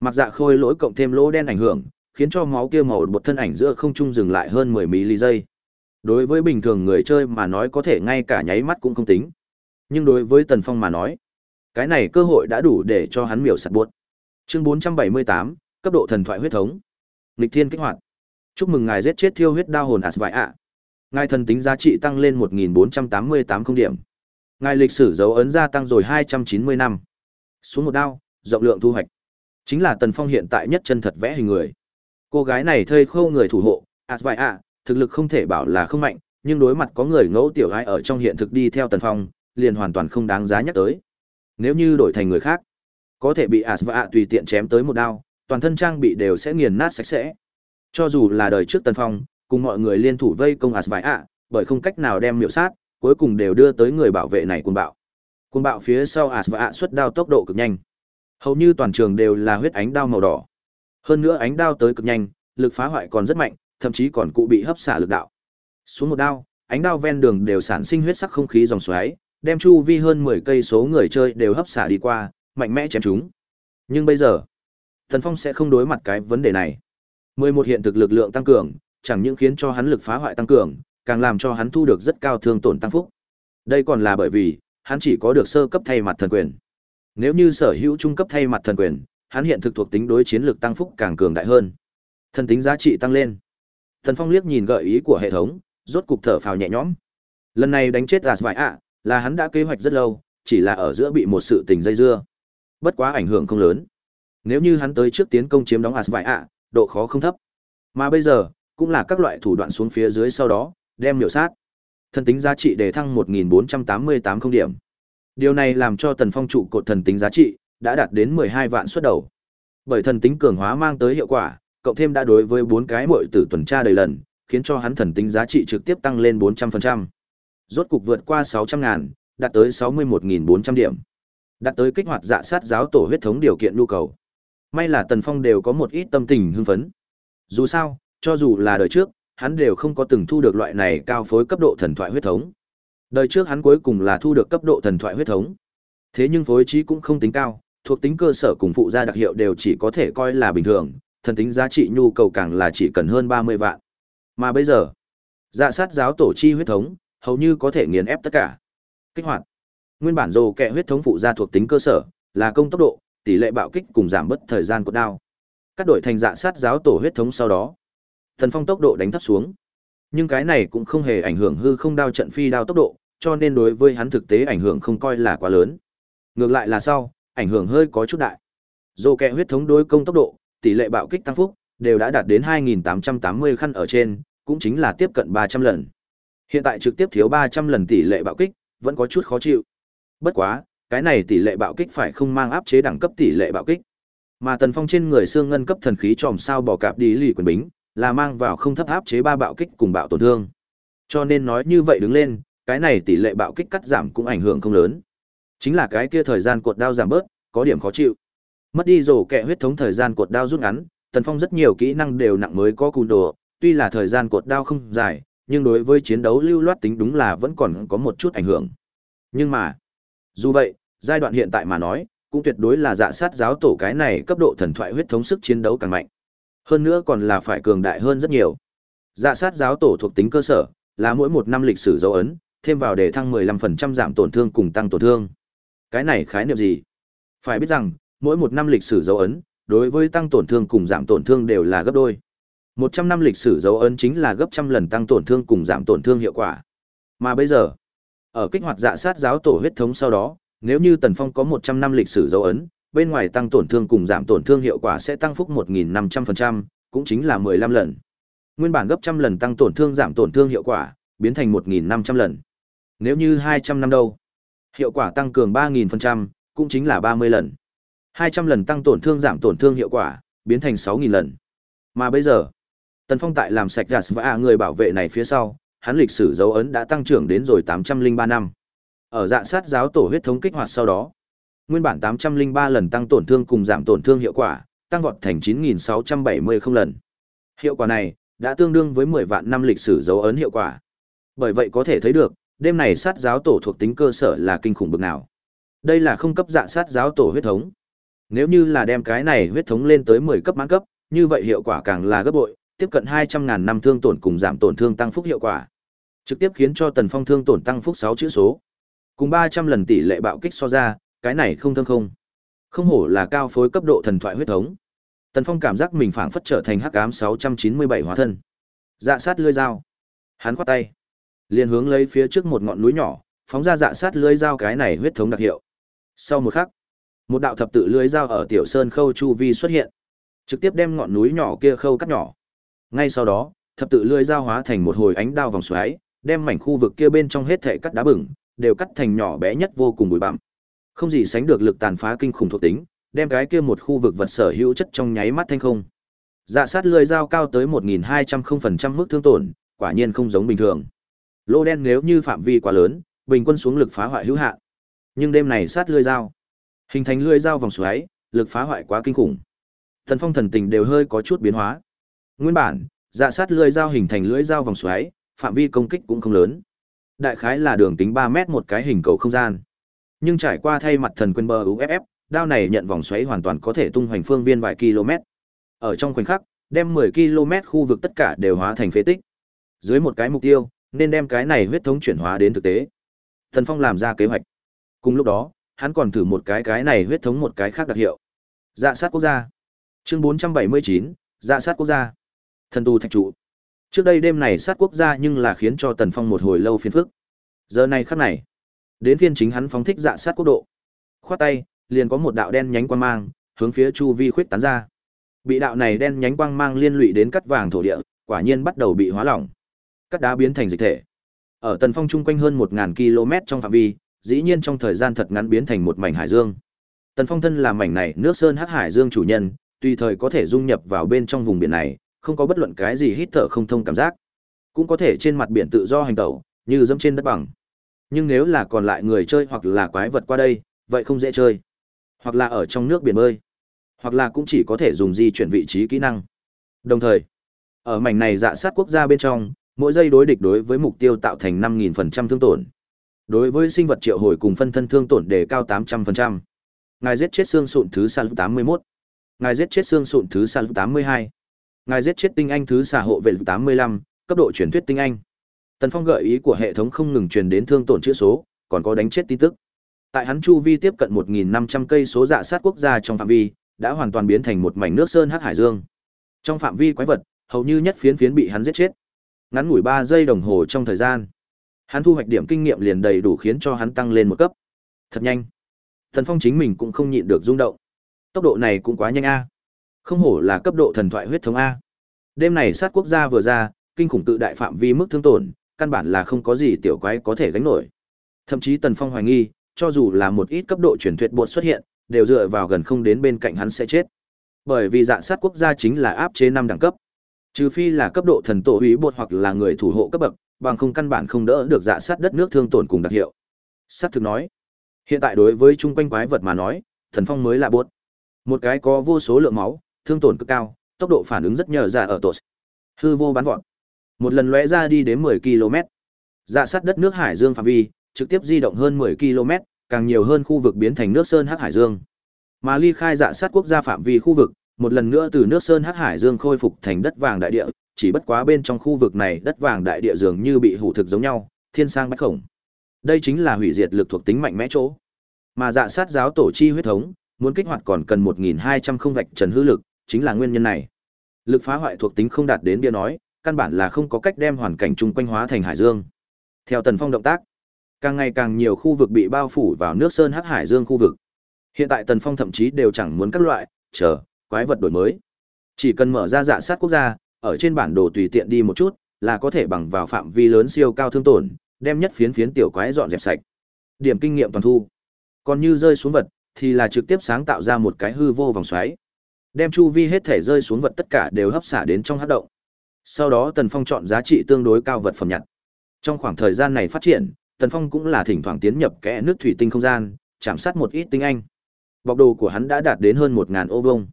Mặc dạ khôi lỗi cộng thêm lỗ đen ảnh hưởng, khiến cho máu kia màu bột thân ảnh giữa không trung dừng lại hơn 10 ly giây. Đối với bình thường người chơi mà nói có thể ngay cả nháy mắt cũng không tính. Nhưng đối với Tần Phong mà nói, cái này cơ hội đã đủ để cho hắn miểu sạt buốt. Chương 478, cấp độ thần thoại huyết thống. Lịch thiên kích hoạt. Chúc mừng ngài giết chết thiêu huyết đao hồn Asvai ạ. Ngài thần tính giá trị tăng lên 1488 không điểm. Ngài lịch sử dấu ấn gia tăng rồi 290 năm. Xuống một đao, rộng lượng thu hoạch. Chính là Tần Phong hiện tại nhất chân thật vẽ hình người. Cô gái này thơi khâu người thủ hộ, Asvai ạ, thực lực không thể bảo là không mạnh, nhưng đối mặt có người ngẫu tiểu gái ở trong hiện thực đi theo Tần Phong, liền hoàn toàn không đáng giá nhắc tới. Nếu như đổi thành người khác, có thể bị Asva tùy tiện chém tới một đao, toàn thân trang bị đều sẽ nghiền nát sạch sẽ. Cho dù là đời trước Tần Phong, cùng mọi người liên thủ vây công Asva, bởi không cách nào đem miểu sát, cuối cùng đều đưa tới người bảo vệ này cuồng bạo. Cuồng bạo phía sau Asva xuất đao tốc độ cực nhanh. Hầu như toàn trường đều là huyết ánh đao màu đỏ. Hơn nữa ánh đao tới cực nhanh, lực phá hoại còn rất mạnh, thậm chí còn cụ bị hấp xả lực đạo. Xuống một đao, ánh đao ven đường đều sản sinh huyết sắc không khí dòng xoáy, đem chu vi hơn 10 cây số người chơi đều hấp xả đi qua, mạnh mẽ chém chúng. Nhưng bây giờ, Thần Phong sẽ không đối mặt cái vấn đề này. 11 hiện thực lực lượng tăng cường, chẳng những khiến cho hắn lực phá hoại tăng cường, càng làm cho hắn thu được rất cao thương tổn tăng phúc. Đây còn là bởi vì, hắn chỉ có được sơ cấp thay mặt thần quyền. Nếu như sở hữu trung cấp thay mặt thần quyền, hắn hiện thực thuộc tính đối chiến lực tăng phúc càng cường đại hơn. Thần tính giá trị tăng lên. Thần Phong liếc nhìn gợi ý của hệ thống, rốt cục thở phào nhẹ nhõm. Lần này đánh chết Asvai ạ, là hắn đã kế hoạch rất lâu, chỉ là ở giữa bị một sự tình dây dưa. Bất quá ảnh hưởng không lớn. Nếu như hắn tới trước tiến công chiếm đóng Asvai ạ, độ khó không thấp. Mà bây giờ, cũng là các loại thủ đoạn xuống phía dưới sau đó, đem miểu sát. Thần tính giá trị đề thăng 1488 không điểm. Điều này làm cho Tần Phong trụ cột thần tính giá trị đã đạt đến 12 vạn xuất đầu. Bởi thần tính cường hóa mang tới hiệu quả, cộng thêm đã đối với bốn cái muội tử tuần tra đầy lần, khiến cho hắn thần tính giá trị trực tiếp tăng lên 400%. Rốt cục vượt qua 600 ngàn, đạt tới 61.400 điểm. Đạt tới kích hoạt dạ sát giáo tổ huyết thống điều kiện nhu cầu. May là Tần Phong đều có một ít tâm tình hưng phấn. Dù sao, cho dù là đời trước, hắn đều không có từng thu được loại này cao phối cấp độ thần thoại huyết thống. Đời trước hắn cuối cùng là thu được cấp độ thần thoại huyết thống. Thế nhưng phối trí cũng không tính cao, thuộc tính cơ sở cùng phụ gia đặc hiệu đều chỉ có thể coi là bình thường, thần tính giá trị nhu cầu càng là chỉ cần hơn 30 vạn. Mà bây giờ, dạ sát giáo tổ chi huyết thống, hầu như có thể nghiền ép tất cả. Kích hoạt. Nguyên bản rồ kẹ huyết thống phụ gia thuộc tính cơ sở, là công tốc độ, tỷ lệ bạo kích cùng giảm bớt thời gian của đao. Các đổi thành dạ sát giáo tổ huyết thống sau đó, thần phong tốc độ đánh thấp xuống. Nhưng cái này cũng không hề ảnh hưởng hư không đao trận phi đao tốc độ, cho nên đối với hắn thực tế ảnh hưởng không coi là quá lớn. Ngược lại là sau, ảnh hưởng hơi có chút đại. Dô kẹ huyết thống đối công tốc độ, tỷ lệ bạo kích tăng phúc, đều đã đạt đến 2.880 khăn ở trên, cũng chính là tiếp cận 300 lần. Hiện tại trực tiếp thiếu 300 lần tỷ lệ bạo kích, vẫn có chút khó chịu. Bất quá, cái này tỷ lệ bạo kích phải không mang áp chế đẳng cấp tỷ lệ bạo kích. Mà Tần Phong trên người xương ngân cấp thần khí tròm sao bỏ cạp đi lì quyền bính, là mang vào không thấp áp chế ba bạo kích cùng bạo tổn thương. Cho nên nói như vậy đứng lên, cái này tỷ lệ bạo kích cắt giảm cũng ảnh hưởng không lớn. Chính là cái kia thời gian cuột đao giảm bớt, có điểm khó chịu. Mất đi rổ kẹ huyết thống thời gian cột đao rút ngắn, Tần Phong rất nhiều kỹ năng đều nặng mới có cùn đồ, tuy là thời gian cột đao không dài, nhưng đối với chiến đấu lưu loát tính đúng là vẫn còn có một chút ảnh hưởng. Nhưng mà, dù vậy, giai đoạn hiện tại mà nói, cũng tuyệt đối là dạ sát giáo tổ cái này cấp độ thần thoại huyết thống sức chiến đấu càng mạnh. Hơn nữa còn là phải cường đại hơn rất nhiều. Dạ sát giáo tổ thuộc tính cơ sở, là mỗi một năm lịch sử dấu ấn, thêm vào để thăng 15% giảm tổn thương cùng tăng tổn thương. Cái này khái niệm gì? Phải biết rằng, mỗi một năm lịch sử dấu ấn, đối với tăng tổn thương cùng giảm tổn thương đều là gấp đôi. 100 năm lịch sử dấu ấn chính là gấp trăm lần tăng tổn thương cùng giảm tổn thương hiệu quả. Mà bây giờ, ở kích hoạt dạ sát giáo tổ huyết thống sau đó, nếu như Tần Phong có 100 năm lịch sử dấu ấn, bên ngoài tăng tổn thương cùng giảm tổn thương hiệu quả sẽ tăng phúc 1.500%, cũng chính là 15 lần. Nguyên bản gấp trăm lần tăng tổn thương giảm tổn thương hiệu quả, biến thành 1.500 lần. Nếu như 200 năm đâu? Hiệu quả tăng cường 3.000%, cũng chính là 30 lần. 200 lần tăng tổn thương giảm tổn thương hiệu quả, biến thành 6.000 lần. Mà bây giờ, Tần Phong tại làm sạch gạt và người bảo vệ này phía sau, hắn lịch sử dấu ấn đã tăng trưởng đến rồi 803 năm. Ở dạ sát giáo tổ huyết thống kích hoạt sau đó, nguyên bản 803 lần tăng tổn thương cùng giảm tổn thương hiệu quả, tăng vọt thành 9670 không lần. Hiệu quả này đã tương đương với 10 vạn năm lịch sử dấu ấn hiệu quả. Bởi vậy có thể thấy được, đêm này sát giáo tổ thuộc tính cơ sở là kinh khủng bậc nào. Đây là không cấp dạ sát giáo tổ huyết thống. Nếu như là đem cái này huyết thống lên tới 10 cấp mãn cấp, như vậy hiệu quả càng là gấp bội, tiếp cận 200.000 năm thương tổn cùng giảm tổn thương tăng phúc hiệu quả. Trực tiếp khiến cho Tần Phong thương tổn tăng phúc 6 chữ số. Cùng 300 lần tỷ lệ bạo kích so ra, cái này không thương không. Không hổ là cao phối cấp độ thần thoại huyết thống. Tần Phong cảm giác mình phảng phất trở thành hắc ám 697 hóa thân. Dạ sát lưỡi dao. Hắn quát tay, liền hướng lấy phía trước một ngọn núi nhỏ, phóng ra dạ sát lưỡi dao cái này huyết thống đặc hiệu. Sau một khắc, một đạo thập tự lưỡi dao ở tiểu sơn khâu chu vi xuất hiện, trực tiếp đem ngọn núi nhỏ kia khâu cắt nhỏ. Ngay sau đó, thập tự lưỡi dao hóa thành một hồi ánh đao vòng xoáy, đem mảnh khu vực kia bên trong hết thảy cắt đá bừng, đều cắt thành nhỏ bé nhất vô cùng bụi bặm. Không gì sánh được lực tàn phá kinh khủng thuộc tính, đem cái kia một khu vực vật sở hữu chất trong nháy mắt thanh không. Dạ sát lưỡi dao cao tới 1200 không phần trăm mức thương tổn, quả nhiên không giống bình thường. Lô đen nếu như phạm vi quá lớn, bình quân xuống lực phá hoại hữu hạn. Nhưng đêm này sát lưỡi dao, hình thành lưỡi dao vòng xoáy, lực phá hoại quá kinh khủng. Thần Phong thần tình đều hơi có chút biến hóa. Nguyên bản, dạ sát lưỡi dao hình thành lưỡi dao vòng xoáy, phạm vi công kích cũng không lớn. Đại khái là đường kính 3 mét một cái hình cầu không gian. Nhưng trải qua thay mặt thần quyền bờ UFF, đao này nhận vòng xoáy hoàn toàn có thể tung hoành phương viên vài km. Ở trong khoảnh khắc, đem 10 km khu vực tất cả đều hóa thành phế tích. Dưới một cái mục tiêu, nên đem cái này huyết thống chuyển hóa đến thực tế. Thần Phong làm ra kế hoạch. Cùng lúc đó, hắn còn thử một cái cái này huyết thống một cái khác đặc hiệu. Dạ sát quốc gia. Chương 479, dạ sát quốc gia. Thần tù thạch trụ. Trước đây đêm này sát quốc gia nhưng là khiến cho Tần Phong một hồi lâu phiền phức. Giờ này khắc này, đến phiên chính hắn phóng thích dạ sát quốc độ. Khoát tay, liền có một đạo đen nhánh quang mang, hướng phía chu vi khuyết tán ra. Bị đạo này đen nhánh quang mang liên lụy đến cắt vàng thổ địa, quả nhiên bắt đầu bị hóa lỏng. Cắt đá biến thành dịch thể. Ở Tần Phong chung quanh hơn 1000 km trong phạm vi, dĩ nhiên trong thời gian thật ngắn biến thành một mảnh hải dương. Tần Phong thân là mảnh này nước sơn hắc hải dương chủ nhân, tùy thời có thể dung nhập vào bên trong vùng biển này, không có bất luận cái gì hít thở không thông cảm giác. Cũng có thể trên mặt biển tự do hành tẩu, như dẫm trên đất bằng. Nhưng nếu là còn lại người chơi hoặc là quái vật qua đây, vậy không dễ chơi. Hoặc là ở trong nước biển bơi, hoặc là cũng chỉ có thể dùng di chuyển vị trí kỹ năng. Đồng thời, ở mảnh này dạ sát quốc gia bên trong, mỗi giây đối địch đối với mục tiêu tạo thành 5000% thương tổn. Đối với sinh vật triệu hồi cùng phân thân thương tổn đề cao 800%. Ngài giết chết xương sụn thứ sàn 81. Ngài giết chết xương sụn thứ sàn 82. Ngài giết chết tinh anh thứ xà hộ vệ 85, cấp độ truyền thuyết tinh anh. Tần Phong gợi ý của hệ thống không ngừng truyền đến thương tổn chữ số, còn có đánh chết tin tức. Tại hắn chu vi tiếp cận 1500 cây số dạ sát quốc gia trong phạm vi, đã hoàn toàn biến thành một mảnh nước sơn hắc hải dương. Trong phạm vi quái vật, hầu như nhất phiến phiến bị hắn giết chết. Ngắn ngủi 3 giây đồng hồ trong thời gian, hắn thu hoạch điểm kinh nghiệm liền đầy đủ khiến cho hắn tăng lên một cấp. Thật nhanh. Thần Phong chính mình cũng không nhịn được rung động. Tốc độ này cũng quá nhanh a. Không hổ là cấp độ thần thoại huyết thống a. Đêm này sát quốc gia vừa ra, kinh khủng tự đại phạm vi mức thương tổn, căn bản là không có gì tiểu quái có thể gánh nổi. Thậm chí Tần Phong hoài nghi, cho dù là một ít cấp độ truyền thuyết bột xuất hiện, đều dựa vào gần không đến bên cạnh hắn sẽ chết. Bởi vì dạ sát quốc gia chính là áp chế năm đẳng cấp. Trừ phi là cấp độ thần tổ hủy bột hoặc là người thủ hộ cấp bậc, bằng không căn bản không đỡ được dạ sát đất nước thương tổn cùng đặc hiệu. Sát thực nói, hiện tại đối với chung quanh quái vật mà nói, thần phong mới là buốt. Một cái có vô số lượng máu, thương tổn cực cao, tốc độ phản ứng rất nhờ dạ ở tổ. Hư vô bắn vọt. Một lần lóe ra đi đến 10 km. Dạ sát đất nước hải dương phạm vi, trực tiếp di động hơn 10 km, càng nhiều hơn khu vực biến thành nước sơn Hắc Hải Dương. Mà ly khai dạ sát quốc gia phạm vi khu vực, một lần nữa từ nước sơn Hắc Hải Dương khôi phục thành đất vàng đại địa, chỉ bất quá bên trong khu vực này đất vàng đại địa dường như bị hủ thực giống nhau, thiên sang bách khổng. Đây chính là hủy diệt lực thuộc tính mạnh mẽ chỗ. Mà dạ sát giáo tổ chi huyết thống, muốn kích hoạt còn cần 1200 không vạch trần hư lực, chính là nguyên nhân này. Lực phá hoại thuộc tính không đạt đến bia nói, căn bản là không có cách đem hoàn cảnh chung quanh hóa thành hải dương. Theo Tần Phong động tác, càng ngày càng nhiều khu vực bị bao phủ vào nước sơn hắc hải dương khu vực. Hiện tại Tần Phong thậm chí đều chẳng muốn các loại, chờ, quái vật đổi mới. Chỉ cần mở ra dạ sát quốc gia, ở trên bản đồ tùy tiện đi một chút, là có thể bằng vào phạm vi lớn siêu cao thương tổn, đem nhất phiến phiến tiểu quái dọn dẹp sạch. Điểm kinh nghiệm toàn thu. Còn như rơi xuống vật, thì là trực tiếp sáng tạo ra một cái hư vô vòng xoáy. Đem chu vi hết thể rơi xuống vật tất cả đều hấp xả đến trong hắc động. Sau đó Tần Phong chọn giá trị tương đối cao vật phẩm nhặt. Trong khoảng thời gian này phát triển, Tần Phong cũng là thỉnh thoảng tiến nhập kẽ nước thủy tinh không gian, chạm sát một ít tinh anh. Bọc đồ của hắn đã đạt đến hơn 1000 ô vuông.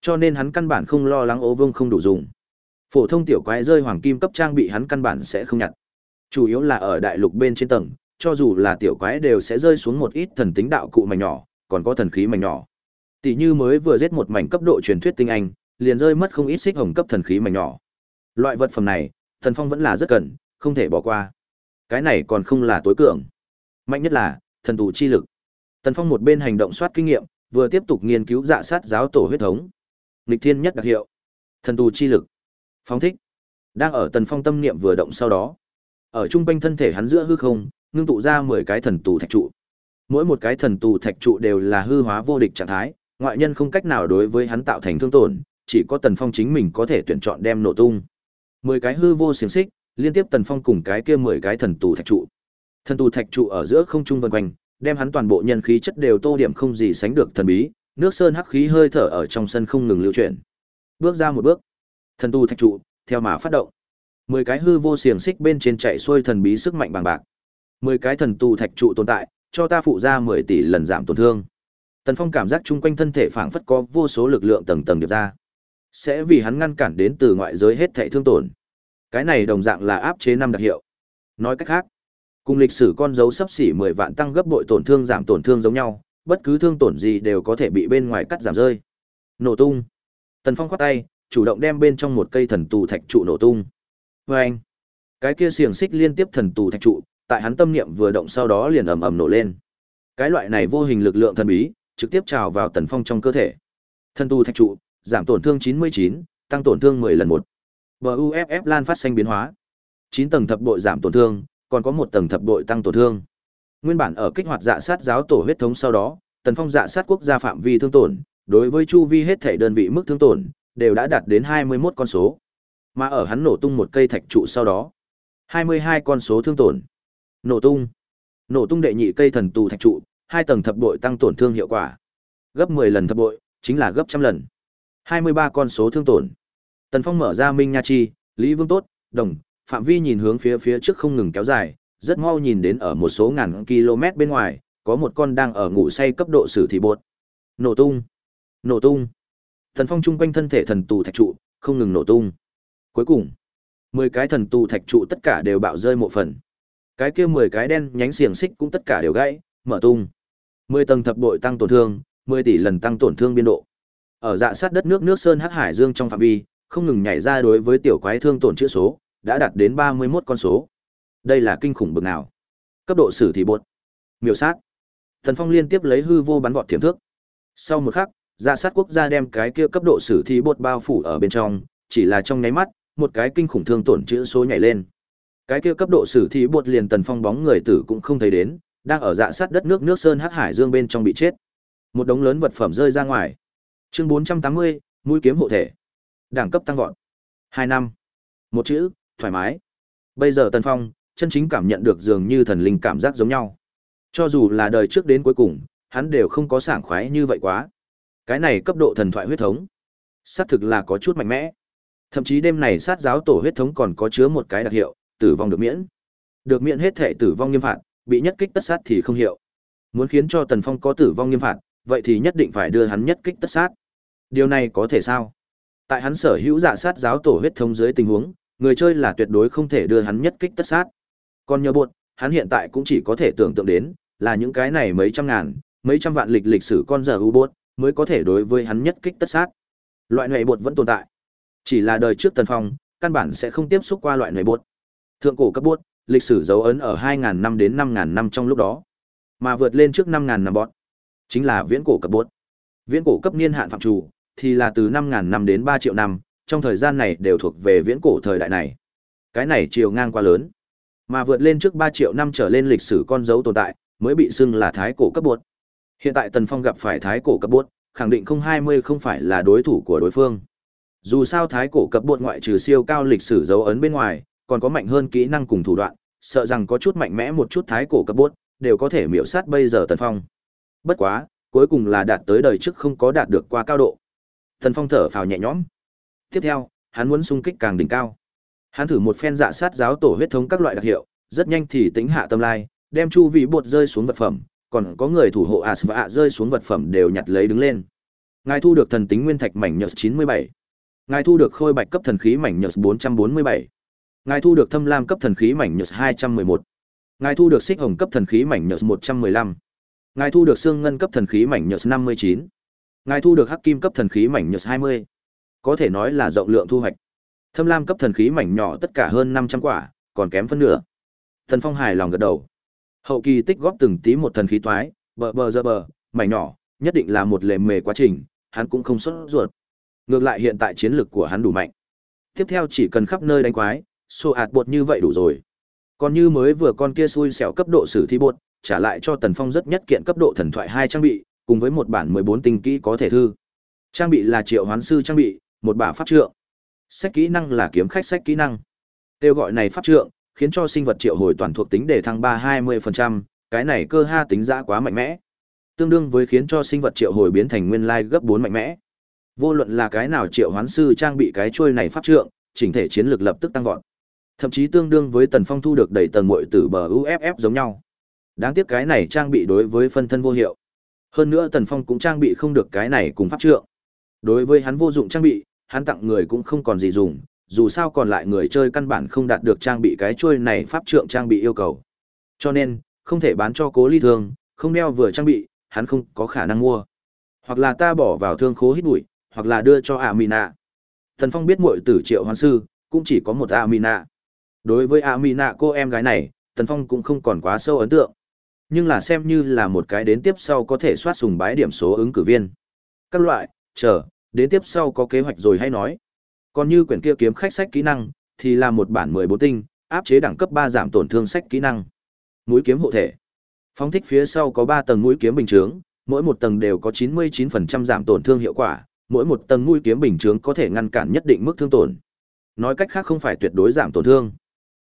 Cho nên hắn căn bản không lo lắng ô vuông không đủ dùng. Phổ thông tiểu quái rơi hoàng kim cấp trang bị hắn căn bản sẽ không nhặt. Chủ yếu là ở đại lục bên trên tầng, cho dù là tiểu quái đều sẽ rơi xuống một ít thần tính đạo cụ mảnh nhỏ, còn có thần khí mảnh nhỏ. Tỷ như mới vừa giết một mảnh cấp độ truyền thuyết tinh anh, liền rơi mất không ít xích hồng cấp thần khí mảnh nhỏ. Loại vật phẩm này, Thần Phong vẫn là rất cần, không thể bỏ qua. Cái này còn không là tối cường. Mạnh nhất là thần tù chi lực. Tần Phong một bên hành động soát kinh nghiệm, vừa tiếp tục nghiên cứu dạ sát giáo tổ huyết thống. Nghịch thiên nhất đặc hiệu. Thần tù chi lực. Phóng thích. Đang ở Tần Phong tâm niệm vừa động sau đó, ở trung quanh thân thể hắn giữa hư không, ngưng tụ ra 10 cái thần tù thạch trụ. Mỗi một cái thần tù thạch trụ đều là hư hóa vô địch trạng thái, ngoại nhân không cách nào đối với hắn tạo thành thương tổn, chỉ có Tần Phong chính mình có thể tuyển chọn đem nổ tung. 10 cái hư vô xiềng xích, liên tiếp Tần Phong cùng cái kia 10 cái thần tù thạch trụ. Thần tù thạch trụ ở giữa không trung vần quanh, đem hắn toàn bộ nhân khí chất đều tô điểm không gì sánh được thần bí, nước sơn hắc khí hơi thở ở trong sân không ngừng lưu chuyển. Bước ra một bước, thần tu thạch trụ theo mà phát động. 10 cái hư vô xiềng xích bên trên chạy xuôi thần bí sức mạnh bằng bạc. 10 cái thần tu thạch trụ tồn tại, cho ta phụ ra 10 tỷ lần giảm tổn thương. Tần Phong cảm giác chung quanh thân thể phảng phất có vô số lực lượng tầng tầng điệp ra. Sẽ vì hắn ngăn cản đến từ ngoại giới hết thảy thương tổn. Cái này đồng dạng là áp chế năm đặc hiệu. Nói cách khác, cùng lịch sử con dấu sắp xỉ 10 vạn tăng gấp bội tổn thương giảm tổn thương giống nhau, bất cứ thương tổn gì đều có thể bị bên ngoài cắt giảm rơi. Nổ tung. Tần Phong khoát tay, chủ động đem bên trong một cây thần tù thạch trụ nổ tung. Và anh, cái kia xiềng xích liên tiếp thần tù thạch trụ, tại hắn tâm niệm vừa động sau đó liền ầm ầm nổ lên. Cái loại này vô hình lực lượng thần bí, trực tiếp trào vào Tần Phong trong cơ thể. Thần tù thạch trụ, giảm tổn thương 99, tăng tổn thương 10 lần một. BUFF lan phát xanh biến hóa. 9 tầng thập bội giảm tổn thương, còn có một tầng thập bội tăng tổn thương. Nguyên bản ở kích hoạt dạ sát giáo tổ huyết thống sau đó, Tần Phong dạ sát quốc gia phạm vi thương tổn, đối với chu vi hết thể đơn vị mức thương tổn đều đã đạt đến 21 con số. Mà ở hắn nổ tung một cây thạch trụ sau đó, 22 con số thương tổn. Nổ tung. Nổ tung đệ nhị cây thần tù thạch trụ, hai tầng thập bội tăng tổn thương hiệu quả. Gấp 10 lần thập bội, chính là gấp trăm lần. 23 con số thương tổn. Tần Phong mở ra Minh Nha Chi, Lý Vương Tốt, Đồng, phạm vi nhìn hướng phía phía trước không ngừng kéo dài, rất mau nhìn đến ở một số ngàn km bên ngoài, có một con đang ở ngủ say cấp độ sử thị bột. Nổ tung. Nổ tung. Thần Phong chung quanh thân thể thần tù thạch trụ, không ngừng nổ tung. Cuối cùng, 10 cái thần tù thạch trụ tất cả đều bạo rơi một phần. Cái kia 10 cái đen nhánh xiềng xích cũng tất cả đều gãy, mở tung. 10 tầng thập bội tăng tổn thương, 10 tỷ lần tăng tổn thương biên độ. Ở dạ sát đất nước nước sơn hắc hải dương trong phạm vi, không ngừng nhảy ra đối với tiểu quái thương tổn chữa số, đã đạt đến 31 con số. Đây là kinh khủng bực nào? Cấp độ xử thì bột. Miểu sát. Thần Phong liên tiếp lấy hư vô bắn vọt thiểm thước. Sau một khắc, dạ sát quốc gia đem cái kia cấp độ sử thi bột bao phủ ở bên trong, chỉ là trong nháy mắt, một cái kinh khủng thương tổn chữa số nhảy lên. Cái kia cấp độ sử thi bột liền tần phong bóng người tử cũng không thấy đến, đang ở dạ sát đất nước nước sơn hắc hải dương bên trong bị chết. Một đống lớn vật phẩm rơi ra ngoài. Chương 480, mũi kiếm hộ thể. Đẳng cấp tăng vọt. 2 năm. Một chữ, thoải mái. Bây giờ Tần Phong, chân chính cảm nhận được dường như thần linh cảm giác giống nhau. Cho dù là đời trước đến cuối cùng, hắn đều không có sảng khoái như vậy quá. Cái này cấp độ thần thoại huyết thống, xác thực là có chút mạnh mẽ. Thậm chí đêm này sát giáo tổ huyết thống còn có chứa một cái đặc hiệu, tử vong được miễn. Được miễn hết thể tử vong nghiêm phạt, bị nhất kích tất sát thì không hiệu. Muốn khiến cho Tần Phong có tử vong nghiêm phạt, vậy thì nhất định phải đưa hắn nhất kích tất sát. Điều này có thể sao? Tại hắn sở hữu dạ sát giáo tổ huyết thống dưới tình huống, người chơi là tuyệt đối không thể đưa hắn nhất kích tất sát. Còn nhờ buồn, hắn hiện tại cũng chỉ có thể tưởng tượng đến, là những cái này mấy trăm ngàn, mấy trăm vạn lịch lịch sử con giờ u bốt, mới có thể đối với hắn nhất kích tất sát. Loại này bột vẫn tồn tại. Chỉ là đời trước Tần Phong, căn bản sẽ không tiếp xúc qua loại này bột. Thượng cổ cấp bột, lịch sử dấu ấn ở 2000 năm đến 5000 năm trong lúc đó, mà vượt lên trước 5000 năm bọn, chính là viễn cổ cấp bột. Viễn cổ cấp niên hạn phạm chủ thì là từ 5000 năm đến 3 triệu năm, trong thời gian này đều thuộc về viễn cổ thời đại này. Cái này chiều ngang quá lớn, mà vượt lên trước 3 triệu năm trở lên lịch sử con dấu tồn tại, mới bị xưng là thái cổ cấp bột. Hiện tại Tần Phong gặp phải thái cổ cấp bốt, khẳng định không 20 không phải là đối thủ của đối phương. Dù sao thái cổ cấp bột ngoại trừ siêu cao lịch sử dấu ấn bên ngoài, còn có mạnh hơn kỹ năng cùng thủ đoạn, sợ rằng có chút mạnh mẽ một chút thái cổ cấp bốt, đều có thể miểu sát bây giờ Tần Phong. Bất quá, cuối cùng là đạt tới đời trước không có đạt được qua cao độ. Tần Phong thở phào nhẹ nhõm. Tiếp theo, hắn muốn xung kích càng đỉnh cao. Hắn thử một phen dạ sát giáo tổ huyết thống các loại đặc hiệu, rất nhanh thì tính hạ tâm lai, đem chu vị bột rơi xuống vật phẩm, còn có người thủ hộ As và ạ rơi xuống vật phẩm đều nhặt lấy đứng lên. Ngài thu được thần tính nguyên thạch mảnh nhật 97. Ngài thu được khôi bạch cấp thần khí mảnh nhật 447. Ngài thu được thâm lam cấp thần khí mảnh nhật 211. Ngài thu được xích hồng cấp thần khí mảnh nhật 115. Ngài thu được xương ngân cấp thần khí mảnh nhật 59. Ngài thu được hắc kim cấp thần khí mảnh nhật 20. Có thể nói là rộng lượng thu hoạch. Thâm lam cấp thần khí mảnh nhỏ tất cả hơn 500 quả, còn kém phân nửa. Thần Phong hài lòng gật đầu. Hậu kỳ tích góp từng tí một thần khí toái, bờ bờ giờ bờ, mảnh nhỏ, nhất định là một lề mề quá trình, hắn cũng không xuất ruột. Ngược lại hiện tại chiến lược của hắn đủ mạnh. Tiếp theo chỉ cần khắp nơi đánh quái, xô ạt bột như vậy đủ rồi. Còn như mới vừa con kia xui xẻo cấp độ sử thi bột, trả lại cho Tần Phong rất nhất kiện cấp độ thần thoại hai trang bị, cùng với một bản 14 tinh kỹ có thể thư. Trang bị là triệu hoán sư trang bị, một bả pháp trượng. Sách kỹ năng là kiếm khách sách kỹ năng. Tiêu gọi này pháp trượng, khiến cho sinh vật triệu hồi toàn thuộc tính để thăng 3-20%, cái này cơ ha tính giá quá mạnh mẽ. Tương đương với khiến cho sinh vật triệu hồi biến thành nguyên lai gấp 4 mạnh mẽ. Vô luận là cái nào triệu hoán sư trang bị cái chuôi này pháp trượng, chỉnh thể chiến lược lập tức tăng vọt. Thậm chí tương đương với Tần Phong thu được đầy tầng muội tử bờ UFF giống nhau. Đáng tiếc cái này trang bị đối với phân thân vô hiệu. Hơn nữa Tần Phong cũng trang bị không được cái này cùng pháp trượng. Đối với hắn vô dụng trang bị, hắn tặng người cũng không còn gì dùng, dù sao còn lại người chơi căn bản không đạt được trang bị cái chuôi này pháp trượng trang bị yêu cầu. Cho nên, không thể bán cho cố ly thương, không đeo vừa trang bị, hắn không có khả năng mua. Hoặc là ta bỏ vào thương khố hít bụi, hoặc là đưa cho Amina. Thần Phong biết muội tử triệu hoán sư, cũng chỉ có một Amina. Đối với Amina cô em gái này, Tần Phong cũng không còn quá sâu ấn tượng. Nhưng là xem như là một cái đến tiếp sau có thể soát sùng bái điểm số ứng cử viên. Các loại, chờ, đến tiếp sau có kế hoạch rồi hay nói. Còn như quyển kia kiếm khách sách kỹ năng, thì là một bản 14 tinh, áp chế đẳng cấp 3 giảm tổn thương sách kỹ năng. Mũi kiếm hộ thể. Phóng thích phía sau có 3 tầng mũi kiếm bình chướng, mỗi một tầng đều có 99% giảm tổn thương hiệu quả, mỗi một tầng mũi kiếm bình chướng có thể ngăn cản nhất định mức thương tổn. Nói cách khác không phải tuyệt đối giảm tổn thương.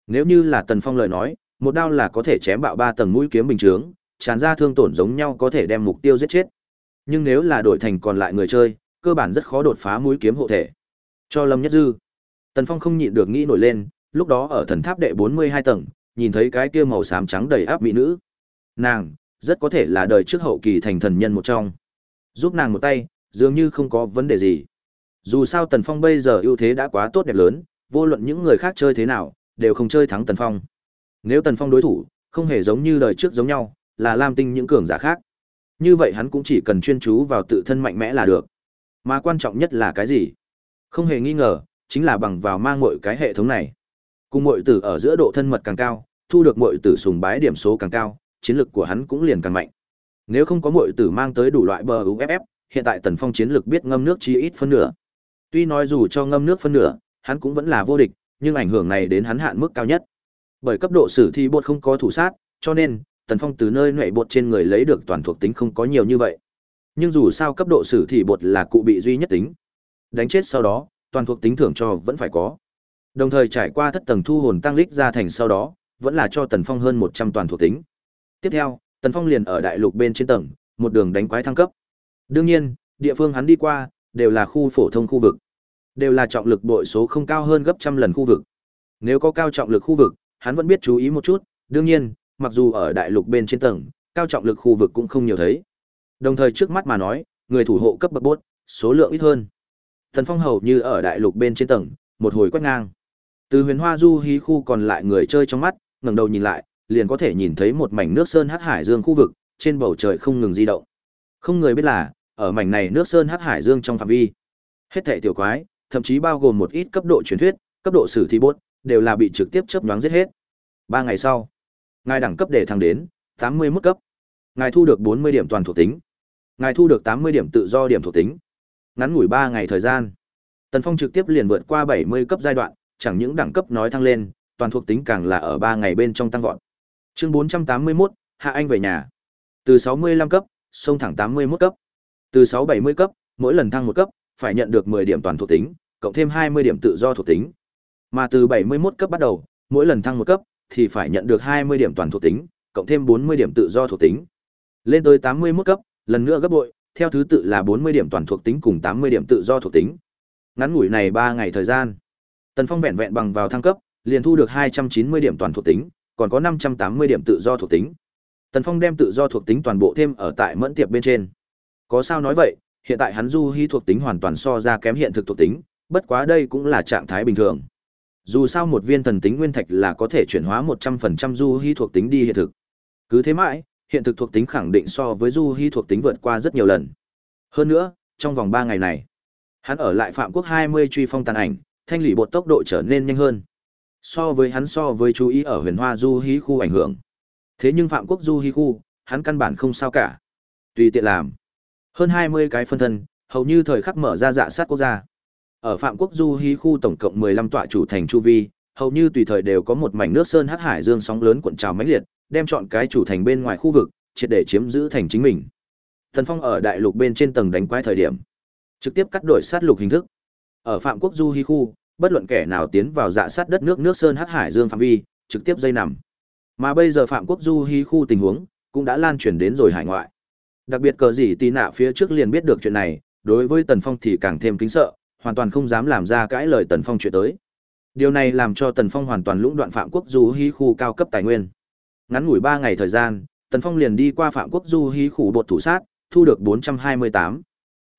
Nếu như là Tần Phong lời nói, một đao là có thể chém bạo 3 tầng mũi kiếm bình chướng, tràn ra thương tổn giống nhau có thể đem mục tiêu giết chết. Nhưng nếu là đổi thành còn lại người chơi, cơ bản rất khó đột phá mũi kiếm hộ thể. Cho Lâm Nhất Dư. Tần Phong không nhịn được nghĩ nổi lên, lúc đó ở thần tháp đệ 42 tầng, nhìn thấy cái kia màu xám trắng đầy áp mỹ nữ. Nàng, rất có thể là đời trước hậu kỳ thành thần nhân một trong. Giúp nàng một tay, dường như không có vấn đề gì. Dù sao Tần Phong bây giờ ưu thế đã quá tốt đẹp lớn, vô luận những người khác chơi thế nào, đều không chơi thắng Tần Phong. Nếu Tần Phong đối thủ, không hề giống như đời trước giống nhau, là Lam Tinh những cường giả khác. Như vậy hắn cũng chỉ cần chuyên chú vào tự thân mạnh mẽ là được. Mà quan trọng nhất là cái gì? Không hề nghi ngờ, chính là bằng vào mang mọi cái hệ thống này. Cùng mọi tử ở giữa độ thân mật càng cao, thu được mọi tử sùng bái điểm số càng cao, chiến lực của hắn cũng liền càng mạnh. Nếu không có mọi tử mang tới đủ loại bờ UFF, hiện tại Tần Phong chiến lực biết ngâm nước chí ít phân nửa. Tuy nói dù cho ngâm nước phân nửa, hắn cũng vẫn là vô địch, nhưng ảnh hưởng này đến hắn hạn mức cao nhất. Bởi cấp độ sử thi bột không có thủ sát, cho nên Tần Phong từ nơi nhảy bột trên người lấy được toàn thuộc tính không có nhiều như vậy. Nhưng dù sao cấp độ sử thi bột là cụ bị duy nhất tính, Đánh chết sau đó, toàn thuộc tính thưởng cho vẫn phải có. Đồng thời trải qua thất tầng thu hồn tăng lích ra thành sau đó, vẫn là cho Tần Phong hơn một trăm toàn thuộc tính. Tiếp theo, Tần Phong liền ở đại lục bên trên tầng, một đường đánh quái thăng cấp. Đương nhiên, địa phương hắn đi qua đều là khu phổ thông khu vực, đều là trọng lực bội số không cao hơn gấp trăm lần khu vực. Nếu có cao trọng lực khu vực, hắn vẫn biết chú ý một chút, đương nhiên, mặc dù ở đại lục bên trên tầng, cao trọng lực khu vực cũng không nhiều thấy. Đồng thời trước mắt mà nói, người thủ hộ cấp bậc bốt, số lượng ít hơn. Thần Phong hầu như ở đại lục bên trên tầng, một hồi quét ngang. Từ huyền hoa du hí khu còn lại người chơi trong mắt, ngẩng đầu nhìn lại, liền có thể nhìn thấy một mảnh nước sơn hắc hải dương khu vực, trên bầu trời không ngừng di động. Không người biết là, ở mảnh này nước sơn hắc hải dương trong phạm vi, hết thảy tiểu quái, thậm chí bao gồm một ít cấp độ truyền thuyết, cấp độ sử thi bốt, đều là bị trực tiếp chớp nhoáng giết hết. Ba ngày sau, ngài đẳng cấp để thăng đến 81 cấp. Ngài thu được 40 điểm toàn thuộc tính. Ngài thu được 80 điểm tự do điểm thuộc tính. Ngắn ngủi 3 ngày thời gian, Tần Phong trực tiếp liền vượt qua 70 cấp giai đoạn, chẳng những đẳng cấp nói thăng lên, toàn thuộc tính càng là ở 3 ngày bên trong tăng vọt. Chương 481, Hạ Anh về nhà. Từ 65 cấp, xông thẳng 81 cấp. Từ 670 cấp, mỗi lần thăng một cấp, phải nhận được 10 điểm toàn thuộc tính, cộng thêm 20 điểm tự do thuộc tính. Mà từ 71 cấp bắt đầu, mỗi lần thăng một cấp thì phải nhận được 20 điểm toàn thuộc tính, cộng thêm 40 điểm tự do thuộc tính. Lên tới 81 cấp, lần nữa gấp bội, theo thứ tự là 40 điểm toàn thuộc tính cùng 80 điểm tự do thuộc tính. Ngắn ngủi này 3 ngày thời gian, Tần Phong vẹn vẹn bằng vào thăng cấp, liền thu được 290 điểm toàn thuộc tính, còn có 580 điểm tự do thuộc tính. Tần Phong đem tự do thuộc tính toàn bộ thêm ở tại mẫn tiệp bên trên. Có sao nói vậy, hiện tại hắn du hí thuộc tính hoàn toàn so ra kém hiện thực thuộc tính, bất quá đây cũng là trạng thái bình thường. Dù sao một viên thần tính nguyên thạch là có thể chuyển hóa 100% du hí thuộc tính đi hiện thực. Cứ thế mãi, hiện thực thuộc tính khẳng định so với du hí thuộc tính vượt qua rất nhiều lần. Hơn nữa, trong vòng ba ngày này, hắn ở lại Phạm Quốc 20 truy phong tàn ảnh, thanh lý bột tốc độ trở nên nhanh hơn. So với hắn so với chú ý ở huyền hoa du hí khu ảnh hưởng. Thế nhưng Phạm Quốc du hí khu, hắn căn bản không sao cả. Tùy tiện làm. Hơn 20 cái phân thân, hầu như thời khắc mở ra dạ sát quốc gia. Ở Phạm Quốc du hí khu tổng cộng 15 tọa chủ thành chu vi, hầu như tùy thời đều có một mảnh nước sơn hắc hải dương sóng lớn cuộn trào mãnh liệt, đem chọn cái chủ thành bên ngoài khu vực, triệt để chiếm giữ thành chính mình. Thần Phong ở đại lục bên trên tầng đánh quái thời điểm, trực tiếp cắt đổi sát lục hình thức. Ở Phạm Quốc Du Hi khu, bất luận kẻ nào tiến vào dạ sát đất nước nước sơn hắc hải dương phạm vi, trực tiếp dây nằm. Mà bây giờ Phạm Quốc Du Hi khu tình huống cũng đã lan truyền đến rồi hải ngoại. Đặc biệt cờ gì tì nạ phía trước liền biết được chuyện này, đối với Tần Phong thì càng thêm kính sợ, hoàn toàn không dám làm ra cãi lời Tần Phong chuyện tới. Điều này làm cho Tần Phong hoàn toàn lũng đoạn Phạm Quốc Du Hi khu cao cấp tài nguyên. Ngắn ngủi 3 ngày thời gian, Tần Phong liền đi qua Phạm Quốc Du hí khủ bột thủ sát, thu được 428.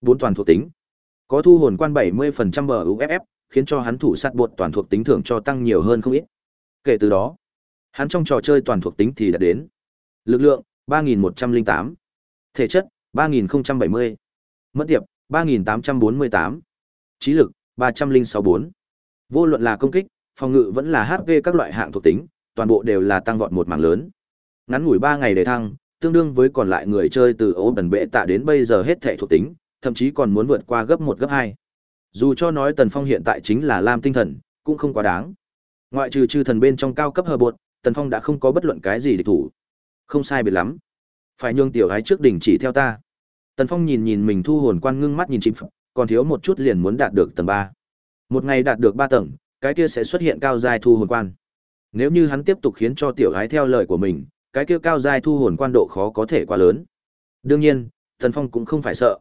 Bốn toàn thuộc tính. Có thu hồn quan 70% bờ UFF, khiến cho hắn thủ sát bột toàn thuộc tính thưởng cho tăng nhiều hơn không ít. Kể từ đó, hắn trong trò chơi toàn thuộc tính thì đã đến. Lực lượng 3108, thể chất 3070, mất tiệp 3848, trí lực 3064. Vô luận là công kích, phòng ngự vẫn là HP các loại hạng thuộc tính, toàn bộ đều là tăng vọt một mảng lớn. Ngắn ngủi 3 ngày để thăng, tương đương với còn lại người chơi từ ố bẩn bệ tạ đến bây giờ hết thể thuộc tính, thậm chí còn muốn vượt qua gấp 1 gấp 2. Dù cho nói Tần Phong hiện tại chính là Lam tinh thần, cũng không quá đáng. Ngoại trừ chư thần bên trong cao cấp hờ bột, Tần Phong đã không có bất luận cái gì địch thủ. Không sai biệt lắm. Phải nhường tiểu gái trước đỉnh chỉ theo ta. Tần Phong nhìn nhìn mình thu hồn quan ngưng mắt nhìn chim phật, còn thiếu một chút liền muốn đạt được tầng 3. Một ngày đạt được 3 tầng, cái kia sẽ xuất hiện cao giai thu hồn quan. Nếu như hắn tiếp tục khiến cho tiểu gái theo lời của mình, cái kia cao giai thu hồn quan độ khó có thể quá lớn. Đương nhiên, Tần Phong cũng không phải sợ.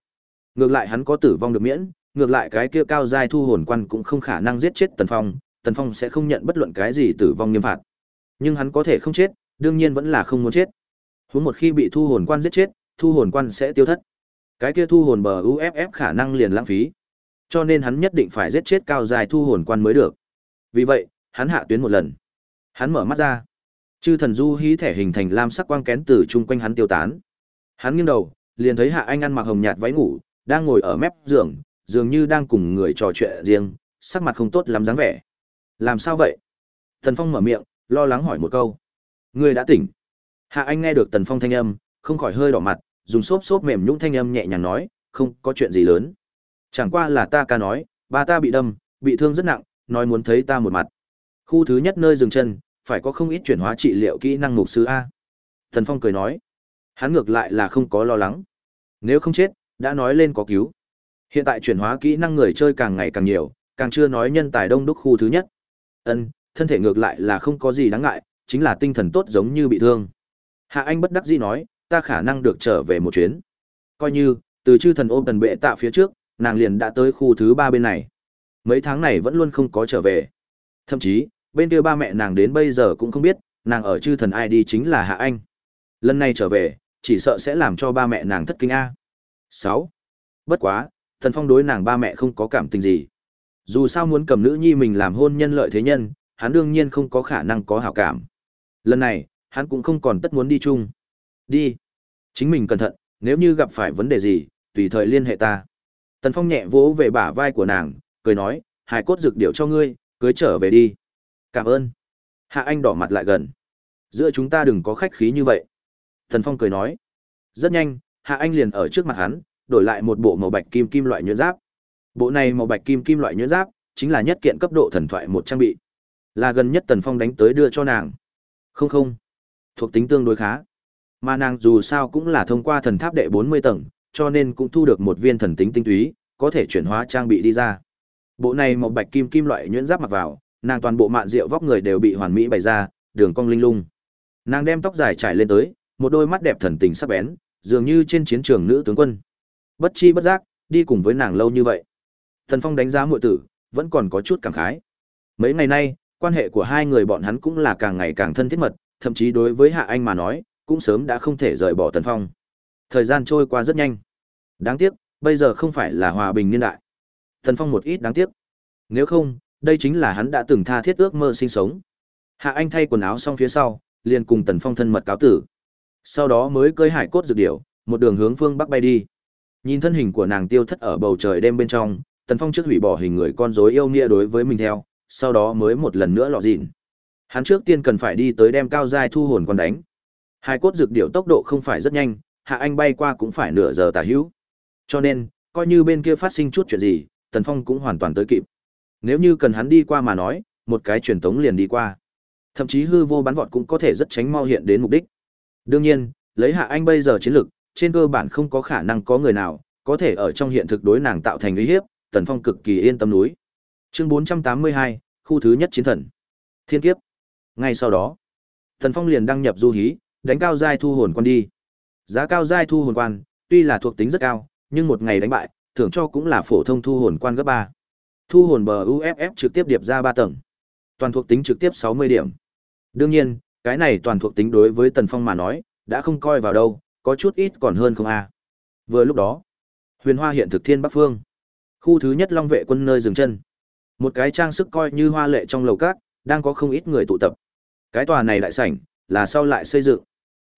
Ngược lại hắn có tử vong được miễn, ngược lại cái kia cao giai thu hồn quan cũng không khả năng giết chết Tần Phong, Tần Phong sẽ không nhận bất luận cái gì tử vong nghiêm phạt. Nhưng hắn có thể không chết, đương nhiên vẫn là không muốn chết. Huống một khi bị thu hồn quan giết chết, thu hồn quan sẽ tiêu thất. Cái kia thu hồn bờ UFF khả năng liền lãng phí. Cho nên hắn nhất định phải giết chết cao giai thu hồn quan mới được. Vì vậy, hắn hạ tuyến một lần. Hắn mở mắt ra. Chư thần du hí thể hình thành lam sắc quang kén từ chung quanh hắn tiêu tán. Hắn nghiêng đầu, liền thấy Hạ Anh ăn mặc hồng nhạt váy ngủ, đang ngồi ở mép giường, dường như đang cùng người trò chuyện riêng, sắc mặt không tốt lắm dáng vẻ. Làm sao vậy? Tần Phong mở miệng, lo lắng hỏi một câu. Người đã tỉnh. Hạ Anh nghe được Tần Phong thanh âm, không khỏi hơi đỏ mặt, dùng xốp xốp mềm nhũng thanh âm nhẹ nhàng nói, không có chuyện gì lớn. Chẳng qua là ta ca nói, ba ta bị đâm, bị thương rất nặng, nói muốn thấy ta một mặt. Khu thứ nhất nơi dừng chân, phải có không ít chuyển hóa trị liệu kỹ năng mục sư A. thần Phong cười nói, hắn ngược lại là không có lo lắng. Nếu không chết, đã nói lên có cứu. Hiện tại chuyển hóa kỹ năng người chơi càng ngày càng nhiều, càng chưa nói nhân tài đông đúc khu thứ nhất. Ân, thân thể ngược lại là không có gì đáng ngại, chính là tinh thần tốt giống như bị thương. Hạ Anh bất đắc dĩ nói, ta khả năng được trở về một chuyến. Coi như, từ chư thần ôm tần bệ tạ phía trước, nàng liền đã tới khu thứ ba bên này. Mấy tháng này vẫn luôn không có trở về. Thậm chí, bên kia ba mẹ nàng đến bây giờ cũng không biết, nàng ở chư thần ai đi chính là Hạ Anh. Lần này trở về, chỉ sợ sẽ làm cho ba mẹ nàng thất kinh A. sáu Bất quá, thần phong đối nàng ba mẹ không có cảm tình gì. Dù sao muốn cầm nữ nhi mình làm hôn nhân lợi thế nhân, hắn đương nhiên không có khả năng có hảo cảm. Lần này, hắn cũng không còn tất muốn đi chung. Đi. Chính mình cẩn thận, nếu như gặp phải vấn đề gì, tùy thời liên hệ ta. Tần Phong nhẹ vỗ về bả vai của nàng, cười nói, hải cốt dược điệu cho ngươi, cưới trở về đi. Cảm ơn. Hạ Anh đỏ mặt lại gần. Giữa chúng ta đừng có khách khí như vậy. Thần Phong cười nói. Rất nhanh, Hạ Anh liền ở trước mặt hắn, đổi lại một bộ màu bạch kim kim loại nhuyễn giáp. Bộ này màu bạch kim kim loại nhuyễn giáp, chính là nhất kiện cấp độ thần thoại một trang bị. Là gần nhất Tần Phong đánh tới đưa cho nàng. Không không, thuộc tính tương đối khá. Mà nàng dù sao cũng là thông qua thần tháp đệ 40 tầng, cho nên cũng thu được một viên thần tính tinh túy, có thể chuyển hóa trang bị đi ra. Bộ này màu bạch kim kim loại nhuyễn giáp mặc vào, nàng toàn bộ mạn rượu vóc người đều bị hoàn mỹ bày ra, đường cong linh lung. Nàng đem tóc dài trải lên tới, một đôi mắt đẹp thần tình sắc bén, dường như trên chiến trường nữ tướng quân. Bất chi bất giác, đi cùng với nàng lâu như vậy. Thần Phong đánh giá muội tử, vẫn còn có chút cảm khái. Mấy ngày nay, quan hệ của hai người bọn hắn cũng là càng ngày càng thân thiết mật, thậm chí đối với Hạ Anh mà nói, cũng sớm đã không thể rời bỏ Tần Phong. Thời gian trôi qua rất nhanh. Đáng tiếc, bây giờ không phải là hòa bình niên đại. Tần Phong một ít đáng tiếc. Nếu không, đây chính là hắn đã từng tha thiết ước mơ sinh sống. Hạ Anh thay quần áo xong phía sau, liền cùng Tần Phong thân mật cáo tử. Sau đó mới cơi hải cốt dược điểu, một đường hướng phương bắc bay đi. Nhìn thân hình của nàng tiêu thất ở bầu trời đêm bên trong, Tần Phong trước hủy bỏ hình người con rối yêu nghĩa đối với mình theo, sau đó mới một lần nữa lọ dịn. Hắn trước tiên cần phải đi tới đem cao giai thu hồn con đánh. Hai cốt dược điểu tốc độ không phải rất nhanh, hạ anh bay qua cũng phải nửa giờ tả hữu. Cho nên, coi như bên kia phát sinh chút chuyện gì, Tần Phong cũng hoàn toàn tới kịp. Nếu như cần hắn đi qua mà nói, một cái truyền tống liền đi qua. Thậm chí hư vô bắn vọt cũng có thể rất tránh mau hiện đến mục đích. Đương nhiên, lấy hạ anh bây giờ chiến lực, trên cơ bản không có khả năng có người nào có thể ở trong hiện thực đối nàng tạo thành uy hiếp, Tần Phong cực kỳ yên tâm núi. Chương 482, khu thứ nhất chiến thần. Thiên kiếp. Ngay sau đó, Tần Phong liền đăng nhập du hí, đánh cao giai thu hồn quan đi. Giá cao giai thu hồn quan, tuy là thuộc tính rất cao, nhưng một ngày đánh bại, thưởng cho cũng là phổ thông thu hồn quan gấp 3. Thu hồn bờ UFF trực tiếp điệp ra ba tầng. Toàn thuộc tính trực tiếp 60 điểm. Đương nhiên, cái này toàn thuộc tính đối với Tần Phong mà nói, đã không coi vào đâu, có chút ít còn hơn không a. Vừa lúc đó, Huyền Hoa hiện thực thiên bắc phương. Khu thứ nhất Long vệ quân nơi dừng chân. Một cái trang sức coi như hoa lệ trong lầu cát, đang có không ít người tụ tập. Cái tòa này đại sảnh, là sau lại xây dựng.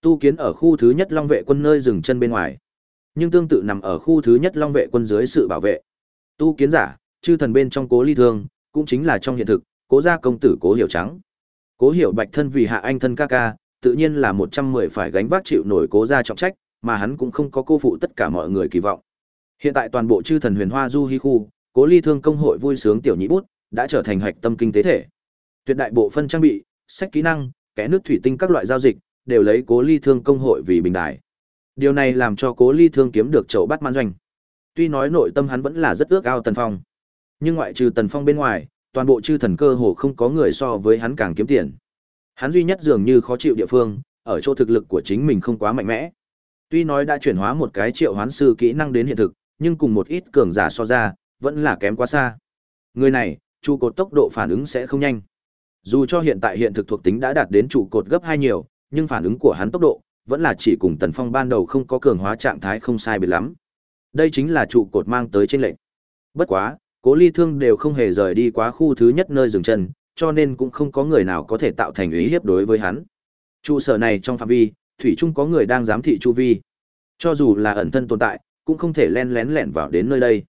Tu kiến ở khu thứ nhất Long vệ quân nơi dừng chân bên ngoài. Nhưng tương tự nằm ở khu thứ nhất Long vệ quân dưới sự bảo vệ. Tu kiến giả, chư thần bên trong cố ly thương, cũng chính là trong hiện thực, cố gia công tử cố hiểu trắng. Cố hiểu bạch thân vì hạ anh thân ca ca, tự nhiên là một trăm mười phải gánh vác chịu nổi cố gia trọng trách, mà hắn cũng không có cô phụ tất cả mọi người kỳ vọng. Hiện tại toàn bộ chư thần huyền hoa du hi khu, cố ly thương công hội vui sướng tiểu nhị bút, đã trở thành hạch tâm kinh tế thể. Tuyệt đại bộ phân trang bị, sách kỹ năng, kẽ nước thủy tinh các loại giao dịch, đều lấy cố ly thương công hội vì bình đại. Điều này làm cho cố ly thương kiếm được chậu bắt man doanh. Tuy nói nội tâm hắn vẫn là rất ước ao Tần Phong, nhưng ngoại trừ Tần Phong bên ngoài, toàn bộ chư thần cơ hồ không có người so với hắn càng kiếm tiền. Hắn duy nhất dường như khó chịu địa phương, ở chỗ thực lực của chính mình không quá mạnh mẽ. Tuy nói đã chuyển hóa một cái triệu hoán sư kỹ năng đến hiện thực, nhưng cùng một ít cường giả so ra, vẫn là kém quá xa. Người này, trụ cột tốc độ phản ứng sẽ không nhanh. Dù cho hiện tại hiện thực thuộc tính đã đạt đến trụ cột gấp hai nhiều, nhưng phản ứng của hắn tốc độ vẫn là chỉ cùng Tần Phong ban đầu không có cường hóa trạng thái không sai biệt lắm. Đây chính là trụ cột mang tới trên lệnh. Bất quá, Cố Ly Thương đều không hề rời đi quá khu thứ nhất nơi dừng chân, cho nên cũng không có người nào có thể tạo thành ý hiếp đối với hắn. Trụ sở này trong phạm vi, thủy chung có người đang giám thị chu vi. Cho dù là ẩn thân tồn tại, cũng không thể len lén lẻn vào đến nơi đây.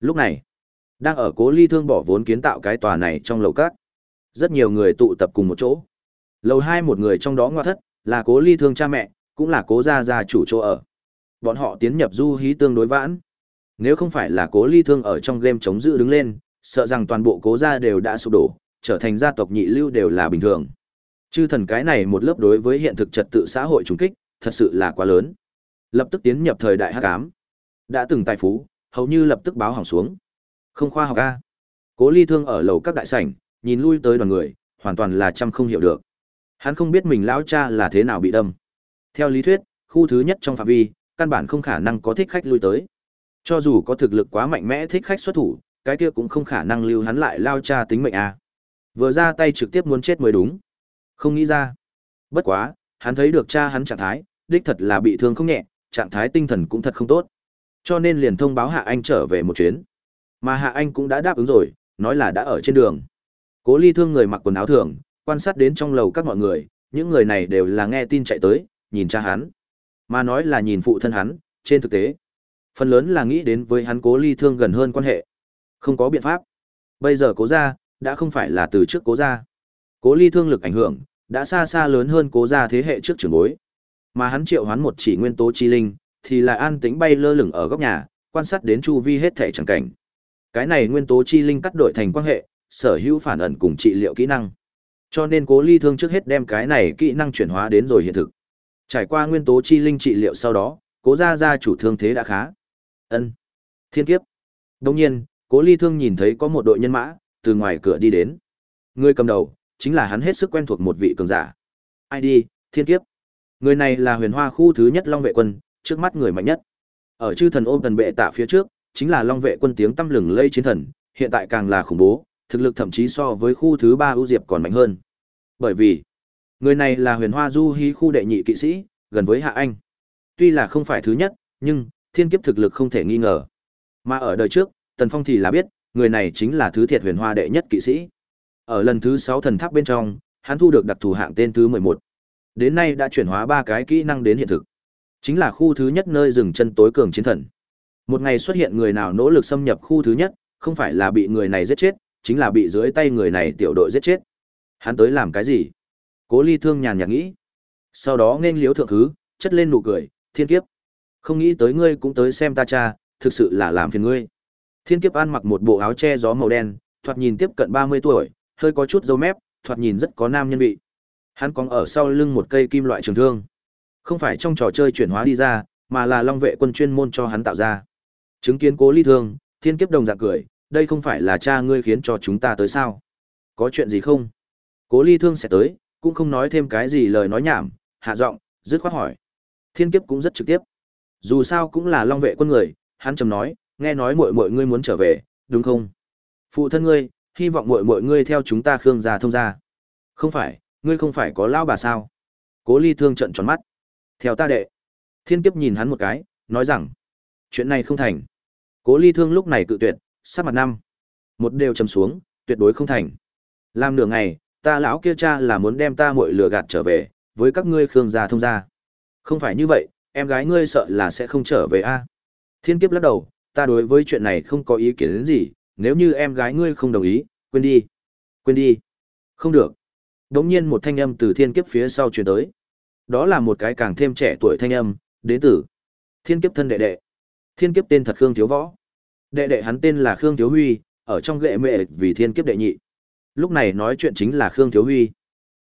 Lúc này, đang ở Cố Ly Thương bỏ vốn kiến tạo cái tòa này trong lầu cát, Rất nhiều người tụ tập cùng một chỗ. Lầu hai một người trong đó ngoa thất, là Cố Ly Thương cha mẹ, cũng là Cố gia gia chủ chỗ ở. Bọn họ tiến nhập du hí tương đối vãn. Nếu không phải là Cố Ly Thương ở trong game chống giữ đứng lên, sợ rằng toàn bộ Cố gia đều đã sụp đổ, trở thành gia tộc nhị lưu đều là bình thường. Chư thần cái này một lớp đối với hiện thực trật tự xã hội trùng kích, thật sự là quá lớn. Lập tức tiến nhập thời đại hắc ám. Đã từng tài phú, hầu như lập tức báo hỏng xuống. Không khoa học a. Cố Ly Thương ở lầu các đại sảnh, nhìn lui tới đoàn người, hoàn toàn là chăm không hiểu được. Hắn không biết mình lão cha là thế nào bị đâm. Theo lý thuyết, khu thứ nhất trong phạm vi, căn bản không khả năng có thích khách lui tới. Cho dù có thực lực quá mạnh mẽ thích khách xuất thủ, cái kia cũng không khả năng lưu hắn lại lao cha tính mệnh à? Vừa ra tay trực tiếp muốn chết mới đúng. Không nghĩ ra. Bất quá, hắn thấy được cha hắn trạng thái, đích thật là bị thương không nhẹ, trạng thái tinh thần cũng thật không tốt. Cho nên liền thông báo Hạ Anh trở về một chuyến. Mà Hạ Anh cũng đã đáp ứng rồi, nói là đã ở trên đường. Cố Ly Thương người mặc quần áo thường, quan sát đến trong lầu các mọi người, những người này đều là nghe tin chạy tới, nhìn cha hắn. Mà nói là nhìn phụ thân hắn, trên thực tế. Phần lớn là nghĩ đến với hắn cố ly thương gần hơn quan hệ. Không có biện pháp. Bây giờ cố ra, đã không phải là từ trước cố ra. Cố ly thương lực ảnh hưởng, đã xa xa lớn hơn cố ra thế hệ trước trưởng bối. Mà hắn triệu hoán một chỉ nguyên tố chi linh, thì lại an tĩnh bay lơ lửng ở góc nhà, quan sát đến chu vi hết thể chẳng cảnh. Cái này nguyên tố chi linh cắt đổi thành quan hệ, sở hữu phản ẩn cùng trị liệu kỹ năng. Cho nên Cố Ly Thương trước hết đem cái này kỹ năng chuyển hóa đến rồi hiện thực. Trải qua nguyên tố chi linh trị liệu sau đó, Cố gia gia chủ thương thế đã khá. Ân. Thiên kiếp. đông nhiên, Cố Ly Thương nhìn thấy có một đội nhân mã từ ngoài cửa đi đến. Người cầm đầu chính là hắn hết sức quen thuộc một vị cường giả. ID: Thiên kiếp. Người này là Huyền Hoa khu thứ nhất Long vệ quân, trước mắt người mạnh nhất. Ở chư thần ôm thần bệ tạ phía trước, chính là Long vệ quân tiếng tăm lừng lây chiến thần, hiện tại càng là khủng bố, thực lực thậm chí so với khu thứ ba ưu diệp còn mạnh hơn. Bởi vì, người này là huyền hoa du hí khu đệ nhị kỵ sĩ, gần với Hạ Anh. Tuy là không phải thứ nhất, nhưng thiên kiếp thực lực không thể nghi ngờ. Mà ở đời trước, Tần Phong thì là biết, người này chính là thứ thiệt huyền hoa đệ nhất kỵ sĩ. Ở lần thứ sáu thần tháp bên trong, hắn thu được đặc thù hạng tên thứ mười một. Đến nay đã chuyển hóa ba cái kỹ năng đến hiện thực. Chính là khu thứ nhất nơi dừng chân tối cường chiến thần. Một ngày xuất hiện người nào nỗ lực xâm nhập khu thứ nhất, không phải là bị người này giết chết, chính là bị dưới tay người này tiểu đội giết chết. Hắn tới làm cái gì? Cố Ly Thương nhàn nhạt nghĩ. Sau đó nên liếu thượng thứ, chất lên nụ cười, thiên kiếp. Không nghĩ tới ngươi cũng tới xem ta cha, thực sự là làm phiền ngươi. Thiên kiếp an mặc một bộ áo che gió màu đen, thoạt nhìn tiếp cận 30 tuổi, hơi có chút râu mép, thoạt nhìn rất có nam nhân vị. Hắn còn ở sau lưng một cây kim loại trường thương. Không phải trong trò chơi chuyển hóa đi ra, mà là long vệ quân chuyên môn cho hắn tạo ra. Chứng kiến cố ly thương, thiên kiếp đồng dạng cười, đây không phải là cha ngươi khiến cho chúng ta tới sao? Có chuyện gì không? Cố ly thương sẽ tới, cũng không nói thêm cái gì lời nói nhảm, hạ giọng, dứt khoát hỏi. Thiên kiếp cũng rất trực tiếp. Dù sao cũng là long vệ quân người, hắn trầm nói, nghe nói muội muội ngươi muốn trở về, đúng không? Phụ thân ngươi, hy vọng muội muội ngươi theo chúng ta Khương gia thông gia. Không phải, ngươi không phải có lão bà sao? Cố Ly Thương trợn tròn mắt. Theo ta đệ. Thiên Kiếp nhìn hắn một cái, nói rằng, chuyện này không thành. Cố Ly Thương lúc này cự tuyệt, sắc mặt năm. Một đều trầm xuống, tuyệt đối không thành. Làm nửa ngày, ta lão kia cha là muốn đem ta muội lừa gạt trở về, với các ngươi Khương gia thông gia. Không phải như vậy, em gái ngươi sợ là sẽ không trở về a. Thiên Kiếp lắc đầu, ta đối với chuyện này không có ý kiến đến gì, nếu như em gái ngươi không đồng ý, quên đi. Quên đi. Không được. Đống nhiên một thanh âm từ thiên kiếp phía sau truyền tới. Đó là một cái càng thêm trẻ tuổi thanh âm, đến từ thiên kiếp thân đệ đệ. Thiên kiếp tên thật Khương Thiếu Võ. Đệ đệ hắn tên là Khương Thiếu Huy, ở trong lệ mệ vì thiên kiếp đệ nhị. Lúc này nói chuyện chính là Khương Thiếu Huy.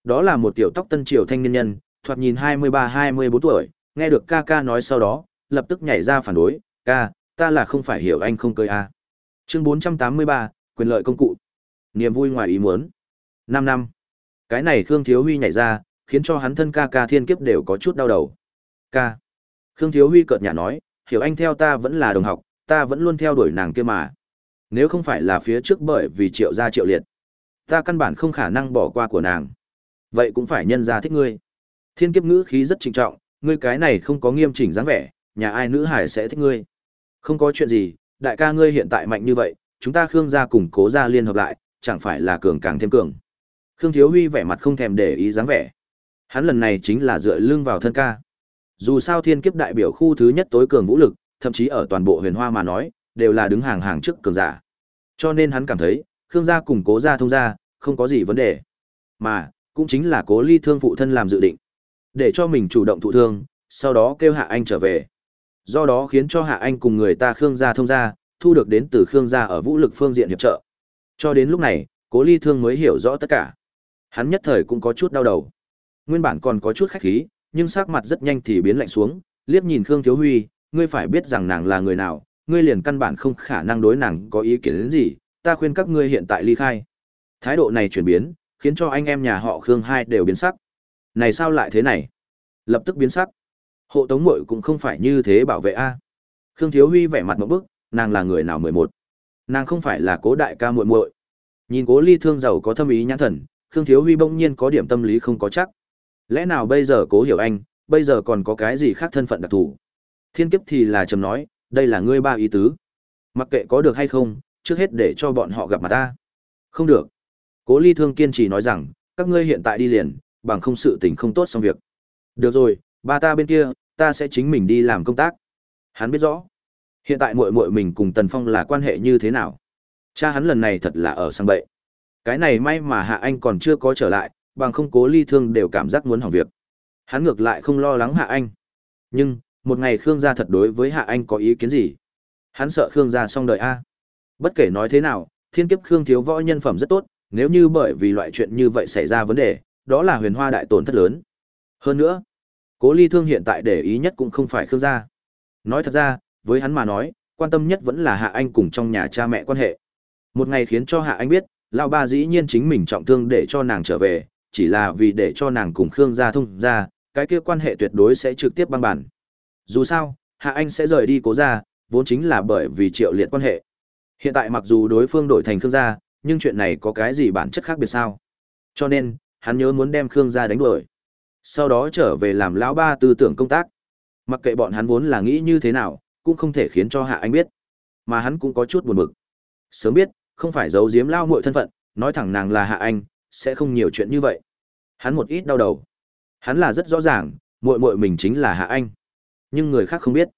Đó là một tiểu tóc tân triều thanh niên nhân, thoạt nhìn 23-24 tuổi, nghe được ca ca nói sau đó, lập tức nhảy ra phản đối, ca, ta là không phải hiểu anh không cười à. Chương 483, quyền lợi công cụ. Niềm vui ngoài ý muốn. 5 năm. Cái này Khương Thiếu Huy nhảy ra, khiến cho hắn thân ca ca thiên kiếp đều có chút đau đầu. Ca. Khương Thiếu Huy cợt nhả nói, hiểu anh theo ta vẫn là đồng học, ta vẫn luôn theo đuổi nàng kia mà. Nếu không phải là phía trước bởi vì triệu gia triệu liệt, ta căn bản không khả năng bỏ qua của nàng. Vậy cũng phải nhân ra thích ngươi. Thiên kiếp ngữ khí rất trịnh trọng, ngươi cái này không có nghiêm chỉnh dáng vẻ, nhà ai nữ hải sẽ thích ngươi. Không có chuyện gì, đại ca ngươi hiện tại mạnh như vậy, chúng ta Khương gia cùng cố gia liên hợp lại, chẳng phải là cường càng thêm cường. Khương Thiếu Huy vẻ mặt không thèm để ý dáng vẻ. Hắn lần này chính là dựa lưng vào thân ca. Dù sao thiên kiếp đại biểu khu thứ nhất tối cường vũ lực, thậm chí ở toàn bộ huyền hoa mà nói, đều là đứng hàng hàng trước cường giả. Cho nên hắn cảm thấy, Khương gia cùng cố gia thông gia, không có gì vấn đề. Mà, cũng chính là cố ly thương phụ thân làm dự định. Để cho mình chủ động thụ thương, sau đó kêu hạ anh trở về. Do đó khiến cho hạ anh cùng người ta Khương gia thông gia, thu được đến từ Khương gia ở vũ lực phương diện hiệp trợ. Cho đến lúc này, cố ly thương mới hiểu rõ tất cả. Hắn nhất thời cũng có chút đau đầu. Nguyên bản còn có chút khách khí, nhưng sắc mặt rất nhanh thì biến lạnh xuống, liếc nhìn Khương Thiếu Huy, ngươi phải biết rằng nàng là người nào, ngươi liền căn bản không khả năng đối nàng có ý kiến đến gì, ta khuyên các ngươi hiện tại ly khai. Thái độ này chuyển biến, khiến cho anh em nhà họ Khương hai đều biến sắc. Này sao lại thế này? Lập tức biến sắc. Hộ tống muội cũng không phải như thế bảo vệ a. Khương Thiếu Huy vẻ mặt một bức, nàng là người nào mười một? Nàng không phải là cố đại ca muội muội. Nhìn cố ly thương giàu có thâm ý nhãn thần, Khương Thiếu Huy bỗng nhiên có điểm tâm lý không có chắc. Lẽ nào bây giờ cố hiểu anh, bây giờ còn có cái gì khác thân phận đặc thù? Thiên kiếp thì là trầm nói, đây là ngươi ba ý tứ. Mặc kệ có được hay không, trước hết để cho bọn họ gặp mặt ta. Không được. Cố ly thương kiên trì nói rằng, các ngươi hiện tại đi liền, bằng không sự tình không tốt xong việc. Được rồi, ba ta bên kia, ta sẽ chính mình đi làm công tác. Hắn biết rõ. Hiện tại muội muội mình cùng Tần Phong là quan hệ như thế nào. Cha hắn lần này thật là ở sang bậy. Cái này may mà Hạ Anh còn chưa có trở lại, bằng không cố ly thương đều cảm giác muốn hỏng việc. Hắn ngược lại không lo lắng Hạ Anh. Nhưng, một ngày Khương gia thật đối với Hạ Anh có ý kiến gì? Hắn sợ Khương gia xong đời A. Bất kể nói thế nào, thiên kiếp Khương thiếu võ nhân phẩm rất tốt, nếu như bởi vì loại chuyện như vậy xảy ra vấn đề, đó là huyền hoa đại tổn thất lớn. Hơn nữa, cố ly thương hiện tại để ý nhất cũng không phải Khương gia. Nói thật ra, với hắn mà nói, quan tâm nhất vẫn là Hạ Anh cùng trong nhà cha mẹ quan hệ. Một ngày khiến cho Hạ Anh biết, lão ba dĩ nhiên chính mình trọng thương để cho nàng trở về, chỉ là vì để cho nàng cùng Khương gia thông ra, cái kia quan hệ tuyệt đối sẽ trực tiếp băng bản. Dù sao, Hạ Anh sẽ rời đi cố gia, vốn chính là bởi vì triệu liệt quan hệ. Hiện tại mặc dù đối phương đổi thành Khương gia, nhưng chuyện này có cái gì bản chất khác biệt sao? Cho nên, hắn nhớ muốn đem Khương gia đánh đuổi. Sau đó trở về làm lão ba tư tưởng công tác. Mặc kệ bọn hắn vốn là nghĩ như thế nào, cũng không thể khiến cho Hạ Anh biết. Mà hắn cũng có chút buồn bực. Sớm biết, không phải giấu giếm lao muội thân phận, nói thẳng nàng là Hạ Anh, sẽ không nhiều chuyện như vậy. Hắn một ít đau đầu. Hắn là rất rõ ràng, muội muội mình chính là Hạ Anh. Nhưng người khác không biết.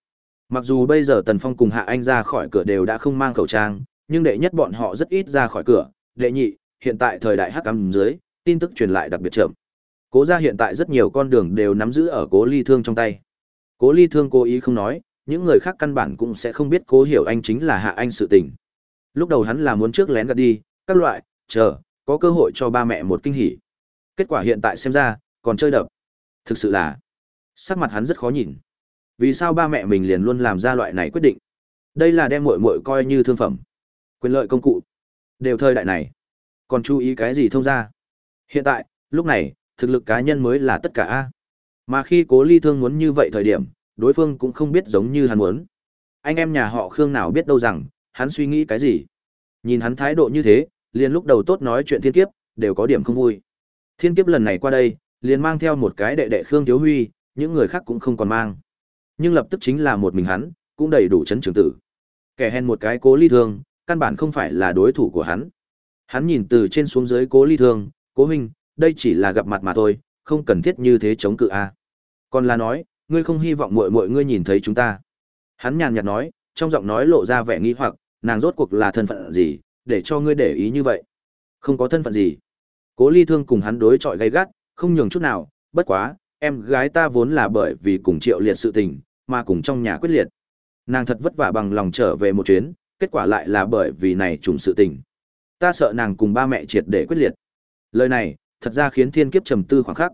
Mặc dù bây giờ Tần Phong cùng Hạ Anh ra khỏi cửa đều đã không mang khẩu trang, nhưng đệ nhất bọn họ rất ít ra khỏi cửa, đệ nhị, hiện tại thời đại hắc ám dưới, tin tức truyền lại đặc biệt chậm. Cố gia hiện tại rất nhiều con đường đều nắm giữ ở Cố Ly Thương trong tay. Cố Ly Thương cố ý không nói, những người khác căn bản cũng sẽ không biết Cố Hiểu Anh chính là Hạ Anh sự tình. Lúc đầu hắn là muốn trước lén gạt đi, các loại, chờ, có cơ hội cho ba mẹ một kinh hỉ. Kết quả hiện tại xem ra, còn chơi đập. Thực sự là, sắc mặt hắn rất khó nhìn. Vì sao ba mẹ mình liền luôn làm ra loại này quyết định? Đây là đem muội muội coi như thương phẩm, quyền lợi công cụ. Đều thời đại này, còn chú ý cái gì thông ra? Hiện tại, lúc này, thực lực cá nhân mới là tất cả a. Mà khi Cố Ly Thương muốn như vậy thời điểm, đối phương cũng không biết giống như hắn muốn. Anh em nhà họ Khương nào biết đâu rằng, hắn suy nghĩ cái gì? Nhìn hắn thái độ như thế, liền lúc đầu tốt nói chuyện thiên kiếp, đều có điểm không vui. Thiên kiếp lần này qua đây, liền mang theo một cái đệ đệ Khương Thiếu Huy, những người khác cũng không còn mang. Nhưng lập tức chính là một mình hắn, cũng đầy đủ chấn trường tử. Kẻ hèn một cái cố ly thương, căn bản không phải là đối thủ của hắn. Hắn nhìn từ trên xuống dưới cố ly thương, cố huynh, đây chỉ là gặp mặt mà thôi, không cần thiết như thế chống cự a. Còn là nói, ngươi không hy vọng muội muội ngươi nhìn thấy chúng ta. Hắn nhàn nhạt nói, trong giọng nói lộ ra vẻ nghi hoặc, nàng rốt cuộc là thân phận gì, để cho ngươi để ý như vậy. Không có thân phận gì. Cố ly thương cùng hắn đối chọi gay gắt, không nhường chút nào, bất quá, em gái ta vốn là bởi vì cùng triệu liệt sự tình, mà cùng trong nhà quyết liệt. Nàng thật vất vả bằng lòng trở về một chuyến, kết quả lại là bởi vì này trùng sự tình. Ta sợ nàng cùng ba mẹ triệt để quyết liệt. Lời này, thật ra khiến thiên kiếp trầm tư khoảng khắc.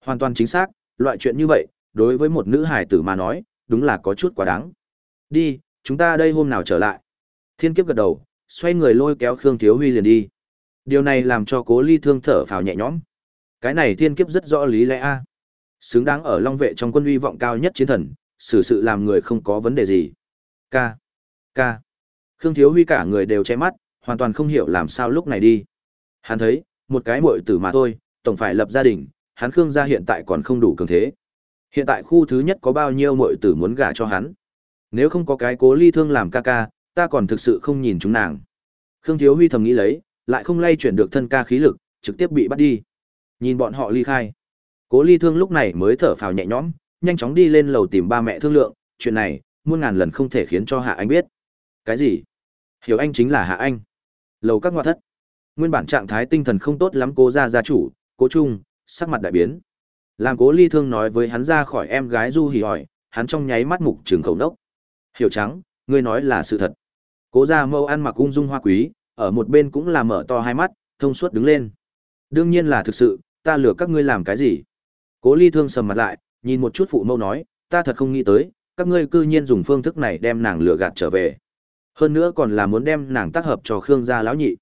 Hoàn toàn chính xác, loại chuyện như vậy, đối với một nữ hải tử mà nói, đúng là có chút quá đáng. Đi, chúng ta đây hôm nào trở lại. Thiên kiếp gật đầu, xoay người lôi kéo Khương Thiếu Huy liền đi. Điều này làm cho cố ly thương thở phào nhẹ nhõm. Cái này thiên kiếp rất rõ lý lẽ a Xứng đáng ở long vệ trong quân uy vọng cao nhất chiến thần, xử sự làm người không có vấn đề gì. Ca. Ca. Khương Thiếu Huy cả người đều che mắt, hoàn toàn không hiểu làm sao lúc này đi. Hắn thấy, một cái muội tử mà thôi, tổng phải lập gia đình, hắn Khương gia hiện tại còn không đủ cường thế. Hiện tại khu thứ nhất có bao nhiêu muội tử muốn gả cho hắn. Nếu không có cái cố ly thương làm ca ca, ta còn thực sự không nhìn chúng nàng. Khương Thiếu Huy thầm nghĩ lấy, lại không lay chuyển được thân ca khí lực, trực tiếp bị bắt đi. Nhìn bọn họ ly khai. Cố ly thương lúc này mới thở phào nhẹ nhõm, nhanh chóng đi lên lầu tìm ba mẹ thương lượng, chuyện này, muôn ngàn lần không thể khiến cho Hạ Anh biết. Cái gì? Hiểu anh chính là Hạ Anh. Lầu các ngoại thất. Nguyên bản trạng thái tinh thần không tốt lắm cố gia gia chủ, cố trung, sắc mặt đại biến. Làm cố ly thương nói với hắn ra khỏi em gái Du hỉ hỏi, hắn trong nháy mắt mục trường khẩu đốc. Hiểu trắng, ngươi nói là sự thật. Cố gia mâu ăn mặc ung dung hoa quý, ở một bên cũng là mở to hai mắt, thông suốt đứng lên. Đương nhiên là thực sự, ta lừa các ngươi làm cái gì? Cố ly thương sầm mặt lại, nhìn một chút phụ mâu nói, ta thật không nghĩ tới, các ngươi cư nhiên dùng phương thức này đem nàng lừa gạt trở về. Hơn nữa còn là muốn đem nàng tác hợp cho Khương gia lão nhị.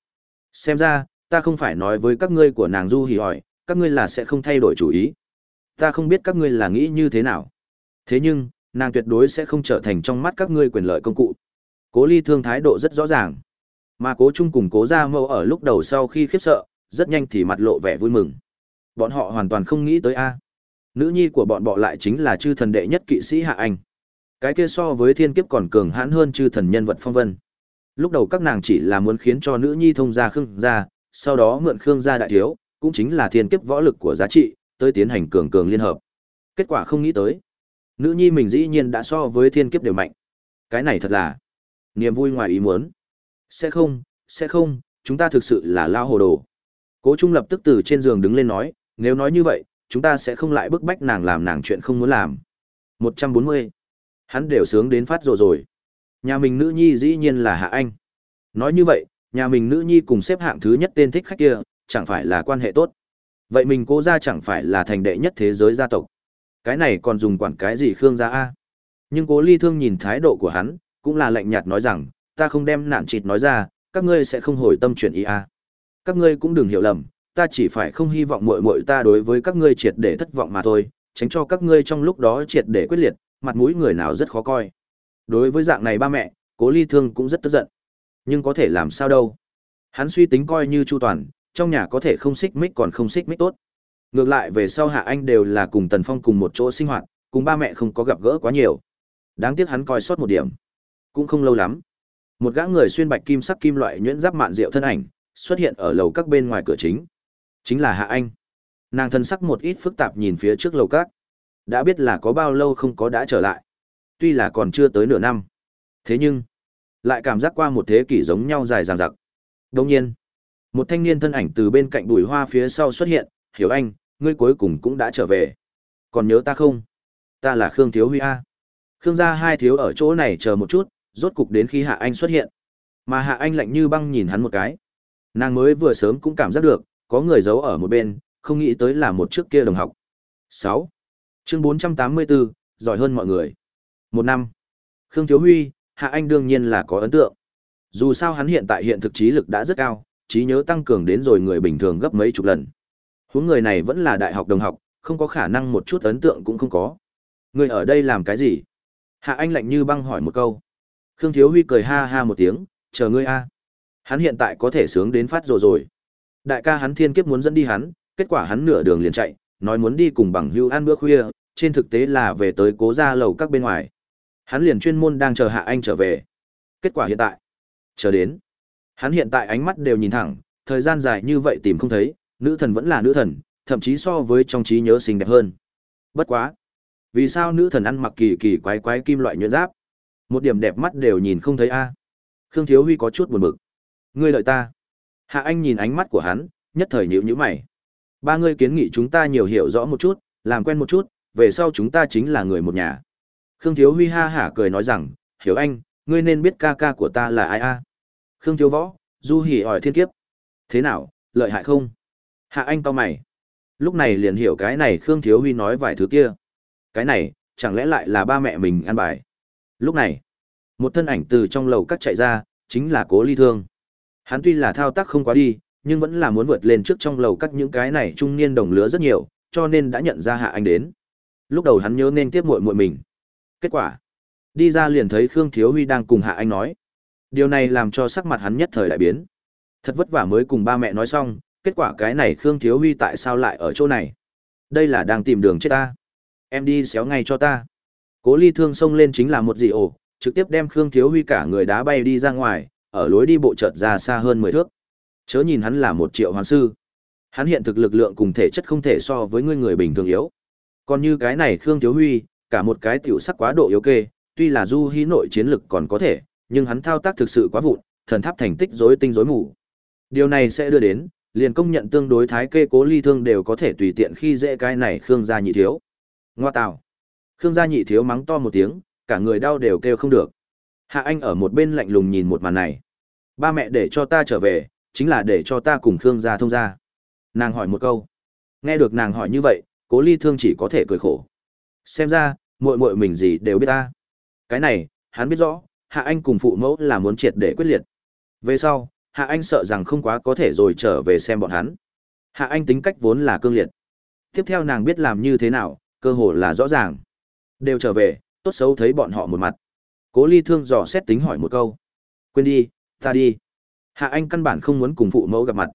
Xem ra, ta không phải nói với các ngươi của nàng Du hỉ hỏi, các ngươi là sẽ không thay đổi chủ ý. Ta không biết các ngươi là nghĩ như thế nào. Thế nhưng, nàng tuyệt đối sẽ không trở thành trong mắt các ngươi quyền lợi công cụ. Cố ly thương thái độ rất rõ ràng. Mà cố trung cùng cố gia mâu ở lúc đầu sau khi khiếp sợ, rất nhanh thì mặt lộ vẻ vui mừng. Bọn họ hoàn toàn không nghĩ tới A. Nữ nhi của bọn bọ lại chính là chư thần đệ nhất kỵ sĩ Hạ Anh. Cái kia so với thiên kiếp còn cường hãn hơn chư thần nhân vật phong vân. Lúc đầu các nàng chỉ là muốn khiến cho nữ nhi thông gia khương gia, sau đó mượn khương gia đại thiếu, cũng chính là thiên kiếp võ lực của giá trị, tới tiến hành cường cường liên hợp. Kết quả không nghĩ tới. Nữ nhi mình dĩ nhiên đã so với thiên kiếp đều mạnh. Cái này thật là niềm vui ngoài ý muốn. Sẽ không, sẽ không, chúng ta thực sự là lao hồ đồ. Cố Trung lập tức từ trên giường đứng lên nói, nếu nói như vậy, chúng ta sẽ không lại bức bách nàng làm nàng chuyện không muốn làm. 140. Hắn đều sướng đến phát rồi rồi. Nhà mình nữ nhi dĩ nhiên là Hạ Anh. Nói như vậy, nhà mình nữ nhi cùng xếp hạng thứ nhất tên thích khách kia, chẳng phải là quan hệ tốt. Vậy mình cố ra chẳng phải là thành đệ nhất thế giới gia tộc. Cái này còn dùng quản cái gì Khương gia A. Nhưng cố ly thương nhìn thái độ của hắn, cũng là lạnh nhạt nói rằng, ta không đem nạn chịt nói ra, các ngươi sẽ không hồi tâm chuyển ý A. Các ngươi cũng đừng hiểu lầm, ta chỉ phải không hy vọng muội muội ta đối với các ngươi triệt để thất vọng mà thôi, tránh cho các ngươi trong lúc đó triệt để quyết liệt, mặt mũi người nào rất khó coi. Đối với dạng này ba mẹ, Cố Ly Thương cũng rất tức giận. Nhưng có thể làm sao đâu? Hắn suy tính coi như chu toàn, trong nhà có thể không xích mích còn không xích mích tốt. Ngược lại về sau Hạ Anh đều là cùng Tần Phong cùng một chỗ sinh hoạt, cùng ba mẹ không có gặp gỡ quá nhiều. Đáng tiếc hắn coi sót một điểm. Cũng không lâu lắm. Một gã người xuyên bạch kim sắc kim loại nhuyễn giáp mạn rượu thân ảnh, xuất hiện ở lầu các bên ngoài cửa chính. Chính là Hạ Anh. Nàng thân sắc một ít phức tạp nhìn phía trước lầu các. Đã biết là có bao lâu không có đã trở lại. Tuy là còn chưa tới nửa năm. Thế nhưng, lại cảm giác qua một thế kỷ giống nhau dài dằng dặc. Đồng nhiên, một thanh niên thân ảnh từ bên cạnh bụi hoa phía sau xuất hiện, hiểu anh, ngươi cuối cùng cũng đã trở về. Còn nhớ ta không? Ta là Khương Thiếu Huy A. Khương gia hai thiếu ở chỗ này chờ một chút, rốt cục đến khi Hạ Anh xuất hiện. Mà Hạ Anh lạnh như băng nhìn hắn một cái. Nàng mới vừa sớm cũng cảm giác được, có người giấu ở một bên, không nghĩ tới là một trước kia đồng học. 6. Chương 484, giỏi hơn mọi người. Một năm. Khương Thiếu Huy, Hạ Anh đương nhiên là có ấn tượng. Dù sao hắn hiện tại hiện thực trí lực đã rất cao, trí nhớ tăng cường đến rồi người bình thường gấp mấy chục lần. Huống người này vẫn là đại học đồng học, không có khả năng một chút ấn tượng cũng không có. Người ở đây làm cái gì? Hạ Anh lạnh như băng hỏi một câu. Khương Thiếu Huy cười ha ha một tiếng, chờ ngươi a. Hắn hiện tại có thể sướng đến phát rồi rồi. Đại ca hắn thiên kiếp muốn dẫn đi hắn, kết quả hắn nửa đường liền chạy, nói muốn đi cùng bằng hưu ăn bữa khuya, trên thực tế là về tới cố gia lầu các bên ngoài. Hắn liền chuyên môn đang chờ Hạ Anh trở về. Kết quả hiện tại, chờ đến. Hắn hiện tại ánh mắt đều nhìn thẳng, thời gian dài như vậy tìm không thấy, nữ thần vẫn là nữ thần, thậm chí so với trong trí nhớ xinh đẹp hơn. Bất quá, vì sao nữ thần ăn mặc kỳ kỳ quái quái kim loại nhuyễn giáp? Một điểm đẹp mắt đều nhìn không thấy a. Khương Thiếu Huy có chút buồn bực. Ngươi lợi ta. Hạ Anh nhìn ánh mắt của hắn, nhất thời nhịu nhữ mày. Ba ngươi kiến nghị chúng ta nhiều hiểu rõ một chút, làm quen một chút, về sau chúng ta chính là người một nhà. Khương Thiếu Huy ha hả cười nói rằng, hiểu anh, ngươi nên biết ca ca của ta là ai a. Khương Thiếu Võ, Du Hỉ hỏi thiên kiếp. Thế nào, lợi hại không? Hạ anh to mày. Lúc này liền hiểu cái này Khương Thiếu Huy nói vài thứ kia. Cái này, chẳng lẽ lại là ba mẹ mình ăn bài. Lúc này, một thân ảnh từ trong lầu cắt chạy ra, chính là cố ly thương. Hắn tuy là thao tác không quá đi, nhưng vẫn là muốn vượt lên trước trong lầu cắt những cái này trung niên đồng lứa rất nhiều, cho nên đã nhận ra hạ anh đến. Lúc đầu hắn nhớ nên tiếp muội muội mình. Kết quả, đi ra liền thấy Khương Thiếu Huy đang cùng hạ anh nói. Điều này làm cho sắc mặt hắn nhất thời đại biến. Thật vất vả mới cùng ba mẹ nói xong, kết quả cái này Khương Thiếu Huy tại sao lại ở chỗ này? Đây là đang tìm đường chết ta. Em đi xéo ngay cho ta. Cố ly thương xông lên chính là một dị ổ, trực tiếp đem Khương Thiếu Huy cả người đá bay đi ra ngoài, ở lối đi bộ chợt ra xa hơn 10 thước. Chớ nhìn hắn là một triệu hoàn sư. Hắn hiện thực lực lượng cùng thể chất không thể so với người người bình thường yếu. Còn như cái này Khương Thiếu Huy, cả một cái tiểu sắc quá độ yếu kê, tuy là du hí nội chiến lực còn có thể, nhưng hắn thao tác thực sự quá vụn, thần tháp thành tích rối tinh rối mù. Điều này sẽ đưa đến, liền công nhận tương đối thái kê cố ly thương đều có thể tùy tiện khi dễ cái này Khương gia nhị thiếu. Ngoa tào, Khương gia nhị thiếu mắng to một tiếng, cả người đau đều kêu không được. Hạ Anh ở một bên lạnh lùng nhìn một màn này. Ba mẹ để cho ta trở về, chính là để cho ta cùng Khương gia thông gia. Nàng hỏi một câu. Nghe được nàng hỏi như vậy, cố ly thương chỉ có thể cười khổ. Xem ra, muội muội mình gì đều biết ta. Cái này, hắn biết rõ, Hạ Anh cùng phụ mẫu là muốn triệt để quyết liệt. Về sau, Hạ Anh sợ rằng không quá có thể rồi trở về xem bọn hắn. Hạ Anh tính cách vốn là cương liệt. Tiếp theo nàng biết làm như thế nào, cơ hội là rõ ràng. Đều trở về, tốt xấu thấy bọn họ một mặt. Cố Ly Thương dò xét tính hỏi một câu. Quên đi, ta đi. Hạ Anh căn bản không muốn cùng phụ mẫu gặp mặt.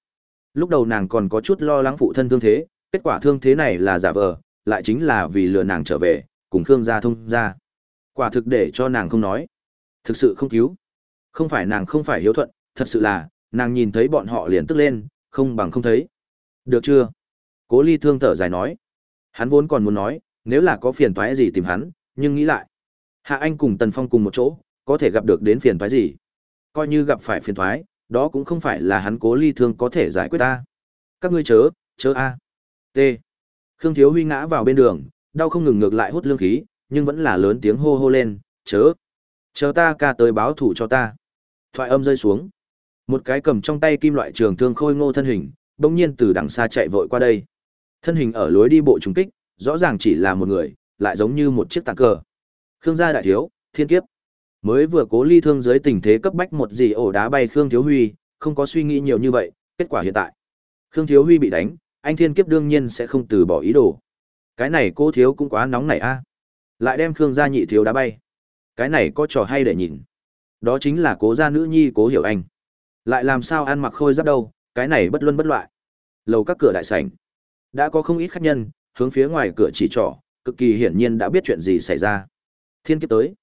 Lúc đầu nàng còn có chút lo lắng phụ thân thương thế, kết quả thương thế này là giả vờ, lại chính là vì lừa nàng trở về, cùng Khương gia thông ra. Quả thực để cho nàng không nói. Thực sự không cứu. Không phải nàng không phải hiếu thuận, thật sự là, nàng nhìn thấy bọn họ liền tức lên, không bằng không thấy. Được chưa? Cố ly thương thở dài nói. Hắn vốn còn muốn nói, nếu là có phiền toái gì tìm hắn, nhưng nghĩ lại. Hạ Anh cùng Tần Phong cùng một chỗ, có thể gặp được đến phiền toái gì? Coi như gặp phải phiền toái, đó cũng không phải là hắn cố ly thương có thể giải quyết ta. Các ngươi chớ, chớ a. T. Khương Thiếu Huy ngã vào bên đường, đau không ngừng ngược lại hút lương khí, nhưng vẫn là lớn tiếng hô hô lên, chớ. Chờ ta ca tới báo thủ cho ta. Thoại âm rơi xuống. Một cái cầm trong tay kim loại trường thương khôi ngô thân hình, bỗng nhiên từ đằng xa chạy vội qua đây. Thân hình ở lối đi bộ trùng kích, rõ ràng chỉ là một người, lại giống như một chiếc tạc cờ. Khương gia đại thiếu, thiên kiếp. Mới vừa cố ly thương dưới tình thế cấp bách một gì ổ đá bay Khương Thiếu Huy, không có suy nghĩ nhiều như vậy, kết quả hiện tại. Khương Thiếu Huy bị đánh, anh thiên kiếp đương nhiên sẽ không từ bỏ ý đồ. Cái này cô thiếu cũng quá nóng này a. Lại đem Khương gia nhị thiếu đá bay. Cái này có trò hay để nhìn. Đó chính là cố gia nữ nhi cố hiểu anh. Lại làm sao ăn mặc khôi giáp đâu, cái này bất luân bất loại. Lầu các cửa đại sảnh. Đã có không ít khách nhân, hướng phía ngoài cửa chỉ trỏ, cực kỳ hiển nhiên đã biết chuyện gì xảy ra. Thiên kiếp tới.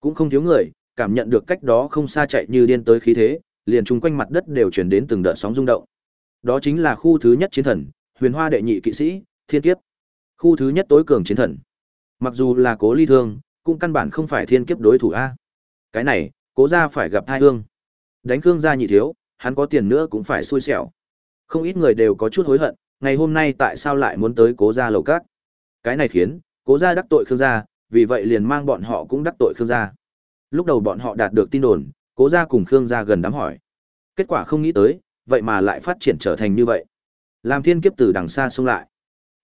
Cũng không thiếu người, cảm nhận được cách đó không xa chạy như điên tới khí thế, liền chung quanh mặt đất đều truyền đến từng đợt sóng rung động. Đó chính là khu thứ nhất chiến thần, Huyền Hoa đệ nhị kỵ sĩ, Thiên Kiếp. Khu thứ nhất tối cường chiến thần. Mặc dù là Cố Ly Thương, cũng căn bản không phải Thiên Kiếp đối thủ a. Cái này, Cố gia phải gặp thai hương. Đánh Khương gia nhị thiếu, hắn có tiền nữa cũng phải xui xẻo. Không ít người đều có chút hối hận, ngày hôm nay tại sao lại muốn tới Cố gia lầu cát? Cái này khiến Cố gia đắc tội Khương gia, vì vậy liền mang bọn họ cũng đắc tội Khương gia. Lúc đầu bọn họ đạt được tin đồn, Cố gia cùng Khương gia gần đám hỏi. Kết quả không nghĩ tới, vậy mà lại phát triển trở thành như vậy. Làm thiên kiếp từ đằng xa xông lại.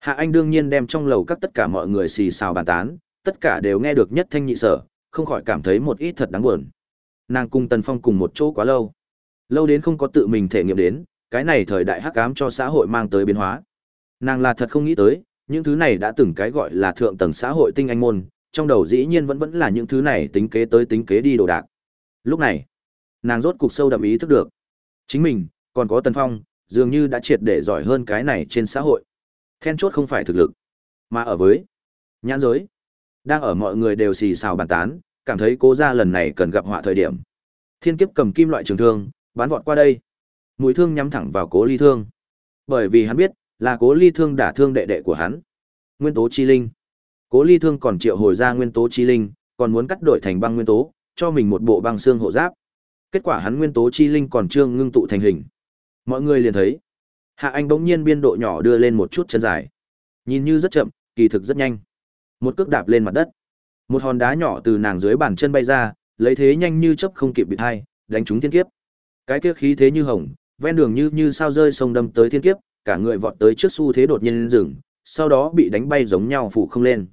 Hạ Anh đương nhiên đem trong lầu các tất cả mọi người xì xào bàn tán, tất cả đều nghe được nhất thanh nhị sở, không khỏi cảm thấy một ít thật đáng buồn. Nàng cùng Tần Phong cùng một chỗ quá lâu. Lâu đến không có tự mình thể nghiệm đến, cái này thời đại hắc ám cho xã hội mang tới biến hóa. Nàng là thật không nghĩ tới, những thứ này đã từng cái gọi là thượng tầng xã hội tinh anh môn, trong đầu dĩ nhiên vẫn vẫn là những thứ này tính kế tới tính kế đi đồ đạc. Lúc này, nàng rốt cục sâu đậm ý thức được. Chính mình, còn có Tần Phong, dường như đã triệt để giỏi hơn cái này trên xã hội. Then chốt không phải thực lực, mà ở với nhãn giới. Đang ở mọi người đều xì xào bàn tán, cảm thấy cố gia lần này cần gặp họa thời điểm. Thiên kiếp cầm kim loại trường thương, bắn vọt qua đây. Mũi thương nhắm thẳng vào cố ly thương. Bởi vì hắn biết, là cố ly thương đả thương đệ đệ của hắn. Nguyên tố chi linh. Cố ly thương còn triệu hồi ra nguyên tố chi linh, còn muốn cắt đổi thành băng nguyên tố, cho mình một bộ băng xương hộ giáp. Kết quả hắn nguyên tố chi linh còn chưa ngưng tụ thành hình. Mọi người liền thấy. Hạ Anh bỗng nhiên biên độ nhỏ đưa lên một chút chân dài. Nhìn như rất chậm, kỳ thực rất nhanh. Một cước đạp lên mặt đất. Một hòn đá nhỏ từ nàng dưới bàn chân bay ra, lấy thế nhanh như chớp không kịp bị thai, đánh trúng thiên kiếp. Cái kia khí thế như hồng, ven đường như như sao rơi sông đâm tới thiên kiếp, cả người vọt tới trước xu thế đột nhiên dừng, sau đó bị đánh bay giống nhau phủ không lên.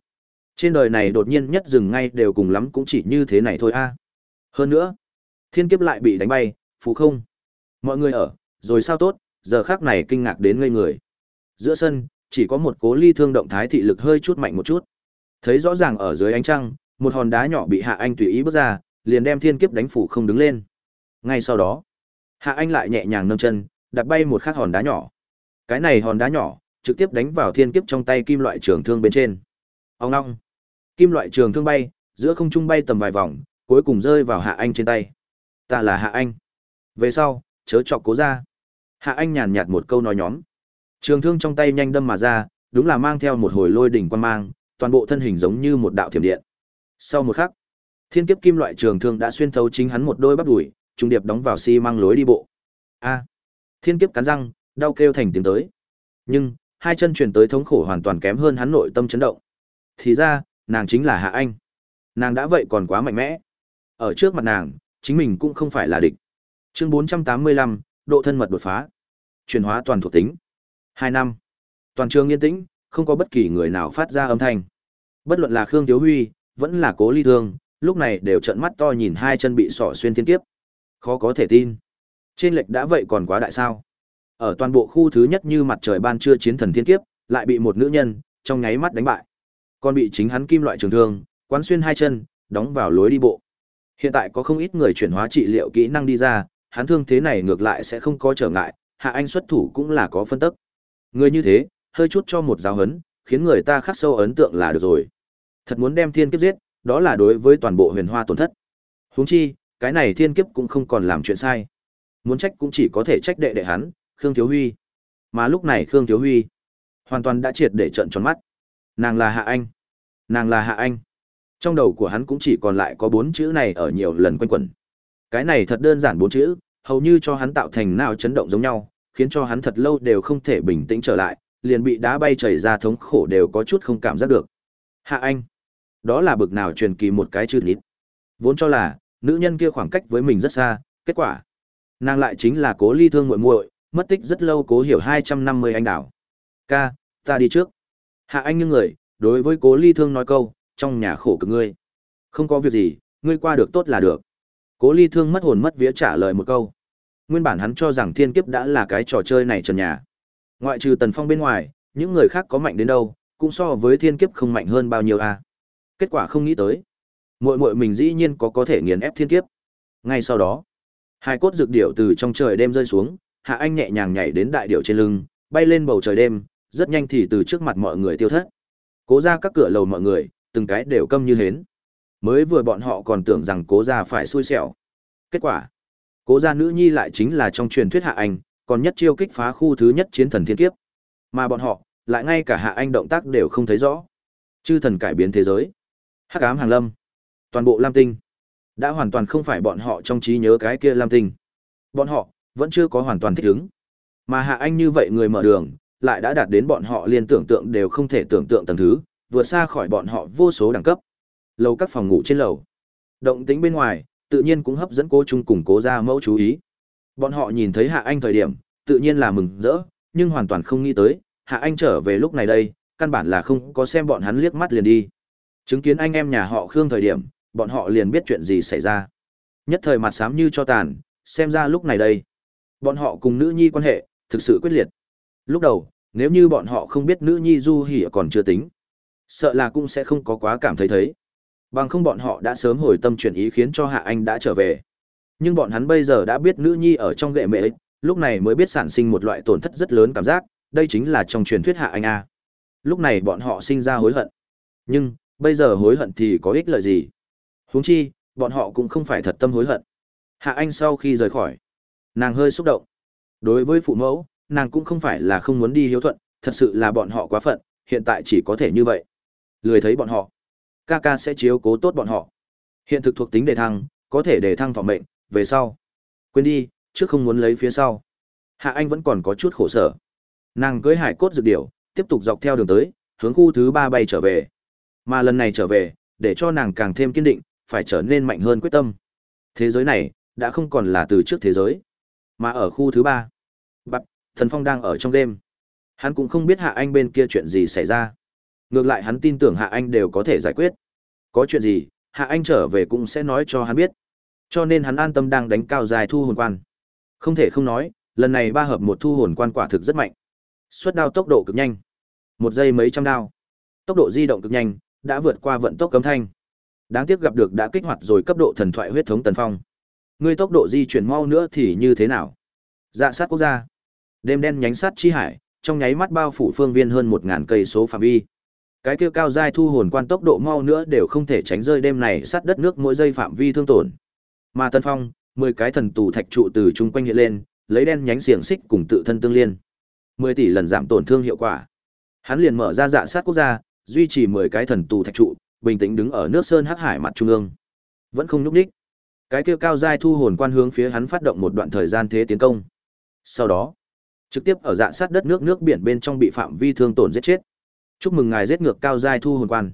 Trên đời này đột nhiên nhất dừng ngay đều cùng lắm cũng chỉ như thế này thôi a. Hơn nữa, thiên kiếp lại bị đánh bay, phủ không. Mọi người ở, rồi sao tốt, giờ khác này kinh ngạc đến ngây người. Giữa sân, chỉ có một cố ly thương động thái thị lực hơi chút mạnh một chút. Thấy rõ ràng ở dưới ánh trăng, một hòn đá nhỏ bị Hạ Anh tùy ý bước ra, liền đem thiên kiếp đánh phủ không đứng lên. Ngay sau đó, Hạ Anh lại nhẹ nhàng nâng chân, đặt bay một khắc hòn đá nhỏ. Cái này hòn đá nhỏ, trực tiếp đánh vào thiên kiếp trong tay kim loại trường thương bên trên. Ông ngong. Kim loại trường thương bay, giữa không trung bay tầm vài vòng, cuối cùng rơi vào Hạ Anh trên tay. Ta là Hạ Anh. Về sau, chớ chọc cố ra. Hạ Anh nhàn nhạt một câu nói nhóm. Trường thương trong tay nhanh đâm mà ra, đúng là mang theo một hồi lôi đỉnh quan mang, toàn bộ thân hình giống như một đạo thiểm điện. Sau một khắc, thiên kiếp kim loại trường thương đã xuyên thấu chính hắn một đôi bắp đùi, trung điệp đóng vào xi si măng lối đi bộ. A! thiên kiếp cắn răng, đau kêu thành tiếng tới. Nhưng, hai chân truyền tới thống khổ hoàn toàn kém hơn hắn nội tâm chấn động. Thì ra, nàng chính là Hạ Anh. Nàng đã vậy còn quá mạnh mẽ. Ở trước mặt nàng, chính mình cũng không phải là địch. Chương 485, độ thân mật đột phá. Chuyển hóa toàn thuộc tính. Hai năm. Toàn trường yên tĩnh, không có bất kỳ người nào phát ra âm thanh. Bất luận là Khương Tiếu Huy, vẫn là Cố Ly Thương, lúc này đều trợn mắt to nhìn hai chân bị sỏ xuyên thiên kiếp. Khó có thể tin. Trên lệch đã vậy còn quá đại sao? Ở toàn bộ khu thứ nhất như mặt trời ban trưa chiến thần thiên kiếp, lại bị một nữ nhân trong nháy mắt đánh bại. Còn bị chính hắn kim loại trường thương, quán xuyên hai chân, đóng vào lối đi bộ. Hiện tại có không ít người chuyển hóa trị liệu kỹ năng đi ra, hắn thương thế này ngược lại sẽ không có trở ngại, hạ anh xuất thủ cũng là có phân tức. Người như thế, hơi chút cho một giáo hấn, khiến người ta khắc sâu ấn tượng là được rồi. Thật muốn đem thiên kiếp giết, đó là đối với toàn bộ huyền hoa tổn thất. Huống chi, cái này thiên kiếp cũng không còn làm chuyện sai. Muốn trách cũng chỉ có thể trách đệ đệ hắn, Khương Thiếu Huy. Mà lúc này Khương Thiếu Huy hoàn toàn đã triệt để trận tròn mắt. Nàng là Hạ Anh. Nàng là Hạ Anh. Trong đầu của hắn cũng chỉ còn lại có bốn chữ này ở nhiều lần quanh quẩn. Cái này thật đơn giản bốn chữ, hầu như cho hắn tạo thành nào chấn động giống nhau, khiến cho hắn thật lâu đều không thể bình tĩnh trở lại, liền bị đá bay chảy ra thống khổ đều có chút không cảm giác được. Hạ Anh. Đó là bực nào truyền kỳ một cái chữ nít. Vốn cho là, nữ nhân kia khoảng cách với mình rất xa, kết quả. Nàng lại chính là cố ly thương muội muội, mất tích rất lâu cố hiểu 250 anh đảo. Ca, ta đi trước. Hạ Anh như người, đối với cố ly thương nói câu, trong nhà khổ cực ngươi. Không có việc gì, ngươi qua được tốt là được. Cố ly thương mất hồn mất vía trả lời một câu. Nguyên bản hắn cho rằng thiên kiếp đã là cái trò chơi này trần nhà. Ngoại trừ tần phong bên ngoài, những người khác có mạnh đến đâu, cũng so với thiên kiếp không mạnh hơn bao nhiêu à. Kết quả không nghĩ tới. muội muội mình dĩ nhiên có có thể nghiền ép thiên kiếp. Ngay sau đó, hai cốt dược điểu từ trong trời đêm rơi xuống, Hạ Anh nhẹ nhàng nhảy đến đại điểu trên lưng, bay lên bầu trời đêm, rất nhanh thì từ trước mặt mọi người tiêu thất. Cố ra các cửa lầu mọi người, từng cái đều câm như hến. Mới vừa bọn họ còn tưởng rằng cố gia phải xui xẻo. Kết quả, cố gia nữ nhi lại chính là trong truyền thuyết hạ anh, còn nhất chiêu kích phá khu thứ nhất chiến thần thiên kiếp. Mà bọn họ, lại ngay cả hạ anh động tác đều không thấy rõ. Chư thần cải biến thế giới. Hắc ám hàng lâm. Toàn bộ Lam Tinh. Đã hoàn toàn không phải bọn họ trong trí nhớ cái kia Lam Tinh. Bọn họ, vẫn chưa có hoàn toàn thích ứng. Mà hạ anh như vậy người mở đường, lại đã đạt đến bọn họ liên tưởng tượng đều không thể tưởng tượng tầng thứ, vượt xa khỏi bọn họ vô số đẳng cấp. Lầu các phòng ngủ trên lầu. Động tính bên ngoài, tự nhiên cũng hấp dẫn cô Trung cùng cố ra mẫu chú ý. Bọn họ nhìn thấy Hạ Anh thời điểm, tự nhiên là mừng rỡ, nhưng hoàn toàn không nghĩ tới, Hạ Anh trở về lúc này đây, căn bản là không có xem bọn hắn liếc mắt liền đi. Chứng kiến anh em nhà họ Khương thời điểm, bọn họ liền biết chuyện gì xảy ra. Nhất thời mặt xám như cho tàn, xem ra lúc này đây, bọn họ cùng nữ nhi quan hệ, thực sự quyết liệt. Lúc đầu, nếu như bọn họ không biết nữ nhi Du Hỉ còn chưa tính, sợ là cũng sẽ không có quá cảm thấy thấy. Bằng không bọn họ đã sớm hồi tâm chuyển ý khiến cho Hạ Anh đã trở về. Nhưng bọn hắn bây giờ đã biết nữ nhi ở trong gệ mẹ ấy, lúc này mới biết sản sinh một loại tổn thất rất lớn cảm giác, đây chính là trong truyền thuyết Hạ Anh A. Lúc này bọn họ sinh ra hối hận. Nhưng, bây giờ hối hận thì có ích lợi gì? huống chi, bọn họ cũng không phải thật tâm hối hận. Hạ Anh sau khi rời khỏi, nàng hơi xúc động. Đối với phụ mẫu, nàng cũng không phải là không muốn đi hiếu thuận, thật sự là bọn họ quá phận, hiện tại chỉ có thể như vậy. Lười thấy bọn họ, ca ca sẽ chiếu cố tốt bọn họ. Hiện thực thuộc tính đề thăng, có thể đề thăng thọ mệnh, về sau. Quên đi, trước không muốn lấy phía sau. Hạ Anh vẫn còn có chút khổ sở. Nàng cưới hải cốt dược điểu, tiếp tục dọc theo đường tới, hướng khu thứ ba bay trở về. Mà lần này trở về, để cho nàng càng thêm kiên định, phải trở nên mạnh hơn quyết tâm. Thế giới này, đã không còn là từ trước thế giới, mà ở khu thứ ba. Bập, Thần Phong đang ở trong đêm. Hắn cũng không biết Hạ Anh bên kia chuyện gì xảy ra. Ngược lại hắn tin tưởng Hạ Anh đều có thể giải quyết. Có chuyện gì, Hạ Anh trở về cũng sẽ nói cho hắn biết. Cho nên hắn an tâm đang đánh cao dài thu hồn quan. Không thể không nói, lần này ba hợp một thu hồn quan quả thực rất mạnh. Xuất đao tốc độ cực nhanh. Một giây mấy trăm đao. Tốc độ di động cực nhanh, đã vượt qua vận tốc cấm thanh. Đáng tiếc gặp được đã kích hoạt rồi cấp độ thần thoại huyết thống tần phong. Ngươi tốc độ di chuyển mau nữa thì như thế nào? Dạ sát quốc gia. Đêm đen nhánh sát chi hải, trong nháy mắt bao phủ phương viên hơn một ngàn cây số phạm vi. Cái kia cao giai thu hồn quan tốc độ mau nữa đều không thể tránh rơi đêm này sát đất nước mỗi giây phạm vi thương tổn. Mà Tân Phong, mười cái thần tù thạch trụ từ chung quanh hiện lên, lấy đen nhánh xiềng xích cùng tự thân tương liên. mười tỷ lần giảm tổn thương hiệu quả. Hắn liền mở ra dạ sát quốc gia, duy trì mười cái thần tù thạch trụ, bình tĩnh đứng ở nước sơn hắc hải mặt trung ương. Vẫn không nhúc nhích. Cái kia cao giai thu hồn quan hướng phía hắn phát động một đoạn thời gian thế tiến công. Sau đó, trực tiếp ở dạ sát đất nước nước biển bên trong bị phạm vi thương tổn giết chết. Chúc mừng ngài giết ngược cao giai thu hồn quan.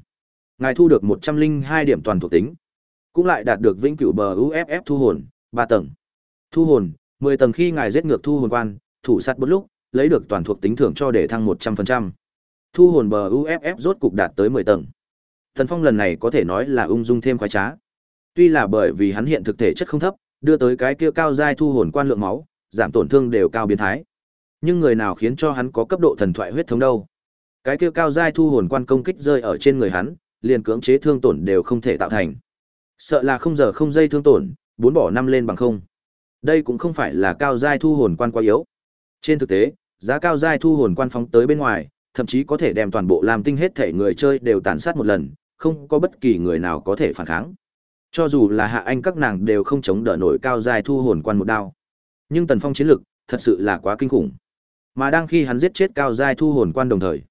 Ngài thu được một trăm linh hai điểm toàn thuộc tính, cũng lại đạt được vĩnh cửu bờ UFF thu hồn, ba tầng. Thu hồn, mười tầng khi ngài giết ngược thu hồn quan, thủ sát bất lúc, lấy được toàn thuộc tính thưởng cho để thăng một trăm phần trăm. Thu hồn bờ UFF rốt cục đạt tới mười tầng. Thần Phong lần này có thể nói là ung dung thêm khoái trá. Tuy là bởi vì hắn hiện thực thể chất không thấp, đưa tới cái kia cao giai thu hồn quan lượng máu, giảm tổn thương đều cao biến thái. Nhưng người nào khiến cho hắn có cấp độ thần thoại huyết thống đâu? Cái kia cao giai thu hồn quan công kích rơi ở trên người hắn, liền cưỡng chế thương tổn đều không thể tạo thành. Sợ là không giờ không dây thương tổn, bốn bỏ năm lên bằng không. Đây cũng không phải là cao giai thu hồn quan quá yếu. Trên thực tế, giá cao giai thu hồn quan phóng tới bên ngoài, thậm chí có thể đem toàn bộ làm tinh hết thể người chơi đều tàn sát một lần, không có bất kỳ người nào có thể phản kháng. Cho dù là hạ anh các nàng đều không chống đỡ nổi cao giai thu hồn quan một đao. Nhưng Tần Phong chiến lực thật sự là quá kinh khủng. Mà đang khi hắn giết chết cao giai thu hồn quan đồng thời,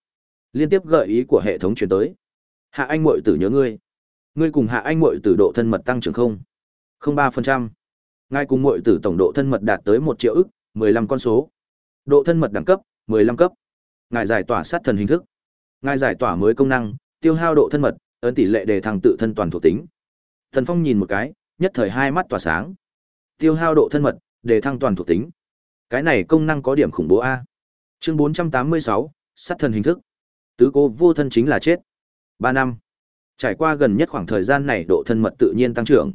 Liên tiếp gợi ý của hệ thống truyền tới. Hạ Anh muội tử nhớ ngươi. Ngươi cùng Hạ Anh muội tử độ thân mật tăng trưởng không? Không ba phần trăm. Ngài cùng muội tử tổng độ thân mật đạt tới một triệu ức, mười lăm con số. Độ thân mật đẳng cấp, mười lăm cấp. Ngài giải tỏa sát thần hình thức. Ngài giải tỏa mới công năng, tiêu hao độ thân mật, ấn tỷ lệ đề thăng tự thân toàn thuộc tính. Thần Phong nhìn một cái, nhất thời hai mắt tỏa sáng. Tiêu hao độ thân mật, đề thăng toàn thuộc tính. Cái này công năng có điểm khủng bố a. Chương 486, sát thần hình thức. Tứ cô vô thân chính là chết. ba năm. Trải qua gần nhất khoảng thời gian này độ thân mật tự nhiên tăng trưởng.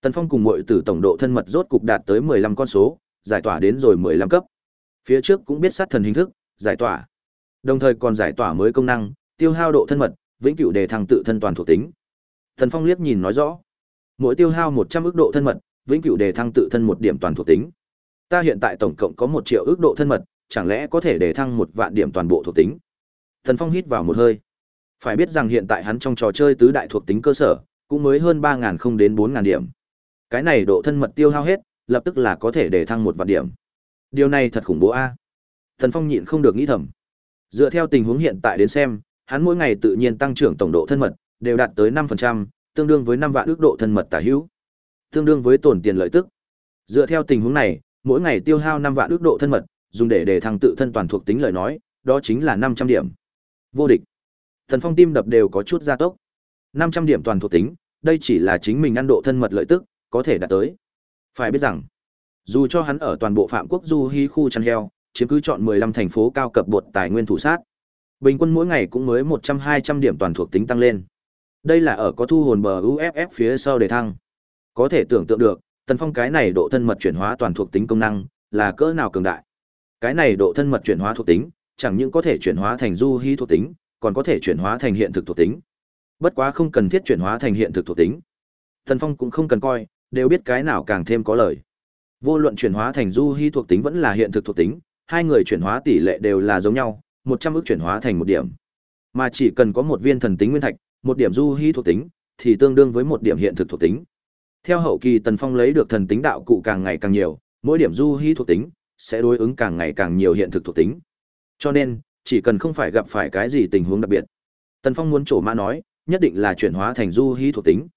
Tần Phong cùng muội tử tổng độ thân mật rốt cục đạt tới 15 con số, giải tỏa đến rồi 15 cấp. Phía trước cũng biết sát thần hình thức, giải tỏa. Đồng thời còn giải tỏa mới công năng, tiêu hao độ thân mật, vĩnh cửu đề thăng tự thân toàn thuộc tính. Tần Phong liếc nhìn nói rõ, mỗi tiêu hao 100 ức độ thân mật, vĩnh cửu đề thăng tự thân một điểm toàn thuộc tính. Ta hiện tại tổng cộng có 1 triệu ức độ thân mật, chẳng lẽ có thể đề thăng một vạn điểm toàn bộ thuộc tính. Thần Phong hít vào một hơi. Phải biết rằng hiện tại hắn trong trò chơi tứ đại thuộc tính cơ sở, cũng mới hơn 3000 không đến 4000 điểm. Cái này độ thân mật tiêu hao hết, lập tức là có thể để thăng một vạn điểm. Điều này thật khủng bố a. Thần Phong nhịn không được nghĩ thầm. Dựa theo tình huống hiện tại đến xem, hắn mỗi ngày tự nhiên tăng trưởng tổng độ thân mật đều đạt tới 5%, tương đương với 5 vạn ước độ thân mật tả hữu. Tương đương với tổn tiền lợi tức. Dựa theo tình huống này, mỗi ngày tiêu hao 5 vạn ước độ thân mật, dùng để đề thăng tự thân toàn thuộc tính lời nói, đó chính là 500 điểm. Vô địch. Thần Phong tim đập đều có chút gia tốc. 500 điểm toàn thuộc tính, đây chỉ là chính mình ăn độ thân mật lợi tức, có thể đạt tới. Phải biết rằng, dù cho hắn ở toàn bộ phạm quốc du hí khu chăn heo, chiếm cứ chọn 15 thành phố cao cấp bột tài nguyên thủ sát. Bình quân mỗi ngày cũng mới 100-200 điểm toàn thuộc tính tăng lên. Đây là ở có thu hồn bờ UFF phía sau để thăng. Có thể tưởng tượng được, Tần Phong cái này độ thân mật chuyển hóa toàn thuộc tính công năng, là cỡ nào cường đại. Cái này độ thân mật chuyển hóa thuộc tính, chẳng những có thể chuyển hóa thành du hy thuộc tính, còn có thể chuyển hóa thành hiện thực thuộc tính. Bất quá không cần thiết chuyển hóa thành hiện thực thuộc tính. Tần Phong cũng không cần coi, đều biết cái nào càng thêm có lợi. Vô luận chuyển hóa thành du hy thuộc tính vẫn là hiện thực thuộc tính, hai người chuyển hóa tỷ lệ đều là giống nhau, 100 ức chuyển hóa thành một điểm. Mà chỉ cần có một viên thần tính nguyên thạch, một điểm du hy thuộc tính, thì tương đương với một điểm hiện thực thuộc tính. Theo hậu kỳ Tần Phong lấy được thần tính đạo cụ càng ngày càng nhiều, mỗi điểm du hy thuộc tính sẽ đối ứng càng ngày càng nhiều hiện thực thuộc tính. Cho nên, chỉ cần không phải gặp phải cái gì tình huống đặc biệt, Tần Phong muốn trổ mã nói, nhất định là chuyển hóa thành du hí thuộc tính.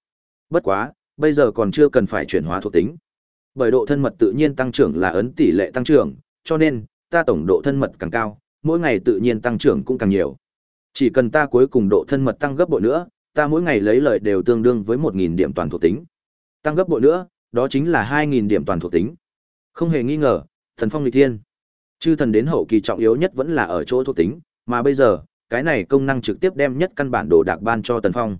Bất quá, bây giờ còn chưa cần phải chuyển hóa thuộc tính. Bởi độ thân mật tự nhiên tăng trưởng là ấn tỷ lệ tăng trưởng, cho nên ta tổng độ thân mật càng cao, mỗi ngày tự nhiên tăng trưởng cũng càng nhiều. Chỉ cần ta cuối cùng độ thân mật tăng gấp bội nữa, ta mỗi ngày lấy lợi đều tương đương với 1000 điểm toàn thuộc tính. Tăng gấp bội nữa, đó chính là 2000 điểm toàn thuộc tính. Không hề nghi ngờ, thần phong Lịch thiên. Chư thần đến hậu kỳ trọng yếu nhất vẫn là ở chỗ thuộc tính, mà bây giờ, cái này công năng trực tiếp đem nhất căn bản đồ đạc ban cho Tần Phong.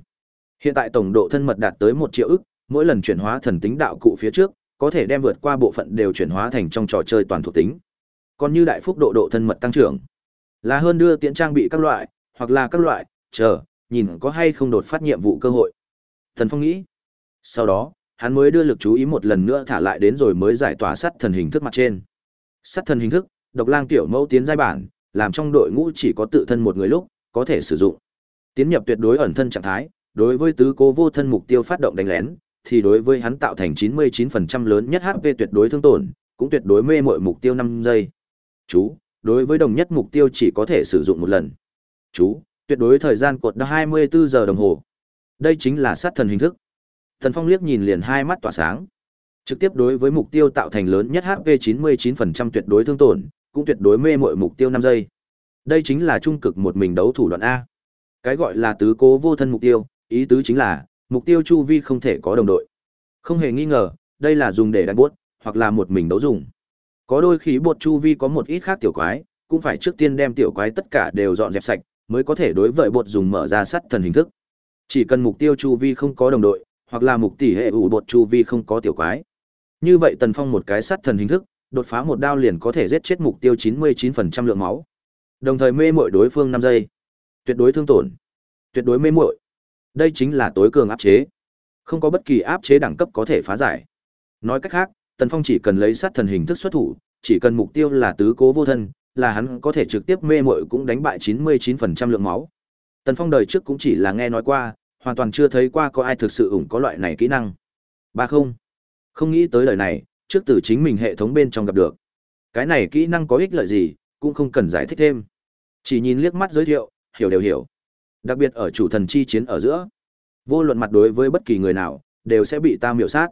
Hiện tại tổng độ thân mật đạt tới một triệu ức, mỗi lần chuyển hóa thần tính đạo cụ phía trước, có thể đem vượt qua bộ phận đều chuyển hóa thành trong trò chơi toàn thuộc tính. Còn như đại phúc độ độ thân mật tăng trưởng, là hơn đưa tiện trang bị các loại, hoặc là các loại, chờ, nhìn có hay không đột phát nhiệm vụ cơ hội. Thần Phong nghĩ. Sau đó, hắn mới đưa lực chú ý một lần nữa thả lại đến rồi mới giải tỏa sắt thần hình thức mặt trên. Sắt thần hình thức, độc lang tiểu mẫu tiến giai bản, làm trong đội ngũ chỉ có tự thân một người lúc, có thể sử dụng. Tiến nhập tuyệt đối ẩn thân trạng thái, đối với tứ cố vô thân mục tiêu phát động đánh lén, thì đối với hắn tạo thành 99% lớn nhất HP tuyệt đối thương tổn, cũng tuyệt đối mê mội mục tiêu 5 giây. Chú, đối với đồng nhất mục tiêu chỉ có thể sử dụng một lần. Chú, tuyệt đối thời gian cột 24 giờ đồng hồ. Đây chính là sát thần hình thức. Thần Phong liếc nhìn liền hai mắt tỏa sáng. Trực tiếp đối với mục tiêu tạo thành lớn nhất HP 99% tuyệt đối thương tổn, cũng tuyệt đối mê mọi mục tiêu 5 giây. Đây chính là trung cực một mình đấu thủ đoạn A. Cái gọi là tứ cố vô thân mục tiêu, ý tứ chính là mục tiêu chu vi không thể có đồng đội. Không hề nghi ngờ, đây là dùng để đánh buốt hoặc là một mình đấu dùng. Có đôi khi bột chu vi có một ít khác tiểu quái, cũng phải trước tiên đem tiểu quái tất cả đều dọn dẹp sạch, mới có thể đối với bột dùng mở ra sắt thần hình thức. Chỉ cần mục tiêu chu vi không có đồng đội, hoặc là mục tỷ hệ ủ bột chu vi không có tiểu quái. Như vậy Tần Phong một cái sắt thần hình thức, đột phá một đao liền có thể giết chết mục tiêu 99% lượng máu. Đồng thời mê muội đối phương 5 giây. Tuyệt đối thương tổn. Tuyệt đối mê muội. Đây chính là tối cường áp chế. Không có bất kỳ áp chế đẳng cấp có thể phá giải. Nói cách khác, Tần Phong chỉ cần lấy sát thần hình thức xuất thủ, chỉ cần mục tiêu là tứ cố vô thân, là hắn có thể trực tiếp mê muội cũng đánh bại 99% lượng máu. Tần Phong đời trước cũng chỉ là nghe nói qua, hoàn toàn chưa thấy qua có ai thực sự ủng có loại này kỹ năng. Ba không. Không nghĩ tới lời này, trước từ chính mình hệ thống bên trong gặp được. Cái này kỹ năng có ích lợi gì, cũng không cần giải thích thêm. Chỉ nhìn liếc mắt giới thiệu, hiểu đều hiểu. Đặc biệt ở chủ thần chi chiến ở giữa. Vô luận mặt đối với bất kỳ người nào, đều sẽ bị ta miểu sát.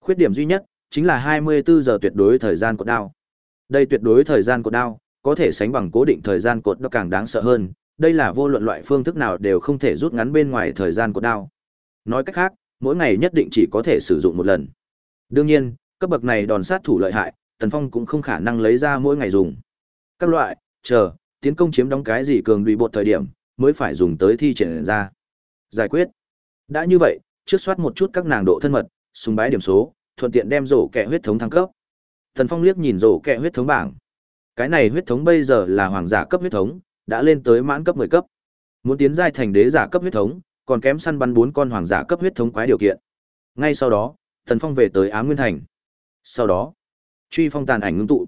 Khuyết điểm duy nhất, chính là 24 giờ tuyệt đối thời gian cột đao. Đây tuyệt đối thời gian cột đao, có thể sánh bằng cố định thời gian cột nó càng đáng sợ hơn, đây là vô luận loại phương thức nào đều không thể rút ngắn bên ngoài thời gian cột đao. Nói cách khác, mỗi ngày nhất định chỉ có thể sử dụng một lần. Đương nhiên, cấp bậc này đòn sát thủ lợi hại, Tần Phong cũng không khả năng lấy ra mỗi ngày dùng. Các loại, chờ, tiến công chiếm đóng cái gì cường đùi bột thời điểm, mới phải dùng tới thi triển ra. Giải quyết. Đã như vậy, trước soát một chút các nàng độ thân mật, súng bái điểm số, thuận tiện đem rổ kẹ huyết thống thăng cấp. Tần Phong liếc nhìn rổ kẹ huyết thống bảng. Cái này huyết thống bây giờ là hoàng giả cấp huyết thống, đã lên tới mãn cấp 10 cấp. Muốn tiến giai thành đế giả cấp huyết thống, còn kém săn bắn bốn con hoàng giả cấp huyết thống quái điều kiện. Ngay sau đó, Tần Phong về tới Ám Nguyên Thành. Sau đó, truy phong tàn ảnh ngưng tụ,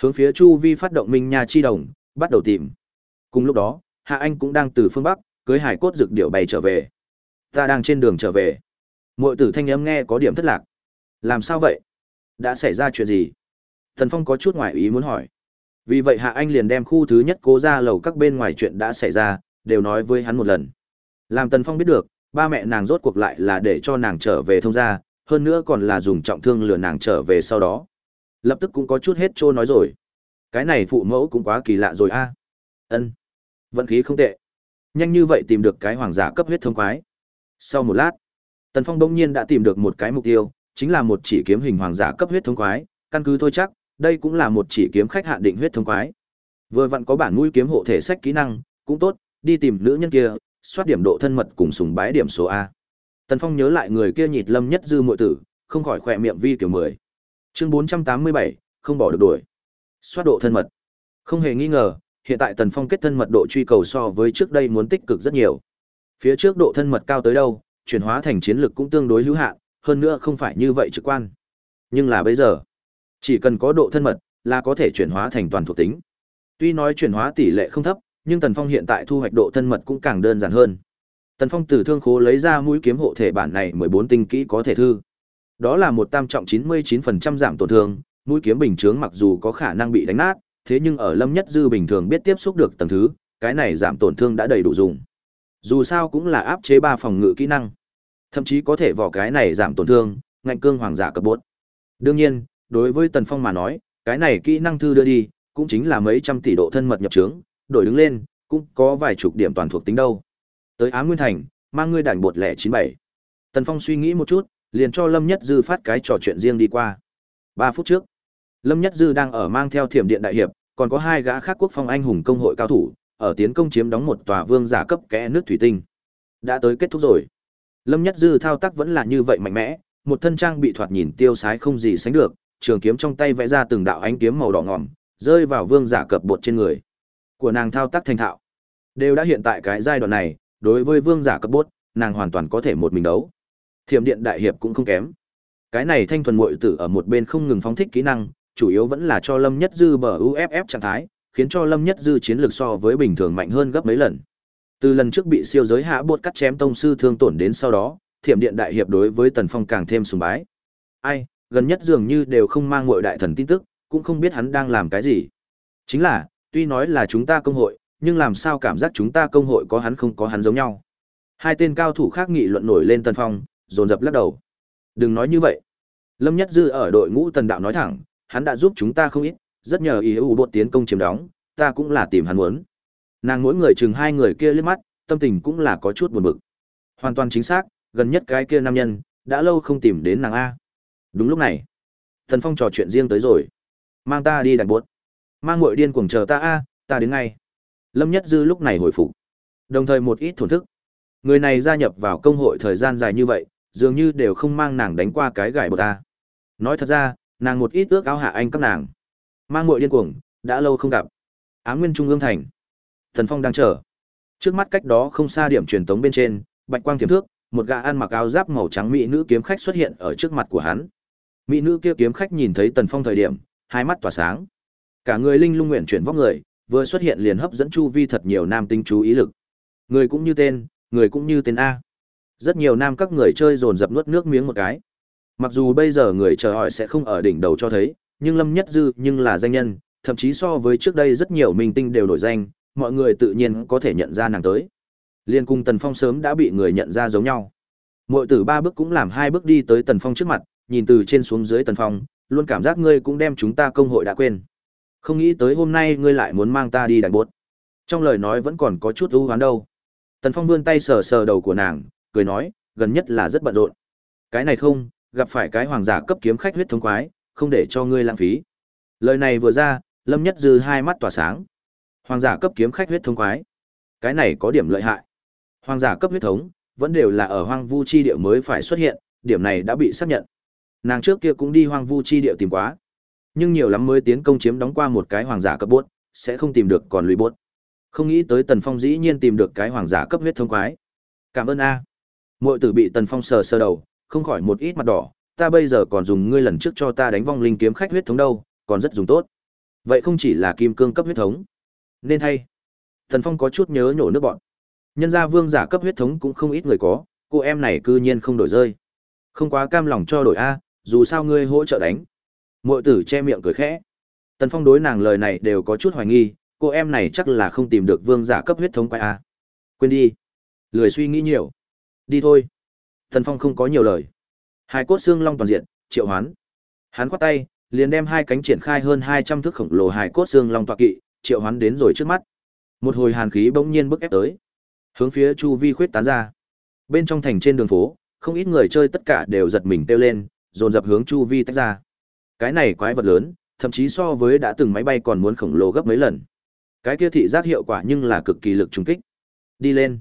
hướng phía chu vi phát động minh nha chi đồng, bắt đầu tìm. Cùng lúc đó, Hạ Anh cũng đang từ phương bắc cưới hải cốt dược điệu bay trở về. Ta đang trên đường trở về. Muội tử thanh âm nghe có điểm thất lạc. Làm sao vậy? Đã xảy ra chuyện gì? Thần Phong có chút ngoài ý muốn hỏi. Vì vậy Hạ Anh liền đem khu thứ nhất cố ra lầu các bên ngoài chuyện đã xảy ra, đều nói với hắn một lần. Làm Tần Phong biết được, ba mẹ nàng rốt cuộc lại là để cho nàng trở về thông gia, hơn nữa còn là dùng trọng thương lừa nàng trở về sau đó. Lập tức cũng có chút hết trô nói rồi. Cái này phụ mẫu cũng quá kỳ lạ rồi a. Ân, Vận khí không tệ. Nhanh như vậy tìm được cái hoàng giả cấp huyết thông quái. Sau một lát, Tần Phong bỗng nhiên đã tìm được một cái mục tiêu, chính là một chỉ kiếm hình hoàng giả cấp huyết thông quái, căn cứ thôi chắc, đây cũng là một chỉ kiếm khách hạn định huyết thông quái. Vừa vặn có bản mũi kiếm hộ thể sách kỹ năng, cũng tốt, đi tìm nữ nhân kia, soát điểm độ thân mật cùng sùng bái điểm số A. Tần Phong nhớ lại người kia nhịt lâm nhất dư muội tử, không khỏi khỏe miệng vi kiểu mười. Chương 487, không bỏ được đuổi. Soát độ thân mật. Không hề nghi ngờ, hiện tại Tần Phong kết thân mật độ truy cầu so với trước đây muốn tích cực rất nhiều. Phía trước độ thân mật cao tới đâu, chuyển hóa thành chiến lực cũng tương đối hữu hạn, hơn nữa không phải như vậy trực quan. Nhưng là bây giờ, chỉ cần có độ thân mật là có thể chuyển hóa thành toàn thuộc tính. Tuy nói chuyển hóa tỷ lệ không thấp, nhưng Tần Phong hiện tại thu hoạch độ thân mật cũng càng đơn giản hơn. Tần Phong từ thương khố lấy ra mũi kiếm hộ thể bản này 14 tinh kỹ có thể thư. Đó là một tam trọng 99% giảm tổn thương, mũi kiếm bình chướng mặc dù có khả năng bị đánh nát, thế nhưng ở Lâm Nhất Dư bình thường biết tiếp xúc được tầng thứ, cái này giảm tổn thương đã đầy đủ dùng. Dù sao cũng là áp chế ba phòng ngự kỹ năng, thậm chí có thể vỏ cái này giảm tổn thương, ngạnh cương hoàng giả cấp bốt. Đương nhiên, đối với Tần Phong mà nói, cái này kỹ năng thư đưa đi, cũng chính là mấy trăm tỷ độ thân mật nhập trướng, đổi đứng lên, cũng có vài chục điểm toàn thuộc tính đâu. Tới Á Nguyên Thành, mang ngươi đảnh bột lẻ chín bảy. Tần Phong suy nghĩ một chút, liền cho Lâm Nhất Dư phát cái trò chuyện riêng đi qua. Ba phút trước, Lâm Nhất Dư đang ở mang theo Thiểm Điện đại hiệp, còn có hai gã khác quốc phong anh hùng công hội cao thủ, ở tiến công chiếm đóng một tòa vương giả cấp kẽ nước thủy tinh. Đã tới kết thúc rồi. Lâm Nhất Dư thao tác vẫn là như vậy mạnh mẽ, một thân trang bị thoạt nhìn tiêu sái không gì sánh được, trường kiếm trong tay vẽ ra từng đạo ánh kiếm màu đỏ ngòm, rơi vào vương giả cập bột trên người. Của nàng thao tác thành thạo. Đều đã hiện tại cái giai đoạn này, đối với vương giả cấp bốt, nàng hoàn toàn có thể một mình đấu. Thiểm điện đại hiệp cũng không kém. Cái này thanh thuần muội tử ở một bên không ngừng phóng thích kỹ năng, chủ yếu vẫn là cho Lâm Nhất Dư bờ UFF trạng thái, khiến cho Lâm Nhất Dư chiến lược so với bình thường mạnh hơn gấp mấy lần. Từ lần trước bị siêu giới hạ bột cắt chém tông sư thương tổn đến sau đó, Thiểm điện đại hiệp đối với Tần Phong càng thêm sùng bái. Ai, gần nhất dường như đều không mang muội đại thần tin tức, cũng không biết hắn đang làm cái gì. Chính là, tuy nói là chúng ta công hội, nhưng làm sao cảm giác chúng ta công hội có hắn không có hắn giống nhau. Hai tên cao thủ khác nghị luận nổi lên Tần Phong, dồn dập lắc đầu. Đừng nói như vậy. Lâm Nhất Dư ở đội ngũ Tần Đạo nói thẳng, hắn đã giúp chúng ta không ít, rất nhờ ý ưu bột tiến công chiếm đóng, ta cũng là tìm hắn muốn. Nàng mỗi người chừng hai người kia liếc mắt, tâm tình cũng là có chút buồn bực. Hoàn toàn chính xác, gần nhất cái kia nam nhân, đã lâu không tìm đến nàng A. Đúng lúc này, Tần Phong trò chuyện riêng tới rồi. Mang ta đi đặt buốt. Mang ngội điên cuồng chờ ta A, ta đến ngay. Lâm Nhất Dư lúc này hồi phục. Đồng thời một ít thổn thức. Người này gia nhập vào công hội thời gian dài như vậy, dường như đều không mang nàng đánh qua cái gải bột ta. Nói thật ra, nàng một ít ước ao hạ anh các nàng. Mang muội điên cuồng, đã lâu không gặp. Á Nguyên Trung ương thành. Thần Phong đang chờ. Trước mắt cách đó không xa điểm truyền tống bên trên, bạch quang tiềm thước, một gã ăn mặc áo giáp màu trắng mỹ nữ kiếm khách xuất hiện ở trước mặt của hắn. Mỹ nữ kia kiếm khách nhìn thấy Tần Phong thời điểm, hai mắt tỏa sáng. Cả người linh lung nguyện chuyển vóc người, vừa xuất hiện liền hấp dẫn chu vi thật nhiều nam tinh chú ý lực. Người cũng như tên, người cũng như tên A. Rất nhiều nam các người chơi dồn dập nuốt nước miếng một cái. Mặc dù bây giờ người chờ hỏi sẽ không ở đỉnh đầu cho thấy, nhưng Lâm Nhất Dư nhưng là danh nhân, thậm chí so với trước đây rất nhiều minh tinh đều nổi danh, mọi người tự nhiên có thể nhận ra nàng tới. Liên cung Tần Phong sớm đã bị người nhận ra giống nhau. Mội tử ba bước cũng làm hai bước đi tới Tần Phong trước mặt, nhìn từ trên xuống dưới Tần Phong, luôn cảm giác ngươi cũng đem chúng ta công hội đã quên. Không nghĩ tới hôm nay ngươi lại muốn mang ta đi đánh bốt. Trong lời nói vẫn còn có chút ưu hoán đâu. Tần Phong vươn tay sờ sờ đầu của nàng, cười nói, gần nhất là rất bận rộn. Cái này không, gặp phải cái hoàng giả cấp kiếm khách huyết thống quái, không để cho ngươi lãng phí. Lời này vừa ra, Lâm Nhất Dư hai mắt tỏa sáng. Hoàng giả cấp kiếm khách huyết thống quái. Cái này có điểm lợi hại. Hoàng giả cấp huyết thống, vẫn đều là ở hoang vu chi địa mới phải xuất hiện, điểm này đã bị xác nhận. Nàng trước kia cũng đi hoang vu chi địa tìm quá. Nhưng nhiều lắm mới tiến công chiếm đóng qua một cái hoàng giả cấp bốt, sẽ không tìm được còn lùi bốt. Không nghĩ tới Tần Phong dĩ nhiên tìm được cái hoàng giả cấp huyết thống quái. Cảm ơn a. Muội tử bị Tần Phong sờ sơ đầu, không khỏi một ít mặt đỏ, ta bây giờ còn dùng ngươi lần trước cho ta đánh vong linh kiếm khách huyết thống đâu, còn rất dùng tốt. Vậy không chỉ là kim cương cấp huyết thống. Nên hay. Tần Phong có chút nhớ nhổ nước bọn. Nhân gia vương giả cấp huyết thống cũng không ít người có, cô em này cư nhiên không đổi rơi. Không quá cam lòng cho đổi a, dù sao ngươi hỗ trợ đánh. Muội tử che miệng cười khẽ. Tần Phong đối nàng lời này đều có chút hoài nghi, cô em này chắc là không tìm được vương giả cấp huyết thống quay a. Quên đi. Lười suy nghĩ nhiều. Đi thôi. Tần Phong không có nhiều lời. Hai cốt xương long toàn diện, triệu hoán. Hắn quát tay, liền đem hai cánh triển khai hơn 200 thước khổng lồ hài cốt xương long tọa kỵ, triệu hoán đến rồi trước mắt. Một hồi hàn khí bỗng nhiên bức ép tới, hướng phía chu vi khuyết tán ra. Bên trong thành trên đường phố, không ít người chơi tất cả đều giật mình kêu lên, dồn dập hướng chu vi tách ra. Cái này quái vật lớn, thậm chí so với đã từng máy bay còn muốn khổng lồ gấp mấy lần. Cái kia thị giác hiệu quả nhưng là cực kỳ lực trùng kích. Đi lên.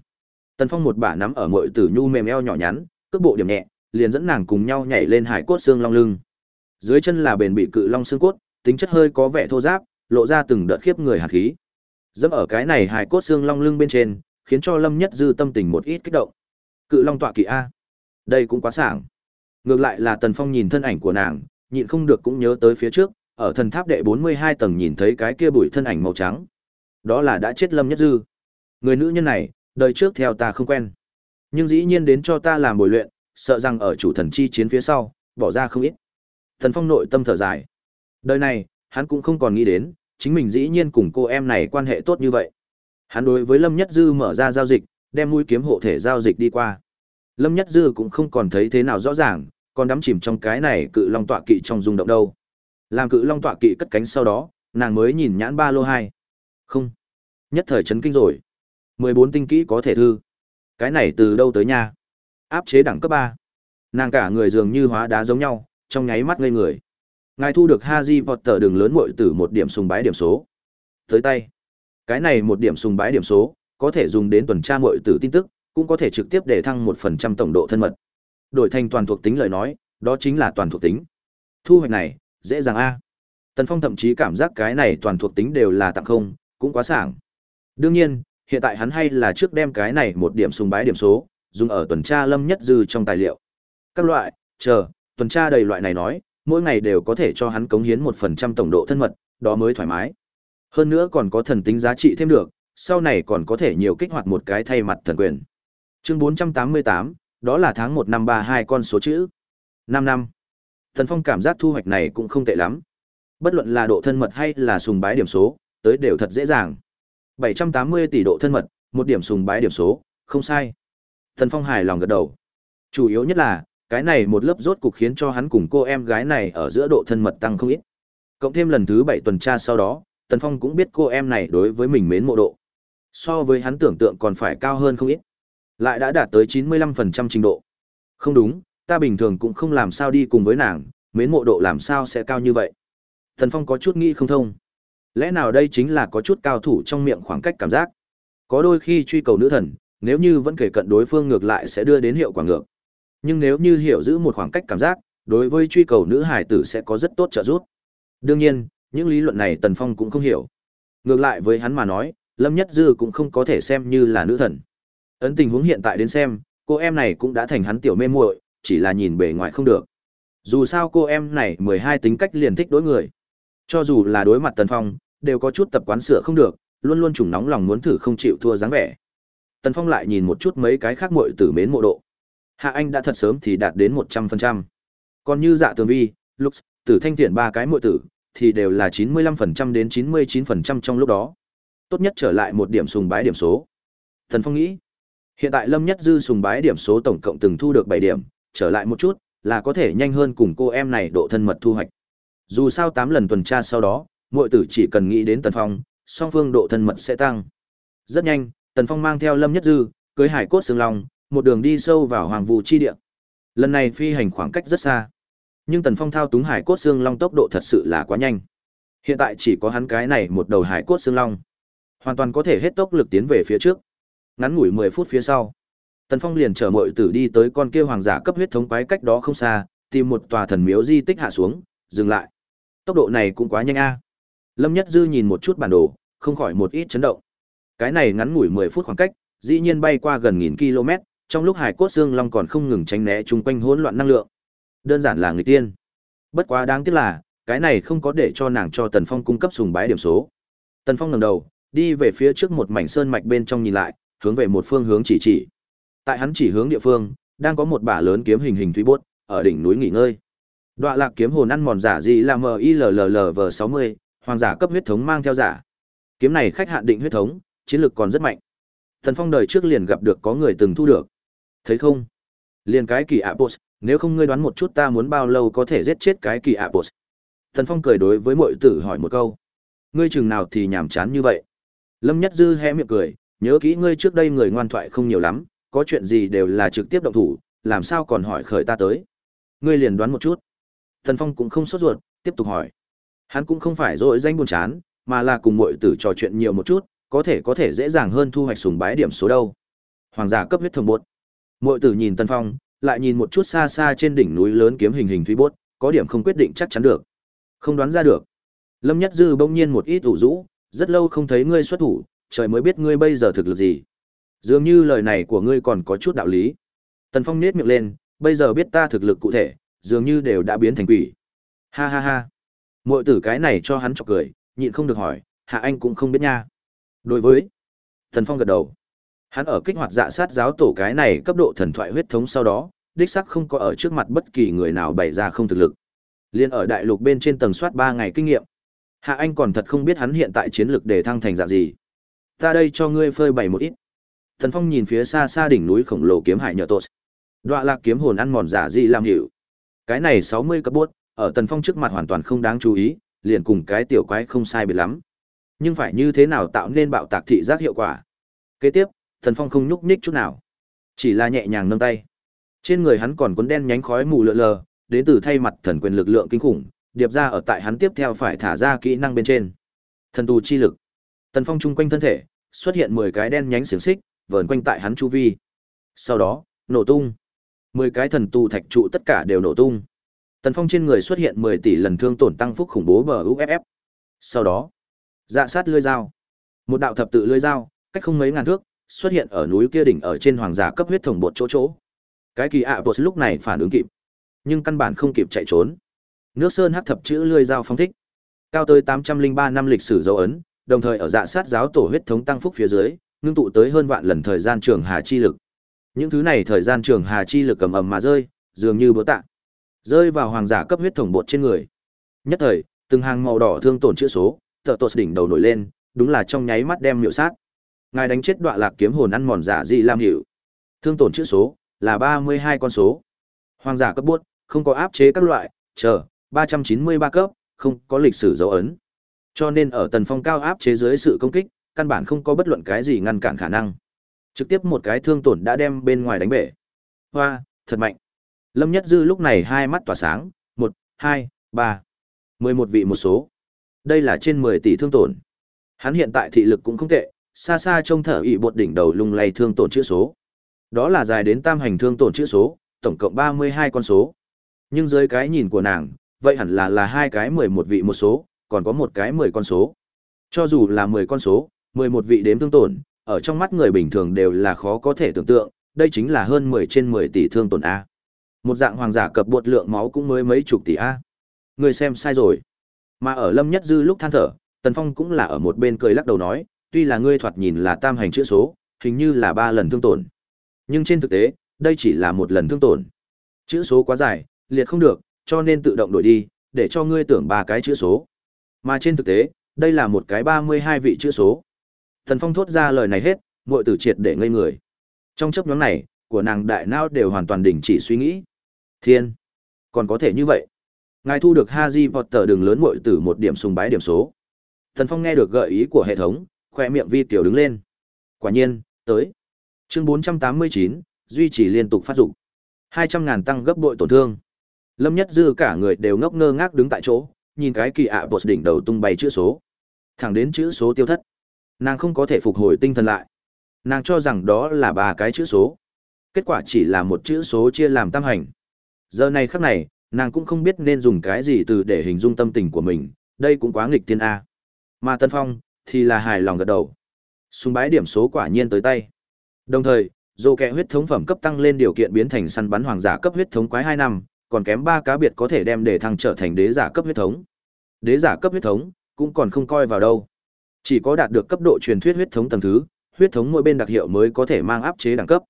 Tần Phong một bả nắm ở muội tử nhu mềm eo nhỏ nhắn, cước bộ điểm nhẹ, liền dẫn nàng cùng nhau nhảy lên hải cốt xương long lưng. Dưới chân là bền bị cự long xương cốt, tính chất hơi có vẻ thô ráp, lộ ra từng đợt khiếp người hàn khí. Dẫm ở cái này hải cốt xương long lưng bên trên, khiến cho Lâm Nhất Dư tâm tình một ít kích động. Cự long tọa kỵ a. Đây cũng quá sảng. Ngược lại là Tần Phong nhìn thân ảnh của nàng, nhịn không được cũng nhớ tới phía trước, ở thần tháp đệ 42 tầng nhìn thấy cái kia bụi thân ảnh màu trắng. Đó là đã chết Lâm Nhất Dư. Người nữ nhân này, đời trước theo ta không quen. Nhưng dĩ nhiên đến cho ta làm bồi luyện, sợ rằng ở chủ thần chi chiến phía sau, bỏ ra không ít. Thần Phong nội tâm thở dài. Đời này, hắn cũng không còn nghĩ đến, chính mình dĩ nhiên cùng cô em này quan hệ tốt như vậy. Hắn đối với Lâm Nhất Dư mở ra giao dịch, đem mũi kiếm hộ thể giao dịch đi qua. Lâm Nhất Dư cũng không còn thấy thế nào rõ ràng, còn đắm chìm trong cái này cự long tọa kỵ trong rung động đâu. Làm cự long tọa kỵ cất cánh sau đó, nàng mới nhìn nhãn ba lô hai. Không. Nhất thời chấn kinh rồi. 14 tinh kỹ có thể thư. Cái này từ đâu tới nha? Áp chế đẳng cấp ba Nàng cả người dường như hóa đá giống nhau, trong nháy mắt ngây người. Ngài thu được Haji Potter đường lớn muội tử một điểm sùng bái điểm số. Tới tay. Cái này một điểm sùng bái điểm số, có thể dùng đến tuần tra muội tử tin tức, cũng có thể trực tiếp để thăng một phần trăm tổng độ thân mật. Đổi thành toàn thuộc tính lời nói, đó chính là toàn thuộc tính. Thu hoạch này, dễ dàng a. Tần Phong thậm chí cảm giác cái này toàn thuộc tính đều là tặng không, cũng quá sảng. Đương nhiên, hiện tại hắn hay là trước đem cái này một điểm sùng bái điểm số, dùng ở tuần tra lâm nhất dư trong tài liệu. Các loại, chờ, tuần tra đầy loại này nói, mỗi ngày đều có thể cho hắn cống hiến một phần trăm tổng độ thân mật, đó mới thoải mái. Hơn nữa còn có thần tính giá trị thêm được, sau này còn có thể nhiều kích hoạt một cái thay mặt thần quyền. Chương 488, đó là tháng 1 năm 32 con số chữ. 5 năm. Thần Phong cảm giác thu hoạch này cũng không tệ lắm. Bất luận là độ thân mật hay là sùng bái điểm số, tới đều thật dễ dàng. 780 tỷ độ thân mật, một điểm sùng bái điểm số, không sai. Thần Phong hài lòng gật đầu. Chủ yếu nhất là, cái này một lớp rốt cục khiến cho hắn cùng cô em gái này ở giữa độ thân mật tăng không ít. Cộng thêm lần thứ 7 tuần tra sau đó, Tần Phong cũng biết cô em này đối với mình mến mộ độ. So với hắn tưởng tượng còn phải cao hơn không ít. Lại đã đạt tới 95% trình độ. Không đúng, ta bình thường cũng không làm sao đi cùng với nàng, mến mộ độ làm sao sẽ cao như vậy. thần Phong có chút nghĩ không thông. Lẽ nào đây chính là có chút cao thủ trong miệng khoảng cách cảm giác. Có đôi khi truy cầu nữ thần, nếu như vẫn kể cận đối phương ngược lại sẽ đưa đến hiệu quả ngược. Nhưng nếu như hiểu giữ một khoảng cách cảm giác, đối với truy cầu nữ hải tử sẽ có rất tốt trợ giúp. Đương nhiên, những lý luận này Tần Phong cũng không hiểu. Ngược lại với hắn mà nói, Lâm Nhất Dư cũng không có thể xem như là nữ thần. Ấn tình huống hiện tại đến xem, cô em này cũng đã thành hắn tiểu mê muội, chỉ là nhìn bề ngoài không được. Dù sao cô em này 12 tính cách liền thích đối người. Cho dù là đối mặt Tần Phong, đều có chút tập quán sửa không được, luôn luôn trùng nóng lòng muốn thử không chịu thua dáng vẻ. Tần Phong lại nhìn một chút mấy cái khác muội tử mến mộ độ. Hạ Anh đã thật sớm thì đạt đến 100%. Còn như Dạ Tường Vi, Lux, Tử Thanh Thiện ba cái muội tử thì đều là 95% đến 99% trong lúc đó. Tốt nhất trở lại một điểm sùng bái điểm số. Thần Phong nghĩ, hiện tại Lâm Nhất Dư sùng bái điểm số tổng cộng từng thu được 7 điểm, trở lại một chút, là có thể nhanh hơn cùng cô em này độ thân mật thu hoạch. Dù sao 8 lần tuần tra sau đó, muội tử chỉ cần nghĩ đến Tần Phong, song phương độ thân mật sẽ tăng. Rất nhanh, Tần Phong mang theo Lâm Nhất Dư, cưới hải cốt xương long, một đường đi sâu vào hoàng vũ chi địa. Lần này phi hành khoảng cách rất xa. Nhưng Tần Phong thao túng hải cốt xương long tốc độ thật sự là quá nhanh. Hiện tại chỉ có hắn cái này một đầu hải cốt xương long, hoàn toàn có thể hết tốc lực tiến về phía trước. Ngắn ngủi 10 phút phía sau, Tần Phong liền chở muội tử đi tới con kia hoàng giả cấp huyết thống quái cách đó không xa, tìm một tòa thần miếu di tích hạ xuống, dừng lại. Tốc độ này cũng quá nhanh a. Lâm Nhất Dư nhìn một chút bản đồ, không khỏi một ít chấn động. Cái này ngắn ngủi 10 phút khoảng cách, dĩ nhiên bay qua gần nghìn km, trong lúc hải cốt xương long còn không ngừng tránh né chung quanh hỗn loạn năng lượng. Đơn giản là người tiên. Bất quá đáng tiếc là, cái này không có để cho nàng cho Tần Phong cung cấp sùng bái điểm số. Tần Phong ngẩng đầu, đi về phía trước một mảnh sơn mạch bên trong nhìn lại, hướng về một phương hướng chỉ chỉ. Tại hắn chỉ hướng địa phương, đang có một bả lớn kiếm hình hình thủy bốt, ở đỉnh núi nghỉ ngơi. Đoạ lạc kiếm hồn ăn mòn giả gì là MILLLV60, hoàng giả cấp huyết thống mang theo giả. Kiếm này khách hạn định huyết thống, chiến lực còn rất mạnh. Thần Phong đời trước liền gặp được có người từng thu được. Thấy không? Liền cái kỳ Apos, nếu không ngươi đoán một chút ta muốn bao lâu có thể giết chết cái kỳ Apos. Thần Phong cười đối với muội tử hỏi một câu. Ngươi chừng nào thì nhàm chán như vậy? Lâm Nhất Dư hé miệng cười, nhớ kỹ ngươi trước đây người ngoan thoại không nhiều lắm, có chuyện gì đều là trực tiếp động thủ, làm sao còn hỏi khởi ta tới. Ngươi liền đoán một chút. Thần Phong cũng không sốt ruột, tiếp tục hỏi. Hắn cũng không phải dội danh buồn chán, mà là cùng muội tử trò chuyện nhiều một chút, có thể có thể dễ dàng hơn thu hoạch sùng bái điểm số đâu. Hoàng giả cấp huyết thường bột. Muội tử nhìn Tân Phong, lại nhìn một chút xa xa trên đỉnh núi lớn kiếm hình hình thủy bốt, có điểm không quyết định chắc chắn được. Không đoán ra được. Lâm Nhất Dư bỗng nhiên một ít ủ rũ, rất lâu không thấy ngươi xuất thủ, trời mới biết ngươi bây giờ thực lực gì. Dường như lời này của ngươi còn có chút đạo lý. Tần Phong nhếch miệng lên, bây giờ biết ta thực lực cụ thể, dường như đều đã biến thành quỷ. Ha ha ha. Muội tử cái này cho hắn chọc cười, nhịn không được hỏi, hạ anh cũng không biết nha. Đối với Tần Phong gật đầu. Hắn ở kích hoạt dạ sát giáo tổ cái này cấp độ thần thoại huyết thống sau đó, đích sắc không có ở trước mặt bất kỳ người nào bày ra không thực lực. Liên ở đại lục bên trên tầng soát 3 ngày kinh nghiệm. Hạ Anh còn thật không biết hắn hiện tại chiến lực để thăng thành dạng gì. Ta đây cho ngươi phơi bày một ít. Thần Phong nhìn phía xa xa đỉnh núi khổng lồ kiếm hải nhờ tốt. Đoạ lạc kiếm hồn ăn mòn giả gì làm hiệu Cái này 60 cấp bốt, ở Tần Phong trước mặt hoàn toàn không đáng chú ý, liền cùng cái tiểu quái không sai biệt lắm. Nhưng phải như thế nào tạo nên bạo tạc thị giác hiệu quả? Kế tiếp, Thần Phong không nhúc nhích chút nào, chỉ là nhẹ nhàng nâng tay. Trên người hắn còn cuốn đen nhánh khói mù lượn lờ, đến từ thay mặt thần quyền lực lượng kinh khủng, điệp ra ở tại hắn tiếp theo phải thả ra kỹ năng bên trên. Thần tù chi lực. Tần Phong trung quanh thân thể, xuất hiện 10 cái đen nhánh xiềng xích, vờn quanh tại hắn chu vi. Sau đó, nổ tung. 10 cái thần tù thạch trụ tất cả đều nổ tung. Tần Phong trên người xuất hiện 10 tỷ lần thương tổn tăng phúc khủng bố bờ UFF. Sau đó, dạ sát lưỡi dao. Một đạo thập tự lưỡi dao, cách không mấy ngàn thước, xuất hiện ở núi kia đỉnh ở trên hoàng giả cấp huyết thống bột chỗ chỗ. Cái kỳ ạ à bột lúc này phản ứng kịp, nhưng căn bản không kịp chạy trốn. Nước sơn hắc thập chữ lưỡi dao phóng thích. Cao tới 803 năm lịch sử dấu ấn, đồng thời ở dạ sát giáo tổ huyết thống tăng phúc phía dưới, ngưng tụ tới hơn vạn lần thời gian trường hà chi lực. Những thứ này thời gian trường hà chi lực cầm ầm mà rơi, dường như búa tạ rơi vào hoàng giả cấp huyết thống bột trên người. Nhất thời, từng hàng màu đỏ thương tổn chữa số, tợ tột đỉnh đầu nổi lên, đúng là trong nháy mắt đem miệu sát. Ngài đánh chết đọa lạc kiếm hồn ăn mòn giả dị lam hiệu. Thương tổn chữ số là 32 con số. Hoàng giả cấp bút, không có áp chế các loại, chờ, 393 cấp, không có lịch sử dấu ấn. Cho nên ở tần phong cao áp chế dưới sự công kích, căn bản không có bất luận cái gì ngăn cản khả năng. Trực tiếp một cái thương tổn đã đem bên ngoài đánh bể. Hoa, thật mạnh. Lâm Nhất Dư lúc này hai mắt tỏa sáng, 1, 2, 3, 11 vị một số. Đây là trên 10 tỷ thương tổn. Hắn hiện tại thị lực cũng không tệ, xa xa trông thở ị bột đỉnh đầu lung lay thương tổn chữ số. Đó là dài đến tam hành thương tổn chữ số, tổng cộng 32 con số. Nhưng dưới cái nhìn của nàng, vậy hẳn là là hai cái 11 vị một số, còn có một cái 10 con số. Cho dù là 10 con số, 11 vị đếm thương tổn, ở trong mắt người bình thường đều là khó có thể tưởng tượng, đây chính là hơn 10 trên 10 tỷ thương tổn A. Một dạng hoàng giả cập bột lượng máu cũng mới mấy chục tỷ A. Người xem sai rồi. Mà ở Lâm Nhất Dư lúc than thở, Tần Phong cũng là ở một bên cười lắc đầu nói, tuy là ngươi thoạt nhìn là tam hành chữ số, hình như là ba lần thương tổn. Nhưng trên thực tế, đây chỉ là một lần thương tổn. Chữ số quá dài, liệt không được, cho nên tự động đổi đi, để cho ngươi tưởng ba cái chữ số. Mà trên thực tế, đây là một cái 32 vị chữ số. Thần Phong thốt ra lời này hết, muội tử triệt để ngây người. Trong chấp nhóm này, của nàng đại não đều hoàn toàn đình chỉ suy nghĩ. Thiên, còn có thể như vậy. Ngài thu được Haji Potter đường lớn muội tử một điểm sùng bái điểm số. Thần Phong nghe được gợi ý của hệ thống, khoe miệng vi tiểu đứng lên. Quả nhiên, tới. Chương 489, duy trì liên tục phát dụng. 200 ngàn tăng gấp bội tổn thương. Lâm Nhất Dư cả người đều ngốc ngơ ngác đứng tại chỗ, nhìn cái kỳ ạ bột đỉnh đầu tung bay chữ số. Thẳng đến chữ số tiêu thất. Nàng không có thể phục hồi tinh thần lại. Nàng cho rằng đó là ba cái chữ số. Kết quả chỉ là một chữ số chia làm tam hành. Giờ này khắc này, nàng cũng không biết nên dùng cái gì từ để hình dung tâm tình của mình, đây cũng quá nghịch tiên A. Mà Tân Phong, thì là hài lòng gật đầu. Súng bái điểm số quả nhiên tới tay. Đồng thời, dô kẹ huyết thống phẩm cấp tăng lên điều kiện biến thành săn bắn hoàng giả cấp huyết thống quái hai năm, còn kém ba cá biệt có thể đem để thăng trở thành đế giả cấp huyết thống. Đế giả cấp huyết thống cũng còn không coi vào đâu. Chỉ có đạt được cấp độ truyền thuyết huyết thống tầng thứ, huyết thống mỗi bên đặc hiệu mới có thể mang áp chế đẳng cấp.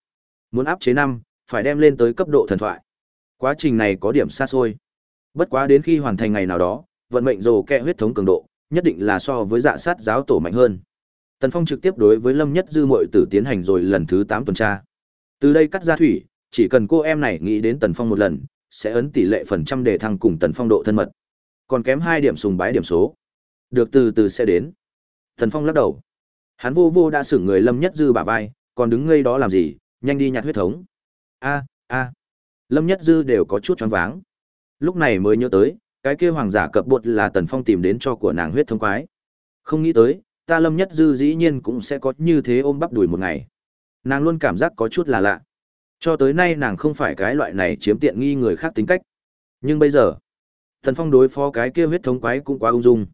Muốn áp chế năm, phải đem lên tới cấp độ thần thoại. Quá trình này có điểm xa xôi. Bất quá đến khi hoàn thành ngày nào đó, vận mệnh rồ kẹ huyết thống cường độ, nhất định là so với dạ sát giáo tổ mạnh hơn. Tần Phong trực tiếp đối với Lâm Nhất Dư muội tử tiến hành rồi lần thứ 8 tuần tra. Từ đây cắt ra thủy, chỉ cần cô em này nghĩ đến Tần Phong một lần, sẽ ấn tỷ lệ phần trăm để thăng cùng Tần Phong độ thân mật. Còn kém hai điểm sùng bái điểm số. Được từ từ sẽ đến. Tần Phong lắc đầu. Hắn vô vô đã xử người Lâm Nhất Dư bả vai, còn đứng ngây đó làm gì, nhanh đi nhặt huyết thống. A, a. Lâm Nhất Dư đều có chút choáng váng. Lúc này mới nhớ tới, cái kia hoàng giả cập bột là Tần Phong tìm đến cho của nàng huyết thống quái. Không nghĩ tới, ta Lâm Nhất Dư dĩ nhiên cũng sẽ có như thế ôm bắp đùi một ngày. Nàng luôn cảm giác có chút là lạ. Cho tới nay nàng không phải cái loại này chiếm tiện nghi người khác tính cách. Nhưng bây giờ, Tần Phong đối phó cái kia huyết thống quái cũng quá ung dung.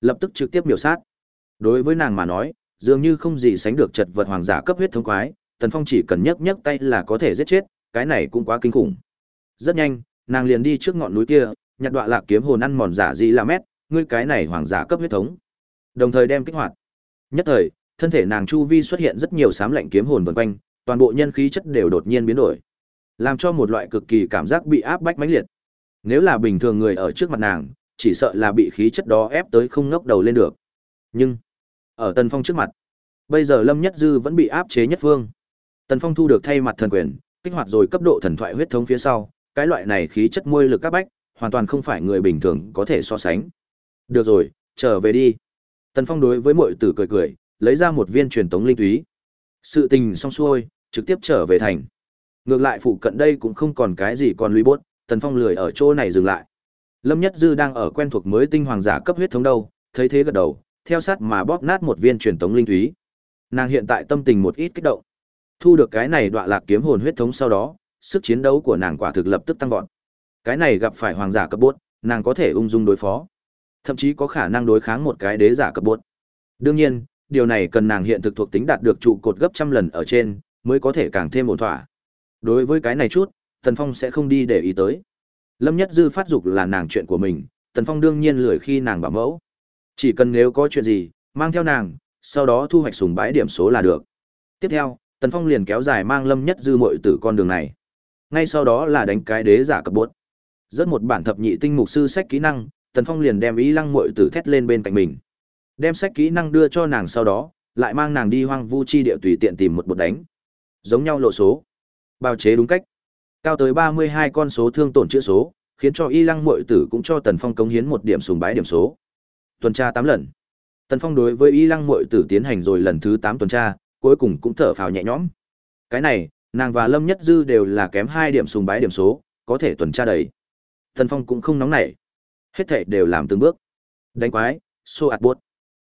Lập tức trực tiếp miểu sát. Đối với nàng mà nói, dường như không gì sánh được chật vật hoàng giả cấp huyết thống quái, Tần Phong chỉ cần nhấc nhấc tay là có thể giết chết, cái này cũng quá kinh khủng. Rất nhanh, nàng liền đi trước ngọn núi kia, nhặt đoạn lạc kiếm hồn ăn mòn giả gì là mét, ngươi cái này hoàng giả cấp huyết thống. Đồng thời đem kích hoạt. Nhất thời, thân thể nàng chu vi xuất hiện rất nhiều sám lạnh kiếm hồn vần quanh, toàn bộ nhân khí chất đều đột nhiên biến đổi, làm cho một loại cực kỳ cảm giác bị áp bách mãnh liệt. Nếu là bình thường người ở trước mặt nàng, chỉ sợ là bị khí chất đó ép tới không ngóc đầu lên được. Nhưng, ở Tần Phong trước mặt, bây giờ Lâm Nhất Dư vẫn bị áp chế nhất phương. Tần Phong thu được thay mặt thần quyền, kích hoạt rồi cấp độ thần thoại huyết thống phía sau, cái loại này khí chất môi lực các bách, hoàn toàn không phải người bình thường có thể so sánh. Được rồi, trở về đi. Tần Phong đối với mọi tử cười cười, lấy ra một viên truyền tống linh túy. Sự tình xong xuôi, trực tiếp trở về thành. Ngược lại phụ cận đây cũng không còn cái gì còn lùi bốt, Tần Phong lười ở chỗ này dừng lại. Lâm Nhất Dư đang ở quen thuộc mới tinh hoàng giả cấp huyết thống đâu, thấy thế gật đầu, theo sát mà bóp nát một viên truyền tống linh thúy. Nàng hiện tại tâm tình một ít kích động. Thu được cái này đọa lạc kiếm hồn huyết thống sau đó, sức chiến đấu của nàng quả thực lập tức tăng vọt. Cái này gặp phải hoàng giả cấp bốt, nàng có thể ung dung đối phó. Thậm chí có khả năng đối kháng một cái đế giả cấp bốt. Đương nhiên, điều này cần nàng hiện thực thuộc tính đạt được trụ cột gấp trăm lần ở trên, mới có thể càng thêm ổn thỏa. Đối với cái này chút, Tần Phong sẽ không đi để ý tới. Lâm Nhất Dư phát dục là nàng chuyện của mình, Tần Phong đương nhiên lười khi nàng bảo mẫu. Chỉ cần nếu có chuyện gì, mang theo nàng, sau đó thu hoạch sùng bái điểm số là được. Tiếp theo, Tần Phong liền kéo dài mang Lâm Nhất Dư muội tử con đường này. Ngay sau đó là đánh cái đế giả cấp bốt. Rất một bản thập nhị tinh mục sư sách kỹ năng, Tần Phong liền đem ý lăng muội tử thét lên bên cạnh mình. Đem sách kỹ năng đưa cho nàng sau đó, lại mang nàng đi hoang vu chi địa tùy tiện tìm một bột đánh. Giống nhau lộ số. Bào chế đúng cách. Cao tới 32 con số thương tổn chữa số, khiến cho y lăng muội tử cũng cho Tần Phong cống hiến một điểm sùng bái điểm số. Tuần tra 8 lần. Tần Phong đối với y lăng muội tử tiến hành rồi lần thứ 8 tuần tra, cuối cùng cũng thở phào nhẹ nhõm. Cái này, nàng và Lâm Nhất Dư đều là kém 2 điểm sùng bái điểm số, có thể tuần tra đầy. Tần Phong cũng không nóng nảy. Hết thảy đều làm từng bước. Đánh quái, xô ạt buốt.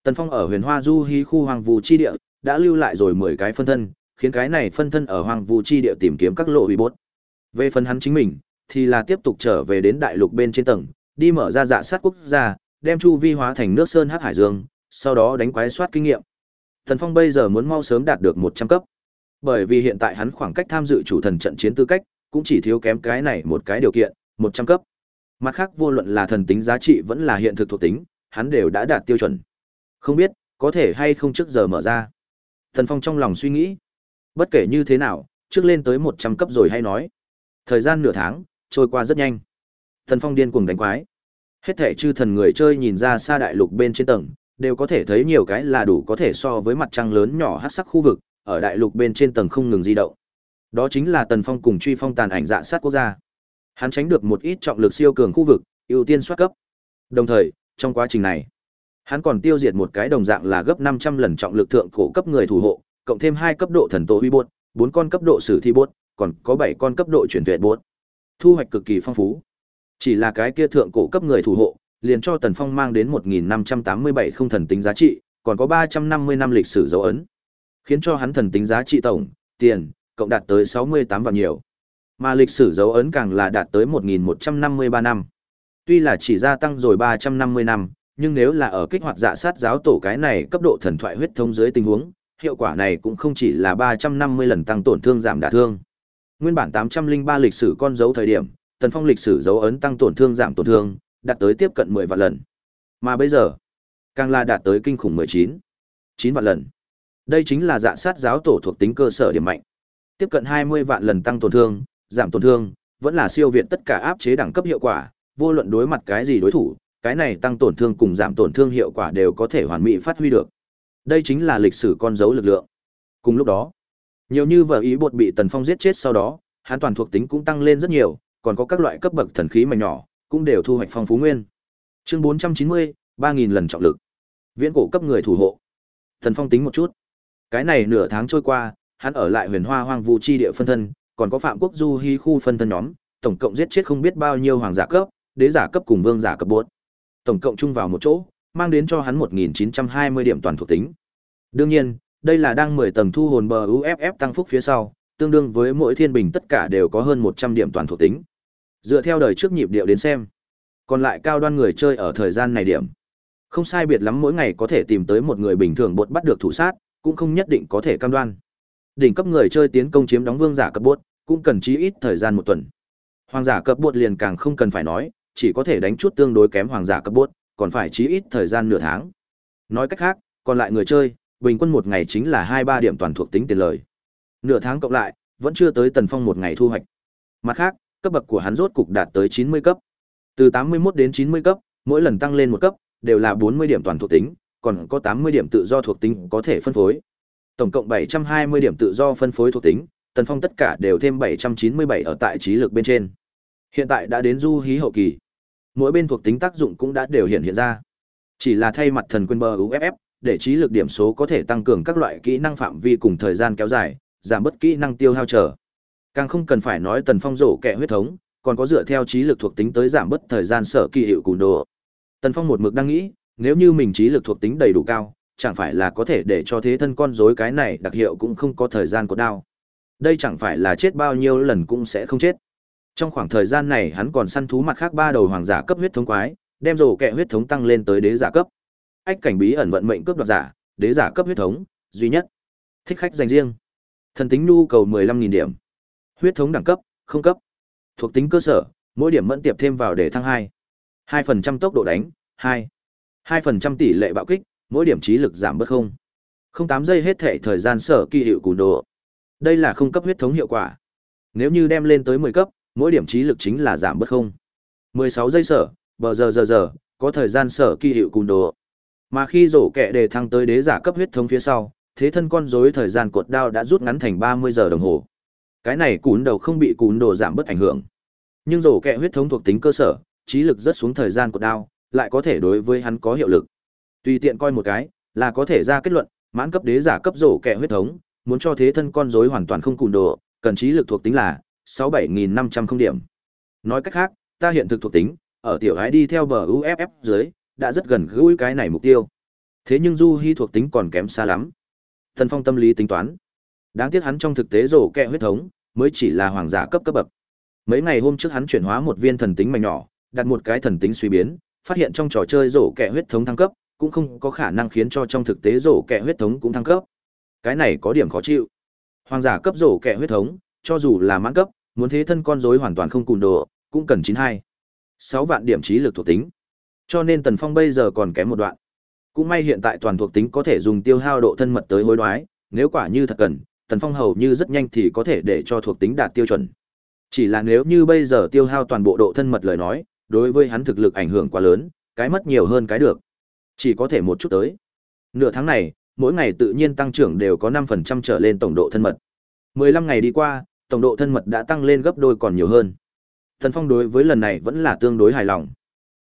Tần Phong ở huyền hoa du hí khu hoàng vũ chi địa, đã lưu lại rồi 10 cái phân thân, khiến cái này phân thân ở hoàng vũ chi địa tìm kiếm các lộ bị bốt. Về phần hắn chính mình, thì là tiếp tục trở về đến đại lục bên trên tầng, đi mở ra dạ sát quốc gia, đem chu vi hóa thành nước sơn hắc hải dương, sau đó đánh quái soát kinh nghiệm. Thần Phong bây giờ muốn mau sớm đạt được 100 cấp. Bởi vì hiện tại hắn khoảng cách tham dự chủ thần trận chiến tư cách, cũng chỉ thiếu kém cái này một cái điều kiện, 100 cấp. Mặt khác vô luận là thần tính giá trị vẫn là hiện thực thuộc tính, hắn đều đã đạt tiêu chuẩn. Không biết, có thể hay không trước giờ mở ra. Thần Phong trong lòng suy nghĩ. Bất kể như thế nào, trước lên tới 100 cấp rồi hay nói. Thời gian nửa tháng, trôi qua rất nhanh. Thần Phong điên cuồng đánh quái. Hết thể chư thần người chơi nhìn ra xa đại lục bên trên tầng, đều có thể thấy nhiều cái là đủ có thể so với mặt trăng lớn nhỏ hắc sắc khu vực, ở đại lục bên trên tầng không ngừng di động. Đó chính là Tần Phong cùng truy phong tàn ảnh dạ sát quốc gia. Hắn tránh được một ít trọng lực siêu cường khu vực, ưu tiên soát cấp. Đồng thời, trong quá trình này, hắn còn tiêu diệt một cái đồng dạng là gấp 500 lần trọng lực thượng cổ cấp người thủ hộ, cộng thêm hai cấp độ thần tổ huy bột, bốn con cấp độ sử thi bột, còn có bảy con cấp độ chuyển tuyệt bột. Thu hoạch cực kỳ phong phú. Chỉ là cái kia thượng cổ cấp người thủ hộ, liền cho Tần Phong mang đến 1587 không thần tính giá trị, còn có 350 năm lịch sử dấu ấn. Khiến cho hắn thần tính giá trị tổng, tiền, cộng đạt tới 68 vạn nhiều. Mà lịch sử dấu ấn càng là đạt tới 1153 năm. Tuy là chỉ gia tăng rồi 350 năm, nhưng nếu là ở kích hoạt dạ sát giáo tổ cái này cấp độ thần thoại huyết thống dưới tình huống, hiệu quả này cũng không chỉ là 350 lần tăng tổn thương giảm đả thương. Nguyên bản 803 lịch sử con dấu thời điểm, Tần Phong lịch sử dấu ấn tăng tổn thương giảm tổn thương, đạt tới tiếp cận 10 vạn lần. Mà bây giờ, càng là đạt tới kinh khủng 19, 9 vạn lần. Đây chính là dạ sát giáo tổ thuộc tính cơ sở điểm mạnh. Tiếp cận 20 vạn lần tăng tổn thương, giảm tổn thương, vẫn là siêu việt tất cả áp chế đẳng cấp hiệu quả, vô luận đối mặt cái gì đối thủ, cái này tăng tổn thương cùng giảm tổn thương hiệu quả đều có thể hoàn mỹ phát huy được. Đây chính là lịch sử con dấu lực lượng. Cùng lúc đó, nhiều như vợ ý bột bị Tần Phong giết chết sau đó, hắn toàn thuộc tính cũng tăng lên rất nhiều, còn có các loại cấp bậc thần khí mảnh nhỏ, cũng đều thu hoạch phong phú nguyên. Chương 490, 3000 lần trọng lực. Viễn cổ cấp người thủ hộ. Tần Phong tính một chút. Cái này nửa tháng trôi qua, hắn ở lại Huyền Hoa Hoang Vu chi địa phân thân, còn có Phạm Quốc Du Hi khu phân thân nhóm, tổng cộng giết chết không biết bao nhiêu hoàng giả cấp, đế giả cấp cùng vương giả cấp bốt. Tổng cộng chung vào một chỗ, mang đến cho hắn 1920 điểm toàn thuộc tính. Đương nhiên, đây là đang 10 tầng thu hồn bờ UFF tăng phúc phía sau, tương đương với mỗi thiên bình tất cả đều có hơn 100 điểm toàn thuộc tính. Dựa theo đời trước nhịp điệu đến xem, còn lại cao đoan người chơi ở thời gian này điểm. Không sai biệt lắm mỗi ngày có thể tìm tới một người bình thường bột bắt được thủ sát, cũng không nhất định có thể cam đoan. Đỉnh cấp người chơi tiến công chiếm đóng vương giả cấp bột, cũng cần chí ít thời gian một tuần. Hoàng giả cấp bột liền càng không cần phải nói, chỉ có thể đánh chút tương đối kém hoàng giả cấp bột còn phải chí ít thời gian nửa tháng. Nói cách khác, còn lại người chơi, bình quân một ngày chính là hai ba điểm toàn thuộc tính tiền lời. Nửa tháng cộng lại, vẫn chưa tới Tần Phong một ngày thu hoạch. Mặt khác, cấp bậc của hắn rốt cục đạt tới 90 cấp. Từ 81 đến 90 cấp, mỗi lần tăng lên một cấp, đều là 40 điểm toàn thuộc tính, còn có 80 điểm tự do thuộc tính có thể phân phối. Tổng cộng 720 điểm tự do phân phối thuộc tính, Tần Phong tất cả đều thêm 797 ở tại trí lực bên trên. Hiện tại đã đến du hí hậu kỳ. Mỗi bên thuộc tính tác dụng cũng đã đều hiện hiện ra. Chỉ là thay mặt thần Quyền bờ UFF, để trí lực điểm số có thể tăng cường các loại kỹ năng phạm vi cùng thời gian kéo dài, giảm bớt kỹ năng tiêu hao trở. Càng không cần phải nói Tần Phong rổ kẹ huyết thống, còn có dựa theo trí lực thuộc tính tới giảm bớt thời gian sở kỳ hiệu cùn đồ. Tần Phong một mực đang nghĩ, nếu như mình trí lực thuộc tính đầy đủ cao, chẳng phải là có thể để cho thế thân con rối cái này đặc hiệu cũng không có thời gian của đao. Đây chẳng phải là chết bao nhiêu lần cũng sẽ không chết. Trong khoảng thời gian này hắn còn săn thú mặt khác ba đầu hoàng giả cấp huyết thống quái, đem rổ kẹ huyết thống tăng lên tới đế giả cấp. Ách cảnh bí ẩn vận mệnh cướp đoạt giả, đế giả cấp huyết thống, duy nhất. Thích khách dành riêng. Thần tính nhu cầu 15.000 điểm. Huyết thống đẳng cấp, không cấp. Thuộc tính cơ sở, mỗi điểm mẫn tiệp thêm vào để thăng 2. 2% tốc độ đánh, 2. 2% tỷ lệ bạo kích, mỗi điểm trí lực giảm bớt không. Không tám giây hết thể thời gian sở kỳ hiệu củ đồ. Đây là không cấp huyết thống hiệu quả. Nếu như đem lên tới 10 cấp, mỗi điểm trí lực chính là giảm bớt không. 16 giây sở, bờ giờ giờ giờ, có thời gian sở kỳ hiệu cùn đồ Mà khi rổ kẹ đề thăng tới đế giả cấp huyết thống phía sau, thế thân con rối thời gian cột đao đã rút ngắn thành 30 giờ đồng hồ. Cái này cún đầu không bị cún đồ giảm bớt ảnh hưởng. Nhưng rổ kẹ huyết thống thuộc tính cơ sở, trí lực rất xuống thời gian cột đao, lại có thể đối với hắn có hiệu lực. Tùy tiện coi một cái, là có thể ra kết luận, mãn cấp đế giả cấp rổ kẹ huyết thống, muốn cho thế thân con rối hoàn toàn không cùn đồ, cần trí lực thuộc tính là 67500 không điểm. Nói cách khác, ta hiện thực thuộc tính, ở tiểu hái đi theo bờ UFF dưới, đã rất gần gũi cái này mục tiêu. Thế nhưng Du Hi thuộc tính còn kém xa lắm. Thần Phong tâm lý tính toán. Đáng tiếc hắn trong thực tế rổ kẹ huyết thống, mới chỉ là hoàng giả cấp cấp bậc. Mấy ngày hôm trước hắn chuyển hóa một viên thần tính mảnh nhỏ, đặt một cái thần tính suy biến, phát hiện trong trò chơi rổ kẹ huyết thống thăng cấp, cũng không có khả năng khiến cho trong thực tế rổ kẹ huyết thống cũng thăng cấp. Cái này có điểm khó chịu. Hoàng giả cấp rổ kẹ huyết thống, cho dù là mãn cấp, muốn thế thân con rối hoàn toàn không cùn độ, cũng cần 92. 6 vạn điểm trí lực thuộc tính. Cho nên Tần Phong bây giờ còn kém một đoạn. Cũng may hiện tại toàn thuộc tính có thể dùng tiêu hao độ thân mật tới hối đoái, nếu quả như thật cần, Tần Phong hầu như rất nhanh thì có thể để cho thuộc tính đạt tiêu chuẩn. Chỉ là nếu như bây giờ tiêu hao toàn bộ độ thân mật lời nói, đối với hắn thực lực ảnh hưởng quá lớn, cái mất nhiều hơn cái được. Chỉ có thể một chút tới. Nửa tháng này, mỗi ngày tự nhiên tăng trưởng đều có 5% trở lên tổng độ thân mật. 15 ngày đi qua, tổng độ thân mật đã tăng lên gấp đôi còn nhiều hơn. Thần Phong đối với lần này vẫn là tương đối hài lòng.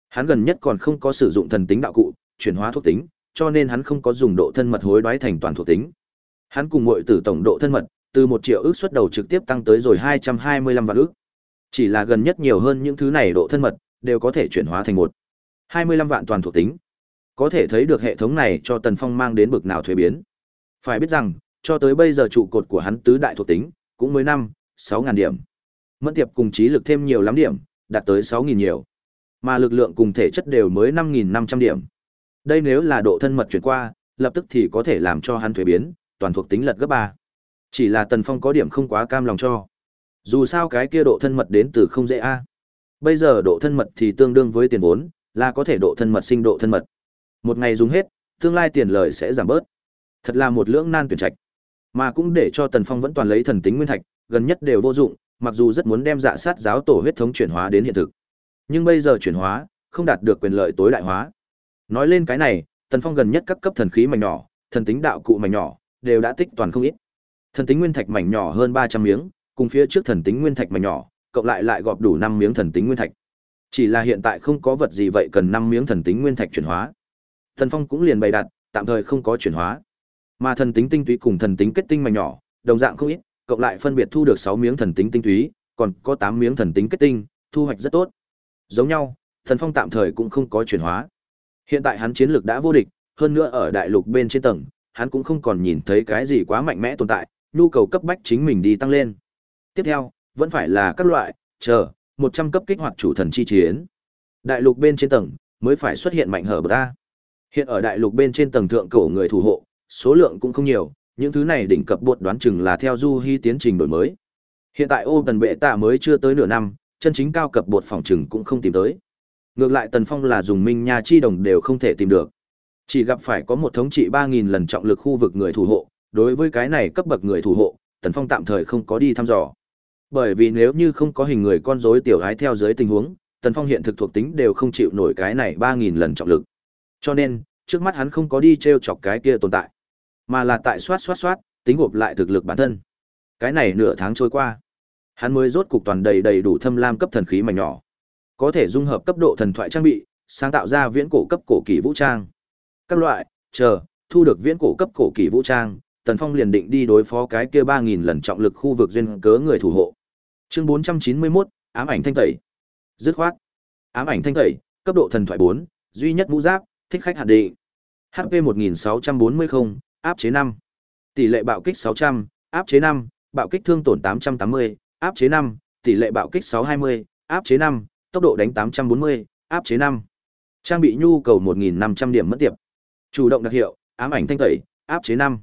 Hắn gần nhất còn không có sử dụng thần tính đạo cụ, chuyển hóa thuộc tính, cho nên hắn không có dùng độ thân mật hối đoái thành toàn thuộc tính. Hắn cùng muội tử tổng độ thân mật, từ 1 triệu ước xuất đầu trực tiếp tăng tới rồi 225 vạn ước. Chỉ là gần nhất nhiều hơn những thứ này độ thân mật, đều có thể chuyển hóa thành một 25 vạn toàn thuộc tính. Có thể thấy được hệ thống này cho Tần Phong mang đến bực nào thuế biến. Phải biết rằng, cho tới bây giờ trụ cột của hắn tứ đại thuộc tính, cũng mới năm, sáu ngàn điểm. Mẫn tiệp cùng trí lực thêm nhiều lắm điểm, đạt tới 6.000 nhiều. Mà lực lượng cùng thể chất đều mới 5.500 điểm. Đây nếu là độ thân mật chuyển qua, lập tức thì có thể làm cho hắn thuế biến, toàn thuộc tính lật gấp ba. Chỉ là Tần Phong có điểm không quá cam lòng cho. Dù sao cái kia độ thân mật đến từ không dễ a. Bây giờ độ thân mật thì tương đương với tiền vốn, là có thể độ thân mật sinh độ thân mật. Một ngày dùng hết, tương lai tiền lời sẽ giảm bớt. Thật là một lưỡng nan tuyển trạch. Mà cũng để cho Tần Phong vẫn toàn lấy thần tính nguyên thạch, gần nhất đều vô dụng, mặc dù rất muốn đem dạ sát giáo tổ huyết thống chuyển hóa đến hiện thực. Nhưng bây giờ chuyển hóa, không đạt được quyền lợi tối đại hóa. Nói lên cái này, Tần Phong gần nhất các cấp thần khí mảnh nhỏ, thần tính đạo cụ mảnh nhỏ, đều đã tích toàn không ít. Thần tính nguyên thạch mảnh nhỏ hơn 300 miếng, cùng phía trước thần tính nguyên thạch mảnh nhỏ, cộng lại lại gọp đủ năm miếng thần tính nguyên thạch. Chỉ là hiện tại không có vật gì vậy cần năm miếng thần tính nguyên thạch chuyển hóa. Thần Phong cũng liền bày đặt, tạm thời không có chuyển hóa. Mà thần tính tinh túy cùng thần tính kết tinh mảnh nhỏ, đồng dạng không ít, cộng lại phân biệt thu được sáu miếng thần tính tinh túy, còn có tám miếng thần tính kết tinh, thu hoạch rất tốt. Giống nhau, Thần Phong tạm thời cũng không có chuyển hóa. Hiện tại hắn chiến lược đã vô địch, hơn nữa ở đại lục bên trên tầng, hắn cũng không còn nhìn thấy cái gì quá mạnh mẽ tồn tại, nhu cầu cấp bách chính mình đi tăng lên. Tiếp theo, vẫn phải là các loại, chờ, 100 cấp kích hoạt chủ thần chi chiến. Đại lục bên trên tầng, mới phải xuất hiện mạnh hở bờ ta. Hiện ở đại lục bên trên tầng thượng cổ người thủ hộ, số lượng cũng không nhiều, những thứ này đỉnh cấp bột đoán chừng là theo du hy tiến trình đổi mới. Hiện tại ô tần bệ tạ mới chưa tới nửa năm, chân chính cao cấp bột phòng chừng cũng không tìm tới. Ngược lại Tần Phong là dùng minh nha chi đồng đều không thể tìm được. Chỉ gặp phải có một thống trị 3.000 lần trọng lực khu vực người thủ hộ, đối với cái này cấp bậc người thủ hộ, Tần Phong tạm thời không có đi thăm dò. Bởi vì nếu như không có hình người con rối tiểu gái theo dưới tình huống, Tần Phong hiện thực thuộc tính đều không chịu nổi cái này 3.000 lần trọng lực. Cho nên, trước mắt hắn không có đi treo chọc cái kia tồn tại, mà là tại soát soát soát, tính gộp lại thực lực bản thân. Cái này nửa tháng trôi qua, hắn mới rốt cục toàn đầy đầy đủ thâm lam cấp thần khí mảnh nhỏ, có thể dung hợp cấp độ thần thoại trang bị, sáng tạo ra viễn cổ cấp cổ kỳ vũ trang. Các loại, chờ, thu được viễn cổ cấp cổ kỳ vũ trang, Tần Phong liền định đi đối phó cái kia ba nghìn lần trọng lực khu vực duyên cớ người thủ hộ. Chương 491, ám ảnh thanh tẩy. Dứt khoát. Ám ảnh thanh tẩy, cấp độ thần thoại bốn, duy nhất mũ giáp, thích khách hạt định. HP 1640 không, áp chế 5. Tỷ lệ bạo kích 600, áp chế 5, bạo kích thương tổn 880, áp chế 5, tỷ lệ bạo kích 620, áp chế 5, tốc độ đánh 840, áp chế 5. Trang bị nhu cầu 1500 điểm mất tiệp. Chủ động đặc hiệu, ám ảnh thanh tẩy, áp chế 5.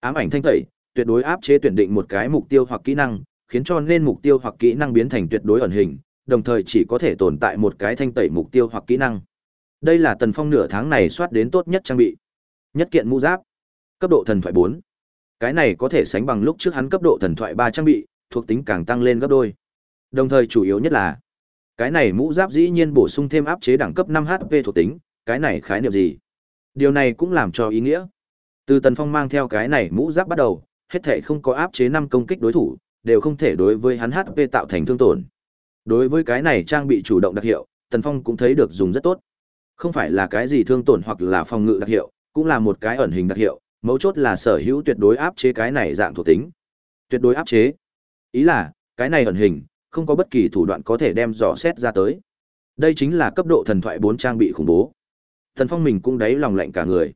Ám ảnh thanh tẩy, tuyệt đối áp chế tuyển định một cái mục tiêu hoặc kỹ năng, khiến cho nên mục tiêu hoặc kỹ năng biến thành tuyệt đối ẩn hình, đồng thời chỉ có thể tồn tại một cái thanh tẩy mục tiêu hoặc kỹ năng. Đây là Tần Phong nửa tháng này soát đến tốt nhất trang bị. Nhất kiện mũ giáp, cấp độ thần thoại 4. Cái này có thể sánh bằng lúc trước hắn cấp độ thần thoại 3 trang bị, thuộc tính càng tăng lên gấp đôi. Đồng thời chủ yếu nhất là cái này mũ giáp dĩ nhiên bổ sung thêm áp chế đẳng cấp 5 HP thuộc tính, cái này khái niệm gì? Điều này cũng làm cho ý nghĩa. Từ Tần Phong mang theo cái này mũ giáp bắt đầu, hết thể không có áp chế 5 công kích đối thủ, đều không thể đối với hắn HP tạo thành thương tổn. Đối với cái này trang bị chủ động đặc hiệu, Tần Phong cũng thấy được dùng rất tốt. Không phải là cái gì thương tổn hoặc là phòng ngự đặc hiệu, cũng là một cái ẩn hình đặc hiệu, mấu chốt là sở hữu tuyệt đối áp chế cái này dạng thuộc tính. Tuyệt đối áp chế. Ý là, cái này ẩn hình, không có bất kỳ thủ đoạn có thể đem dò xét ra tới. Đây chính là cấp độ thần thoại bốn trang bị khủng bố. Thần Phong mình cũng đáy lòng lạnh cả người.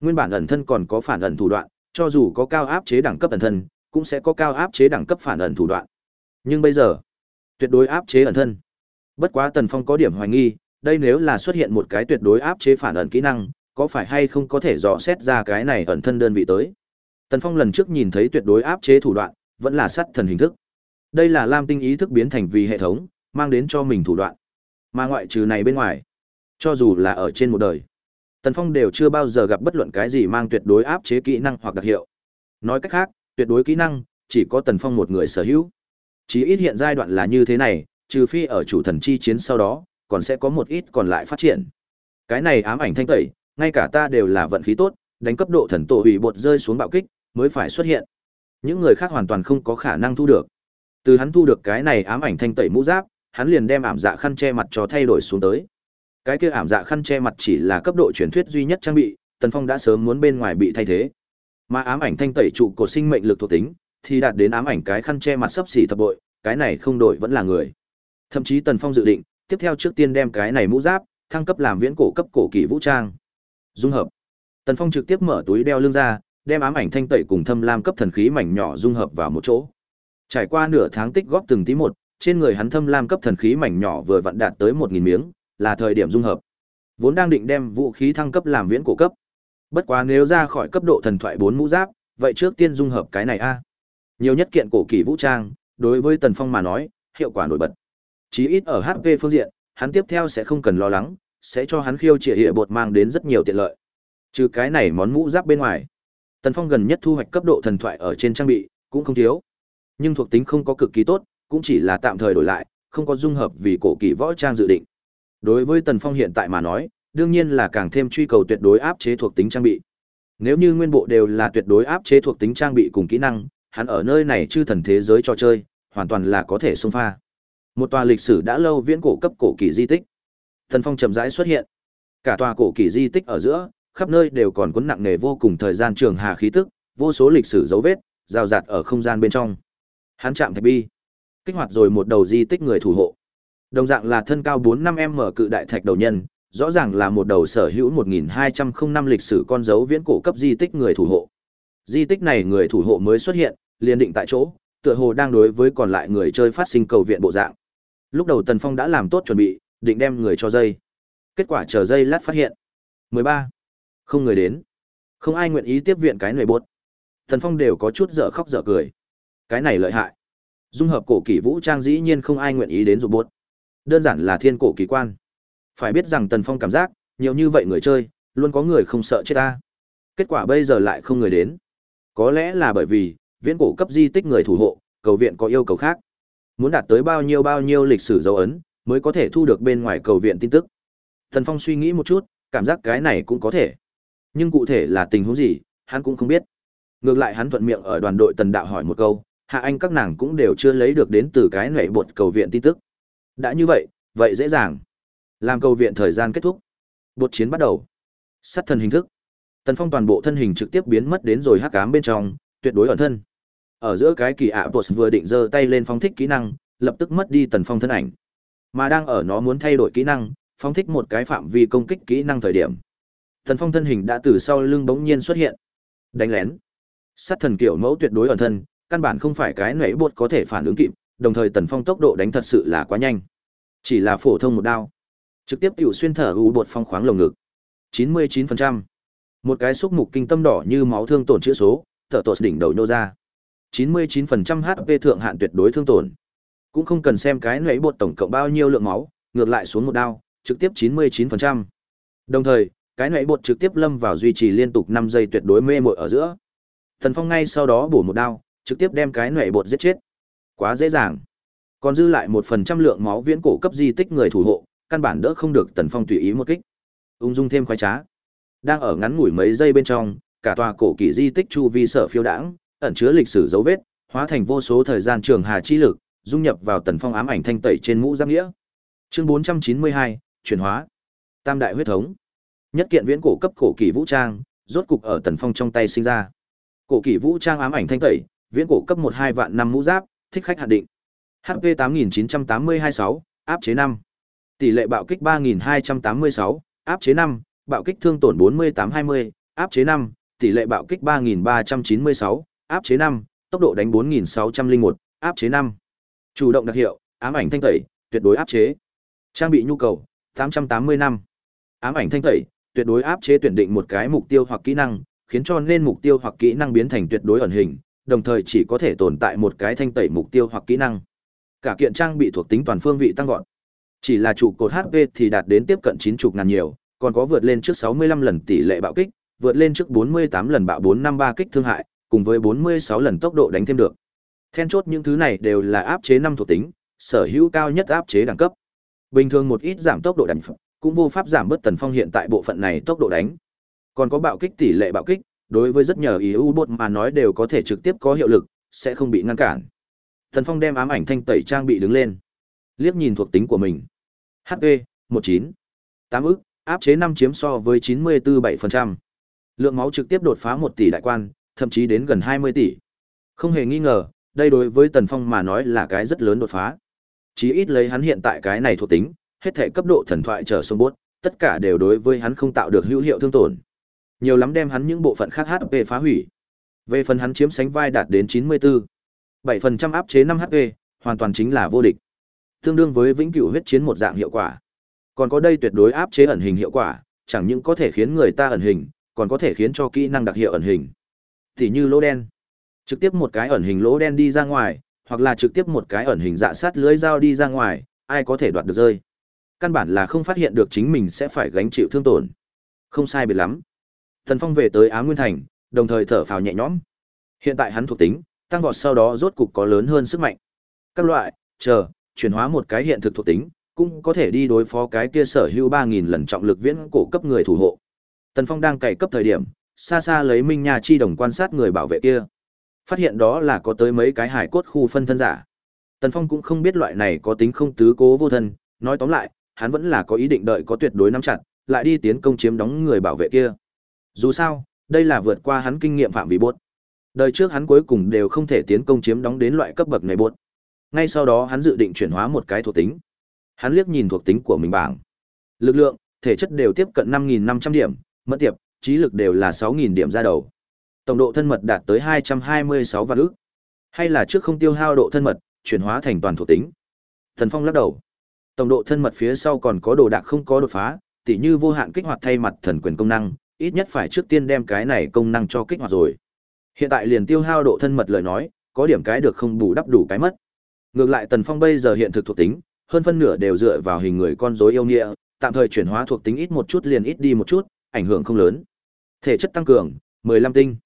Nguyên bản ẩn thân còn có phản ẩn thủ đoạn, cho dù có cao áp chế đẳng cấp ẩn thân, cũng sẽ có cao áp chế đẳng cấp phản ẩn thủ đoạn. Nhưng bây giờ, tuyệt đối áp chế ẩn thân. Bất quá Tần Phong có điểm hoài nghi, đây nếu là xuất hiện một cái tuyệt đối áp chế phản ẩn kỹ năng, có phải hay không có thể dò xét ra cái này ẩn thân đơn vị tới. Tần Phong lần trước nhìn thấy tuyệt đối áp chế thủ đoạn, vẫn là sát thần hình thức. Đây là Lam tinh ý thức biến thành vì hệ thống, mang đến cho mình thủ đoạn. Mà ngoại trừ này bên ngoài, cho dù là ở trên một đời, Tần Phong đều chưa bao giờ gặp bất luận cái gì mang tuyệt đối áp chế kỹ năng hoặc đặc hiệu. Nói cách khác, tuyệt đối kỹ năng chỉ có Tần Phong một người sở hữu. Chỉ ít hiện giai đoạn là như thế này, trừ phi ở chủ thần chi chiến sau đó, còn sẽ có một ít còn lại phát triển. Cái này ám ảnh thanh tẩy, ngay cả ta đều là vận khí tốt, đánh cấp độ thần tổ hủy bột rơi xuống bạo kích, mới phải xuất hiện. Những người khác hoàn toàn không có khả năng thu được. Từ hắn thu được cái này ám ảnh thanh tẩy mũ giáp, hắn liền đem ảm dạ khăn che mặt cho thay đổi xuống tới. Cái kia ảm dạ khăn che mặt chỉ là cấp độ truyền thuyết duy nhất trang bị, Tần Phong đã sớm muốn bên ngoài bị thay thế. Mà ám ảnh thanh tẩy trụ cổ sinh mệnh lực thuộc tính, thì đạt đến ám ảnh cái khăn che mặt sấp xỉ thập bội, cái này không đổi vẫn là người. Thậm chí Tần Phong dự định, tiếp theo trước tiên đem cái này mũ giáp thăng cấp làm viễn cổ cấp cổ kỳ vũ trang. Dung hợp. Tần Phong trực tiếp mở túi đeo lưng ra, đem ám ảnh thanh tẩy cùng thâm lam cấp thần khí mảnh nhỏ dung hợp vào một chỗ. Trải qua nửa tháng tích góp từng tí một, trên người hắn thâm lam cấp thần khí mảnh nhỏ vừa vặn đạt tới một nghìn miếng, là thời điểm dung hợp. Vốn đang định đem vũ khí thăng cấp làm viễn cổ cấp. Bất quá nếu ra khỏi cấp độ thần thoại bốn mũ giáp, vậy trước tiên dung hợp cái này a. Nhiều nhất kiện cổ kỳ vũ trang, đối với Tần Phong mà nói, hiệu quả nổi bật. Chí ít ở HP phương diện, hắn tiếp theo sẽ không cần lo lắng, sẽ cho hắn khiêu chỉ hệ bột mang đến rất nhiều tiện lợi. Trừ cái này món mũ giáp bên ngoài, Tần Phong gần nhất thu hoạch cấp độ thần thoại ở trên trang bị, cũng không thiếu. Nhưng thuộc tính không có cực kỳ tốt, cũng chỉ là tạm thời đổi lại, không có dung hợp vì cổ kỳ võ trang dự định. Đối với Tần Phong hiện tại mà nói, đương nhiên là càng thêm truy cầu tuyệt đối áp chế thuộc tính trang bị. Nếu như nguyên bộ đều là tuyệt đối áp chế thuộc tính trang bị cùng kỹ năng, hắn ở nơi này chư thần thế giới trò chơi, hoàn toàn là có thể xông pha. Một tòa lịch sử đã lâu viễn cổ cấp cổ kỳ di tích. Tần Phong chậm rãi xuất hiện. Cả tòa cổ kỳ di tích ở giữa, khắp nơi đều còn cuốn nặng nề vô cùng thời gian trường hà khí tức, vô số lịch sử dấu vết, rào rạt ở không gian bên trong. Hắn chạm thạch bi, kích hoạt rồi một đầu di tích người thủ hộ. Đồng dạng là thân cao 4-5m cự đại thạch đầu nhân, rõ ràng là một đầu sở hữu 1205 lịch sử con dấu viễn cổ cấp di tích người thủ hộ. Di tích này người thủ hộ mới xuất hiện, liền định tại chỗ, tựa hồ đang đối với còn lại người chơi phát sinh cầu viện bộ dạng. Lúc đầu Tần Phong đã làm tốt chuẩn bị, định đem người cho dây. Kết quả chờ dây lát phát hiện. 13. Không người đến. Không ai nguyện ý tiếp viện cái người bốt. Tần Phong đều có chút dở khóc dở cười. Cái này lợi hại. Dung hợp cổ kỳ vũ trang dĩ nhiên không ai nguyện ý đến giúp bốt. Đơn giản là thiên cổ kỳ quan. Phải biết rằng Tần Phong cảm giác, nhiều như vậy người chơi, luôn có người không sợ chết ta. Kết quả bây giờ lại không người đến. Có lẽ là bởi vì, viễn cổ cấp di tích người thủ hộ, cầu viện có yêu cầu khác. Muốn đạt tới bao nhiêu bao nhiêu lịch sử dấu ấn, mới có thể thu được bên ngoài cầu viện tin tức. Thần Phong suy nghĩ một chút, cảm giác cái này cũng có thể. Nhưng cụ thể là tình huống gì, hắn cũng không biết. Ngược lại hắn thuận miệng ở đoàn đội Tần Đạo hỏi một câu, hạ anh các nàng cũng đều chưa lấy được đến từ cái nệ bột cầu viện tin tức. Đã như vậy, vậy dễ dàng. Làm cầu viện thời gian kết thúc. Bột chiến bắt đầu. Sát thần hình thức. Tần Phong toàn bộ thân hình trực tiếp biến mất đến rồi hắc ám bên trong, tuyệt đối ẩn thân. Ở giữa cái kỳ ạ Bột vừa định giơ tay lên phóng thích kỹ năng, lập tức mất đi Tần Phong thân ảnh. Mà đang ở nó muốn thay đổi kỹ năng, phóng thích một cái phạm vi công kích kỹ năng thời điểm. Thần Phong thân hình đã từ sau lưng bỗng nhiên xuất hiện. Đánh lén. Sát thần kiểu mẫu tuyệt đối ẩn thân, căn bản không phải cái nảy bột có thể phản ứng kịp, đồng thời Tần Phong tốc độ đánh thật sự là quá nhanh. Chỉ là phổ thông một đao, trực tiếp tiểu xuyên thở u bột phong khoáng lồng ngực. 99%. Một cái xúc mục kinh tâm đỏ như máu thương tổn chữa số, thở tột đỉnh đầu nô ra. 99% HP thượng hạn tuyệt đối thương tổn. Cũng không cần xem cái nảy bột tổng cộng bao nhiêu lượng máu, ngược lại xuống một đao, trực tiếp 99%. Đồng thời, cái nảy bột trực tiếp lâm vào duy trì liên tục 5 giây tuyệt đối mê muội ở giữa. Thần Phong ngay sau đó bổ một đao, trực tiếp đem cái nảy bột giết chết. Quá dễ dàng. Còn dư lại một phần trăm lượng máu viễn cổ cấp di tích người thủ hộ, căn bản đỡ không được Tần Phong tùy ý một kích. Ung dung thêm khoái trá. Đang ở ngắn ngủi mấy giây bên trong, cả tòa cổ kỳ di tích chu vi sở phiêu đãng, ẩn chứa lịch sử dấu vết, hóa thành vô số thời gian trường hà chi lực, dung nhập vào Tần Phong ám ảnh thanh tẩy trên mũ giáp nghĩa. Chương 492, chuyển hóa. Tam đại huyết thống. Nhất kiện viễn cổ cấp cổ kỳ vũ trang, rốt cục ở Tần Phong trong tay sinh ra. Cổ kỳ vũ trang ám ảnh thanh tẩy, viễn cổ cấp 12 vạn năm mũ giáp, thích khách hạn định. HP 8982-6, áp chế năm Tỷ lệ bạo kích 3286, áp chế năm bạo kích thương tổn 4820, áp chế năm tỷ lệ bạo kích 3396, áp chế năm tốc độ đánh 4601, áp chế năm. Chủ động đặc hiệu, ám ảnh thanh tẩy, tuyệt đối áp chế. Trang bị nhu cầu, 880 năm. Ám ảnh thanh tẩy, tuyệt đối áp chế tuyển định một cái mục tiêu hoặc kỹ năng, khiến cho nên mục tiêu hoặc kỹ năng biến thành tuyệt đối ẩn hình, đồng thời chỉ có thể tồn tại một cái thanh tẩy mục tiêu hoặc kỹ năng. Cả kiện trang bị thuộc tính toàn phương vị tăng vọt. Chỉ là trụ cột HP thì đạt đến tiếp cận 90 ngàn nhiều, còn có vượt lên trước 65 lần tỷ lệ bạo kích, vượt lên trước 48 lần bạo 453 kích thương hại, cùng với 46 lần tốc độ đánh thêm được. Then chốt những thứ này đều là áp chế năm thuộc tính, sở hữu cao nhất áp chế đẳng cấp. Bình thường một ít giảm tốc độ đánh, cũng vô pháp giảm bớt tần phong hiện tại bộ phận này tốc độ đánh, Còn có bạo kích tỷ lệ bạo kích, đối với rất nhờ ý u bột mà nói đều có thể trực tiếp có hiệu lực, sẽ không bị ngăn cản. Tần Phong đem ám ảnh thanh tẩy trang bị đứng lên, liếc nhìn thuộc tính của mình. HP 19, 8 ức, áp chế 5 chiếm so với 94-7%. Lượng máu trực tiếp đột phá 1 tỷ đại quan, thậm chí đến gần 20 tỷ. Không hề nghi ngờ, đây đối với Tần Phong mà nói là cái rất lớn đột phá. Chí ít lấy hắn hiện tại cái này thuộc tính, hết thể cấp độ thần thoại trở xuống bốt, tất cả đều đối với hắn không tạo được hữu hiệu thương tổn. Nhiều lắm đem hắn những bộ phận khác HP phá hủy. Về phần hắn chiếm sánh vai đạt đến 94, 7% áp chế 5 HP, hoàn toàn chính là vô địch. Tương đương với vĩnh cửu huyết chiến một dạng hiệu quả. Còn có đây tuyệt đối áp chế ẩn hình hiệu quả, chẳng những có thể khiến người ta ẩn hình, còn có thể khiến cho kỹ năng đặc hiệu ẩn hình. Tỷ như lỗ đen. Trực tiếp một cái ẩn hình lỗ đen đi ra ngoài, hoặc là trực tiếp một cái ẩn hình dạ sát lưới dao đi ra ngoài, ai có thể đoạt được rơi. Căn bản là không phát hiện được chính mình sẽ phải gánh chịu thương tổn. Không sai biệt lắm. Thần Phong về tới Á Nguyên Thành, đồng thời thở phào nhẹ nhõm. Hiện tại hắn thuộc tính, tăng vọt sau đó rốt cục có lớn hơn sức mạnh. Các loại, chờ, chuyển hóa một cái hiện thực thuộc tính, cũng có thể đi đối phó cái kia sở hữu 3000 lần trọng lực viễn cổ cấp người thủ hộ. Tần Phong đang cày cấp thời điểm, xa xa lấy Minh Nha chi đồng quan sát người bảo vệ kia. Phát hiện đó là có tới mấy cái hải cốt khu phân thân giả. Tần Phong cũng không biết loại này có tính không tứ cố vô thân, nói tóm lại, hắn vẫn là có ý định đợi có tuyệt đối nắm chặt, lại đi tiến công chiếm đóng người bảo vệ kia. Dù sao, đây là vượt qua hắn kinh nghiệm phạm vi buốt. Đời trước hắn cuối cùng đều không thể tiến công chiếm đóng đến loại cấp bậc này buốt. Ngay sau đó hắn dự định chuyển hóa một cái thuộc tính. Hắn liếc nhìn thuộc tính của mình bảng. Lực lượng, thể chất đều tiếp cận 5500 điểm, mất tiệp, trí lực đều là 6000 điểm ra đầu. Tổng độ thân mật đạt tới 226 vạn ức. Hay là trước không tiêu hao độ thân mật, chuyển hóa thành toàn thuộc tính. Thần Phong lắc đầu. Tổng độ thân mật phía sau còn có đồ đạc không có đột phá, tỉ như vô hạn kích hoạt thay mặt thần quyền công năng, ít nhất phải trước tiên đem cái này công năng cho kích hoạt rồi. Hiện tại liền tiêu hao độ thân mật lời nói, có điểm cái được không bù đắp đủ cái mất. Ngược lại Tần Phong bây giờ hiện thực thuộc tính, hơn phân nửa đều dựa vào hình người con rối yêu nghĩa, tạm thời chuyển hóa thuộc tính ít một chút liền ít đi một chút, ảnh hưởng không lớn. Thể chất tăng cường, 15 tinh.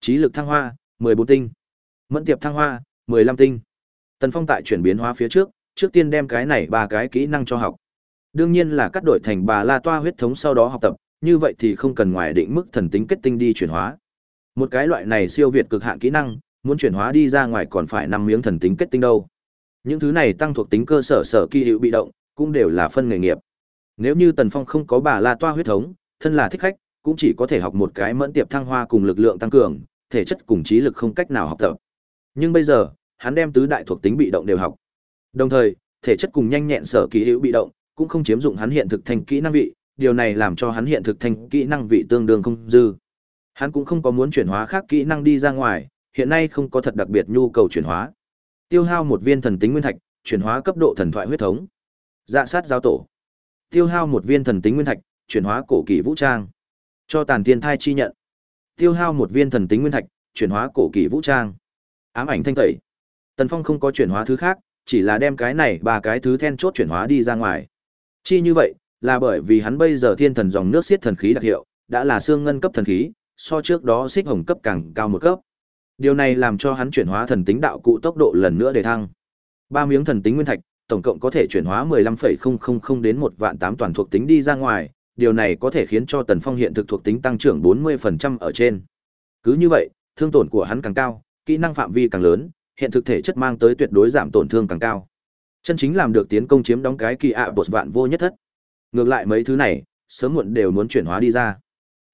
Trí lực thăng hoa, 14 tinh. Mẫn tiệp thăng hoa, 15 tinh. Tần Phong tại chuyển biến hóa phía trước, trước tiên đem cái này ba cái kỹ năng cho học. Đương nhiên là cắt đổi thành bà La Toa huyết thống sau đó học tập, như vậy thì không cần ngoài định mức thần tính kết tinh đi chuyển hóa. Một cái loại này siêu việt cực hạn kỹ năng, muốn chuyển hóa đi ra ngoài còn phải năm miếng thần tính kết tinh đâu. Những thứ này tăng thuộc tính cơ sở sở kỳ hữu bị động, cũng đều là phân nghề nghiệp. Nếu như Tần Phong không có bà La Toa huyết thống, thân là thích khách, cũng chỉ có thể học một cái mẫn tiệp thăng hoa cùng lực lượng tăng cường, thể chất cùng trí lực không cách nào học tập. Nhưng bây giờ, hắn đem tứ đại thuộc tính bị động đều học. Đồng thời, thể chất cùng nhanh nhẹn sở kỹ hữu bị động, cũng không chiếm dụng hắn hiện thực thành kỹ năng vị, điều này làm cho hắn hiện thực thành kỹ năng vị tương đương không dư. Hắn cũng không có muốn chuyển hóa khác kỹ năng đi ra ngoài, hiện nay không có thật đặc biệt nhu cầu chuyển hóa. Tiêu hao một viên thần tính nguyên thạch, chuyển hóa cấp độ thần thoại huyết thống. Dạ sát giáo tổ. Tiêu hao một viên thần tính nguyên thạch, chuyển hóa cổ kỳ vũ trang. Cho tàn thiên thai chi nhận. Tiêu hao một viên thần tính nguyên thạch, chuyển hóa cổ kỳ vũ trang. Ám ảnh thanh tẩy. Tần Phong không có chuyển hóa thứ khác, chỉ là đem cái này ba cái thứ then chốt chuyển hóa đi ra ngoài. Chi như vậy, là bởi vì hắn bây giờ thiên thần dòng nước xiết thần khí đặc hiệu, đã là xương ngân cấp thần khí, so trước đó xích hồng cấp càng cao một cấp. Điều này làm cho hắn chuyển hóa thần tính đạo cụ tốc độ lần nữa để thăng. Ba miếng thần tính nguyên thạch, tổng cộng có thể chuyển hóa 15,000 đến một vạn tám toàn thuộc tính đi ra ngoài, điều này có thể khiến cho Tần Phong hiện thực thuộc tính tăng trưởng 40% ở trên. Cứ như vậy, thương tổn của hắn càng cao, kỹ năng phạm vi càng lớn, hiện thực thể chất mang tới tuyệt đối giảm tổn thương càng cao. Chân chính làm được tiến công chiếm đóng cái kỳ ạ bột vạn vô nhất thất. Ngược lại mấy thứ này, sớm muộn đều muốn chuyển hóa đi ra.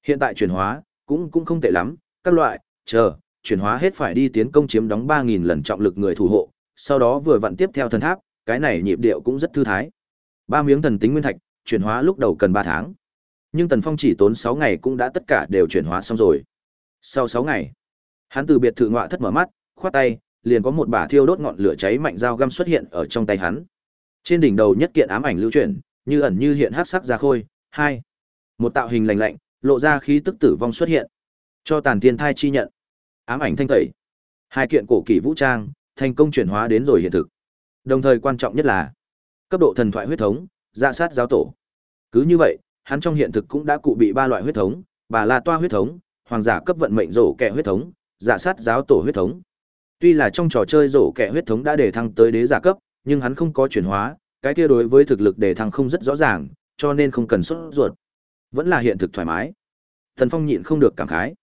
Hiện tại chuyển hóa, cũng cũng không tệ lắm, các loại, chờ, chuyển hóa hết phải đi tiến công chiếm đóng 3000 lần trọng lực người thủ hộ, sau đó vừa vặn tiếp theo thần tháp, cái này nhịp điệu cũng rất thư thái. Ba miếng thần tính nguyên thạch, chuyển hóa lúc đầu cần 3 tháng. Nhưng Tần Phong chỉ tốn 6 ngày cũng đã tất cả đều chuyển hóa xong rồi. Sau 6 ngày, hắn từ biệt thự ngọa thất mở mắt, khoát tay, liền có một bả thiêu đốt ngọn lửa cháy mạnh dao găm xuất hiện ở trong tay hắn. Trên đỉnh đầu nhất kiện ám ảnh lưu chuyển, như ẩn như hiện hắc sắc ra khôi, hai. Một tạo hình lạnh lạnh, lộ ra khí tức tử vong xuất hiện. Cho tàn thiên thai chi nhận. Ám ảnh thanh tẩy. Hai kiện cổ kỳ vũ trang, thành công chuyển hóa đến rồi hiện thực. Đồng thời quan trọng nhất là cấp độ thần thoại huyết thống, dạ sát giáo tổ. Cứ như vậy, hắn trong hiện thực cũng đã cụ bị ba loại huyết thống, bà la toa huyết thống, hoàng giả cấp vận mệnh rổ kẻ huyết thống, dạ sát giáo tổ huyết thống. Tuy là trong trò chơi rổ kẻ huyết thống đã đề thăng tới đế giả cấp, nhưng hắn không có chuyển hóa, cái kia đối với thực lực đề thăng không rất rõ ràng, cho nên không cần sốt ruột. Vẫn là hiện thực thoải mái. Thần Phong nhịn không được cảm khái.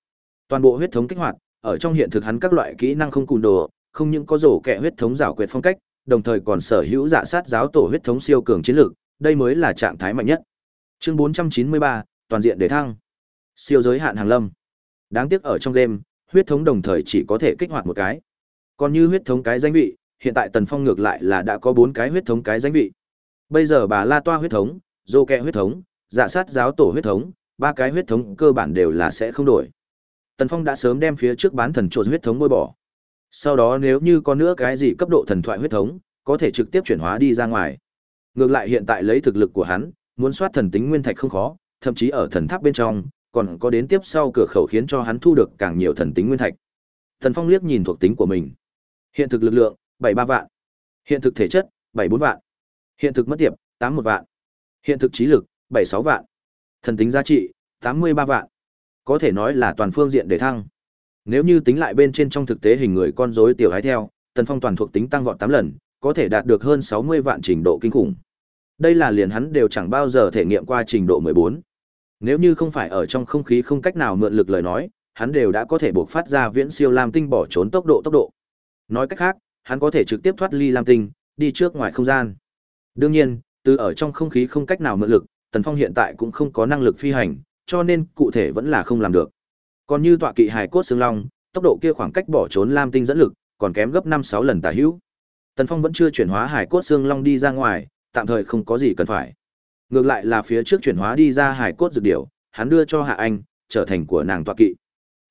Toàn bộ huyết thống kích hoạt, ở trong hiện thực hắn các loại kỹ năng không cùn đồ, không những có rổ kẹ huyết thống giảo quyệt phong cách, đồng thời còn sở hữu dạ sát giáo tổ huyết thống siêu cường chiến lược, đây mới là trạng thái mạnh nhất. Chương 493, toàn diện để thăng. Siêu giới hạn hàng lâm. Đáng tiếc ở trong game, huyết thống đồng thời chỉ có thể kích hoạt một cái. Còn như huyết thống cái danh vị, hiện tại Tần Phong ngược lại là đã có bốn cái huyết thống cái danh vị. Bây giờ bà La Toa huyết thống, Dô Kẹ huyết thống, Dạ Sát giáo tổ huyết thống, ba cái huyết thống cơ bản đều là sẽ không đổi. Tần Phong đã sớm đem phía trước bán thần trộn huyết thống bôi bỏ. Sau đó nếu như có nữa cái gì cấp độ thần thoại huyết thống, có thể trực tiếp chuyển hóa đi ra ngoài. Ngược lại hiện tại lấy thực lực của hắn, muốn soát thần tính nguyên thạch không khó, thậm chí ở thần tháp bên trong, còn có đến tiếp sau cửa khẩu khiến cho hắn thu được càng nhiều thần tính nguyên thạch. Thần Phong liếc nhìn thuộc tính của mình. Hiện thực lực lượng, bảy ba vạn. Hiện thực thể chất, bảy bốn vạn. Hiện thực mất tiệp, tám một vạn. Hiện thực trí lực, bảy sáu vạn. Thần tính giá trị, tám mươi ba vạn. Có thể nói là toàn phương diện để thăng. Nếu như tính lại bên trên trong thực tế hình người con rối tiểu hái theo, Tần Phong toàn thuộc tính tăng vọt tám lần, có thể đạt được hơn sáu mươi vạn trình độ kinh khủng. Đây là liền hắn đều chẳng bao giờ thể nghiệm qua trình độ mười bốn. Nếu như không phải ở trong không khí không cách nào mượn lực lời nói, hắn đều đã có thể buộc phát ra viễn siêu lam tinh bỏ trốn tốc độ tốc độ. Nói cách khác, hắn có thể trực tiếp thoát ly lam tinh, đi trước ngoài không gian. Đương nhiên, từ ở trong không khí không cách nào mượn lực, Tần Phong hiện tại cũng không có năng lực phi hành, cho nên cụ thể vẫn là không làm được. Còn như tọa kỵ hải cốt xương long, tốc độ kia khoảng cách bỏ trốn lam tinh dẫn lực, còn kém gấp 5 6 lần tả hữu. Tần Phong vẫn chưa chuyển hóa hải cốt xương long đi ra ngoài, tạm thời không có gì cần phải. Ngược lại là phía trước chuyển hóa đi ra hải cốt dược điểu, hắn đưa cho Hạ Anh, trở thành của nàng tọa kỵ.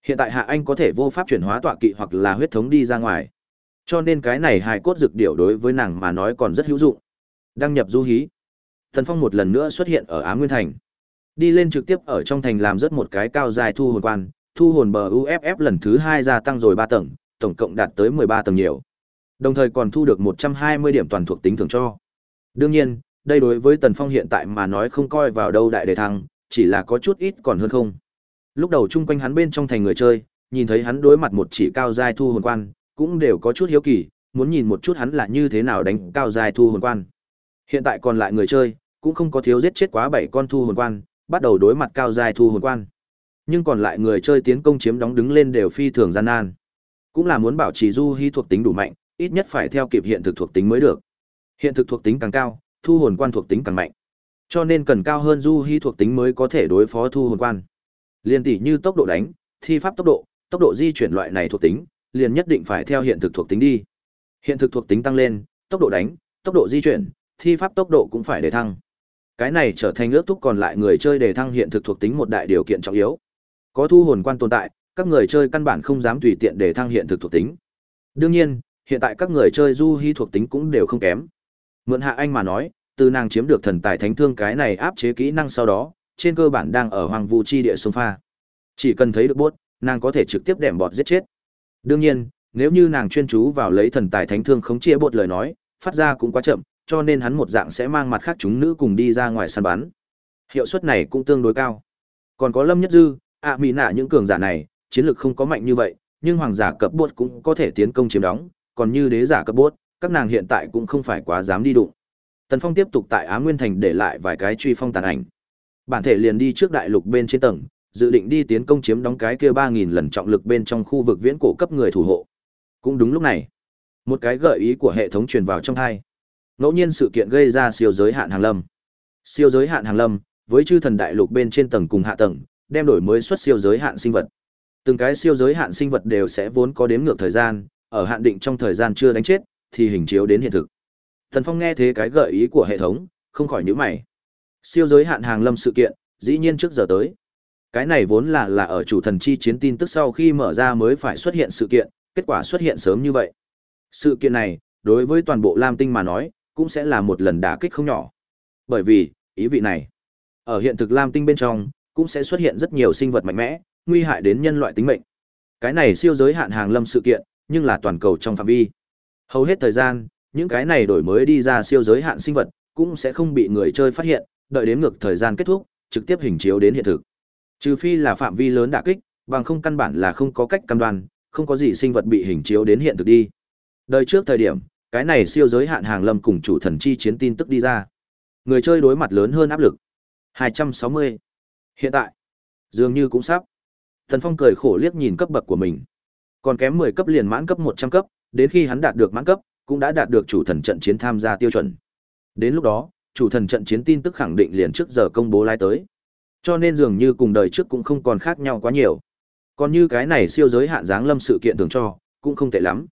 Hiện tại Hạ Anh có thể vô pháp chuyển hóa tọa kỵ hoặc là huyết thống đi ra ngoài. Cho nên cái này hài cốt dược điểu đối với nàng mà nói còn rất hữu dụng. Đăng nhập du hí. Thần Phong một lần nữa xuất hiện ở Á Nguyên Thành. Đi lên trực tiếp ở trong thành làm rất một cái cao dài thu hồn quan, thu hồn bờ UFF lần thứ hai gia tăng rồi ba tầng, tổng cộng đạt tới mười ba tầng nhiều. Đồng thời còn thu được một trăm hai mươi điểm toàn thuộc tính thưởng cho. Đương nhiên, đây đối với Tần Phong hiện tại mà nói không coi vào đâu đại đề thăng, chỉ là có chút ít còn hơn không. Lúc đầu chung quanh hắn bên trong thành người chơi, nhìn thấy hắn đối mặt một chỉ cao giai thu hồn quan, cũng đều có chút hiếu kỳ, muốn nhìn một chút hắn là như thế nào đánh cao giai thu hồn quan. Hiện tại còn lại người chơi, cũng không có thiếu giết chết quá bảy con thu hồn quan, bắt đầu đối mặt cao giai thu hồn quan. Nhưng còn lại người chơi tiến công chiếm đóng đứng lên đều phi thường gian nan. Cũng là muốn bảo trì du hy thuộc tính đủ mạnh, ít nhất phải theo kịp hiện thực thuộc tính mới được. Hiện thực thuộc tính càng cao, thu hồn quan thuộc tính càng mạnh. Cho nên cần cao hơn du hy thuộc tính mới có thể đối phó thu hồn quan. Liên tỷ như tốc độ đánh, thi pháp tốc độ, tốc độ di chuyển loại này thuộc tính, liền nhất định phải theo hiện thực thuộc tính đi. Hiện thực thuộc tính tăng lên, tốc độ đánh, tốc độ di chuyển, thi pháp tốc độ cũng phải để thăng. Cái này trở thành ước thúc còn lại người chơi để thăng hiện thực thuộc tính một đại điều kiện trọng yếu. Có thu hồn quan tồn tại, các người chơi căn bản không dám tùy tiện để thăng hiện thực thuộc tính. Đương nhiên, hiện tại các người chơi du hy thuộc tính cũng đều không kém. Mượn hạ anh mà nói, từ nàng chiếm được thần tài thánh thương cái này áp chế kỹ năng sau đó, trên cơ bản đang ở hoàng vu chi địa sông pha. Chỉ cần thấy được bốt, nàng có thể trực tiếp đệm bọt giết chết. Đương nhiên, nếu như nàng chuyên chú vào lấy thần tài thánh thương khống chế bột lời nói, phát ra cũng quá chậm, cho nên hắn một dạng sẽ mang mặt khác chúng nữ cùng đi ra ngoài săn bắn. Hiệu suất này cũng tương đối cao. Còn có Lâm Nhất Dư, ạ mỹ nạ những cường giả này, chiến lược không có mạnh như vậy, nhưng hoàng giả cấp bốt cũng có thể tiến công chiếm đóng, còn như đế giả cấp bốt, các nàng hiện tại cũng không phải quá dám đi đụng. Tần Phong tiếp tục tại Á Nguyên Thành để lại vài cái truy phong tàn ảnh. Bản thể liền đi trước đại lục bên trên tầng, dự định đi tiến công chiếm đóng cái kia 3000 lần trọng lực bên trong khu vực viễn cổ cấp người thủ hộ. Cũng đúng lúc này, một cái gợi ý của hệ thống truyền vào trong hai. Ngẫu nhiên sự kiện gây ra siêu giới hạn hàng lâm. Siêu giới hạn hàng lâm, với chư thần đại lục bên trên tầng cùng hạ tầng, đem đổi mới xuất siêu giới hạn sinh vật. Từng cái siêu giới hạn sinh vật đều sẽ vốn có đếm ngược thời gian, ở hạn định trong thời gian chưa đánh chết, thì hình chiếu đến hiện thực. Thần Phong nghe thế cái gợi ý của hệ thống, không khỏi nhíu mày. Siêu giới hạn hàng lâm sự kiện, dĩ nhiên trước giờ tới. Cái này vốn là là ở chủ thần chi chiến tin tức sau khi mở ra mới phải xuất hiện sự kiện, kết quả xuất hiện sớm như vậy. Sự kiện này, đối với toàn bộ Lam Tinh mà nói, cũng sẽ là một lần đả kích không nhỏ. Bởi vì, ý vị này, ở hiện thực Lam Tinh bên trong, cũng sẽ xuất hiện rất nhiều sinh vật mạnh mẽ, nguy hại đến nhân loại tính mệnh. Cái này siêu giới hạn hàng lâm sự kiện, nhưng là toàn cầu trong phạm vi. Hầu hết thời gian, những cái này đổi mới đi ra siêu giới hạn sinh vật, cũng sẽ không bị người chơi phát hiện, đợi đến ngược thời gian kết thúc, trực tiếp hình chiếu đến hiện thực. Trừ phi là phạm vi lớn đả kích, bằng không căn bản là không có cách cam đoan, không có gì sinh vật bị hình chiếu đến hiện thực đi. Đời trước thời điểm, cái này siêu giới hạn hàng lâm cùng chủ thần chi chiến tin tức đi ra. Người chơi đối mặt lớn hơn áp lực. 260. Hiện tại, Dường như cũng sắp. thần Phong cười khổ liếc nhìn cấp bậc của mình. Còn kém 10 cấp liền mãn cấp 100 cấp, đến khi hắn đạt được mãn cấp, cũng đã đạt được chủ thần trận chiến tham gia tiêu chuẩn. Đến lúc đó, chủ thần trận chiến tin tức khẳng định liền trước giờ công bố lai tới. Cho nên dường như cùng đời trước cũng không còn khác nhau quá nhiều. Còn như cái này siêu giới hạn dáng lâm sự kiện thường cho, cũng không tệ lắm.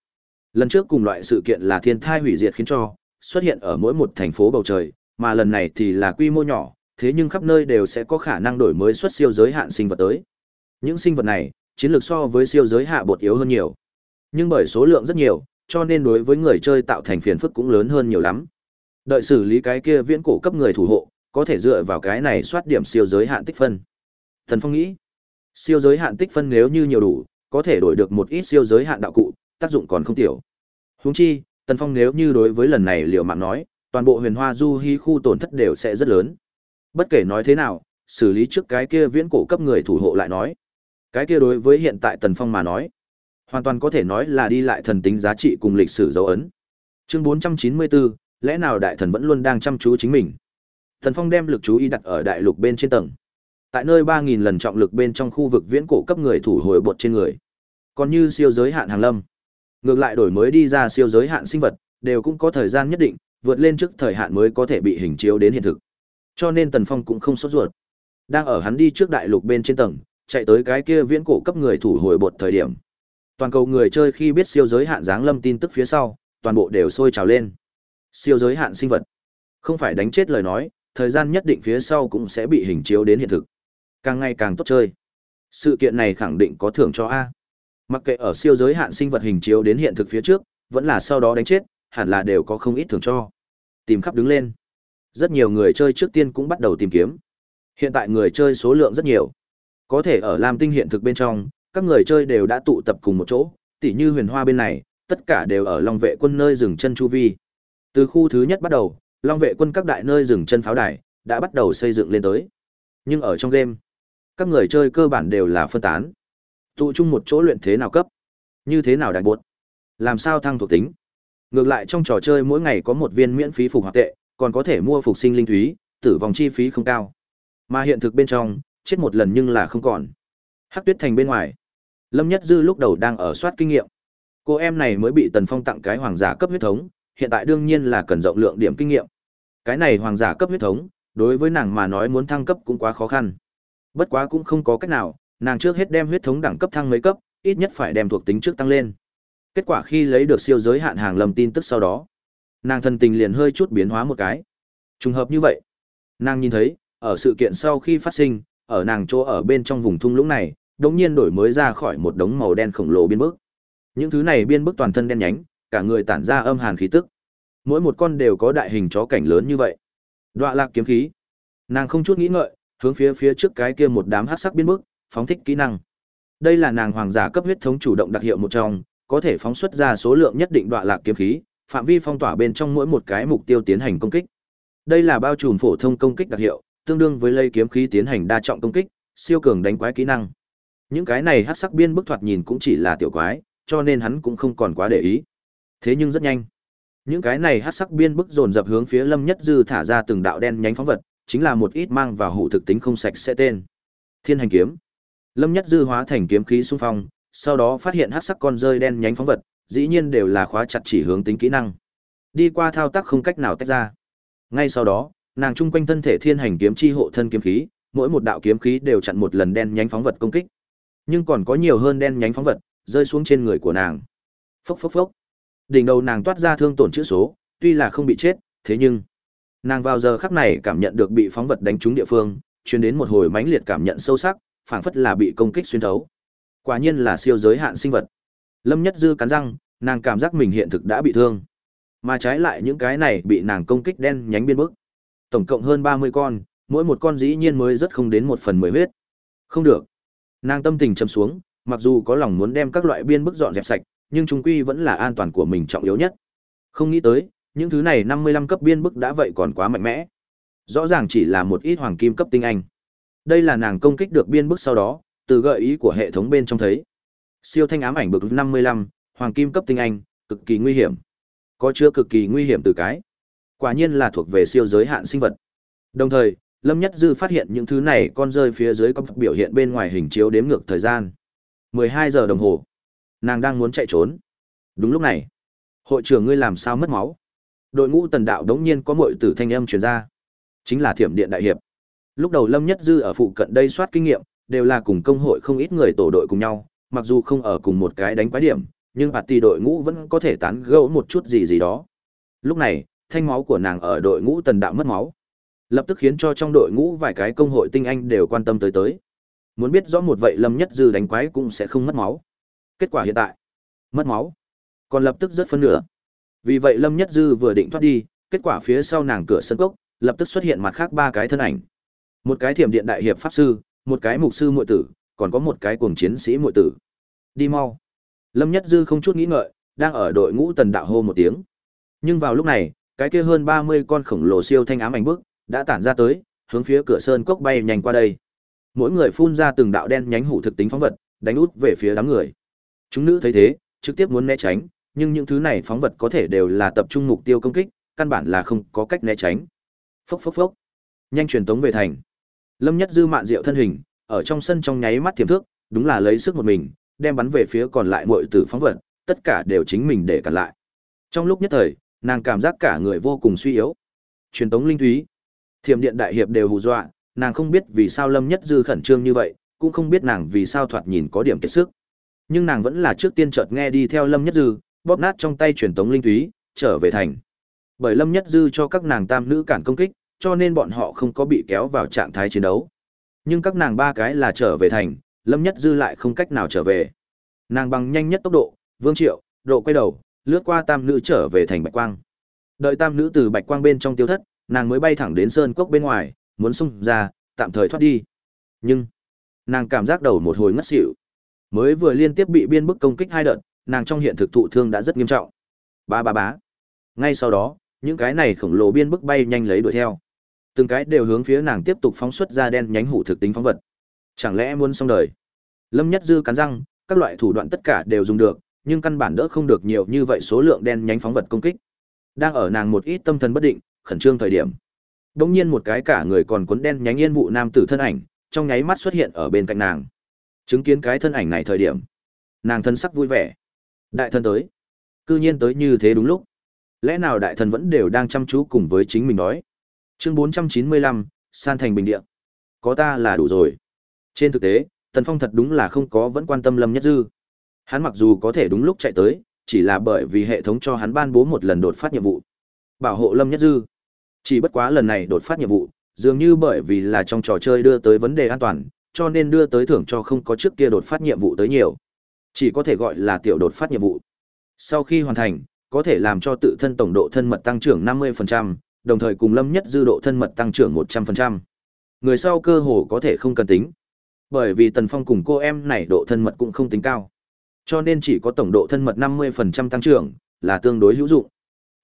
Lần trước cùng loại sự kiện là thiên thai hủy diệt khiến cho xuất hiện ở mỗi một thành phố bầu trời, mà lần này thì là quy mô nhỏ, thế nhưng khắp nơi đều sẽ có khả năng đổi mới xuất siêu giới hạn sinh vật tới. Những sinh vật này, chiến lược so với siêu giới hạ bột yếu hơn nhiều. Nhưng bởi số lượng rất nhiều, cho nên đối với người chơi tạo thành phiền phức cũng lớn hơn nhiều lắm. Đợi xử lý cái kia viễn cổ cấp người thủ hộ, có thể dựa vào cái này soát điểm siêu giới hạn tích phân. Thần Phong nghĩ, siêu giới hạn tích phân nếu như nhiều đủ, có thể đổi được một ít siêu giới hạn đạo cụ, tác dụng còn không tiểu. Huống chi, Tần Phong nếu như đối với lần này liều mạng nói, toàn bộ huyền hoa du hy khu tổn thất đều sẽ rất lớn. Bất kể nói thế nào, xử lý trước cái kia viễn cổ cấp người thủ hộ lại nói. Cái kia đối với hiện tại Tần Phong mà nói, hoàn toàn có thể nói là đi lại thần tính giá trị cùng lịch sử dấu ấn. Chương 494, lẽ nào đại thần vẫn luôn đang chăm chú chính mình? Thần Phong đem lực chú ý đặt ở đại lục bên trên tầng. Tại nơi 3000 lần trọng lực bên trong khu vực viễn cổ cấp người thủ hồi bột trên người. Còn như siêu giới hạn hàng lâm, ngược lại đổi mới đi ra siêu giới hạn sinh vật, đều cũng có thời gian nhất định, vượt lên trước thời hạn mới có thể bị hình chiếu đến hiện thực. Cho nên Tần Phong cũng không sốt ruột. Đang ở hắn đi trước đại lục bên trên tầng, chạy tới cái kia viễn cổ cấp người thủ hồi bột thời điểm. Toàn cầu người chơi khi biết siêu giới hạn dáng lâm tin tức phía sau, toàn bộ đều sôi trào lên. Siêu giới hạn sinh vật. Không phải đánh chết lời nói, thời gian nhất định phía sau cũng sẽ bị hình chiếu đến hiện thực. Càng ngày càng tốt chơi. Sự kiện này khẳng định có thưởng cho A. Mặc kệ ở siêu giới hạn sinh vật hình chiếu đến hiện thực phía trước, vẫn là sau đó đánh chết, hẳn là đều có không ít thưởng cho. Tìm khắp đứng lên. Rất nhiều người chơi trước tiên cũng bắt đầu tìm kiếm. Hiện tại người chơi số lượng rất nhiều. Có thể ở Lam Tinh hiện thực bên trong, các người chơi đều đã tụ tập cùng một chỗ, tỉ như huyền hoa bên này, tất cả đều ở Long vệ quân nơi dừng chân chu vi. Từ khu thứ nhất bắt đầu, Long vệ quân các đại nơi dừng chân pháo đài đã bắt đầu xây dựng lên tới. Nhưng ở trong game, các người chơi cơ bản đều là phân tán. Tụ chung một chỗ luyện thế nào cấp, như thế nào đại buộc, làm sao thăng thuộc tính. Ngược lại trong trò chơi mỗi ngày có một viên miễn phí phục hoạt tệ, còn có thể mua phục sinh linh thúy, tử vong chi phí không cao. Mà hiện thực bên trong, chết một lần nhưng là không còn. Hắc Tuyết Thành bên ngoài, Lâm Nhất Dư lúc đầu đang ở soát kinh nghiệm. Cô em này mới bị Tần Phong tặng cái hoàng giả cấp huyết thống, hiện tại đương nhiên là cần rộng lượng điểm kinh nghiệm. Cái này hoàng giả cấp huyết thống, đối với nàng mà nói muốn thăng cấp cũng quá khó khăn. Bất quá cũng không có cách nào, nàng trước hết đem huyết thống đẳng cấp thăng mấy cấp, ít nhất phải đem thuộc tính trước tăng lên. Kết quả khi lấy được siêu giới hạn hàng lầm tin tức sau đó, nàng thân tình liền hơi chút biến hóa một cái. Trùng hợp như vậy, nàng nhìn thấy, ở sự kiện sau khi phát sinh, ở nàng chỗ ở bên trong vùng thung lũng này, đống nhiên đổi mới ra khỏi một đống màu đen khổng lồ biên bức. Những thứ này biên bức toàn thân đen nhánh, cả người tản ra âm hàn khí tức. Mỗi một con đều có đại hình chó cảnh lớn như vậy. Đoạ lạc kiếm khí. Nàng không chút nghĩ ngợi, hướng phía phía trước cái kia một đám hắc sắc biên bức, phóng thích kỹ năng. Đây là nàng hoàng giả cấp huyết thống chủ động đặc hiệu một trong, có thể phóng xuất ra số lượng nhất định đoạ lạc kiếm khí, phạm vi phong tỏa bên trong mỗi một cái mục tiêu tiến hành công kích. Đây là bao trùm phổ thông công kích đặc hiệu, tương đương với lây kiếm khí tiến hành đa trọng công kích, siêu cường đánh quái kỹ năng. Những cái này hắc sắc biên bức thoạt nhìn cũng chỉ là tiểu quái, cho nên hắn cũng không còn quá để ý. Thế nhưng rất nhanh, những cái này hắc sắc biên bức dồn dập hướng phía Lâm Nhất Dư thả ra từng đạo đen nhánh phóng vật, chính là một ít mang vào hủ thực tính không sạch sẽ tên. Thiên hành kiếm. Lâm Nhất Dư hóa thành kiếm khí xung phong, sau đó phát hiện hắc sắc con rơi đen nhánh phóng vật, dĩ nhiên đều là khóa chặt chỉ hướng tính kỹ năng. Đi qua thao tác không cách nào tách ra. Ngay sau đó, nàng trung quanh thân thể thiên hành kiếm chi hộ thân kiếm khí, mỗi một đạo kiếm khí đều chặn một lần đen nhánh phóng vật công kích. Nhưng còn có nhiều hơn đen nhánh phóng vật rơi xuống trên người của nàng. Phốc phốc phốc. Đỉnh đầu nàng toát ra thương tổn chữ số, tuy là không bị chết, thế nhưng nàng vào giờ khắc này cảm nhận được bị phóng vật đánh trúng địa phương, truyền đến một hồi mãnh liệt cảm nhận sâu sắc, phảng phất là bị công kích xuyên thấu. Quả nhiên là siêu giới hạn sinh vật. Lâm Nhất Dư cắn răng, nàng cảm giác mình hiện thực đã bị thương. Mà trái lại những cái này bị nàng công kích đen nhánh biên bức. Tổng cộng hơn 30 con, mỗi một con dĩ nhiên mới rất không đến một phần mười huyết. Không được. Nàng tâm tình trầm xuống, mặc dù có lòng muốn đem các loại biên bức dọn dẹp sạch, nhưng chúng quy vẫn là an toàn của mình trọng yếu nhất. Không nghĩ tới, những thứ này 55 cấp biên bức đã vậy còn quá mạnh mẽ. Rõ ràng chỉ là một ít hoàng kim cấp tinh anh. Đây là nàng công kích được biên bức sau đó, từ gợi ý của hệ thống bên trong thấy. Siêu thanh ám ảnh bực 55, hoàng kim cấp tinh anh, cực kỳ nguy hiểm. Có chứa cực kỳ nguy hiểm từ cái. Quả nhiên là thuộc về siêu giới hạn sinh vật. Đồng thời, Lâm Nhất Dư phát hiện những thứ này con rơi phía dưới có biểu hiện bên ngoài hình chiếu đếm ngược thời gian. 12 giờ đồng hồ. Nàng đang muốn chạy trốn. Đúng lúc này, hội trưởng ngươi làm sao mất máu? Đội ngũ tần đạo đống nhiên có muội tử thanh âm truyền ra. Chính là Thiểm Điện đại hiệp. Lúc đầu Lâm Nhất Dư ở phụ cận đây soát kinh nghiệm, đều là cùng công hội không ít người tổ đội cùng nhau, mặc dù không ở cùng một cái đánh quái điểm, nhưng bạt tỷ đội ngũ vẫn có thể tán gẫu một chút gì gì đó. Lúc này, thanh máu của nàng ở đội ngũ tần đạo mất máu. Lập tức khiến cho trong đội ngũ vài cái công hội tinh anh đều quan tâm tới tới. Muốn biết rõ một vậy Lâm Nhất Dư đánh quái cũng sẽ không mất máu. Kết quả hiện tại, mất máu, còn lập tức rất phân nửa. Vì vậy Lâm Nhất Dư vừa định thoát đi, kết quả phía sau nàng cửa sân cốc, lập tức xuất hiện mặt khác ba cái thân ảnh. Một cái thiểm điện đại hiệp pháp sư, một cái mục sư muội tử, còn có một cái cuồng chiến sĩ muội tử. Đi mau. Lâm Nhất Dư không chút nghĩ ngợi, đang ở đội ngũ tần đạo hô một tiếng. Nhưng vào lúc này, cái kia hơn 30 con khổng lồ siêu thanh ám ảnh bước, đã tản ra tới, hướng phía cửa sơn cốc bay nhanh qua đây. Mỗi người phun ra từng đạo đen nhánh hủ thực tính phóng vật, đánh út về phía đám người. Chúng nữ thấy thế, trực tiếp muốn né tránh, nhưng những thứ này phóng vật có thể đều là tập trung mục tiêu công kích, căn bản là không có cách né tránh. Phốc phốc phốc. Nhanh truyền tống về thành. Lâm Nhất Dư mạn diệu thân hình, ở trong sân trong nháy mắt tiềm thước, đúng là lấy sức một mình, đem bắn về phía còn lại muội tử phóng vật, tất cả đều chính mình để cản lại. Trong lúc nhất thời, nàng cảm giác cả người vô cùng suy yếu. Truyền tống linh thúy, Thiểm điện đại hiệp đều hù dọa, nàng không biết vì sao Lâm Nhất Dư khẩn trương như vậy, cũng không biết nàng vì sao thoạt nhìn có điểm kiệt sức. Nhưng nàng vẫn là trước tiên chợt nghe đi theo Lâm Nhất Dư, bóp nát trong tay truyền tống linh túy, trở về thành. Bởi Lâm Nhất Dư cho các nàng tam nữ cản công kích, cho nên bọn họ không có bị kéo vào trạng thái chiến đấu. Nhưng các nàng ba cái là trở về thành, Lâm Nhất Dư lại không cách nào trở về. Nàng bằng nhanh nhất tốc độ, Vương Triệu, độ quay đầu, lướt qua tam nữ trở về thành Bạch Quang. Đợi tam nữ từ Bạch Quang bên trong tiêu thất, nàng mới bay thẳng đến sơn cốc bên ngoài, muốn xung ra, tạm thời thoát đi. Nhưng, nàng cảm giác đầu một hồi ngất xỉu. Mới vừa liên tiếp bị biên bức công kích hai đợt, nàng trong hiện thực thụ thương đã rất nghiêm trọng. Ba ba bá. Ngay sau đó, những cái này khổng lồ biên bức bay nhanh lấy đuổi theo. Từng cái đều hướng phía nàng tiếp tục phóng xuất ra đen nhánh hủ thực tính phóng vật. Chẳng lẽ muốn xong đời? Lâm Nhất Dư cắn răng, các loại thủ đoạn tất cả đều dùng được, nhưng căn bản đỡ không được nhiều như vậy số lượng đen nhánh phóng vật công kích. Đang ở nàng một ít tâm thần bất định, khẩn trương thời điểm. đông nhiên một cái cả người còn cuốn đen nhánh yên vụ nam tử thân ảnh, trong nháy mắt xuất hiện ở bên cạnh nàng. Chứng kiến cái thân ảnh này thời điểm, nàng thân sắc vui vẻ. Đại thần tới. Cư nhiên tới như thế đúng lúc. Lẽ nào đại thần vẫn đều đang chăm chú cùng với chính mình nói. Chương 495, san thành bình địa. Có ta là đủ rồi. Trên thực tế, Tần Phong thật đúng là không có vẫn quan tâm Lâm Nhất Dư. Hắn mặc dù có thể đúng lúc chạy tới, chỉ là bởi vì hệ thống cho hắn ban bố một lần đột phát nhiệm vụ. Bảo hộ Lâm Nhất Dư. Chỉ bất quá lần này đột phát nhiệm vụ, dường như bởi vì là trong trò chơi đưa tới vấn đề an toàn, cho nên đưa tới thưởng cho không có trước kia đột phát nhiệm vụ tới nhiều. Chỉ có thể gọi là tiểu đột phát nhiệm vụ. Sau khi hoàn thành, có thể làm cho tự thân tổng độ thân mật tăng trưởng 50%, đồng thời cùng Lâm Nhất Dư độ thân mật tăng trưởng 100%. Người sau cơ hồ có thể không cần tính. Bởi vì Tần Phong cùng cô em này độ thân mật cũng không tính cao. Cho nên chỉ có tổng độ thân mật 50% tăng trưởng, là tương đối hữu dụng.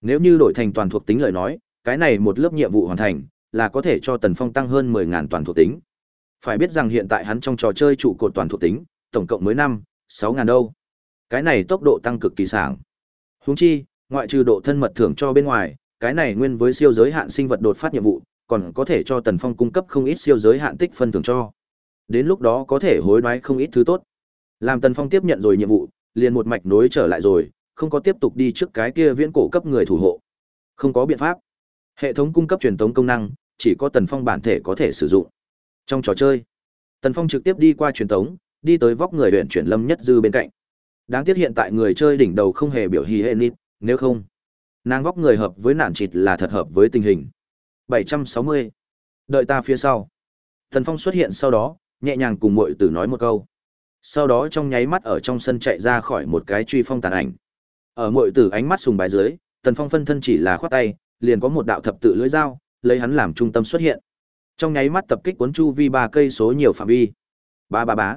Nếu như đổi thành toàn thuộc tính lời nói, cái này một lớp nhiệm vụ hoàn thành, là có thể cho Tần Phong tăng hơn 10.000 toàn thuộc tính. Phải biết rằng hiện tại hắn trong trò chơi trụ cột toàn thuộc tính, tổng cộng mới năm, 6.000 đâu. Cái này tốc độ tăng cực kỳ sảng. Huống chi, ngoại trừ độ thân mật thưởng cho bên ngoài, cái này nguyên với siêu giới hạn sinh vật đột phát nhiệm vụ, còn có thể cho Tần Phong cung cấp không ít siêu giới hạn tích phân thưởng cho. Đến lúc đó có thể hối đoái không ít thứ tốt. Làm Tần Phong tiếp nhận rồi nhiệm vụ, liền một mạch nối trở lại rồi, không có tiếp tục đi trước cái kia viễn cổ cấp người thủ hộ. Không có biện pháp. Hệ thống cung cấp truyền tống công năng, chỉ có Tần Phong bản thể có thể sử dụng. Trong trò chơi, Tần Phong trực tiếp đi qua truyền tống, đi tới vóc người luyện chuyển Lâm Nhất Dư bên cạnh. Đáng tiếc hiện tại người chơi đỉnh đầu không hề biểu hì hệ nít, nếu không, nàng vóc người hợp với nạn chịt là thật hợp với tình hình. 760. Đợi ta phía sau. Tần Phong xuất hiện sau đó, nhẹ nhàng cùng muội tử nói một câu. Sau đó trong nháy mắt ở trong sân chạy ra khỏi một cái truy phong tàn ảnh. Ở mọi tử ánh mắt sùng bái dưới, Tần Phong phân thân chỉ là khoát tay, liền có một đạo thập tự lưỡi dao, lấy hắn làm trung tâm xuất hiện. Trong nháy mắt tập kích cuốn chu vi ba cây số nhiều phạm vi. Ba ba bá.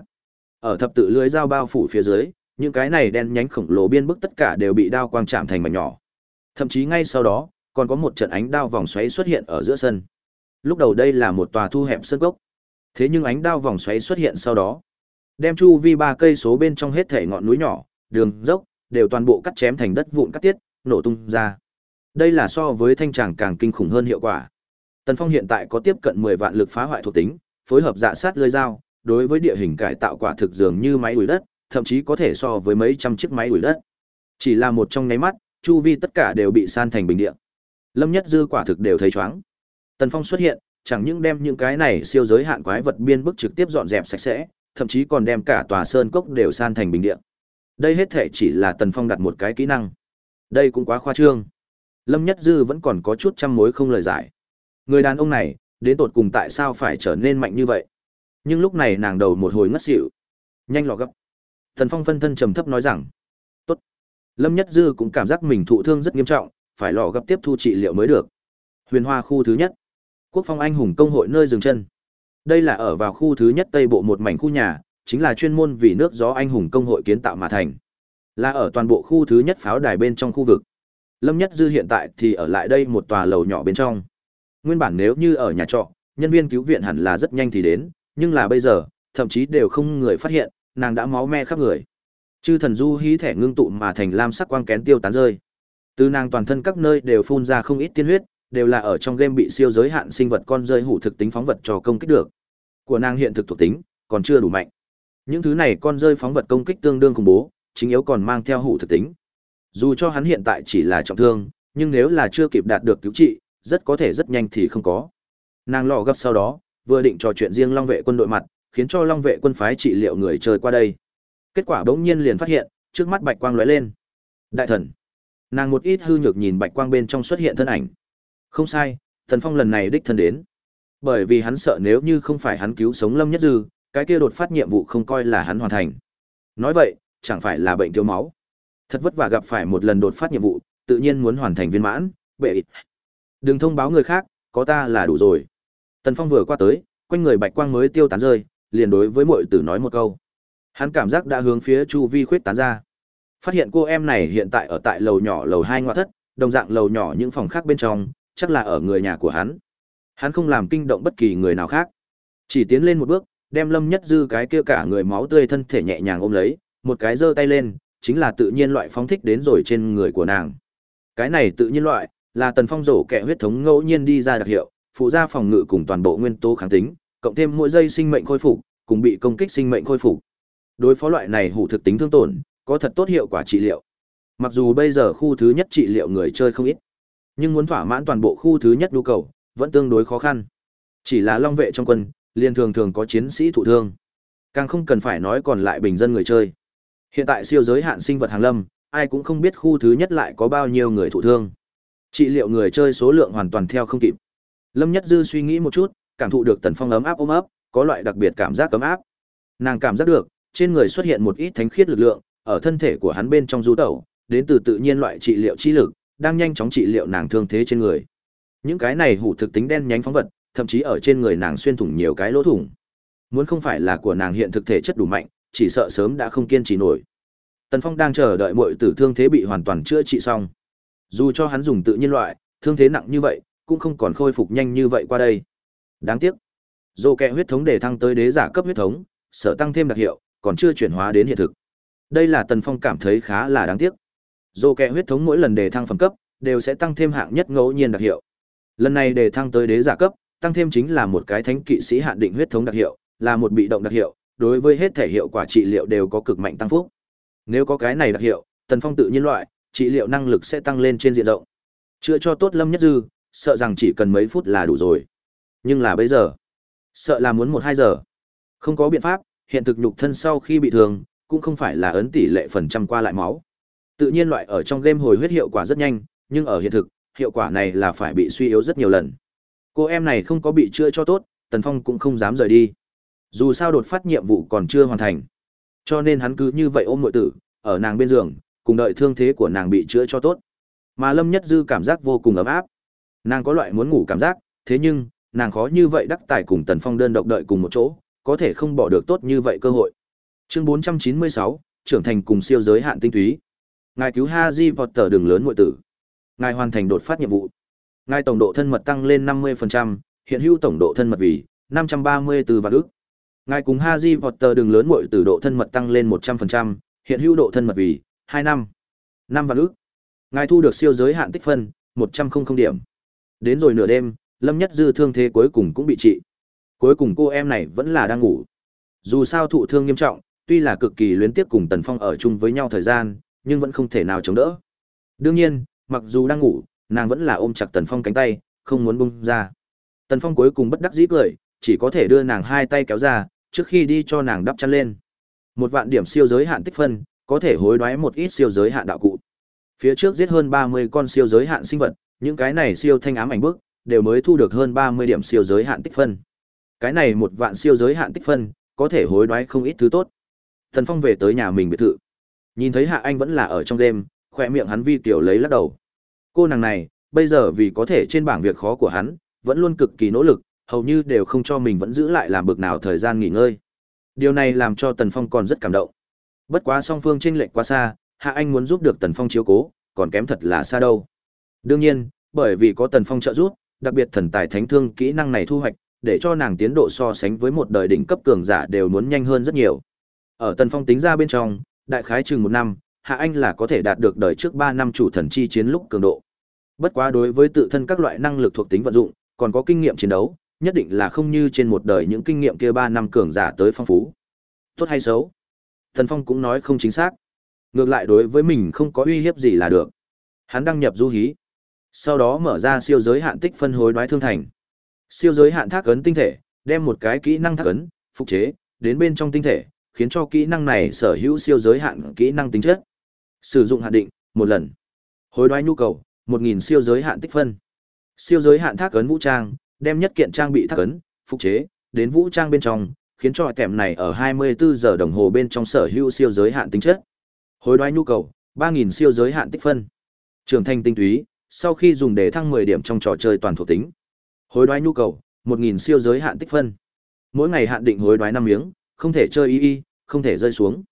Ở thập tự lưỡi dao bao phủ phía dưới, những cái này đen nhánh khổng lồ biên bức tất cả đều bị đao quang chạm thành mảnh nhỏ. Thậm chí ngay sau đó, còn có một trận ánh đao vòng xoáy xuất hiện ở giữa sân. Lúc đầu đây là một tòa thu hẹp sân gốc. Thế nhưng ánh đao vòng xoáy xuất hiện sau đó, đem chu vi ba cây số bên trong hết thể ngọn núi nhỏ, đường dốc, đều toàn bộ cắt chém thành đất vụn cắt tiết, nổ tung ra. Đây là so với thanh tràng càng kinh khủng hơn hiệu quả. Tần Phong hiện tại có tiếp cận 10 vạn lực phá hoại thuộc tính, phối hợp dạ sát lưỡi dao, đối với địa hình cải tạo quả thực dường như máy ủi đất, thậm chí có thể so với mấy trăm chiếc máy ủi đất. Chỉ là một trong nháy mắt, chu vi tất cả đều bị san thành bình địa. Lâm Nhất Dư quả thực đều thấy chóng. Tần Phong xuất hiện, chẳng những đem những cái này siêu giới hạn quái vật biên bức trực tiếp dọn dẹp sạch sẽ, thậm chí còn đem cả tòa sơn cốc đều san thành bình địa. Đây hết thể chỉ là Tần Phong đặt một cái kỹ năng. Đây cũng quá khoa trương. Lâm Nhất Dư vẫn còn có chút trăm mối không lời giải. Người đàn ông này, đến tột cùng tại sao phải trở nên mạnh như vậy? Nhưng lúc này nàng đầu một hồi ngất xỉu. Nhanh lọ gấp. Tần Phong phân thân trầm thấp nói rằng, "Tốt." Lâm Nhất Dư cũng cảm giác mình thụ thương rất nghiêm trọng, phải lọ gấp tiếp thu trị liệu mới được. Huyền Hoa khu thứ nhất. Quốc phong anh hùng công hội nơi dừng chân. Đây là ở vào khu thứ nhất Tây Bộ một mảnh khu nhà, chính là chuyên môn vì nước gió anh hùng công hội kiến tạo mà thành. Là ở toàn bộ khu thứ nhất pháo đài bên trong khu vực. Lâm Nhất Dư hiện tại thì ở lại đây một tòa lầu nhỏ bên trong. Nguyên bản nếu như ở nhà trọ, nhân viên cứu viện hẳn là rất nhanh thì đến, nhưng là bây giờ, thậm chí đều không người phát hiện, nàng đã máu me khắp người. Chư thần du hí thẻ ngưng tụ mà thành lam sắc quang kén tiêu tán rơi. Từ nàng toàn thân các nơi đều phun ra không ít tiên huyết, đều là ở trong game bị siêu giới hạn sinh vật con rơi hủ thực tính phóng vật cho công kích được. Của nàng hiện thực thuộc tính còn chưa đủ mạnh. Những thứ này con rơi phóng vật công kích tương đương khủng bố, chính yếu còn mang theo hủ thực tính. Dù cho hắn hiện tại chỉ là trọng thương, nhưng nếu là chưa kịp đạt được cứu trị, rất có thể rất nhanh thì không có. Nàng lọ gấp sau đó, vừa định trò chuyện riêng Long vệ quân đội mặt, khiến cho Long vệ quân phái trị liệu người chơi qua đây. Kết quả bỗng nhiên liền phát hiện, trước mắt bạch quang lóe lên. Đại thần. Nàng một ít hư nhược nhìn bạch quang bên trong xuất hiện thân ảnh. Không sai, Thần Phong lần này đích thân đến. Bởi vì hắn sợ nếu như không phải hắn cứu sống Lâm Nhất Dư, cái kia đột phát nhiệm vụ không coi là hắn hoàn thành. Nói vậy, chẳng phải là bệnh thiếu máu. Thật vất vả gặp phải một lần đột phát nhiệm vụ, tự nhiên muốn hoàn thành viên mãn, bệ. Đừng thông báo người khác, có ta là đủ rồi. Tần Phong vừa qua tới, quanh người bạch quang mới tiêu tán rơi, liền đối với muội tử nói một câu. Hắn cảm giác đã hướng phía chu vi khuyết tán ra. Phát hiện cô em này hiện tại ở tại lầu nhỏ lầu hai ngoại thất, đồng dạng lầu nhỏ những phòng khác bên trong, chắc là ở người nhà của hắn. Hắn không làm kinh động bất kỳ người nào khác. Chỉ tiến lên một bước, đem Lâm Nhất Dư cái kia cả người máu tươi thân thể nhẹ nhàng ôm lấy, một cái giơ tay lên, chính là tự nhiên loại phóng thích đến rồi trên người của nàng. Cái này tự nhiên loại, là tần phong rổ kẹ huyết thống ngẫu nhiên đi ra đặc hiệu, phụ gia phòng ngự cùng toàn bộ nguyên tố kháng tính, cộng thêm mỗi giây sinh mệnh khôi phục, cùng bị công kích sinh mệnh khôi phục. Đối phó loại này hủ thực tính thương tổn, có thật tốt hiệu quả trị liệu. Mặc dù bây giờ khu thứ nhất trị liệu người chơi không ít, nhưng muốn thỏa mãn toàn bộ khu thứ nhất nhu cầu, vẫn tương đối khó khăn. Chỉ là long vệ trong quân, liền thường thường có chiến sĩ thụ thương. Càng không cần phải nói còn lại bình dân người chơi. Hiện tại siêu giới hạn sinh vật hàng lâm, ai cũng không biết khu thứ nhất lại có bao nhiêu người thụ thương. Trị liệu người chơi số lượng hoàn toàn theo không kịp. Lâm Nhất Dư suy nghĩ một chút, cảm thụ được Tần Phong ấm áp ôm ấp, có loại đặc biệt cảm giác ấm áp. Nàng cảm giác được, trên người xuất hiện một ít thánh khiết lực lượng, ở thân thể của hắn bên trong du tẩu, đến từ tự nhiên loại trị liệu chi lực, đang nhanh chóng trị liệu nàng thương thế trên người. Những cái này hủ thực tính đen nhánh phóng vật, thậm chí ở trên người nàng xuyên thủng nhiều cái lỗ thủng. Muốn không phải là của nàng hiện thực thể chất đủ mạnh, chỉ sợ sớm đã không kiên trì nổi. Tần Phong đang chờ đợi muội tử thương thế bị hoàn toàn chữa trị xong. Dù cho hắn dùng tự nhiên loại, thương thế nặng như vậy, cũng không còn khôi phục nhanh như vậy qua đây. Đáng tiếc, dô kẹ huyết thống để thăng tới đế giả cấp huyết thống, sợ tăng thêm đặc hiệu, còn chưa chuyển hóa đến hiện thực. Đây là Tần Phong cảm thấy khá là đáng tiếc. Dô kẹ huyết thống mỗi lần đề thăng phẩm cấp, đều sẽ tăng thêm hạng nhất ngẫu nhiên đặc hiệu. Lần này đề thăng tới đế giả cấp, tăng thêm chính là một cái thánh kỵ sĩ hạn định huyết thống đặc hiệu, là một bị động đặc hiệu, đối với hết thể hiệu quả trị liệu đều có cực mạnh tăng phúc. Nếu có cái này đặc hiệu, Tần Phong tự nhiên loại, trị liệu năng lực sẽ tăng lên trên diện rộng. Chữa cho tốt Lâm Nhất Dư, sợ rằng chỉ cần mấy phút là đủ rồi. Nhưng là bây giờ, sợ là muốn một hai giờ. Không có biện pháp, hiện thực nhục thân sau khi bị thương, cũng không phải là ấn tỷ lệ phần trăm qua lại máu. Tự nhiên loại ở trong game hồi huyết hiệu quả rất nhanh, nhưng ở hiện thực, hiệu quả này là phải bị suy yếu rất nhiều lần. Cô em này không có bị chữa cho tốt, Tần Phong cũng không dám rời đi. Dù sao đột phát nhiệm vụ còn chưa hoàn thành. Cho nên hắn cứ như vậy ôm nội tử, ở nàng bên giường, cùng đợi thương thế của nàng bị chữa cho tốt. Mà Lâm Nhất Dư cảm giác vô cùng ấm áp. Nàng có loại muốn ngủ cảm giác, thế nhưng, nàng khó như vậy đắc tài cùng Tần Phong đơn độc đợi cùng một chỗ, có thể không bỏ được tốt như vậy cơ hội. Chương 496, trưởng thành cùng siêu giới hạn tinh túy. Ngài cứu ha di vọt tờ đường lớn nội tử. Ngài hoàn thành đột phát nhiệm vụ. Ngài tổng độ thân mật tăng lên 50%, hiện hữu tổng độ thân mật vì 534 vạn ức. Ngài cùng Haji Potter đường lớn muội tử độ thân mật tăng lên 100%, hiện hữu độ thân mật vì 2 năm. 5 vạn ức. Ngài thu được siêu giới hạn tích phân, 100 điểm. Đến rồi nửa đêm, Lâm Nhất Dư thương thế cuối cùng cũng bị trị. Cuối cùng cô em này vẫn là đang ngủ. Dù sao thụ thương nghiêm trọng, tuy là cực kỳ luyến tiếc cùng Tần Phong ở chung với nhau thời gian, nhưng vẫn không thể nào chống đỡ. Đương nhiên, mặc dù đang ngủ, nàng vẫn là ôm chặt Tần Phong cánh tay, không muốn buông ra. Tần Phong cuối cùng bất đắc dĩ cười, chỉ có thể đưa nàng hai tay kéo ra, trước khi đi cho nàng đắp chăn lên. Một vạn điểm siêu giới hạn tích phân, có thể hối đoái một ít siêu giới hạn đạo cụ. Phía trước giết hơn 30 con siêu giới hạn sinh vật, những cái này siêu thanh ám ảnh bước, đều mới thu được hơn 30 điểm siêu giới hạn tích phân. Cái này một vạn siêu giới hạn tích phân, có thể hối đoái không ít thứ tốt. Thần Phong về tới nhà mình biệt thự. Nhìn thấy Hạ Anh vẫn là ở trong đêm, khoe miệng hắn vi tiểu lấy lắc đầu. Cô nàng này, bây giờ vì có thể trên bảng việc khó của hắn, vẫn luôn cực kỳ nỗ lực, hầu như đều không cho mình vẫn giữ lại làm bực nào thời gian nghỉ ngơi. Điều này làm cho Tần Phong còn rất cảm động. Bất quá song phương chênh lệch quá xa, Hạ Anh muốn giúp được Tần Phong chiếu cố, còn kém thật là xa đâu. Đương nhiên, bởi vì có Tần Phong trợ giúp, đặc biệt thần tài thánh thương kỹ năng này thu hoạch, để cho nàng tiến độ so sánh với một đời đỉnh cấp cường giả đều muốn nhanh hơn rất nhiều. Ở Tần Phong tính ra bên trong, đại khái chừng một năm, Hạ Anh là có thể đạt được đời trước 3 năm chủ thần chi chiến lúc cường độ. Bất quá đối với tự thân các loại năng lực thuộc tính vận dụng, còn có kinh nghiệm chiến đấu, nhất định là không như trên một đời những kinh nghiệm kia ba năm cường giả tới phong phú. Tốt hay xấu? thần Phong cũng nói không chính xác. Ngược lại đối với mình không có uy hiếp gì là được. Hắn đăng nhập du hí. Sau đó mở ra siêu giới hạn tích phân hối đoái thương thành. Siêu giới hạn thác ấn tinh thể, đem một cái kỹ năng thác ấn, phục chế, đến bên trong tinh thể, khiến cho kỹ năng này sở hữu siêu giới hạn kỹ năng tính chất. Sử dụng hạn định, một lần. Hối đoái nhu cầu, 1000 siêu giới hạn tích phân. Siêu giới hạn thác ấn vũ trang, đem nhất kiện trang bị thác ấn, phục chế, đến vũ trang bên trong, khiến cho kèm này ở 24 giờ đồng hồ bên trong sở hữu siêu giới hạn tính chất. Hối đoái nhu cầu, 3000 siêu giới hạn tích phân. Trưởng thành tinh túy, sau khi dùng để thăng 10 điểm trong trò chơi toàn thuộc tính. Hối đoái nhu cầu, 1000 siêu giới hạn tích phân. Mỗi ngày hạn định hối đoái 5 miếng, không thể chơi y y, không thể rơi xuống.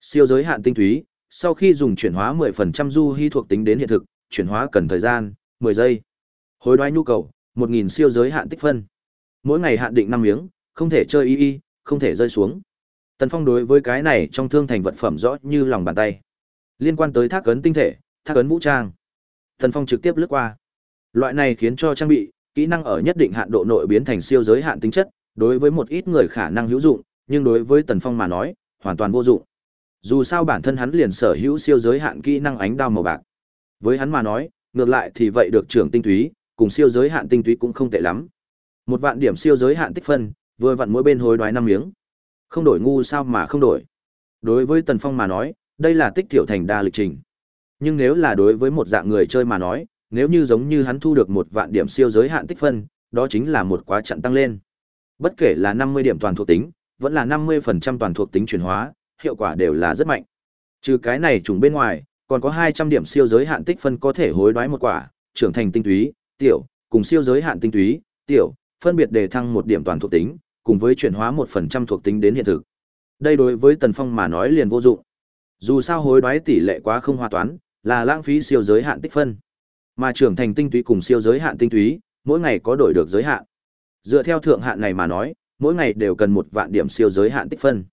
Siêu giới hạn tinh túy, sau khi dùng chuyển hóa 10% du hy thuộc tính đến hiện thực, chuyển hóa cần thời gian 10 giây. Hối đoái nhu cầu, 1000 siêu giới hạn tích phân. Mỗi ngày hạn định 5 miếng, không thể chơi y y, không thể rơi xuống. Tần Phong đối với cái này trong thương thành vật phẩm rõ như lòng bàn tay. Liên quan tới thác ấn tinh thể, thác ấn vũ trang. Tần Phong trực tiếp lướt qua. Loại này khiến cho trang bị, kỹ năng ở nhất định hạn độ nội biến thành siêu giới hạn tính chất, đối với một ít người khả năng hữu dụng, nhưng đối với Tần Phong mà nói, hoàn toàn vô dụng. Dù sao bản thân hắn liền sở hữu siêu giới hạn kỹ năng ánh đao màu bạc. Với hắn mà nói, ngược lại thì vậy được trưởng tinh túy, cùng siêu giới hạn tinh túy cũng không tệ lắm. Một vạn điểm siêu giới hạn tích phân, vừa vặn mỗi bên hối đoái năm miếng. Không đổi ngu sao mà không đổi. Đối với Tần Phong mà nói, đây là tích thiểu thành đa lịch trình. Nhưng nếu là đối với một dạng người chơi mà nói, nếu như giống như hắn thu được một vạn điểm siêu giới hạn tích phân, đó chính là một quá trận tăng lên. Bất kể là 50 điểm toàn thuộc tính, vẫn là 50% toàn thuộc tính chuyển hóa, hiệu quả đều là rất mạnh. Trừ cái này trùng bên ngoài, còn có 200 điểm siêu giới hạn tích phân có thể hối đoái một quả, trưởng thành tinh túy, tiểu, cùng siêu giới hạn tinh túy, tiểu, phân biệt đề thăng một điểm toàn thuộc tính, cùng với chuyển hóa 1% thuộc tính đến hiện thực. Đây đối với Tần Phong mà nói liền vô dụng. Dù sao hối đoái tỷ lệ quá không hòa toán, là lãng phí siêu giới hạn tích phân. Mà trưởng thành tinh túy cùng siêu giới hạn tinh túy, mỗi ngày có đổi được giới hạn. Dựa theo thượng hạn này mà nói, mỗi ngày đều cần một vạn điểm siêu giới hạn tích phân.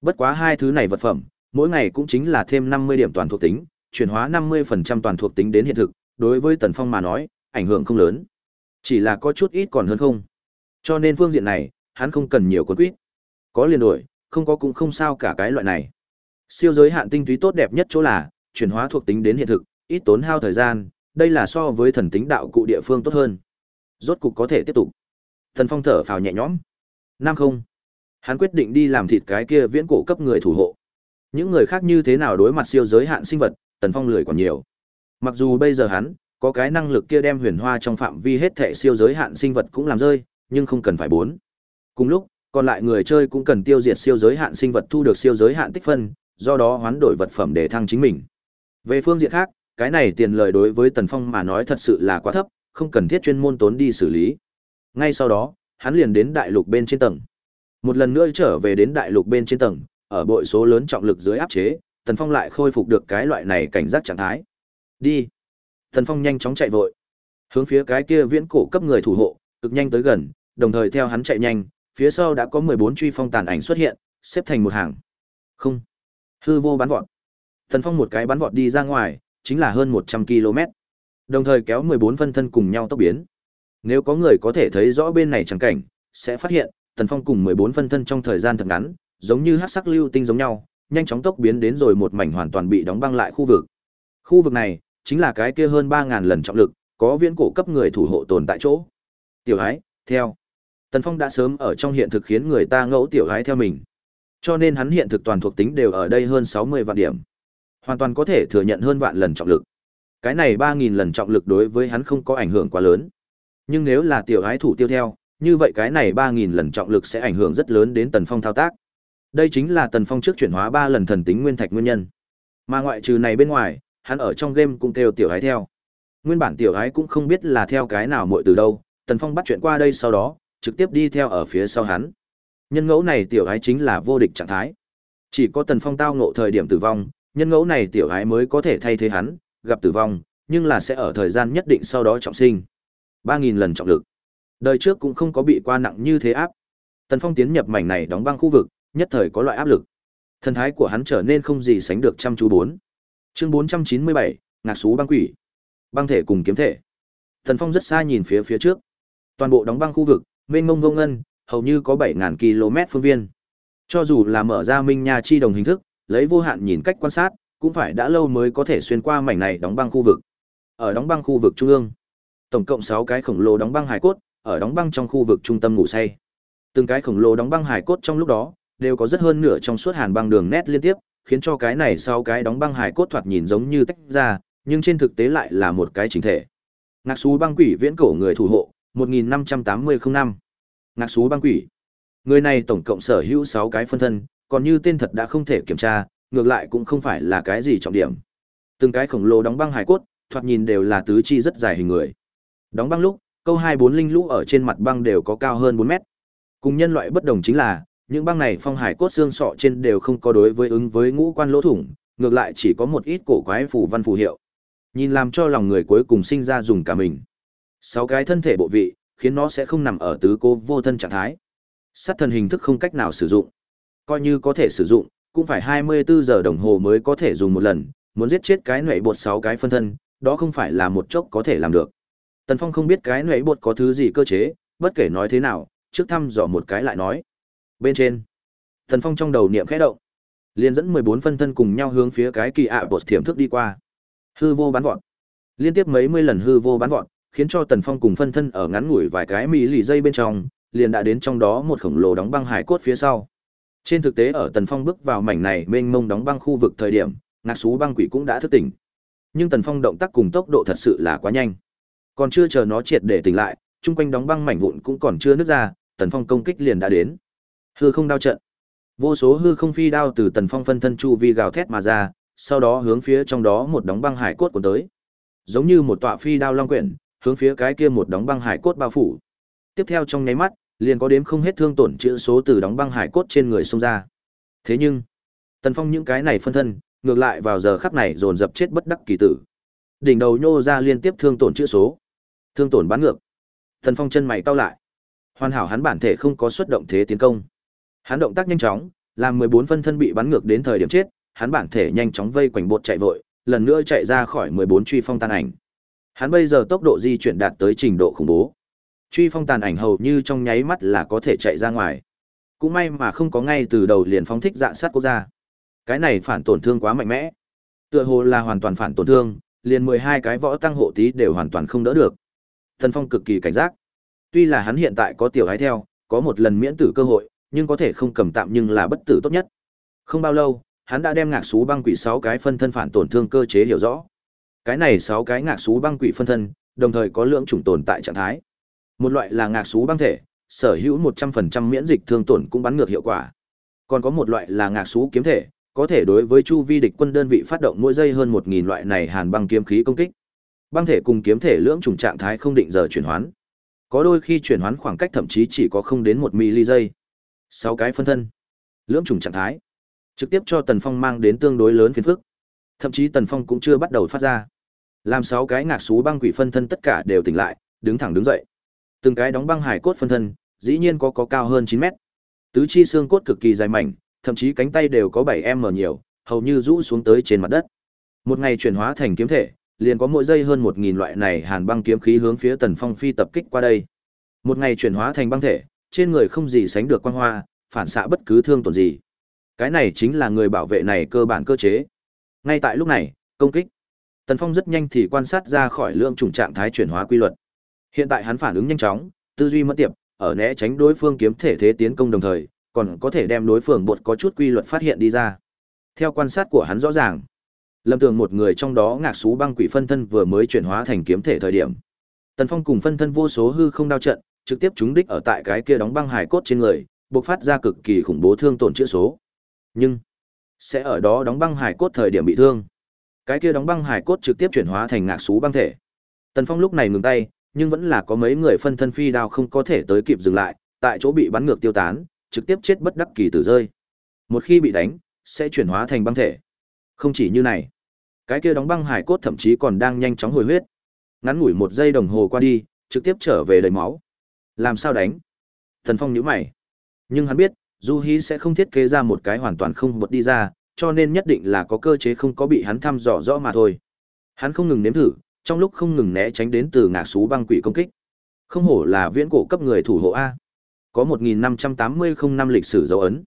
Bất quá hai thứ này vật phẩm, mỗi ngày cũng chính là thêm 50 điểm toàn thuộc tính, chuyển hóa 50% toàn thuộc tính đến hiện thực, đối với Tần Phong mà nói, ảnh hưởng không lớn. Chỉ là có chút ít còn hơn không. Cho nên phương diện này, hắn không cần nhiều quân quýt. Có liền đổi, không có cũng không sao cả cái loại này. Siêu giới hạn tinh túy tốt đẹp nhất chỗ là, chuyển hóa thuộc tính đến hiện thực, ít tốn hao thời gian, đây là so với thần tính đạo cụ địa phương tốt hơn. Rốt cục có thể tiếp tục. Thần Phong thở phào nhẹ nhõm. Nam không. Hắn quyết định đi làm thịt cái kia viễn cổ cấp người thủ hộ. Những người khác như thế nào đối mặt siêu giới hạn sinh vật, Tần Phong lười còn nhiều. Mặc dù bây giờ hắn có cái năng lực kia đem huyền hoa trong phạm vi hết thệ siêu giới hạn sinh vật cũng làm rơi, nhưng không cần phải bốn. Cùng lúc, còn lại người chơi cũng cần tiêu diệt siêu giới hạn sinh vật thu được siêu giới hạn tích phân, do đó hoán đổi vật phẩm để thăng chính mình. Về phương diện khác, cái này tiền lời đối với Tần Phong mà nói thật sự là quá thấp, không cần thiết chuyên môn tốn đi xử lý. Ngay sau đó, hắn liền đến đại lục bên trên tầng. Một lần nữa trở về đến đại lục bên trên tầng, ở bội số lớn trọng lực dưới áp chế, Tần Phong lại khôi phục được cái loại này cảnh giác trạng thái. Đi. Tần Phong nhanh chóng chạy vội, hướng phía cái kia viễn cổ cấp người thủ hộ, cực nhanh tới gần, đồng thời theo hắn chạy nhanh, phía sau đã có 14 truy phong tàn ảnh xuất hiện, xếp thành một hàng. Không. Hư vô bắn vọt. Tần Phong một cái bắn vọt đi ra ngoài, chính là hơn 100 km. Đồng thời kéo 14 phân thân cùng nhau tốc biến. Nếu có người có thể thấy rõ bên này chẳng cảnh, sẽ phát hiện, Tần Phong cùng 14 phân thân trong thời gian thật ngắn, giống như hát sắc lưu tinh giống nhau, nhanh chóng tốc biến đến rồi một mảnh hoàn toàn bị đóng băng lại khu vực. Khu vực này chính là cái kia hơn 3000 lần trọng lực, có viễn cổ cấp người thủ hộ tồn tại chỗ. Tiểu Ái, theo. Tần Phong đã sớm ở trong hiện thực khiến người ta ngẫu tiểu Ái theo mình. Cho nên hắn hiện thực toàn thuộc tính đều ở đây hơn 60 vạn điểm. Hoàn toàn có thể thừa nhận hơn vạn lần trọng lực. Cái này 3000 lần trọng lực đối với hắn không có ảnh hưởng quá lớn. Nhưng nếu là tiểu Ái thủ tiêu theo, như vậy cái này 3000 lần trọng lực sẽ ảnh hưởng rất lớn đến Tần Phong thao tác. Đây chính là Tần Phong trước chuyển hóa 3 lần thần tính nguyên thạch nguyên nhân. Mà ngoại trừ này bên ngoài, hắn ở trong game cũng kêu tiểu ái theo. Nguyên bản tiểu ái cũng không biết là theo cái nào muội từ đâu, Tần Phong bắt chuyện qua đây sau đó, trực tiếp đi theo ở phía sau hắn. Nhân ngẫu này tiểu ái chính là vô địch trạng thái. Chỉ có Tần Phong tao ngộ thời điểm tử vong, nhân ngẫu này tiểu ái mới có thể thay thế hắn, gặp tử vong, nhưng là sẽ ở thời gian nhất định sau đó trọng sinh. 3000 lần trọng lực. Đời trước cũng không có bị qua nặng như thế áp. Tần Phong tiến nhập mảnh này đóng băng khu vực, nhất thời có loại áp lực. Thần thái của hắn trở nên không gì sánh được chăm chú bốn. Chương 497, ngạc sú băng quỷ. Băng thể cùng kiếm thể. thần Phong rất xa nhìn phía phía trước. Toàn bộ đóng băng khu vực, mênh mông vô ngân, hầu như có 7000 km phương viên. Cho dù là mở ra minh nha chi đồng hình thức, lấy vô hạn nhìn cách quan sát, cũng phải đã lâu mới có thể xuyên qua mảnh này đóng băng khu vực. Ở đóng băng khu vực trung ương, tổng cộng 6 cái khổng lồ đóng băng hải cốt, ở đóng băng trong khu vực trung tâm ngủ say. Từng cái khổng lồ đóng băng hải cốt trong lúc đó, đều có rất hơn nửa trong suốt hàn băng đường nét liên tiếp, khiến cho cái này sau cái đóng băng hải cốt thoạt nhìn giống như tách ra, nhưng trên thực tế lại là một cái chính thể. Ngạc Sú băng quỷ viễn cổ người thủ hộ, 158005. Ngạc Sú băng quỷ. Người này tổng cộng sở hữu 6 cái phân thân, còn như tên thật đã không thể kiểm tra, ngược lại cũng không phải là cái gì trọng điểm. Từng cái khổng lồ đóng băng hải cốt, thoạt nhìn đều là tứ chi rất dài hình người. Đóng băng lúc, câu 24 linh lũ ở trên mặt băng đều có cao hơn 4 mét. Cùng nhân loại bất đồng chính là, những băng này phong hải cốt xương sọ trên đều không có đối với ứng với ngũ quan lỗ thủng, ngược lại chỉ có một ít cổ quái phù văn phù hiệu. Nhìn làm cho lòng người cuối cùng sinh ra dùng cả mình. Sáu cái thân thể bộ vị, khiến nó sẽ không nằm ở tứ cố vô thân trạng thái. Sát thần hình thức không cách nào sử dụng. Coi như có thể sử dụng, cũng phải 24 giờ đồng hồ mới có thể dùng một lần, muốn giết chết cái nệ bột sáu cái phân thân, đó không phải là một chốc có thể làm được. Tần Phong không biết cái nệ bột có thứ gì cơ chế, bất kể nói thế nào, trước thăm dò một cái lại nói. Bên trên, Thần Phong trong đầu niệm khẽ động, liền dẫn 14 phân thân cùng nhau hướng phía cái kỳ ạ à bột thiểm thức đi qua. Hư vô bắn vọt. Liên tiếp mấy mươi lần hư vô bắn vọt, khiến cho Tần Phong cùng phân thân ở ngắn ngủi vài cái mì lì dây bên trong, liền đã đến trong đó một khổng lồ đóng băng hải cốt phía sau. Trên thực tế ở Tần Phong bước vào mảnh này mênh mông đóng băng khu vực thời điểm, ngạc xú băng quỷ cũng đã thức tỉnh. Nhưng Tần Phong động tác cùng tốc độ thật sự là quá nhanh. Còn chưa chờ nó triệt để tỉnh lại, chung quanh đóng băng mảnh vụn cũng còn chưa nứt ra, Tần Phong công kích liền đã đến. Hư không đao trận. Vô số hư không phi đao từ Tần Phong phân thân chu vi gào thét mà ra, sau đó hướng phía trong đó một đóng băng hải cốt của tới. Giống như một tọa phi đao long quyển, hướng phía cái kia một đóng băng hải cốt bao phủ. Tiếp theo trong nháy mắt, liền có đếm không hết thương tổn chữa số từ đóng băng hải cốt trên người xông ra. Thế nhưng, Tần Phong những cái này phân thân, ngược lại vào giờ khắc này dồn dập chết bất đắc kỳ tử. Đỉnh đầu nhô ra liên tiếp thương tổn chữa số. Thương tổn bán ngược. Tần Phong chân mày cau lại. Hoàn hảo hắn bản thể không có xuất động thế tiến công. Hắn động tác nhanh chóng, làm 14 phân thân bị bắn ngược đến thời điểm chết, hắn bản thể nhanh chóng vây quanh bột chạy vội, lần nữa chạy ra khỏi 14 truy phong tàn ảnh. Hắn bây giờ tốc độ di chuyển đạt tới trình độ khủng bố. Truy phong tàn ảnh hầu như trong nháy mắt là có thể chạy ra ngoài. Cũng may mà không có ngay từ đầu liền phóng thích dạ sát quốc gia. Cái này phản tổn thương quá mạnh mẽ. Tựa hồ là hoàn toàn phản tổn thương, liền 12 cái võ tăng hộ tí đều hoàn toàn không đỡ được. Thần Phong cực kỳ cảnh giác. Tuy là hắn hiện tại có tiểu hái theo, có một lần miễn tử cơ hội, nhưng có thể không cầm tạm nhưng là bất tử tốt nhất. Không bao lâu, hắn đã đem ngạc sú băng quỷ 6 cái phân thân phản tổn thương cơ chế hiểu rõ. Cái này 6 cái ngạc sú băng quỷ phân thân, đồng thời có lượng chủng tồn tại trạng thái. Một loại là ngạc sú băng thể, sở hữu 100% miễn dịch thương tổn cũng bắn ngược hiệu quả. Còn có một loại là ngạc sú kiếm thể, có thể đối với chu vi địch quân đơn vị phát động mỗi giây hơn 1000 loại này hàn băng kiếm khí công kích. Băng thể cùng kiếm thể lưỡng chủng trạng thái không định giờ chuyển hoán. Có đôi khi chuyển hoán khoảng cách thậm chí chỉ có không đến 1 mili giây sáu cái phân thân. Lưỡng trùng trạng thái. Trực tiếp cho tần phong mang đến tương đối lớn phiền phức. Thậm chí tần phong cũng chưa bắt đầu phát ra. Làm sáu cái ngạc xú băng quỷ phân thân tất cả đều tỉnh lại đứng thẳng đứng dậy. Từng cái đóng băng hải cốt phân thân dĩ nhiên có có cao hơn chín mét. Tứ chi xương cốt cực kỳ dài mảnh thậm chí cánh tay đều có bảy m nhiều hầu như rũ xuống tới trên mặt đất. Một ngày chuyển hóa thành kiếm thể liền có mỗi giây hơn một nghìn loại này hàn băng kiếm khí hướng phía Tần Phong phi tập kích qua đây. Một ngày chuyển hóa thành băng thể, trên người không gì sánh được quang hoa, phản xạ bất cứ thương tổn gì. Cái này chính là người bảo vệ này cơ bản cơ chế. Ngay tại lúc này, công kích. Tần Phong rất nhanh thì quan sát ra khỏi lượng trùng trạng thái chuyển hóa quy luật. Hiện tại hắn phản ứng nhanh chóng, tư duy mất tiệp, ở né tránh đối phương kiếm thể thế tiến công đồng thời, còn có thể đem đối phương bột có chút quy luật phát hiện đi ra. Theo quan sát của hắn rõ ràng, Lâm Tường một người trong đó ngạc xú băng quỷ phân thân vừa mới chuyển hóa thành kiếm thể thời điểm. Tần Phong cùng phân thân vô số hư không đao trận, trực tiếp trúng đích ở tại cái kia đóng băng hải cốt trên người, bộc phát ra cực kỳ khủng bố thương tổn chữa số. Nhưng sẽ ở đó đóng băng hải cốt thời điểm bị thương. Cái kia đóng băng hải cốt trực tiếp chuyển hóa thành ngạc sú băng thể. Tần Phong lúc này ngừng tay, nhưng vẫn là có mấy người phân thân phi đao không có thể tới kịp dừng lại, tại chỗ bị bắn ngược tiêu tán, trực tiếp chết bất đắc kỳ tử rơi. Một khi bị đánh, sẽ chuyển hóa thành băng thể. Không chỉ như này, cái kia đóng băng hải cốt thậm chí còn đang nhanh chóng hồi huyết. Ngắn ngủi một giây đồng hồ qua đi, trực tiếp trở về đầy máu. Làm sao đánh? Thần Phong nhíu mày. Nhưng hắn biết, Du Hí sẽ không thiết kế ra một cái hoàn toàn không bật đi ra, cho nên nhất định là có cơ chế không có bị hắn thăm dò rõ mà thôi. Hắn không ngừng nếm thử, trong lúc không ngừng né tránh đến từ ngạc xú băng quỷ công kích. Không hổ là viễn cổ cấp người thủ hộ A. Có 1580 không năm lịch sử dấu ấn.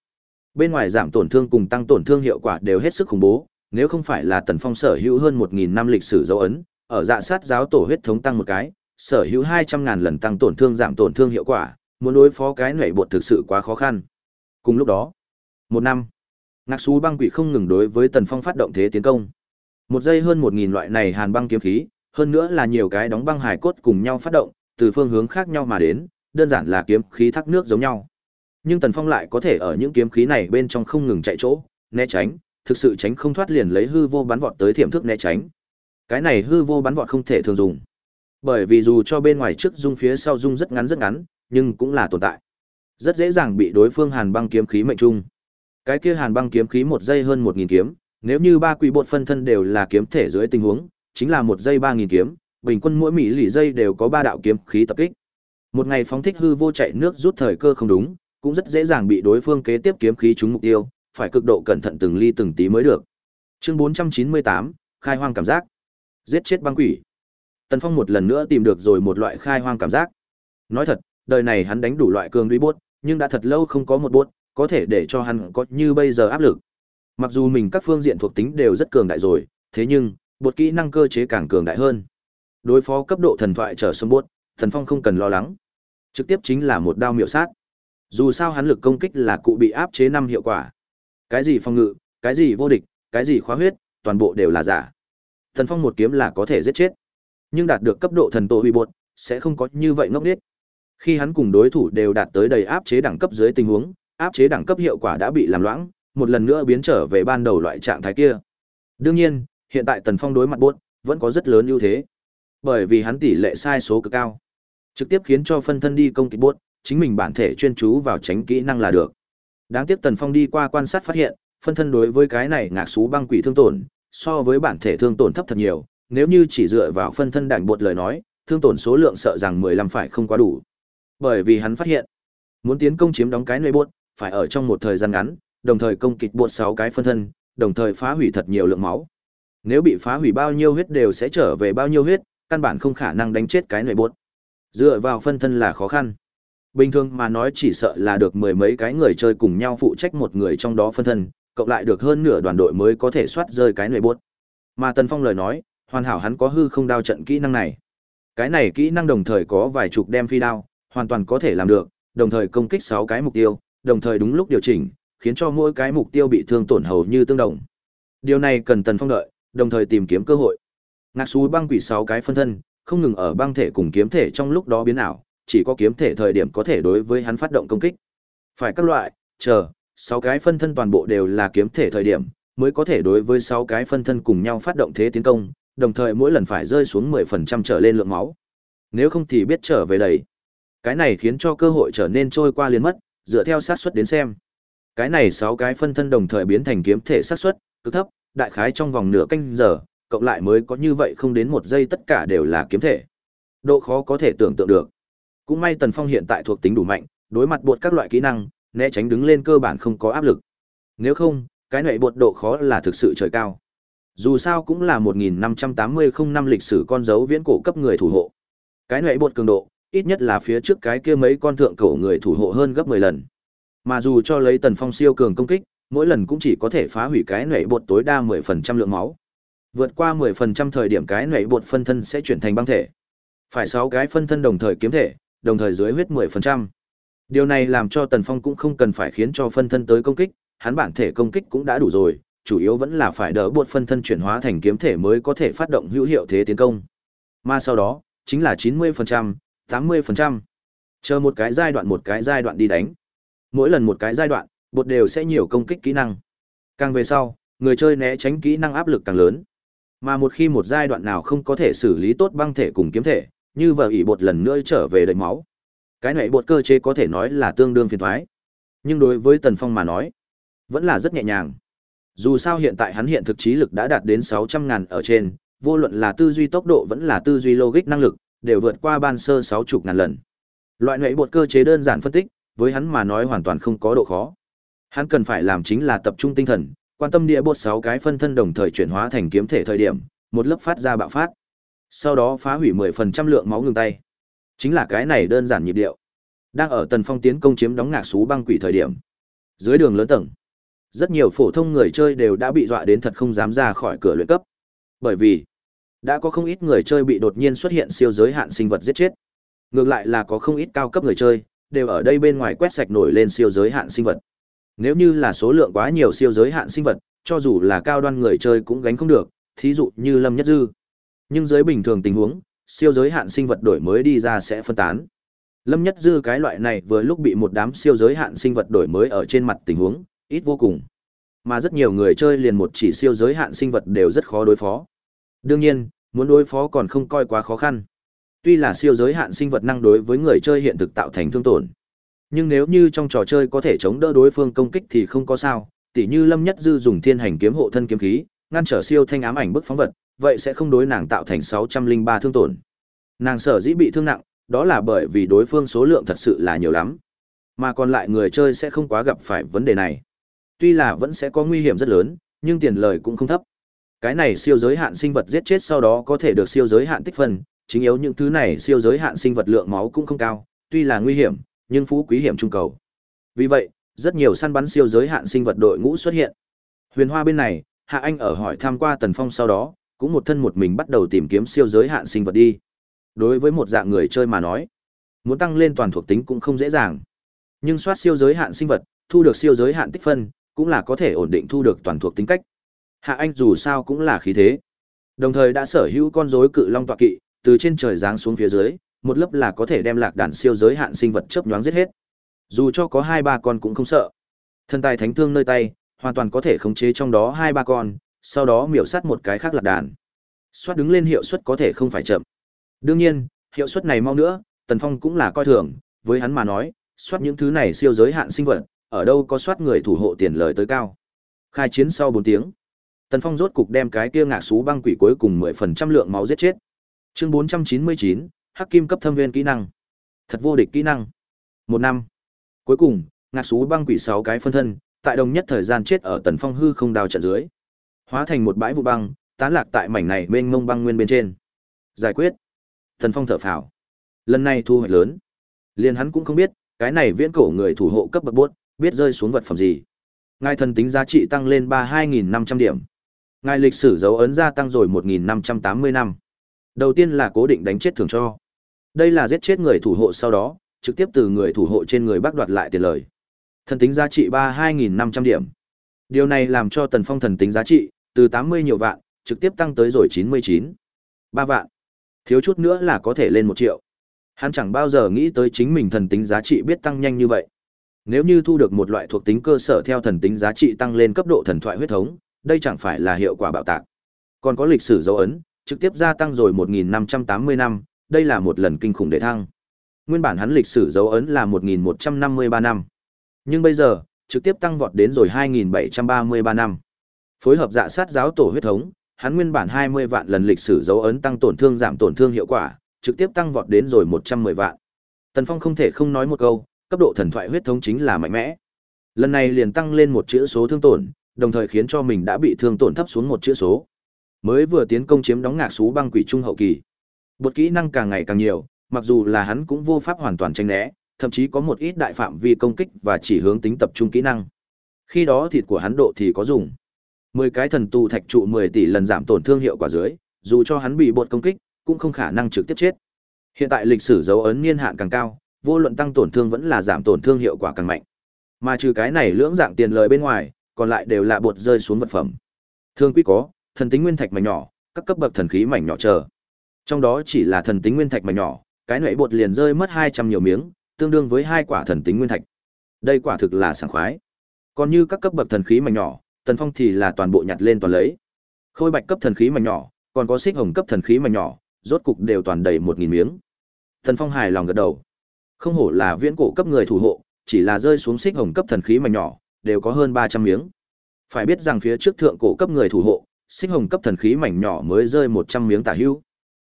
Bên ngoài giảm tổn thương cùng tăng tổn thương hiệu quả đều hết sức khủng bố, nếu không phải là Tần Phong sở hữu hơn 1000 năm lịch sử dấu ấn, ở dạ sát giáo tổ huyết thống tăng một cái, sở hữu 200 ngàn lần tăng tổn thương giảm tổn thương hiệu quả, muốn đối phó cái nảy bột thực sự quá khó khăn. Cùng lúc đó, một năm, ngạc xú băng quỷ không ngừng đối với Tần Phong phát động thế tiến công. Một giây hơn 1000 loại này hàn băng kiếm khí, hơn nữa là nhiều cái đóng băng hải cốt cùng nhau phát động, từ phương hướng khác nhau mà đến, đơn giản là kiếm khí thác nước giống nhau. Nhưng Tần Phong lại có thể ở những kiếm khí này bên trong không ngừng chạy chỗ, né tránh, thực sự tránh không thoát liền lấy hư vô bắn vọt tới thiểm thức né tránh. Cái này hư vô bắn vọt không thể thường dùng. Bởi vì dù cho bên ngoài trước dung phía sau dung rất ngắn rất ngắn, nhưng cũng là tồn tại. Rất dễ dàng bị đối phương Hàn Băng kiếm khí mệnh trung. Cái kia Hàn Băng kiếm khí một giây hơn một nghìn kiếm, nếu như ba quỷ bột phân thân đều là kiếm thể dưới tình huống, chính là một giây ba nghìn kiếm, bình quân mỗi mỹ lì giây đều có ba đạo kiếm khí tập kích. Một ngày phóng thích hư vô chạy nước rút thời cơ không đúng, cũng rất dễ dàng bị đối phương kế tiếp kiếm khí trúng mục tiêu, phải cực độ cẩn thận từng ly từng tí mới được. Chương 498, khai hoang cảm giác. Giết chết băng quỷ. Tần Phong một lần nữa tìm được rồi một loại khai hoang cảm giác. Nói thật, đời này hắn đánh đủ loại cường duy bốt, nhưng đã thật lâu không có một bốt, có thể để cho hắn có như bây giờ áp lực. Mặc dù mình các phương diện thuộc tính đều rất cường đại rồi, thế nhưng, bột kỹ năng cơ chế càng cường đại hơn. Đối phó cấp độ thần thoại trở xuống bốt, Thần Phong không cần lo lắng. Trực tiếp chính là một đao miểu sát. Dù sao hắn lực công kích là cụ bị áp chế năm hiệu quả. Cái gì phòng ngự, cái gì vô địch, cái gì khóa huyết, toàn bộ đều là giả. Thần Phong một kiếm là có thể giết chết. Nhưng đạt được cấp độ thần tổ huy bột, sẽ không có như vậy ngốc nghếch. Khi hắn cùng đối thủ đều đạt tới đầy áp chế đẳng cấp dưới tình huống, áp chế đẳng cấp hiệu quả đã bị làm loãng, một lần nữa biến trở về ban đầu loại trạng thái kia. Đương nhiên, hiện tại Tần Phong đối mặt bốt, vẫn có rất lớn ưu thế. Bởi vì hắn tỷ lệ sai số cực cao. Trực tiếp khiến cho phân thân đi công kích bốt, chính mình bản thể chuyên chú vào tránh kỹ năng là được. Đáng tiếc Tần Phong đi qua quan sát phát hiện, phân thân đối với cái này ngạc xú băng quỷ thương tổn, so với bản thể thương tổn thấp thật nhiều, nếu như chỉ dựa vào phân thân đảnh bột lời nói, thương tổn số lượng sợ rằng 15 phải không quá đủ. Bởi vì hắn phát hiện, muốn tiến công chiếm đóng cái nơi bột, phải ở trong một thời gian ngắn, đồng thời công kích bột 6 cái phân thân, đồng thời phá hủy thật nhiều lượng máu. Nếu bị phá hủy bao nhiêu huyết đều sẽ trở về bao nhiêu huyết, căn bản không khả năng đánh chết cái nơi bột. Dựa vào phân thân là khó khăn. Bình thường mà nói chỉ sợ là được mười mấy cái người chơi cùng nhau phụ trách một người trong đó phân thân, cộng lại được hơn nửa đoàn đội mới có thể soát rơi cái nơi bột. Mà Tần Phong lời nói, hoàn hảo hắn có hư không đao trận kỹ năng này. Cái này kỹ năng đồng thời có vài chục đem phi đao, hoàn toàn có thể làm được, đồng thời công kích 6 cái mục tiêu, đồng thời đúng lúc điều chỉnh, khiến cho mỗi cái mục tiêu bị thương tổn hầu như tương đồng. Điều này cần Tần Phong đợi, đồng thời tìm kiếm cơ hội. Ngạc xú băng quỷ 6 cái phân thân, không ngừng ở băng thể cùng kiếm thể trong lúc đó biến ảo, chỉ có kiếm thể thời điểm có thể đối với hắn phát động công kích. Phải các loại, chờ, 6 cái phân thân toàn bộ đều là kiếm thể thời điểm, mới có thể đối với 6 cái phân thân cùng nhau phát động thế tiến công, đồng thời mỗi lần phải rơi xuống 10% trở lên lượng máu. Nếu không thì biết trở về đầy. Cái này khiến cho cơ hội trở nên trôi qua liền mất, dựa theo xác suất đến xem. Cái này 6 cái phân thân đồng thời biến thành kiếm thể xác suất cực thấp, đại khái trong vòng nửa canh giờ, cộng lại mới có như vậy không đến một giây tất cả đều là kiếm thể. Độ khó có thể tưởng tượng được. Cũng may Tần Phong hiện tại thuộc tính đủ mạnh, đối mặt buộc các loại kỹ năng, né tránh đứng lên cơ bản không có áp lực. Nếu không, cái này buộc độ khó là thực sự trời cao. Dù sao cũng là 1580 năm lịch sử con dấu viễn cổ cấp người thủ hộ. Cái nệ bột cường độ, ít nhất là phía trước cái kia mấy con thượng cổ người thủ hộ hơn gấp 10 lần. Mà dù cho lấy Tần Phong siêu cường công kích, mỗi lần cũng chỉ có thể phá hủy cái nệ bột tối đa 10% lượng máu. Vượt qua 10% thời điểm cái nệ bột phân thân sẽ chuyển thành băng thể. Phải 6 cái phân thân đồng thời kiếm thể, đồng thời dưới huyết 10%. Điều này làm cho Tần Phong cũng không cần phải khiến cho phân thân tới công kích, hắn bản thể công kích cũng đã đủ rồi, chủ yếu vẫn là phải đỡ buộc phân thân chuyển hóa thành kiếm thể mới có thể phát động hữu hiệu thế tiến công. Mà sau đó, chính là 90%, 80%. Chờ một cái giai đoạn một cái giai đoạn đi đánh. Mỗi lần một cái giai đoạn, bột đều sẽ nhiều công kích kỹ năng. Càng về sau, người chơi né tránh kỹ năng áp lực càng lớn. Mà một khi một giai đoạn nào không có thể xử lý tốt băng thể cùng kiếm thể, như vợ ỷ bột lần nữa trở về đầy máu. Cái này bột cơ chế có thể nói là tương đương phiền thoái. Nhưng đối với Tần Phong mà nói, vẫn là rất nhẹ nhàng. Dù sao hiện tại hắn hiện thực trí lực đã đạt đến 600 ngàn ở trên, vô luận là tư duy tốc độ vẫn là tư duy logic năng lực, đều vượt qua ban sơ 60 ngàn lần. Loại nãy bột cơ chế đơn giản phân tích, với hắn mà nói hoàn toàn không có độ khó. Hắn cần phải làm chính là tập trung tinh thần, quan tâm địa bột 6 cái phân thân đồng thời chuyển hóa thành kiếm thể thời điểm, một lớp phát ra bạo phát. Sau đó phá hủy 10% lượng máu ngừng tay. Chính là cái này đơn giản nhịp điệu. Đang ở Tần Phong tiến công chiếm đóng ngạc sú băng quỷ thời điểm. Dưới đường lớn tầng, rất nhiều phổ thông người chơi đều đã bị dọa đến thật không dám ra khỏi cửa luyện cấp. Bởi vì, đã có không ít người chơi bị đột nhiên xuất hiện siêu giới hạn sinh vật giết chết. Ngược lại là có không ít cao cấp người chơi, đều ở đây bên ngoài quét sạch nổi lên siêu giới hạn sinh vật. Nếu như là số lượng quá nhiều siêu giới hạn sinh vật, cho dù là cao đoan người chơi cũng gánh không được, thí dụ như Lâm Nhất Dư. Nhưng dưới bình thường tình huống, siêu giới hạn sinh vật đổi mới đi ra sẽ phân tán. Lâm Nhất Dư cái loại này vừa lúc bị một đám siêu giới hạn sinh vật đổi mới ở trên mặt tình huống, ít vô cùng. Mà rất nhiều người chơi liền một chỉ siêu giới hạn sinh vật đều rất khó đối phó. Đương nhiên, muốn đối phó còn không coi quá khó khăn. Tuy là siêu giới hạn sinh vật năng đối với người chơi hiện thực tạo thành thương tổn. Nhưng nếu như trong trò chơi có thể chống đỡ đối phương công kích thì không có sao, tỉ như Lâm Nhất Dư dùng thiên hành kiếm hộ thân kiếm khí, ngăn trở siêu thanh ám ảnh bức phóng vật, vậy sẽ không đối nàng tạo thành 603 thương tổn. Nàng sở dĩ bị thương nặng, đó là bởi vì đối phương số lượng thật sự là nhiều lắm. Mà còn lại người chơi sẽ không quá gặp phải vấn đề này. Tuy là vẫn sẽ có nguy hiểm rất lớn, nhưng tiền lời cũng không thấp. Cái này siêu giới hạn sinh vật giết chết sau đó có thể được siêu giới hạn tích phân, chính yếu những thứ này siêu giới hạn sinh vật lượng máu cũng không cao, tuy là nguy hiểm, nhưng phú quý hiểm trung cầu. Vì vậy, rất nhiều săn bắn siêu giới hạn sinh vật đội ngũ xuất hiện. Huyền Hoa bên này, Hạ Anh ở hỏi tham qua Tần Phong sau đó, cũng một thân một mình bắt đầu tìm kiếm siêu giới hạn sinh vật đi. Đối với một dạng người chơi mà nói, muốn tăng lên toàn thuộc tính cũng không dễ dàng. Nhưng soát siêu giới hạn sinh vật, thu được siêu giới hạn tích phân, cũng là có thể ổn định thu được toàn thuộc tính cách. Hạ Anh dù sao cũng là khí thế. Đồng thời đã sở hữu con rối cự long tọa kỵ, từ trên trời giáng xuống phía dưới, một lớp là có thể đem lạc đàn siêu giới hạn sinh vật chớp nhoáng giết hết. Dù cho có hai ba con cũng không sợ. Thân tài thánh thương nơi tay, hoàn toàn có thể khống chế trong đó hai ba con, sau đó miểu sát một cái khác lạc đàn. Soát đứng lên hiệu suất có thể không phải chậm. Đương nhiên, hiệu suất này mau nữa, Tần Phong cũng là coi thường, với hắn mà nói, soát những thứ này siêu giới hạn sinh vật, ở đâu có soát người thủ hộ tiền lời tới cao. Khai chiến sau 4 tiếng, Tần Phong rốt cục đem cái kia ngạc sú băng quỷ cuối cùng 10% lượng máu giết chết. Chương 499, Hắc Kim cấp thâm viên kỹ năng. Thật vô địch kỹ năng. Một năm. Cuối cùng, ngạc sú băng quỷ 6 cái phân thân, tại đồng nhất thời gian chết ở Tần Phong hư không đào trận dưới. Hóa thành một bãi vụ băng, tán lạc tại mảnh này mênh mông băng nguyên bên trên. Giải quyết. Tần Phong thở phào. Lần này thu hoạch lớn. Liền hắn cũng không biết, cái này viễn cổ người thủ hộ cấp bậc buốt, biết rơi xuống vật phẩm gì. Ngài thần tính giá trị tăng lên ba hai nghìn năm trăm điểm. Ngài lịch sử dấu ấn gia tăng rồi một nghìn năm trăm tám mươi năm. Đầu tiên là cố định đánh chết thường cho. Đây là giết chết người thủ hộ sau đó, trực tiếp từ người thủ hộ trên người bác đoạt lại tiền lời. Thần tính giá trị ba hai nghìn năm trăm điểm. Điều này làm cho Tần Phong thần tính giá trị từ tám mươi nhiều vạn, trực tiếp tăng tới rồi chín mươi chín ba vạn. Thiếu chút nữa là có thể lên một triệu. Hắn chẳng bao giờ nghĩ tới chính mình thần tính giá trị biết tăng nhanh như vậy. Nếu như thu được một loại thuộc tính cơ sở theo thần tính giá trị tăng lên cấp độ thần thoại huyết thống, đây chẳng phải là hiệu quả bạo tạc. Còn có lịch sử dấu ấn, trực tiếp gia tăng rồi 1580 năm, đây là một lần kinh khủng để thăng. Nguyên bản hắn lịch sử dấu ấn là 1153 năm. Nhưng bây giờ, trực tiếp tăng vọt đến rồi 2733 năm. Phối hợp dạ sát giáo tổ huyết thống, hắn nguyên bản 20 vạn lần lịch sử dấu ấn tăng tổn thương giảm tổn thương hiệu quả, trực tiếp tăng vọt đến rồi 110 vạn. Tần Phong không thể không nói một câu, cấp độ thần thoại huyết thống chính là mạnh mẽ. Lần này liền tăng lên một chữ số thương tổn, đồng thời khiến cho mình đã bị thương tổn thấp xuống một chữ số. mới vừa tiến công chiếm đóng ngạc sú băng quỷ trung hậu kỳ. Bột kỹ năng càng ngày càng nhiều, mặc dù là hắn cũng vô pháp hoàn toàn tránh né, thậm chí có một ít đại phạm vi công kích và chỉ hướng tính tập trung kỹ năng. Khi đó thịt của hắn độ thì có dùng. 10 cái thần tu thạch trụ 10 tỷ lần giảm tổn thương hiệu quả dưới, dù cho hắn bị bột công kích, cũng không khả năng trực tiếp chết. Hiện tại lịch sử dấu ấn niên hạn càng cao, vô luận tăng tổn thương vẫn là giảm tổn thương hiệu quả càng mạnh. Mà trừ cái này lưỡng dạng tiền lời bên ngoài, còn lại đều là bột rơi xuống vật phẩm. Thương quý có, thần tính nguyên thạch mảnh nhỏ, các cấp bậc thần khí mảnh nhỏ chờ. Trong đó chỉ là thần tính nguyên thạch mảnh nhỏ, cái nệ bột liền rơi mất 200 nhiều miếng, tương đương với hai quả thần tính nguyên thạch. Đây quả thực là sảng khoái. Còn như các cấp bậc thần khí mảnh nhỏ, Tần Phong thì là toàn bộ nhặt lên toàn lấy. Khôi bạch cấp thần khí mảnh nhỏ, còn có xích hồng cấp thần khí mảnh nhỏ, rốt cục đều toàn đầy 1000 miếng. Tần Phong hài lòng gật đầu. Không hổ là viễn cổ cấp người thủ hộ, chỉ là rơi xuống xích hồng cấp thần khí mảnh nhỏ, đều có hơn 300 miếng. Phải biết rằng phía trước thượng cổ cấp người thủ hộ, xích hồng cấp thần khí mảnh nhỏ mới rơi 100 miếng tả hữu.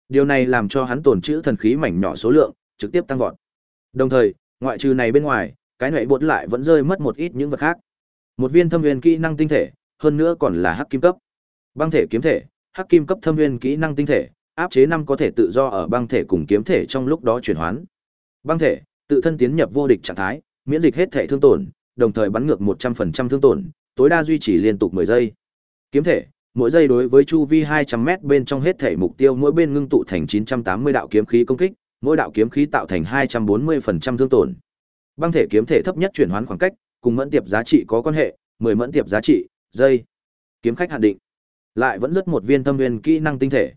Điều này làm cho hắn tồn trữ thần khí mảnh nhỏ số lượng trực tiếp tăng vọt. Đồng thời, ngoại trừ này bên ngoài, cái nệ bột lại vẫn rơi mất một ít những vật khác. Một viên thâm nguyên kỹ năng tinh thể, hơn nữa còn là hắc kim cấp. Băng thể kiếm thể, hắc kim cấp thâm nguyên kỹ năng tinh thể, áp chế năm có thể tự do ở băng thể cùng kiếm thể trong lúc đó chuyển hoán. Băng thể, tự thân tiến nhập vô địch trạng thái, miễn dịch hết thể thương tổn, đồng thời bắn ngược 100% thương tổn, tối đa duy trì liên tục 10 giây. Kiếm thể, mỗi giây đối với chu vi 200m bên trong hết thể mục tiêu mỗi bên ngưng tụ thành 980 đạo kiếm khí công kích, mỗi đạo kiếm khí tạo thành 240% thương tổn. Băng thể kiếm thể thấp nhất chuyển hoán khoảng cách, cùng mẫn tiệp giá trị có quan hệ, 10 mẫn tiệp giá trị, giây. Kiếm khách hạn định. Lại vẫn rất một viên tâm nguyên kỹ năng tinh thể.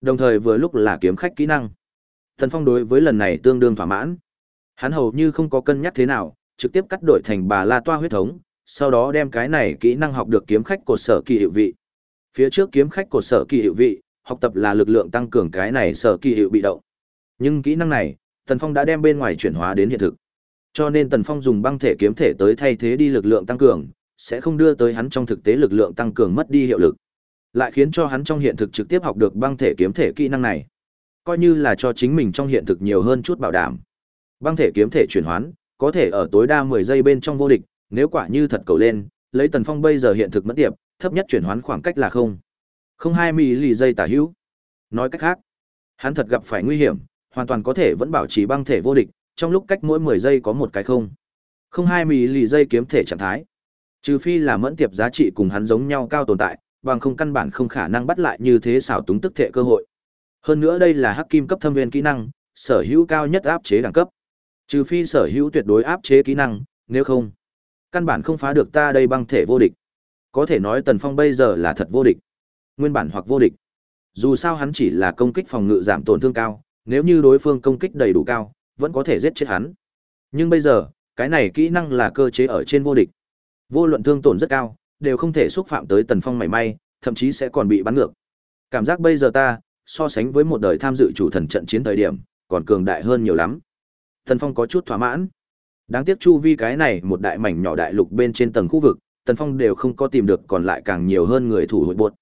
Đồng thời vừa lúc là kiếm khách kỹ năng. Thần Phong đối với lần này tương đương thỏa mãn. Hắn hầu như không có cân nhắc thế nào, trực tiếp cắt đổi thành bà La Toa huyết thống, sau đó đem cái này kỹ năng học được kiếm khách cột sở kỳ hiệu vị. Phía trước kiếm khách cột sở kỳ hiệu vị, học tập là lực lượng tăng cường cái này sở kỳ hiệu bị động. Nhưng kỹ năng này, Tần Phong đã đem bên ngoài chuyển hóa đến hiện thực. Cho nên Tần Phong dùng băng thể kiếm thể tới thay thế đi lực lượng tăng cường, sẽ không đưa tới hắn trong thực tế lực lượng tăng cường mất đi hiệu lực. Lại khiến cho hắn trong hiện thực trực tiếp học được băng thể kiếm thể kỹ năng này. Coi như là cho chính mình trong hiện thực nhiều hơn chút bảo đảm. Băng thể kiếm thể chuyển hoán, có thể ở tối đa 10 giây bên trong vô địch, nếu quả như thật cầu lên, lấy Tần Phong bây giờ hiện thực mất tiệp, thấp nhất chuyển hoán khoảng cách là không. Không hai lì giây tả hữu. Nói cách khác, hắn thật gặp phải nguy hiểm, hoàn toàn có thể vẫn bảo trì băng thể vô địch, trong lúc cách mỗi 10 giây có một cái không. Không hai lì giây kiếm thể trạng thái. Trừ phi là mẫn tiệp giá trị cùng hắn giống nhau cao tồn tại, bằng không căn bản không khả năng bắt lại như thế xảo túng tức thể cơ hội. Hơn nữa đây là hắc kim cấp thâm viên kỹ năng, sở hữu cao nhất áp chế đẳng cấp. Trừ phi sở hữu tuyệt đối áp chế kỹ năng, nếu không, căn bản không phá được ta đây băng thể vô địch. Có thể nói Tần Phong bây giờ là thật vô địch. Nguyên bản hoặc vô địch. Dù sao hắn chỉ là công kích phòng ngự giảm tổn thương cao, nếu như đối phương công kích đầy đủ cao, vẫn có thể giết chết hắn. Nhưng bây giờ, cái này kỹ năng là cơ chế ở trên vô địch. Vô luận thương tổn rất cao, đều không thể xúc phạm tới Tần Phong mảy may, thậm chí sẽ còn bị bắn ngược. Cảm giác bây giờ ta, so sánh với một đời tham dự chủ thần trận chiến thời điểm, còn cường đại hơn nhiều lắm. Tần Phong có chút thỏa mãn. Đáng tiếc chu vi cái này một đại mảnh nhỏ đại lục bên trên tầng khu vực, Tần Phong đều không có tìm được còn lại càng nhiều hơn người thủ hội bột.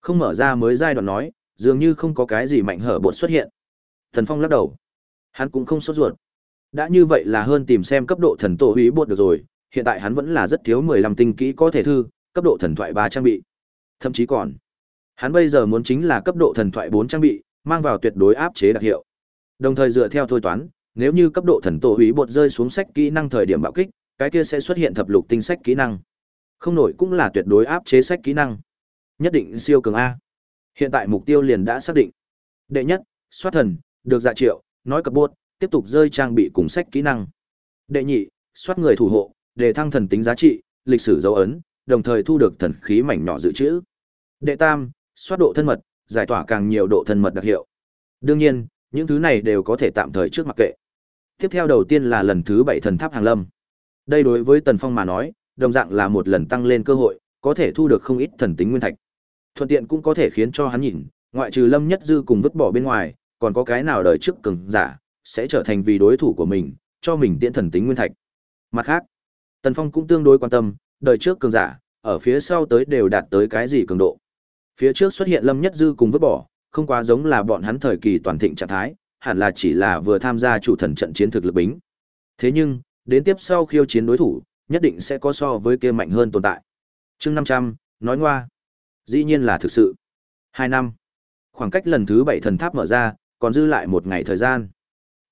Không mở ra mới giai đoạn nói, dường như không có cái gì mạnh hở bột xuất hiện. Tần Phong lắc đầu. Hắn cũng không sốt ruột. Đã như vậy là hơn tìm xem cấp độ thần tổ hủy bột được rồi, hiện tại hắn vẫn là rất thiếu 15 tinh kỹ có thể thư, cấp độ thần thoại 3 trang bị. Thậm chí còn, hắn bây giờ muốn chính là cấp độ thần thoại 4 trang bị, mang vào tuyệt đối áp chế đặc hiệu. Đồng thời dựa theo thôi toán, nếu như cấp độ thần tổ hủy bột rơi xuống sách kỹ năng thời điểm bạo kích, cái kia sẽ xuất hiện thập lục tinh sách kỹ năng. Không nổi cũng là tuyệt đối áp chế sách kỹ năng. Nhất định siêu cường a. Hiện tại mục tiêu liền đã xác định. Đệ nhất, xoát thần, được dạ triệu, nói cập buốt, tiếp tục rơi trang bị cùng sách kỹ năng. Đệ nhị, xoát người thủ hộ, để thăng thần tính giá trị, lịch sử dấu ấn, đồng thời thu được thần khí mảnh nhỏ dự trữ. Đệ tam, xoát độ thân mật, giải tỏa càng nhiều độ thân mật đặc hiệu. Đương nhiên, những thứ này đều có thể tạm thời trước mặc kệ. Tiếp theo đầu tiên là lần thứ bảy thần tháp hàng lâm. Đây đối với Tần Phong mà nói, đồng dạng là một lần tăng lên cơ hội, có thể thu được không ít thần tính nguyên thạch. Thuận tiện cũng có thể khiến cho hắn nhìn, ngoại trừ Lâm Nhất Dư cùng vứt bỏ bên ngoài, còn có cái nào đời trước cường giả sẽ trở thành vì đối thủ của mình, cho mình tiễn thần tính nguyên thạch. Mặt khác, Tần Phong cũng tương đối quan tâm, đời trước cường giả, ở phía sau tới đều đạt tới cái gì cường độ. Phía trước xuất hiện Lâm Nhất Dư cùng vứt bỏ, không quá giống là bọn hắn thời kỳ toàn thịnh trạng thái, hẳn là chỉ là vừa tham gia chủ thần trận chiến thực lực bính. Thế nhưng, đến tiếp sau khiêu chiến đối thủ, nhất định sẽ có so với kia mạnh hơn tồn tại. Chương 500, nói ngoa. Dĩ nhiên là thực sự. Hai năm. Khoảng cách lần thứ bảy thần tháp mở ra, còn dư lại một ngày thời gian.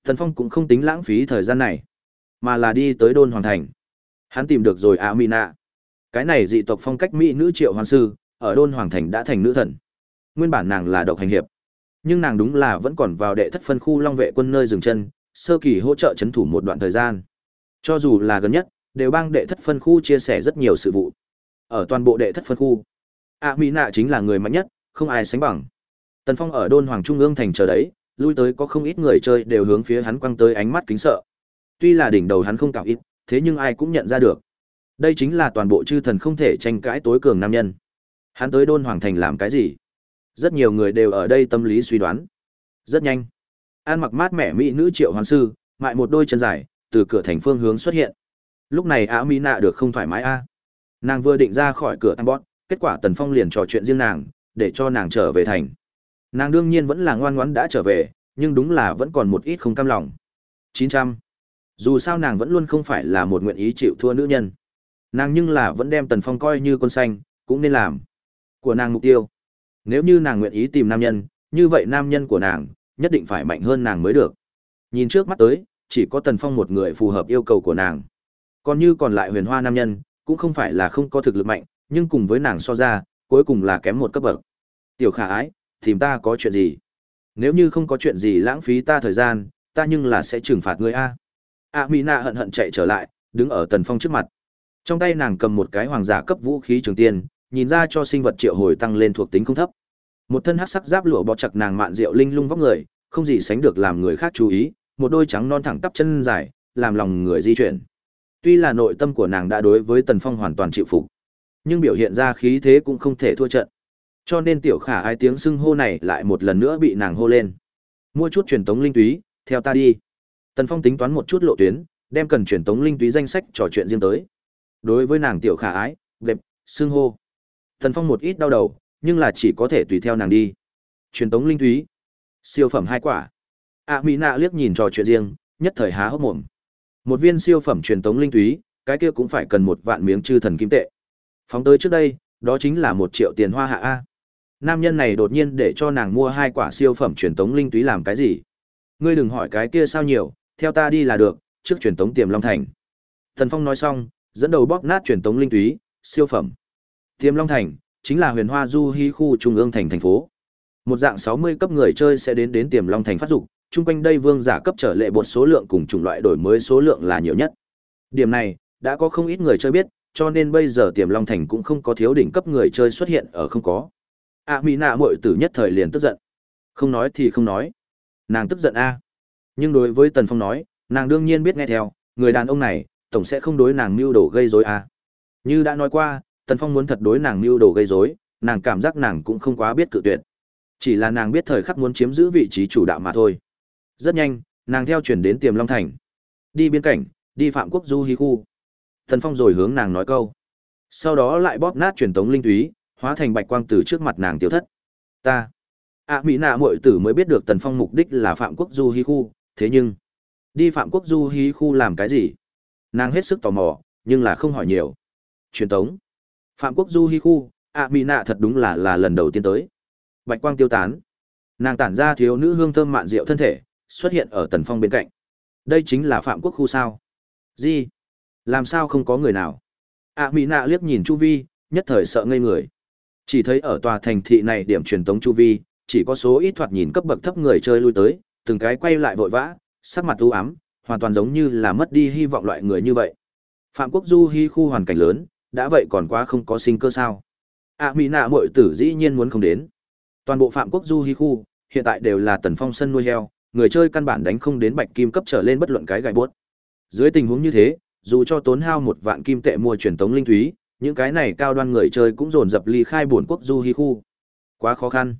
thần Phong cũng không tính lãng phí thời gian này, mà là đi tới Đôn Hoàng Thành. Hắn tìm được rồi Amina. Cái này dị tộc phong cách mỹ nữ triệu hoàng sư, ở Đôn Hoàng Thành đã thành nữ thần. Nguyên bản nàng là độc hành hiệp, nhưng nàng đúng là vẫn còn vào đệ thất phân khu long vệ quân nơi dừng chân, sơ kỳ hỗ trợ chấn thủ một đoạn thời gian. Cho dù là gần nhất, đều bang đệ thất phân khu chia sẻ rất nhiều sự vụ. Ở toàn bộ đệ thất phân khu, a mỹ nạ chính là người mạnh nhất, không ai sánh bằng. Tần Phong ở Đôn Hoàng Trung ương thành chờ đấy, lui tới có không ít người chơi đều hướng phía hắn quăng tới ánh mắt kính sợ. Tuy là đỉnh đầu hắn không cạo ít, thế nhưng ai cũng nhận ra được. Đây chính là toàn bộ chư thần không thể tranh cãi tối cường nam nhân. Hắn tới Đôn Hoàng thành làm cái gì? Rất nhiều người đều ở đây tâm lý suy đoán. Rất nhanh, An mặc mát mẻ mỹ nữ Triệu Hoàng sư, mại một đôi chân dài, từ cửa thành phương hướng xuất hiện. Lúc này Á Mỹ nạ được không thoải mái a. Nàng vừa định ra khỏi cửa tam bót, kết quả Tần Phong liền trò chuyện riêng nàng, để cho nàng trở về thành. Nàng đương nhiên vẫn là ngoan ngoãn đã trở về, nhưng đúng là vẫn còn một ít không cam lòng. 900. Dù sao nàng vẫn luôn không phải là một nguyện ý chịu thua nữ nhân. Nàng nhưng là vẫn đem Tần Phong coi như con xanh, cũng nên làm. Của nàng mục tiêu. Nếu như nàng nguyện ý tìm nam nhân, như vậy nam nhân của nàng, nhất định phải mạnh hơn nàng mới được. Nhìn trước mắt tới, chỉ có Tần Phong một người phù hợp yêu cầu của nàng. Còn như còn lại huyền hoa nam nhân, cũng không phải là không có thực lực mạnh, nhưng cùng với nàng so ra, cuối cùng là kém một cấp bậc. Tiểu khả ái, tìm ta có chuyện gì? Nếu như không có chuyện gì lãng phí ta thời gian, ta nhưng là sẽ trừng phạt ngươi a. A Mỹ Nạ hận hận chạy trở lại, đứng ở Tần Phong trước mặt. Trong tay nàng cầm một cái hoàng giả cấp vũ khí trường tiên, nhìn ra cho sinh vật triệu hồi tăng lên thuộc tính không thấp. Một thân hắc sắc giáp lụa bó chặt nàng mạn rượu linh lung vóc người, không gì sánh được làm người khác chú ý, một đôi trắng non thẳng tắp chân dài, làm lòng người di chuyển. Tuy là nội tâm của nàng đã đối với Tần Phong hoàn toàn chịu phục, nhưng biểu hiện ra khí thế cũng không thể thua trận. Cho nên tiểu khả ai tiếng xưng hô này lại một lần nữa bị nàng hô lên. Mua chút truyền tống linh túy, theo ta đi. Tần Phong tính toán một chút lộ tuyến, đem cần truyền tống linh túy danh sách trò chuyện riêng tới. Đối với nàng tiểu khả ái, đẹp, xưng hô. Thần Phong một ít đau đầu, nhưng là chỉ có thể tùy theo nàng đi. Truyền tống linh Thúy, siêu phẩm hai quả. A Mỹ Nạ liếc nhìn trò chuyện riêng, nhất thời há hốc mồm. Một viên siêu phẩm truyền tống linh Thúy, cái kia cũng phải cần một vạn miếng chư thần kim tệ. Phóng tới trước đây, đó chính là một triệu tiền hoa hạ a. Nam nhân này đột nhiên để cho nàng mua hai quả siêu phẩm truyền tống linh túy làm cái gì? Ngươi đừng hỏi cái kia sao nhiều, theo ta đi là được, trước truyền tống tiềm long thành. Thần Phong nói xong, dẫn đầu bóp nát truyền tống linh túy, siêu phẩm. Tiềm long thành chính là huyền hoa du hí khu trung ương thành thành phố. Một dạng 60 cấp người chơi sẽ đến đến tiềm long thành phát dục, chung quanh đây vương giả cấp trở lệ bột số lượng cùng chủng loại đổi mới số lượng là nhiều nhất. Điểm này, đã có không ít người chơi biết, cho nên bây giờ tiềm long thành cũng không có thiếu đỉnh cấp người chơi xuất hiện ở không có. A mỹ nạ muội tử nhất thời liền tức giận. Không nói thì không nói. Nàng tức giận a. Nhưng đối với tần phong nói nàng đương nhiên biết nghe theo người đàn ông này tổng sẽ không đối nàng mưu đồ gây rối a. Như đã nói qua tần phong muốn thật đối nàng mưu đồ gây dối nàng cảm giác nàng cũng không quá biết cự tuyệt. Chỉ là nàng biết thời khắc muốn chiếm giữ vị trí chủ đạo mà thôi. Rất nhanh, nàng theo chuyển đến tiềm long thành. Đi biên cảnh, đi phạm quốc du hi khu. Tần phong rồi hướng nàng nói câu. Sau đó lại bóp nát truyền tống linh túy, hóa thành bạch quang từ trước mặt nàng tiêu thất. Ta ạ mỹ nạ muội tử mới biết được tần phong mục đích là phạm quốc du hí khu, thế nhưng, đi phạm quốc du hí khu làm cái gì? Nàng hết sức tò mò, nhưng là không hỏi nhiều. Truyền tống phạm quốc du Hi khu ạ mỹ nạ thật đúng là là lần đầu tiên tới. Bạch quang tiêu tán. Nàng tản ra thiếu nữ hương thơm mạn rượu thân thể xuất hiện ở tần phong bên cạnh. Đây chính là phạm quốc khu sao? Di, làm sao không có người nào? Ạ mỹ nạ liếc nhìn chu vi nhất thời sợ ngây người. Chỉ thấy ở tòa thành thị này điểm truyền tống chu vi, chỉ có số ít thoạt nhìn cấp bậc thấp người chơi lui tới, từng cái quay lại vội vã, sắc mặt u ám, hoàn toàn giống như là mất đi hy vọng loại người như vậy. Phạm Quốc Du hy khu hoàn cảnh lớn, đã vậy còn quá không có sinh cơ sao? A Mỹ nạ muội tử dĩ nhiên muốn không đến. Toàn bộ Phạm Quốc Du Hi khu, hiện tại đều là tần phong sân nuôi heo, người chơi căn bản đánh không đến bạch kim cấp trở lên bất luận cái gai buốt. Dưới tình huống như thế, dù cho tốn hao một vạn kim tệ mua truyền tống linh thúy, những cái này cao đoan người chơi cũng dồn dập ly khai bổn quốc du hi khu. Quá khó khăn.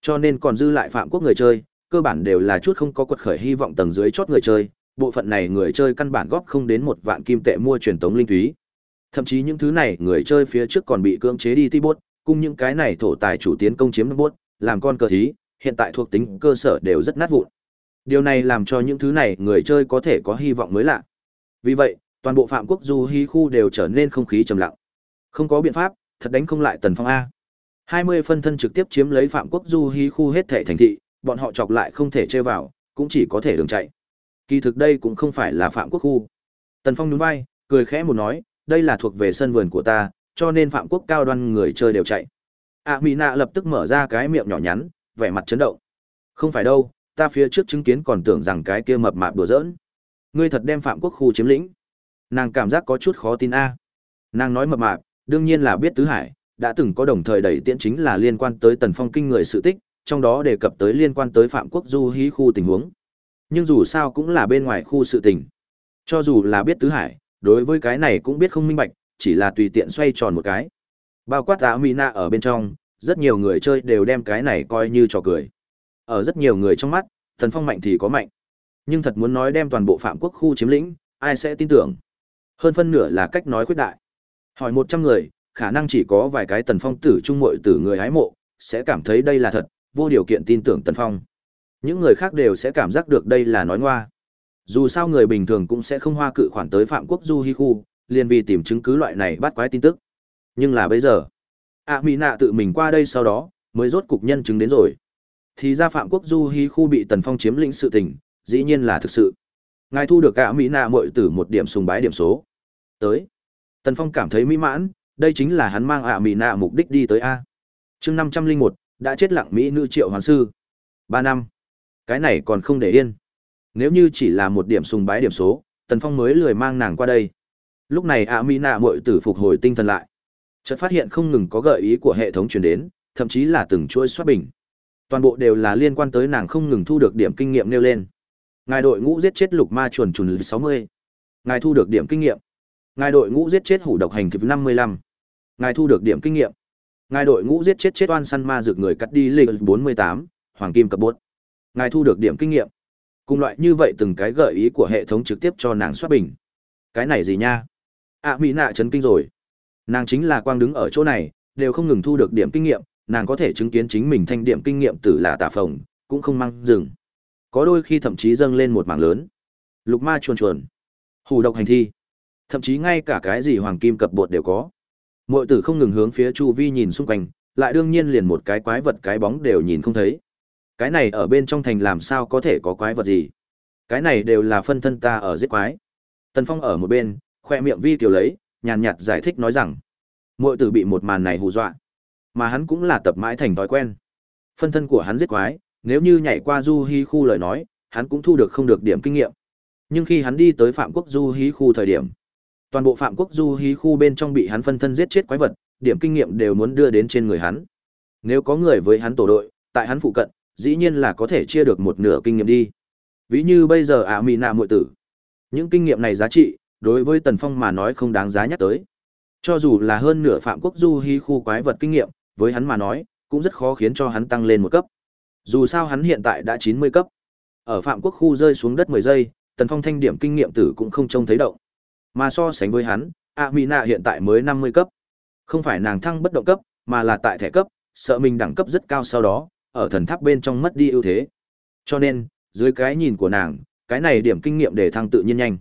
Cho nên còn dư lại phạm quốc người chơi, cơ bản đều là chút không có quật khởi hy vọng tầng dưới chót người chơi, bộ phận này người chơi căn bản góp không đến một vạn kim tệ mua truyền tống linh thúy. Thậm chí những thứ này người chơi phía trước còn bị cưỡng chế đi ti bốt, cùng những cái này thổ tài chủ tiến công chiếm bốt, làm con cờ thí, hiện tại thuộc tính cơ sở đều rất nát vụn. Điều này làm cho những thứ này người chơi có thể có hy vọng mới lạ. Vì vậy, toàn bộ phạm quốc du hi khu đều trở nên không khí trầm lặng. Không có biện pháp, thật đánh không lại Tần Phong A. 20 phân thân trực tiếp chiếm lấy Phạm Quốc Du hy khu hết thể thành thị, bọn họ chọc lại không thể chơi vào, cũng chỉ có thể đường chạy. Kỳ thực đây cũng không phải là Phạm Quốc khu. Tần Phong nhún vai, cười khẽ một nói, đây là thuộc về sân vườn của ta, cho nên Phạm Quốc cao đoan người chơi đều chạy. A Mỹ Nạ lập tức mở ra cái miệng nhỏ nhắn, vẻ mặt chấn động. Không phải đâu, ta phía trước chứng kiến còn tưởng rằng cái kia mập mạp đùa giỡn. Ngươi thật đem Phạm Quốc khu chiếm lĩnh. Nàng cảm giác có chút khó tin a. Nàng nói mập mạp, đương nhiên là biết tứ hải, đã từng có đồng thời đẩy tiễn chính là liên quan tới Tần Phong kinh người sự tích, trong đó đề cập tới liên quan tới Phạm Quốc Du hí khu tình huống. Nhưng dù sao cũng là bên ngoài khu sự tình. Cho dù là biết tứ hải, đối với cái này cũng biết không minh bạch, chỉ là tùy tiện xoay tròn một cái. Bao quát áo Mina ở bên trong, rất nhiều người chơi đều đem cái này coi như trò cười. Ở rất nhiều người trong mắt, Tần Phong mạnh thì có mạnh. Nhưng thật muốn nói đem toàn bộ Phạm Quốc khu chiếm lĩnh, ai sẽ tin tưởng? Hơn phân nửa là cách nói khuyết đại. Hỏi một trăm người, khả năng chỉ có vài cái Tần Phong tử trung muội tử người hái mộ, sẽ cảm thấy đây là thật, vô điều kiện tin tưởng Tần Phong. Những người khác đều sẽ cảm giác được đây là nói ngoa. Dù sao người bình thường cũng sẽ không hoa cự khoản tới Phạm Quốc Du Hi khu, liền vì tìm chứng cứ loại này bắt quái tin tức. Nhưng là bây giờ, A Mỹ nạ tự mình qua đây sau đó, mới rốt cục nhân chứng đến rồi. Thì ra Phạm Quốc Du Hi khu bị Tần Phong chiếm lĩnh sự tình, dĩ nhiên là thực sự. Ngài thu được ạ Mỹ nạ muội tử một điểm sùng bái điểm số. Tới. Tần Phong cảm thấy mỹ mãn, đây chính là hắn mang A Mỹ nạ mục đích đi tới a. Chương năm trăm linh một đã chết lặng mỹ nữ Triệu Hoàn sư. ba năm. Cái này còn không để yên. Nếu như chỉ là một điểm sùng bái điểm số, Tần Phong mới lười mang nàng qua đây. Lúc này A Mỹ nạ muội tử phục hồi tinh thần lại. Chợt phát hiện không ngừng có gợi ý của hệ thống truyền đến, thậm chí là từng chuỗi xoát bình. Toàn bộ đều là liên quan tới nàng không ngừng thu được điểm kinh nghiệm nêu lên. Ngài đội ngũ giết chết lục ma chuồn chuồn 60. Ngài thu được điểm kinh nghiệm. Ngài đội ngũ giết chết hủ độc hành thịt 55. Ngài thu được điểm kinh nghiệm. Ngài đội ngũ giết chết chết oan săn ma rực người cắt đi lịch 48, hoàng kim cập bốt. Ngài thu được điểm kinh nghiệm. Cùng loại như vậy từng cái gợi ý của hệ thống trực tiếp cho nàng soát bình. Cái này gì nha? À mỹ nạ chấn kinh rồi. Nàng chính là quang đứng ở chỗ này, đều không ngừng thu được điểm kinh nghiệm, nàng có thể chứng kiến chính mình thanh điểm kinh nghiệm tử là tà phồng, cũng không mang dừng. Có đôi khi thậm chí dâng lên một mảng lớn. Lục ma chuồn chuồn, hủ độc hành thi, thậm chí ngay cả cái gì hoàng kim cập bột đều có. Mội tử không ngừng hướng phía chu vi nhìn xung quanh, lại đương nhiên liền một cái quái vật cái bóng đều nhìn không thấy. Cái này ở bên trong thành làm sao có thể có quái vật gì? Cái này đều là phân thân ta ở giết quái. Tần Phong ở một bên, khoe miệng vi tiểu lấy, nhàn nhạt giải thích nói rằng, muội tử bị một màn này hù dọa, mà hắn cũng là tập mãi thành thói quen. Phân thân của hắn giết quái, nếu như nhảy qua du hi khu lời nói, hắn cũng thu được không được điểm kinh nghiệm. Nhưng khi hắn đi tới Phạm Quốc du hí khu thời điểm, toàn bộ Phạm Quốc du hí khu bên trong bị hắn phân thân giết chết quái vật, điểm kinh nghiệm đều muốn đưa đến trên người hắn. Nếu có người với hắn tổ đội, tại hắn phụ cận, dĩ nhiên là có thể chia được một nửa kinh nghiệm đi. Ví như bây giờ ả mì nạ muội tử. Những kinh nghiệm này giá trị, đối với Tần Phong mà nói không đáng giá nhắc tới. Cho dù là hơn nửa Phạm Quốc Du Hi khu quái vật kinh nghiệm, với hắn mà nói, cũng rất khó khiến cho hắn tăng lên một cấp. Dù sao hắn hiện tại đã 90 cấp. Ở Phạm Quốc khu rơi xuống đất 10 giây, Tần Phong thanh điểm kinh nghiệm tử cũng không trông thấy động. Mà so sánh với hắn, Amina hiện tại mới 50 cấp. Không phải nàng thăng bất động cấp, mà là tại thẻ cấp, sợ mình đẳng cấp rất cao sau đó, ở thần tháp bên trong mất đi ưu thế. Cho nên, dưới cái nhìn của nàng, cái này điểm kinh nghiệm để thăng tự nhiên nhanh.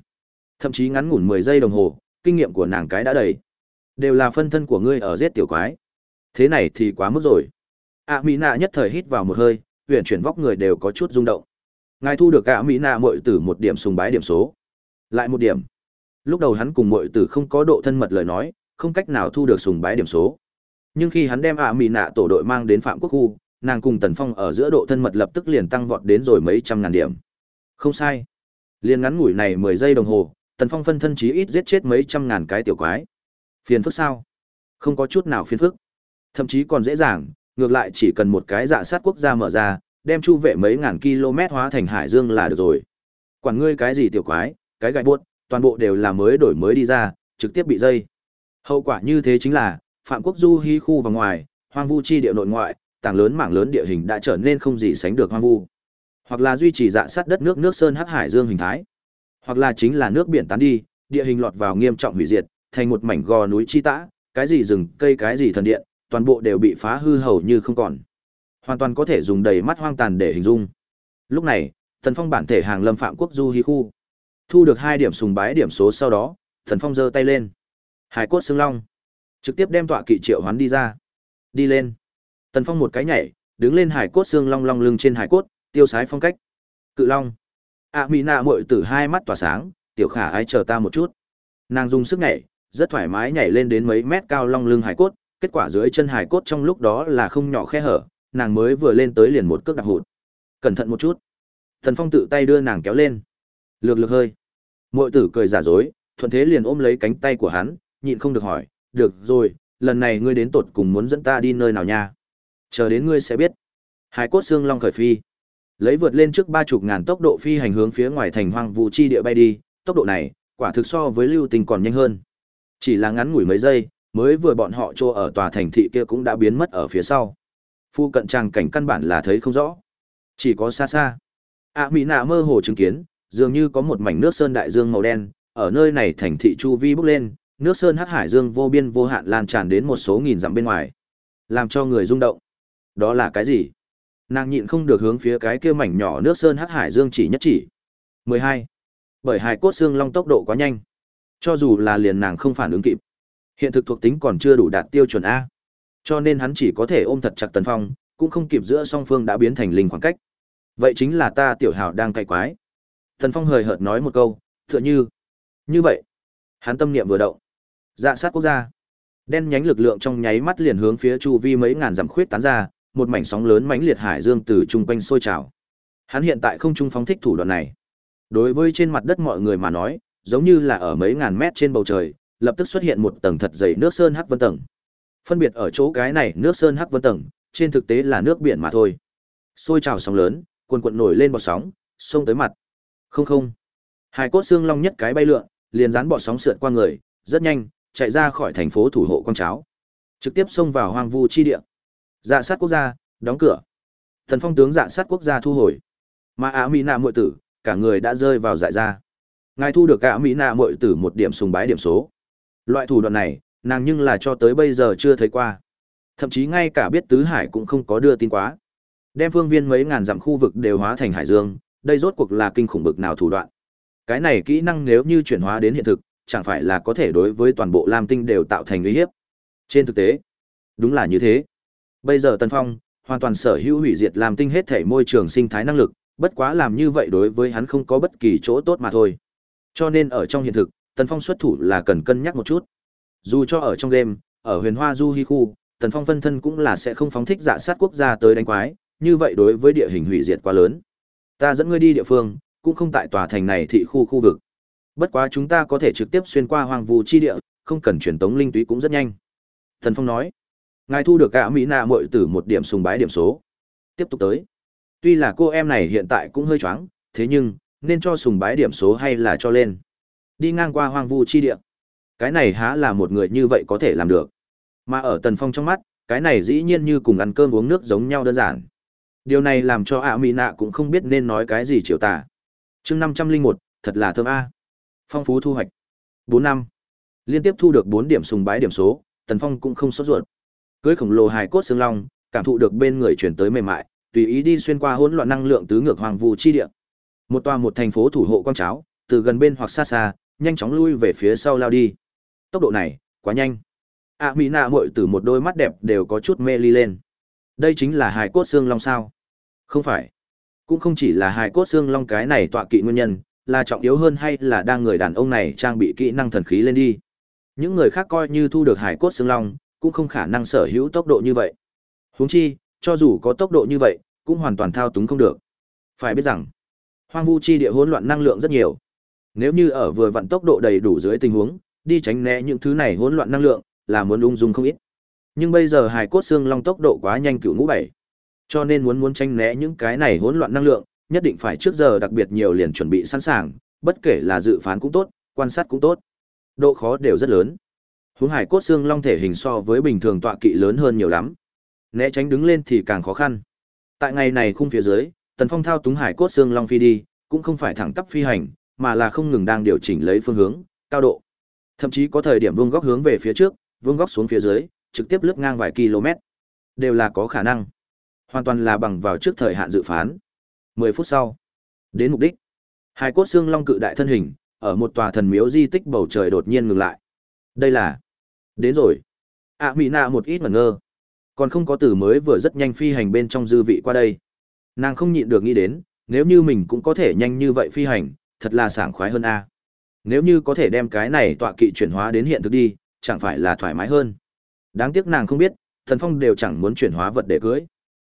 Thậm chí ngắn ngủn 10 giây đồng hồ, kinh nghiệm của nàng cái đã đầy. Đều là phân thân của ngươi ở giết tiểu quái. Thế này thì quá mức rồi. A Mỹ Nạ nhất thời hít vào một hơi, huyền chuyển vóc người đều có chút rung động. Ngài thu được A Mỹ Nạ muội tử một điểm sùng bái điểm số. Lại một điểm. Lúc đầu hắn cùng muội tử không có độ thân mật lời nói, không cách nào thu được sùng bái điểm số. Nhưng khi hắn đem A Mỹ Nạ tổ đội mang đến Phạm Quốc khu, nàng cùng Tần Phong ở giữa độ thân mật lập tức liền tăng vọt đến rồi mấy trăm ngàn điểm. Không sai. liền ngắn ngủi này 10 giây đồng hồ, Tần Phong phân thân chí ít giết chết mấy trăm ngàn cái tiểu quái. Phiền phức sao? Không có chút nào phiền phức. Thậm chí còn dễ dàng, ngược lại chỉ cần một cái dạ sát quốc gia mở ra, đem chu vệ mấy ngàn km hóa thành hải dương là được rồi. Quản ngươi cái gì tiểu quái, cái gạch buốt, toàn bộ đều là mới đổi mới đi ra, trực tiếp bị dây. Hậu quả như thế chính là, Phạm Quốc Du Hi khu và ngoài, hoang vu chi địa nội ngoại, tảng lớn mảng lớn địa hình đã trở nên không gì sánh được hoang vu. Hoặc là duy trì dạ sát đất nước nước sơn hắc hải dương hình thái, hoặc là chính là nước biển tán đi, địa hình lọt vào nghiêm trọng hủy diệt, thành một mảnh gò núi chi tã, cái gì rừng, cây cái gì thần điện, toàn bộ đều bị phá hư hầu như không còn. Hoàn toàn có thể dùng đầy mắt hoang tàn để hình dung. Lúc này, Thần Phong bản thể hàng Lâm Phạm Quốc Du hí khu, thu được hai điểm sùng bái điểm số sau đó, Thần Phong giơ tay lên. Hải cốt xương long, trực tiếp đem tọa kỵ triệu hoán đi ra. Đi lên. Tần Phong một cái nhảy, đứng lên hải cốt xương long long lưng trên hải cốt, tiêu sái phong cách. Cự long. A Mỹ nạ muội tử hai mắt tỏa sáng, tiểu khả ai chờ ta một chút. Nàng dùng sức nhảy, rất thoải mái nhảy lên đến mấy mét cao long lưng hải cốt, kết quả dưới chân hải cốt trong lúc đó là không nhỏ khe hở, nàng mới vừa lên tới liền một cước đạp hụt. Cẩn thận một chút. Thần Phong tự tay đưa nàng kéo lên. Lược lược hơi. Muội tử cười giả dối, thuận thế liền ôm lấy cánh tay của hắn, nhịn không được hỏi, "Được rồi, lần này ngươi đến tột cùng muốn dẫn ta đi nơi nào nha?" Chờ đến ngươi sẽ biết. Hải cốt xương long khởi phi. Lấy vượt lên trước ba chục ngàn tốc độ phi hành hướng phía ngoài thành hoang vu chi địa bay đi, tốc độ này, quả thực so với lưu tình còn nhanh hơn. Chỉ là ngắn ngủi mấy giây, mới vừa bọn họ trô ở tòa thành thị kia cũng đã biến mất ở phía sau. Phu cận tràng cảnh căn bản là thấy không rõ. Chỉ có xa xa. ạ mỹ nạ mơ hồ chứng kiến, dường như có một mảnh nước sơn đại dương màu đen, ở nơi này thành thị chu vi bốc lên, nước sơn hắc hải dương vô biên vô hạn lan tràn đến một số nghìn dặm bên ngoài, làm cho người rung động. Đó là cái gì? Nàng nhịn không được hướng phía cái kia mảnh nhỏ nước sơn hắc hải dương chỉ nhất chỉ. 12. Bởi hải cốt xương long tốc độ quá nhanh, cho dù là liền nàng không phản ứng kịp. Hiện thực thuộc tính còn chưa đủ đạt tiêu chuẩn A. Cho nên hắn chỉ có thể ôm thật chặt Tần Phong, cũng không kịp giữa song phương đã biến thành linh khoảng cách. Vậy chính là ta tiểu hào đang cày quái. Tần Phong hời hợt nói một câu, tựa như. Như vậy. Hắn tâm niệm vừa động. Dạ sát quốc gia. Đen nhánh lực lượng trong nháy mắt liền hướng phía chu vi mấy ngàn dặm khuyết tán ra, một mảnh sóng lớn mãnh liệt hải dương từ trung quanh sôi trào. Hắn hiện tại không trung phóng thích thủ đoạn này. Đối với trên mặt đất mọi người mà nói, giống như là ở mấy ngàn mét trên bầu trời, lập tức xuất hiện một tầng thật dày nước sơn hắc vân tầng. Phân biệt ở chỗ cái này nước sơn hắc vân tầng, trên thực tế là nước biển mà thôi. Sôi trào sóng lớn, cuồn cuộn nổi lên bọt sóng, xông tới mặt. Không không. Hai cốt xương long nhất cái bay lượn, liền dán bọt sóng sượt qua người, rất nhanh, chạy ra khỏi thành phố thủ hộ con cháo. Trực tiếp xông vào hoang vu chi địa. Dạ sát quốc gia, đóng cửa. Thần phong tướng dạ sát quốc gia thu hồi. Mà Á Mỹ Nạ muội tử, cả người đã rơi vào dại ra. Ngài thu được Á Mỹ Nạ muội tử một điểm sùng bái điểm số. Loại thủ đoạn này, nàng nhưng là cho tới bây giờ chưa thấy qua. Thậm chí ngay cả biết tứ hải cũng không có đưa tin quá. Đem phương viên mấy ngàn dặm khu vực đều hóa thành hải dương, đây rốt cuộc là kinh khủng bực nào thủ đoạn. Cái này kỹ năng nếu như chuyển hóa đến hiện thực, chẳng phải là có thể đối với toàn bộ Lam Tinh đều tạo thành uy hiếp. Trên thực tế, đúng là như thế. Bây giờ Tần Phong hoàn toàn sở hữu hủy diệt làm Tinh hết thể môi trường sinh thái năng lực, bất quá làm như vậy đối với hắn không có bất kỳ chỗ tốt mà thôi. Cho nên ở trong hiện thực, Tần Phong xuất thủ là cần cân nhắc một chút. Dù cho ở trong game, ở huyền hoa du hi khu, Tần Phong phân thân cũng là sẽ không phóng thích dạ sát quốc gia tới đánh quái, như vậy đối với địa hình hủy diệt quá lớn. Ta dẫn ngươi đi địa phương, cũng không tại tòa thành này thị khu khu vực. Bất quá chúng ta có thể trực tiếp xuyên qua hoang vu chi địa, không cần truyền tống linh túy cũng rất nhanh. Tần Phong nói, ngài thu được cả Mỹ nạ muội từ một điểm sùng bái điểm số. Tiếp tục tới. Tuy là cô em này hiện tại cũng hơi choáng, thế nhưng, nên cho sùng bái điểm số hay là cho lên. Đi ngang qua hoang vu chi địa. Cái này há là một người như vậy có thể làm được. Mà ở Tần Phong trong mắt, cái này dĩ nhiên như cùng ăn cơm uống nước giống nhau đơn giản. Điều này làm cho ạ Mỹ nạ cũng không biết nên nói cái gì triệu tả. chương năm trăm linh một thật là thơm A. Phong phú thu hoạch. bốn năm. Liên tiếp thu được bốn điểm sùng bái điểm số, Tần Phong cũng không sốt ruột. Cưới khổng lồ hài cốt xương long, cảm thụ được bên người chuyển tới mềm mại, tùy ý đi xuyên qua hỗn loạn năng lượng tứ ngược hoàng vu chi địa. Một tòa một thành phố thủ hộ quang cháo, từ gần bên hoặc xa xa, nhanh chóng lui về phía sau lao đi. Tốc độ này, quá nhanh. A Mỹ Nạ muội từ một đôi mắt đẹp đều có chút mê ly lên. Đây chính là hài cốt xương long sao? Không phải. Cũng không chỉ là hài cốt xương long cái này tọa kỵ nguyên nhân, là trọng yếu hơn hay là đang người đàn ông này trang bị kỹ năng thần khí lên đi. Những người khác coi như thu được hài cốt xương long, cũng không khả năng sở hữu tốc độ như vậy. Huống chi, cho dù có tốc độ như vậy, cũng hoàn toàn thao túng không được. Phải biết rằng, hoang vu chi địa hỗn loạn năng lượng rất nhiều. Nếu như ở vừa vận tốc độ đầy đủ dưới tình huống, đi tránh né những thứ này hỗn loạn năng lượng, là muốn ung dung không ít. Nhưng bây giờ hài cốt xương long tốc độ quá nhanh cựu ngũ bảy, cho nên muốn muốn tránh né những cái này hỗn loạn năng lượng, nhất định phải trước giờ đặc biệt nhiều liền chuẩn bị sẵn sàng, bất kể là dự phán cũng tốt, quan sát cũng tốt. Độ khó đều rất lớn. Huống hải cốt xương long thể hình so với bình thường tọa kỵ lớn hơn nhiều lắm. Né tránh đứng lên thì càng khó khăn. Tại ngày này khung phía dưới, Tần Phong thao túng hải cốt xương long phi đi, cũng không phải thẳng tắp phi hành, mà là không ngừng đang điều chỉnh lấy phương hướng, cao độ. Thậm chí có thời điểm vuông góc hướng về phía trước, vuông góc xuống phía dưới, trực tiếp lướt ngang vài km. Đều là có khả năng. Hoàn toàn là bằng vào trước thời hạn dự phán. 10 phút sau, đến mục đích. Hải cốt xương long cự đại thân hình, ở một tòa thần miếu di tích bầu trời đột nhiên ngừng lại. Đây là Đến rồi. ạ à, mỹ nạ một ít ngẩn ngơ. Còn không có từ mới vừa rất nhanh phi hành bên trong dư vị qua đây. Nàng không nhịn được nghĩ đến, nếu như mình cũng có thể nhanh như vậy phi hành, thật là sảng khoái hơn a. Nếu như có thể đem cái này tọa kỵ chuyển hóa đến hiện thực đi, chẳng phải là thoải mái hơn. Đáng tiếc nàng không biết, Thần Phong đều chẳng muốn chuyển hóa vật để cưới.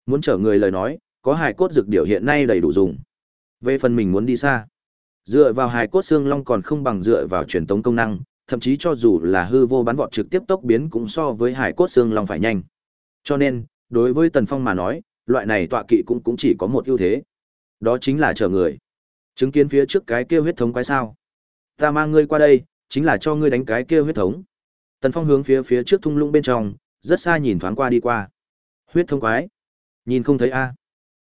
Muốn chở người lời nói, có hài cốt dược điều hiện nay đầy đủ dùng. Về phần mình muốn đi xa, dựa vào hài cốt xương long còn không bằng dựa vào truyền tống công năng, thậm chí cho dù là hư vô bắn vọt trực tiếp tốc biến cũng so với hải cốt xương long phải nhanh. Cho nên, đối với Tần Phong mà nói, loại này tọa kỵ cũng cũng chỉ có một ưu thế. Đó chính là chờ người. Chứng kiến phía trước cái kia huyết thống quái sao? Ta mang ngươi qua đây, chính là cho ngươi đánh cái kia huyết thống. Tần Phong hướng phía phía trước thung lũng bên trong, rất xa nhìn thoáng qua đi qua. Huyết thống quái. Nhìn không thấy a. À.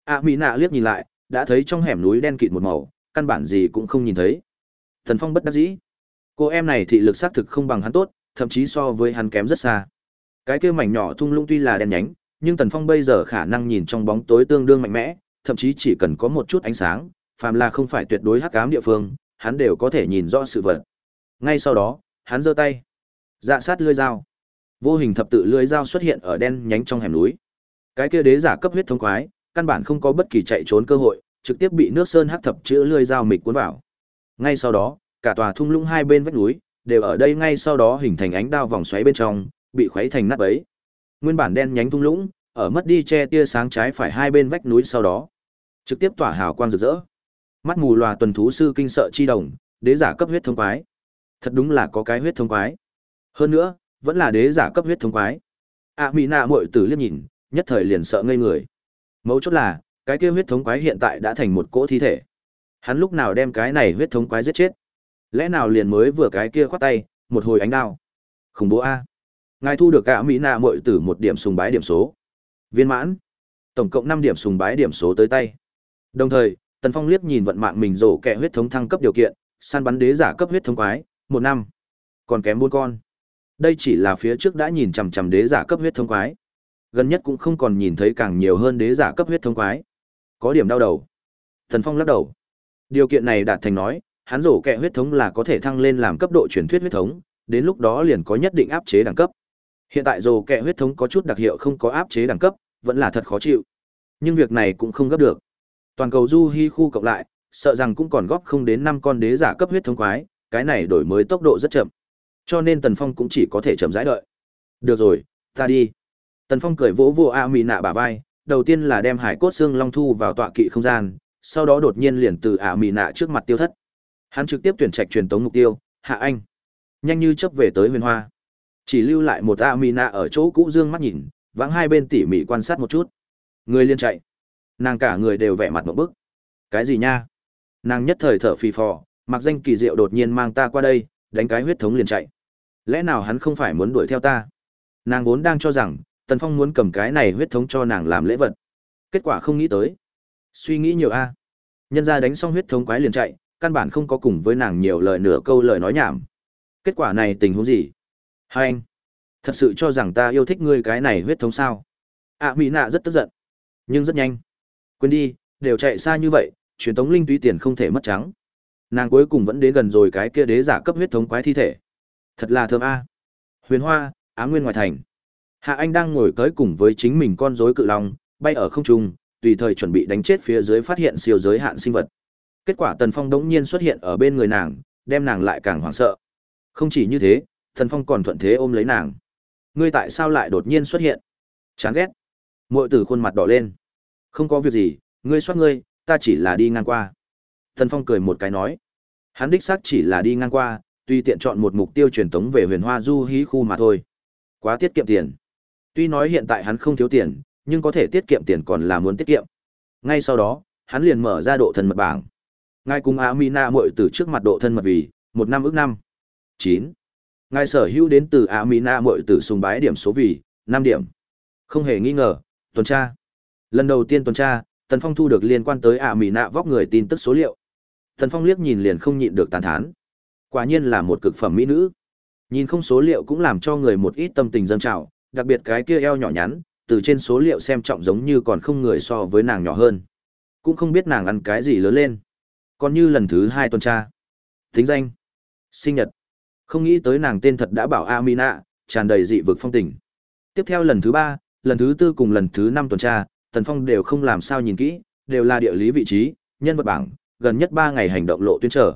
A Mỹ nạ liếc nhìn lại, đã thấy trong hẻm núi đen kịt một màu, căn bản gì cũng không nhìn thấy. Tần Phong bất đắc dĩ. Cô em này thị lực xác thực không bằng hắn tốt, thậm chí so với hắn kém rất xa. Cái kia mảnh nhỏ thung lũng tuy là đen nhánh, nhưng Tần Phong bây giờ khả năng nhìn trong bóng tối tương đương mạnh mẽ, thậm chí chỉ cần có một chút ánh sáng, phàm là không phải tuyệt đối hắc ám địa phương, hắn đều có thể nhìn rõ sự vật. Ngay sau đó, hắn giơ tay, dạ sát lưỡi dao. Vô hình thập tự lưỡi dao xuất hiện ở đen nhánh trong hẻm núi. Cái kia đế giả cấp huyết thống quái, căn bản không có bất kỳ chạy trốn cơ hội, trực tiếp bị nước sơn hắc thập chữ lưỡi dao mịch cuốn vào. Ngay sau đó, cả tòa thung lũng hai bên vách núi đều ở đây ngay sau đó hình thành ánh đao vòng xoáy bên trong, bị khuấy thành nát bấy. Nguyên bản đen nhánh thung lũng, ở mất đi che tia sáng trái phải hai bên vách núi sau đó, trực tiếp tỏa hào quang rực rỡ. Mắt mù lòa tuần thú sư kinh sợ chi đồng, đế giả cấp huyết thống quái. Thật đúng là có cái huyết thống quái. Hơn nữa, vẫn là đế giả cấp huyết thống quái. A Mỹ nạ muội tử liếc nhìn, nhất thời liền sợ ngây người. Mấu chốt là, cái kia huyết thống quái hiện tại đã thành một cỗ thi thể. Hắn lúc nào đem cái này huyết thống quái giết chết? Lẽ nào liền mới vừa cái kia khoát tay, một hồi ánh đao. Khủng bố a. Ngài thu được cả Mỹ nạ mội tử một điểm sùng bái điểm số. Viên mãn. Tổng cộng năm điểm sùng bái điểm số tới tay. Đồng thời, Tần Phong liếc nhìn vận mạng mình rổ kẹ huyết thống thăng cấp điều kiện, săn bắn đế giả cấp huyết thống quái, một năm. Còn kém bốn con. Đây chỉ là phía trước đã nhìn chằm chằm đế giả cấp huyết thống quái. Gần nhất cũng không còn nhìn thấy càng nhiều hơn đế giả cấp huyết thống quái. Có điểm đau đầu. Tần Phong lắc đầu. Điều kiện này đạt thành nói, hắn rổ kẹ huyết thống là có thể thăng lên làm cấp độ truyền thuyết huyết thống, đến lúc đó liền có nhất định áp chế đẳng cấp. Hiện tại rổ kẹ huyết thống có chút đặc hiệu không có áp chế đẳng cấp, vẫn là thật khó chịu. Nhưng việc này cũng không gấp được. Toàn cầu du hy khu cộng lại, sợ rằng cũng còn góp không đến năm con đế giả cấp huyết thống quái, cái này đổi mới tốc độ rất chậm. Cho nên Tần Phong cũng chỉ có thể chậm rãi đợi. Được rồi, ta đi. Tần Phong cười vỗ vỗ A Mị nạ bả vai, đầu tiên là đem hải cốt xương long thu vào tọa kỵ không gian, sau đó đột nhiên liền từ A Mị nạ trước mặt tiêu thất. Hắn trực tiếp tuyển trạch truyền tống mục tiêu, Hạ Anh. Nhanh như chớp về tới Huyền Hoa. Chỉ lưu lại một A ở chỗ cũ dương mắt nhìn, vắng hai bên tỉ mỉ quan sát một chút. Người liên chạy. Nàng cả người đều vẻ mặt một bức. Cái gì nha? Nàng nhất thời thở phì phò mặc danh kỳ diệu đột nhiên mang ta qua đây đánh cái huyết thống liền chạy. Lẽ nào hắn không phải muốn đuổi theo ta? Nàng vốn đang cho rằng tần phong muốn cầm cái này huyết thống cho nàng làm lễ vật. Kết quả không nghĩ tới. Suy nghĩ nhiều a. Nhân ra đánh xong huyết thống quái liền chạy căn bản không có cùng với nàng nhiều lời nửa câu lời nói nhảm kết quả này tình huống gì hai anh thật sự cho rằng ta yêu thích ngươi cái này huyết thống sao ạ mỹ nạ rất tức giận nhưng rất nhanh Quên đi, đều chạy xa như vậy, truyền tống linh túy tiền không thể mất trắng. Nàng cuối cùng vẫn đến gần rồi cái kia đế giả cấp huyết thống quái thi thể. Thật là thơm a. Huyền Hoa, Á Nguyên ngoài thành. Hạ Anh đang ngồi tới cùng với chính mình con rối cự long, bay ở không trung, tùy thời chuẩn bị đánh chết phía dưới phát hiện siêu giới hạn sinh vật. Kết quả Tần Phong đống nhiên xuất hiện ở bên người nàng, đem nàng lại càng hoảng sợ. Không chỉ như thế, Tần Phong còn thuận thế ôm lấy nàng. Ngươi tại sao lại đột nhiên xuất hiện? Chán ghét. Muội tử khuôn mặt đỏ lên. Không có việc gì, ngươi soát ngươi, ta chỉ là đi ngang qua. Thần Phong cười một cái nói. Hắn đích xác chỉ là đi ngang qua, tuy tiện chọn một mục tiêu truyền tống về huyền hoa du hí khu mà thôi. Quá tiết kiệm tiền. Tuy nói hiện tại hắn không thiếu tiền, nhưng có thể tiết kiệm tiền còn là muốn tiết kiệm. Ngay sau đó, hắn liền mở ra độ thần mật bảng. Ngài cùng Amina muội từ trước mặt độ thân mật vì, một năm ước năm. chín. Ngài sở hữu đến từ Amina muội từ sùng bái điểm số vì, năm điểm. Không hề nghi ngờ, tuần tra. Lần đầu tiên tuần tra tần phong thu được liên quan tới amina vóc người tin tức số liệu. Tần phong liếc nhìn liền không nhịn được tàn thán. Quả nhiên là một cực phẩm mỹ nữ. Nhìn không số liệu cũng làm cho người một ít tâm tình dâng trào đặc biệt cái kia eo nhỏ nhắn từ trên số liệu xem trọng giống như còn không người so với nàng nhỏ hơn. Cũng không biết nàng ăn cái gì lớn lên còn như lần thứ hai tuần tra thính danh sinh nhật không nghĩ tới nàng tên thật đã bảo amina tràn đầy dị vực phong tình tiếp theo lần thứ ba lần thứ tư cùng lần thứ năm tuần tra, Tần Phong đều không làm sao nhìn kỹ, đều là địa lý vị trí, nhân vật bảng, gần nhất ba ngày hành động lộ tuyến trở.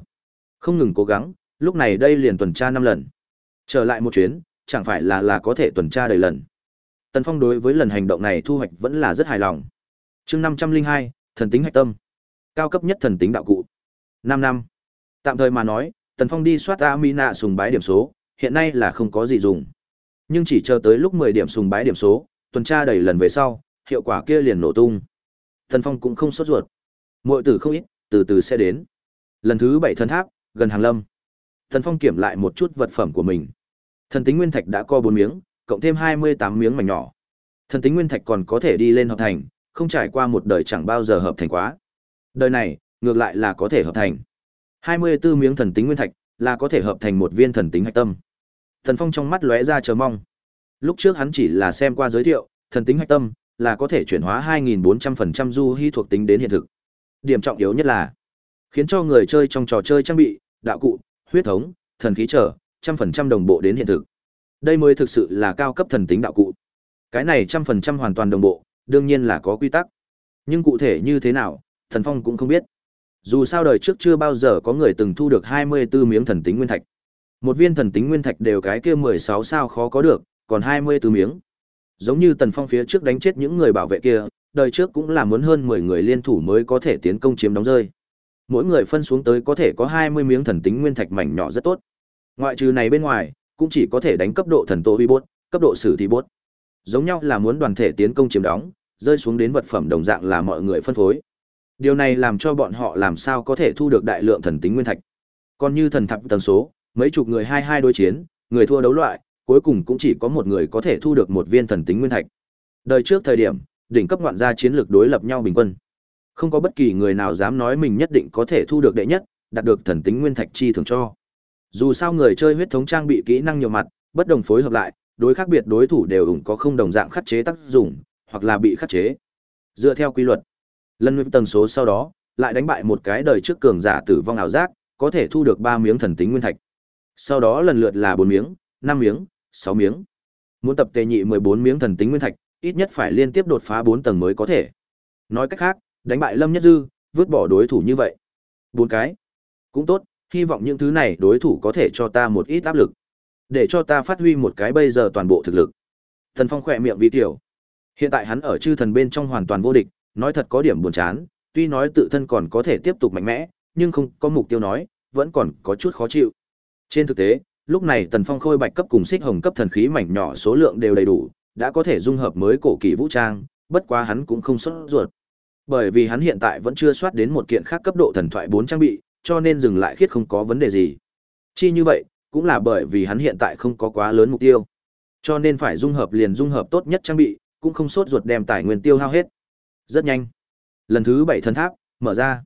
Không ngừng cố gắng, lúc này đây liền tuần tra năm lần. Trở lại một chuyến, chẳng phải là là có thể tuần tra đầy lần. Tần Phong đối với lần hành động này thu hoạch vẫn là rất hài lòng. Chương 502, thần tính hạch tâm. Cao cấp nhất thần tính đạo cụ. 5 năm. Tạm thời mà nói, Tần Phong đi soát Amina sùng bái điểm số, hiện nay là không có gì dùng. Nhưng chỉ chờ tới lúc 10 điểm sùng bái điểm số, tuần tra đầy lần về sau, hiệu quả kia liền nổ tung. Tần Phong cũng không sốt ruột. Muội tử không ít, từ từ sẽ đến. Lần thứ 7 thần tháp, gần hàng lâm. Tần Phong kiểm lại một chút vật phẩm của mình. Thần tính nguyên thạch đã co 4 miếng, cộng thêm 28 miếng mảnh nhỏ. Thần tính nguyên thạch còn có thể đi lên hợp thành, không trải qua một đời chẳng bao giờ hợp thành quá. Đời này, ngược lại là có thể hợp thành. 24 miếng thần tính nguyên thạch là có thể hợp thành một viên thần tính hạch tâm. Thần Phong trong mắt lóe ra chờ mong. Lúc trước hắn chỉ là xem qua giới thiệu, thần tính hạch tâm là có thể chuyển hóa 2400% du hy thuộc tính đến hiện thực. Điểm trọng yếu nhất là khiến cho người chơi trong trò chơi trang bị, đạo cụ, huyết thống, thần khí trở, trăm phần trăm đồng bộ đến hiện thực. Đây mới thực sự là cao cấp thần tính đạo cụ. Cái này trăm phần trăm hoàn toàn đồng bộ, đương nhiên là có quy tắc. Nhưng cụ thể như thế nào, Thần Phong cũng không biết. Dù sao đời trước chưa bao giờ có người từng thu được 24 miếng thần tính nguyên thạch. Một viên thần tính nguyên thạch đều cái kia 16 sao khó có được, còn 24 miếng. Giống như Tần Phong phía trước đánh chết những người bảo vệ kia, đời trước cũng là muốn hơn 10 người liên thủ mới có thể tiến công chiếm đóng rơi. Mỗi người phân xuống tới có thể có 20 miếng thần tính nguyên thạch mảnh nhỏ rất tốt. Ngoại trừ này bên ngoài, cũng chỉ có thể đánh cấp độ thần tố vi bốt, cấp độ sử thi bốt. Giống nhau là muốn đoàn thể tiến công chiếm đóng, rơi xuống đến vật phẩm đồng dạng là mọi người phân phối. Điều này làm cho bọn họ làm sao có thể thu được đại lượng thần tính nguyên thạch. Còn như thần thập tần số, mấy chục người hai hai đối chiến, người thua đấu loại, cuối cùng cũng chỉ có một người có thể thu được một viên thần tính nguyên thạch. Đời trước thời điểm, đỉnh cấp ngoạn gia chiến lược đối lập nhau bình quân. Không có bất kỳ người nào dám nói mình nhất định có thể thu được đệ nhất, đạt được thần tính nguyên thạch chi thường cho. Dù sao người chơi huyết thống trang bị kỹ năng nhiều mặt, bất đồng phối hợp lại, đối khác biệt đối thủ đều ủng có không đồng dạng khắc chế tác dụng, hoặc là bị khắc chế. Dựa theo quy luật, lần với tần số sau đó, lại đánh bại một cái đời trước cường giả tử vong ảo giác, có thể thu được 3 miếng thần tính nguyên thạch. Sau đó lần lượt là 4 miếng, 5 miếng, 6 miếng. Muốn tập tề nhị 14 miếng thần tính nguyên thạch, ít nhất phải liên tiếp đột phá 4 tầng mới có thể. Nói cách khác, đánh bại Lâm Nhất Dư, vứt bỏ đối thủ như vậy. Bốn cái. Cũng tốt, hy vọng những thứ này đối thủ có thể cho ta một ít áp lực. Để cho ta phát huy một cái bây giờ toàn bộ thực lực. Thần Phong khỏe miệng vi tiểu. Hiện tại hắn ở chư thần bên trong hoàn toàn vô địch, nói thật có điểm buồn chán, tuy nói tự thân còn có thể tiếp tục mạnh mẽ, nhưng không có mục tiêu nói, vẫn còn có chút khó chịu. Trên thực tế, lúc này Tần Phong khôi bạch cấp cùng xích hồng cấp thần khí mảnh nhỏ số lượng đều đầy đủ, đã có thể dung hợp mới cổ kỳ vũ trang, bất quá hắn cũng không xuất ruột. Bởi vì hắn hiện tại vẫn chưa soát đến một kiện khác cấp độ thần thoại 4 trang bị, cho nên dừng lại khiết không có vấn đề gì. Chi như vậy, cũng là bởi vì hắn hiện tại không có quá lớn mục tiêu. Cho nên phải dung hợp liền dung hợp tốt nhất trang bị, cũng không sốt ruột đem tài nguyên tiêu hao hết. Rất nhanh. Lần thứ bảy thần tháp mở ra.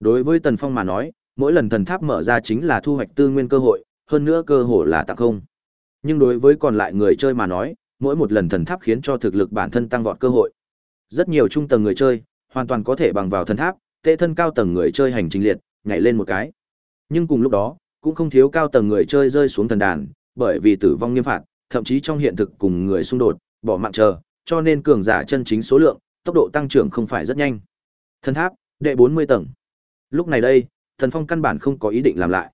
Đối với Tần Phong mà nói, mỗi lần thần tháp mở ra chính là thu hoạch tư nguyên cơ hội, hơn nữa cơ hội là tặng không. Nhưng đối với còn lại người chơi mà nói, mỗi một lần thần tháp khiến cho thực lực bản thân tăng vọt cơ hội. Rất nhiều trung tầng người chơi, hoàn toàn có thể bằng vào thần tháp, tệ thân cao tầng người chơi hành trình liệt, nhảy lên một cái. Nhưng cùng lúc đó, cũng không thiếu cao tầng người chơi rơi xuống thần đàn, bởi vì tử vong nghiêm phạt, thậm chí trong hiện thực cùng người xung đột, bỏ mạng chờ, cho nên cường giả chân chính số lượng, tốc độ tăng trưởng không phải rất nhanh. Thần tháp, đệ 40 tầng. Lúc này đây, Thần Phong căn bản không có ý định làm lại.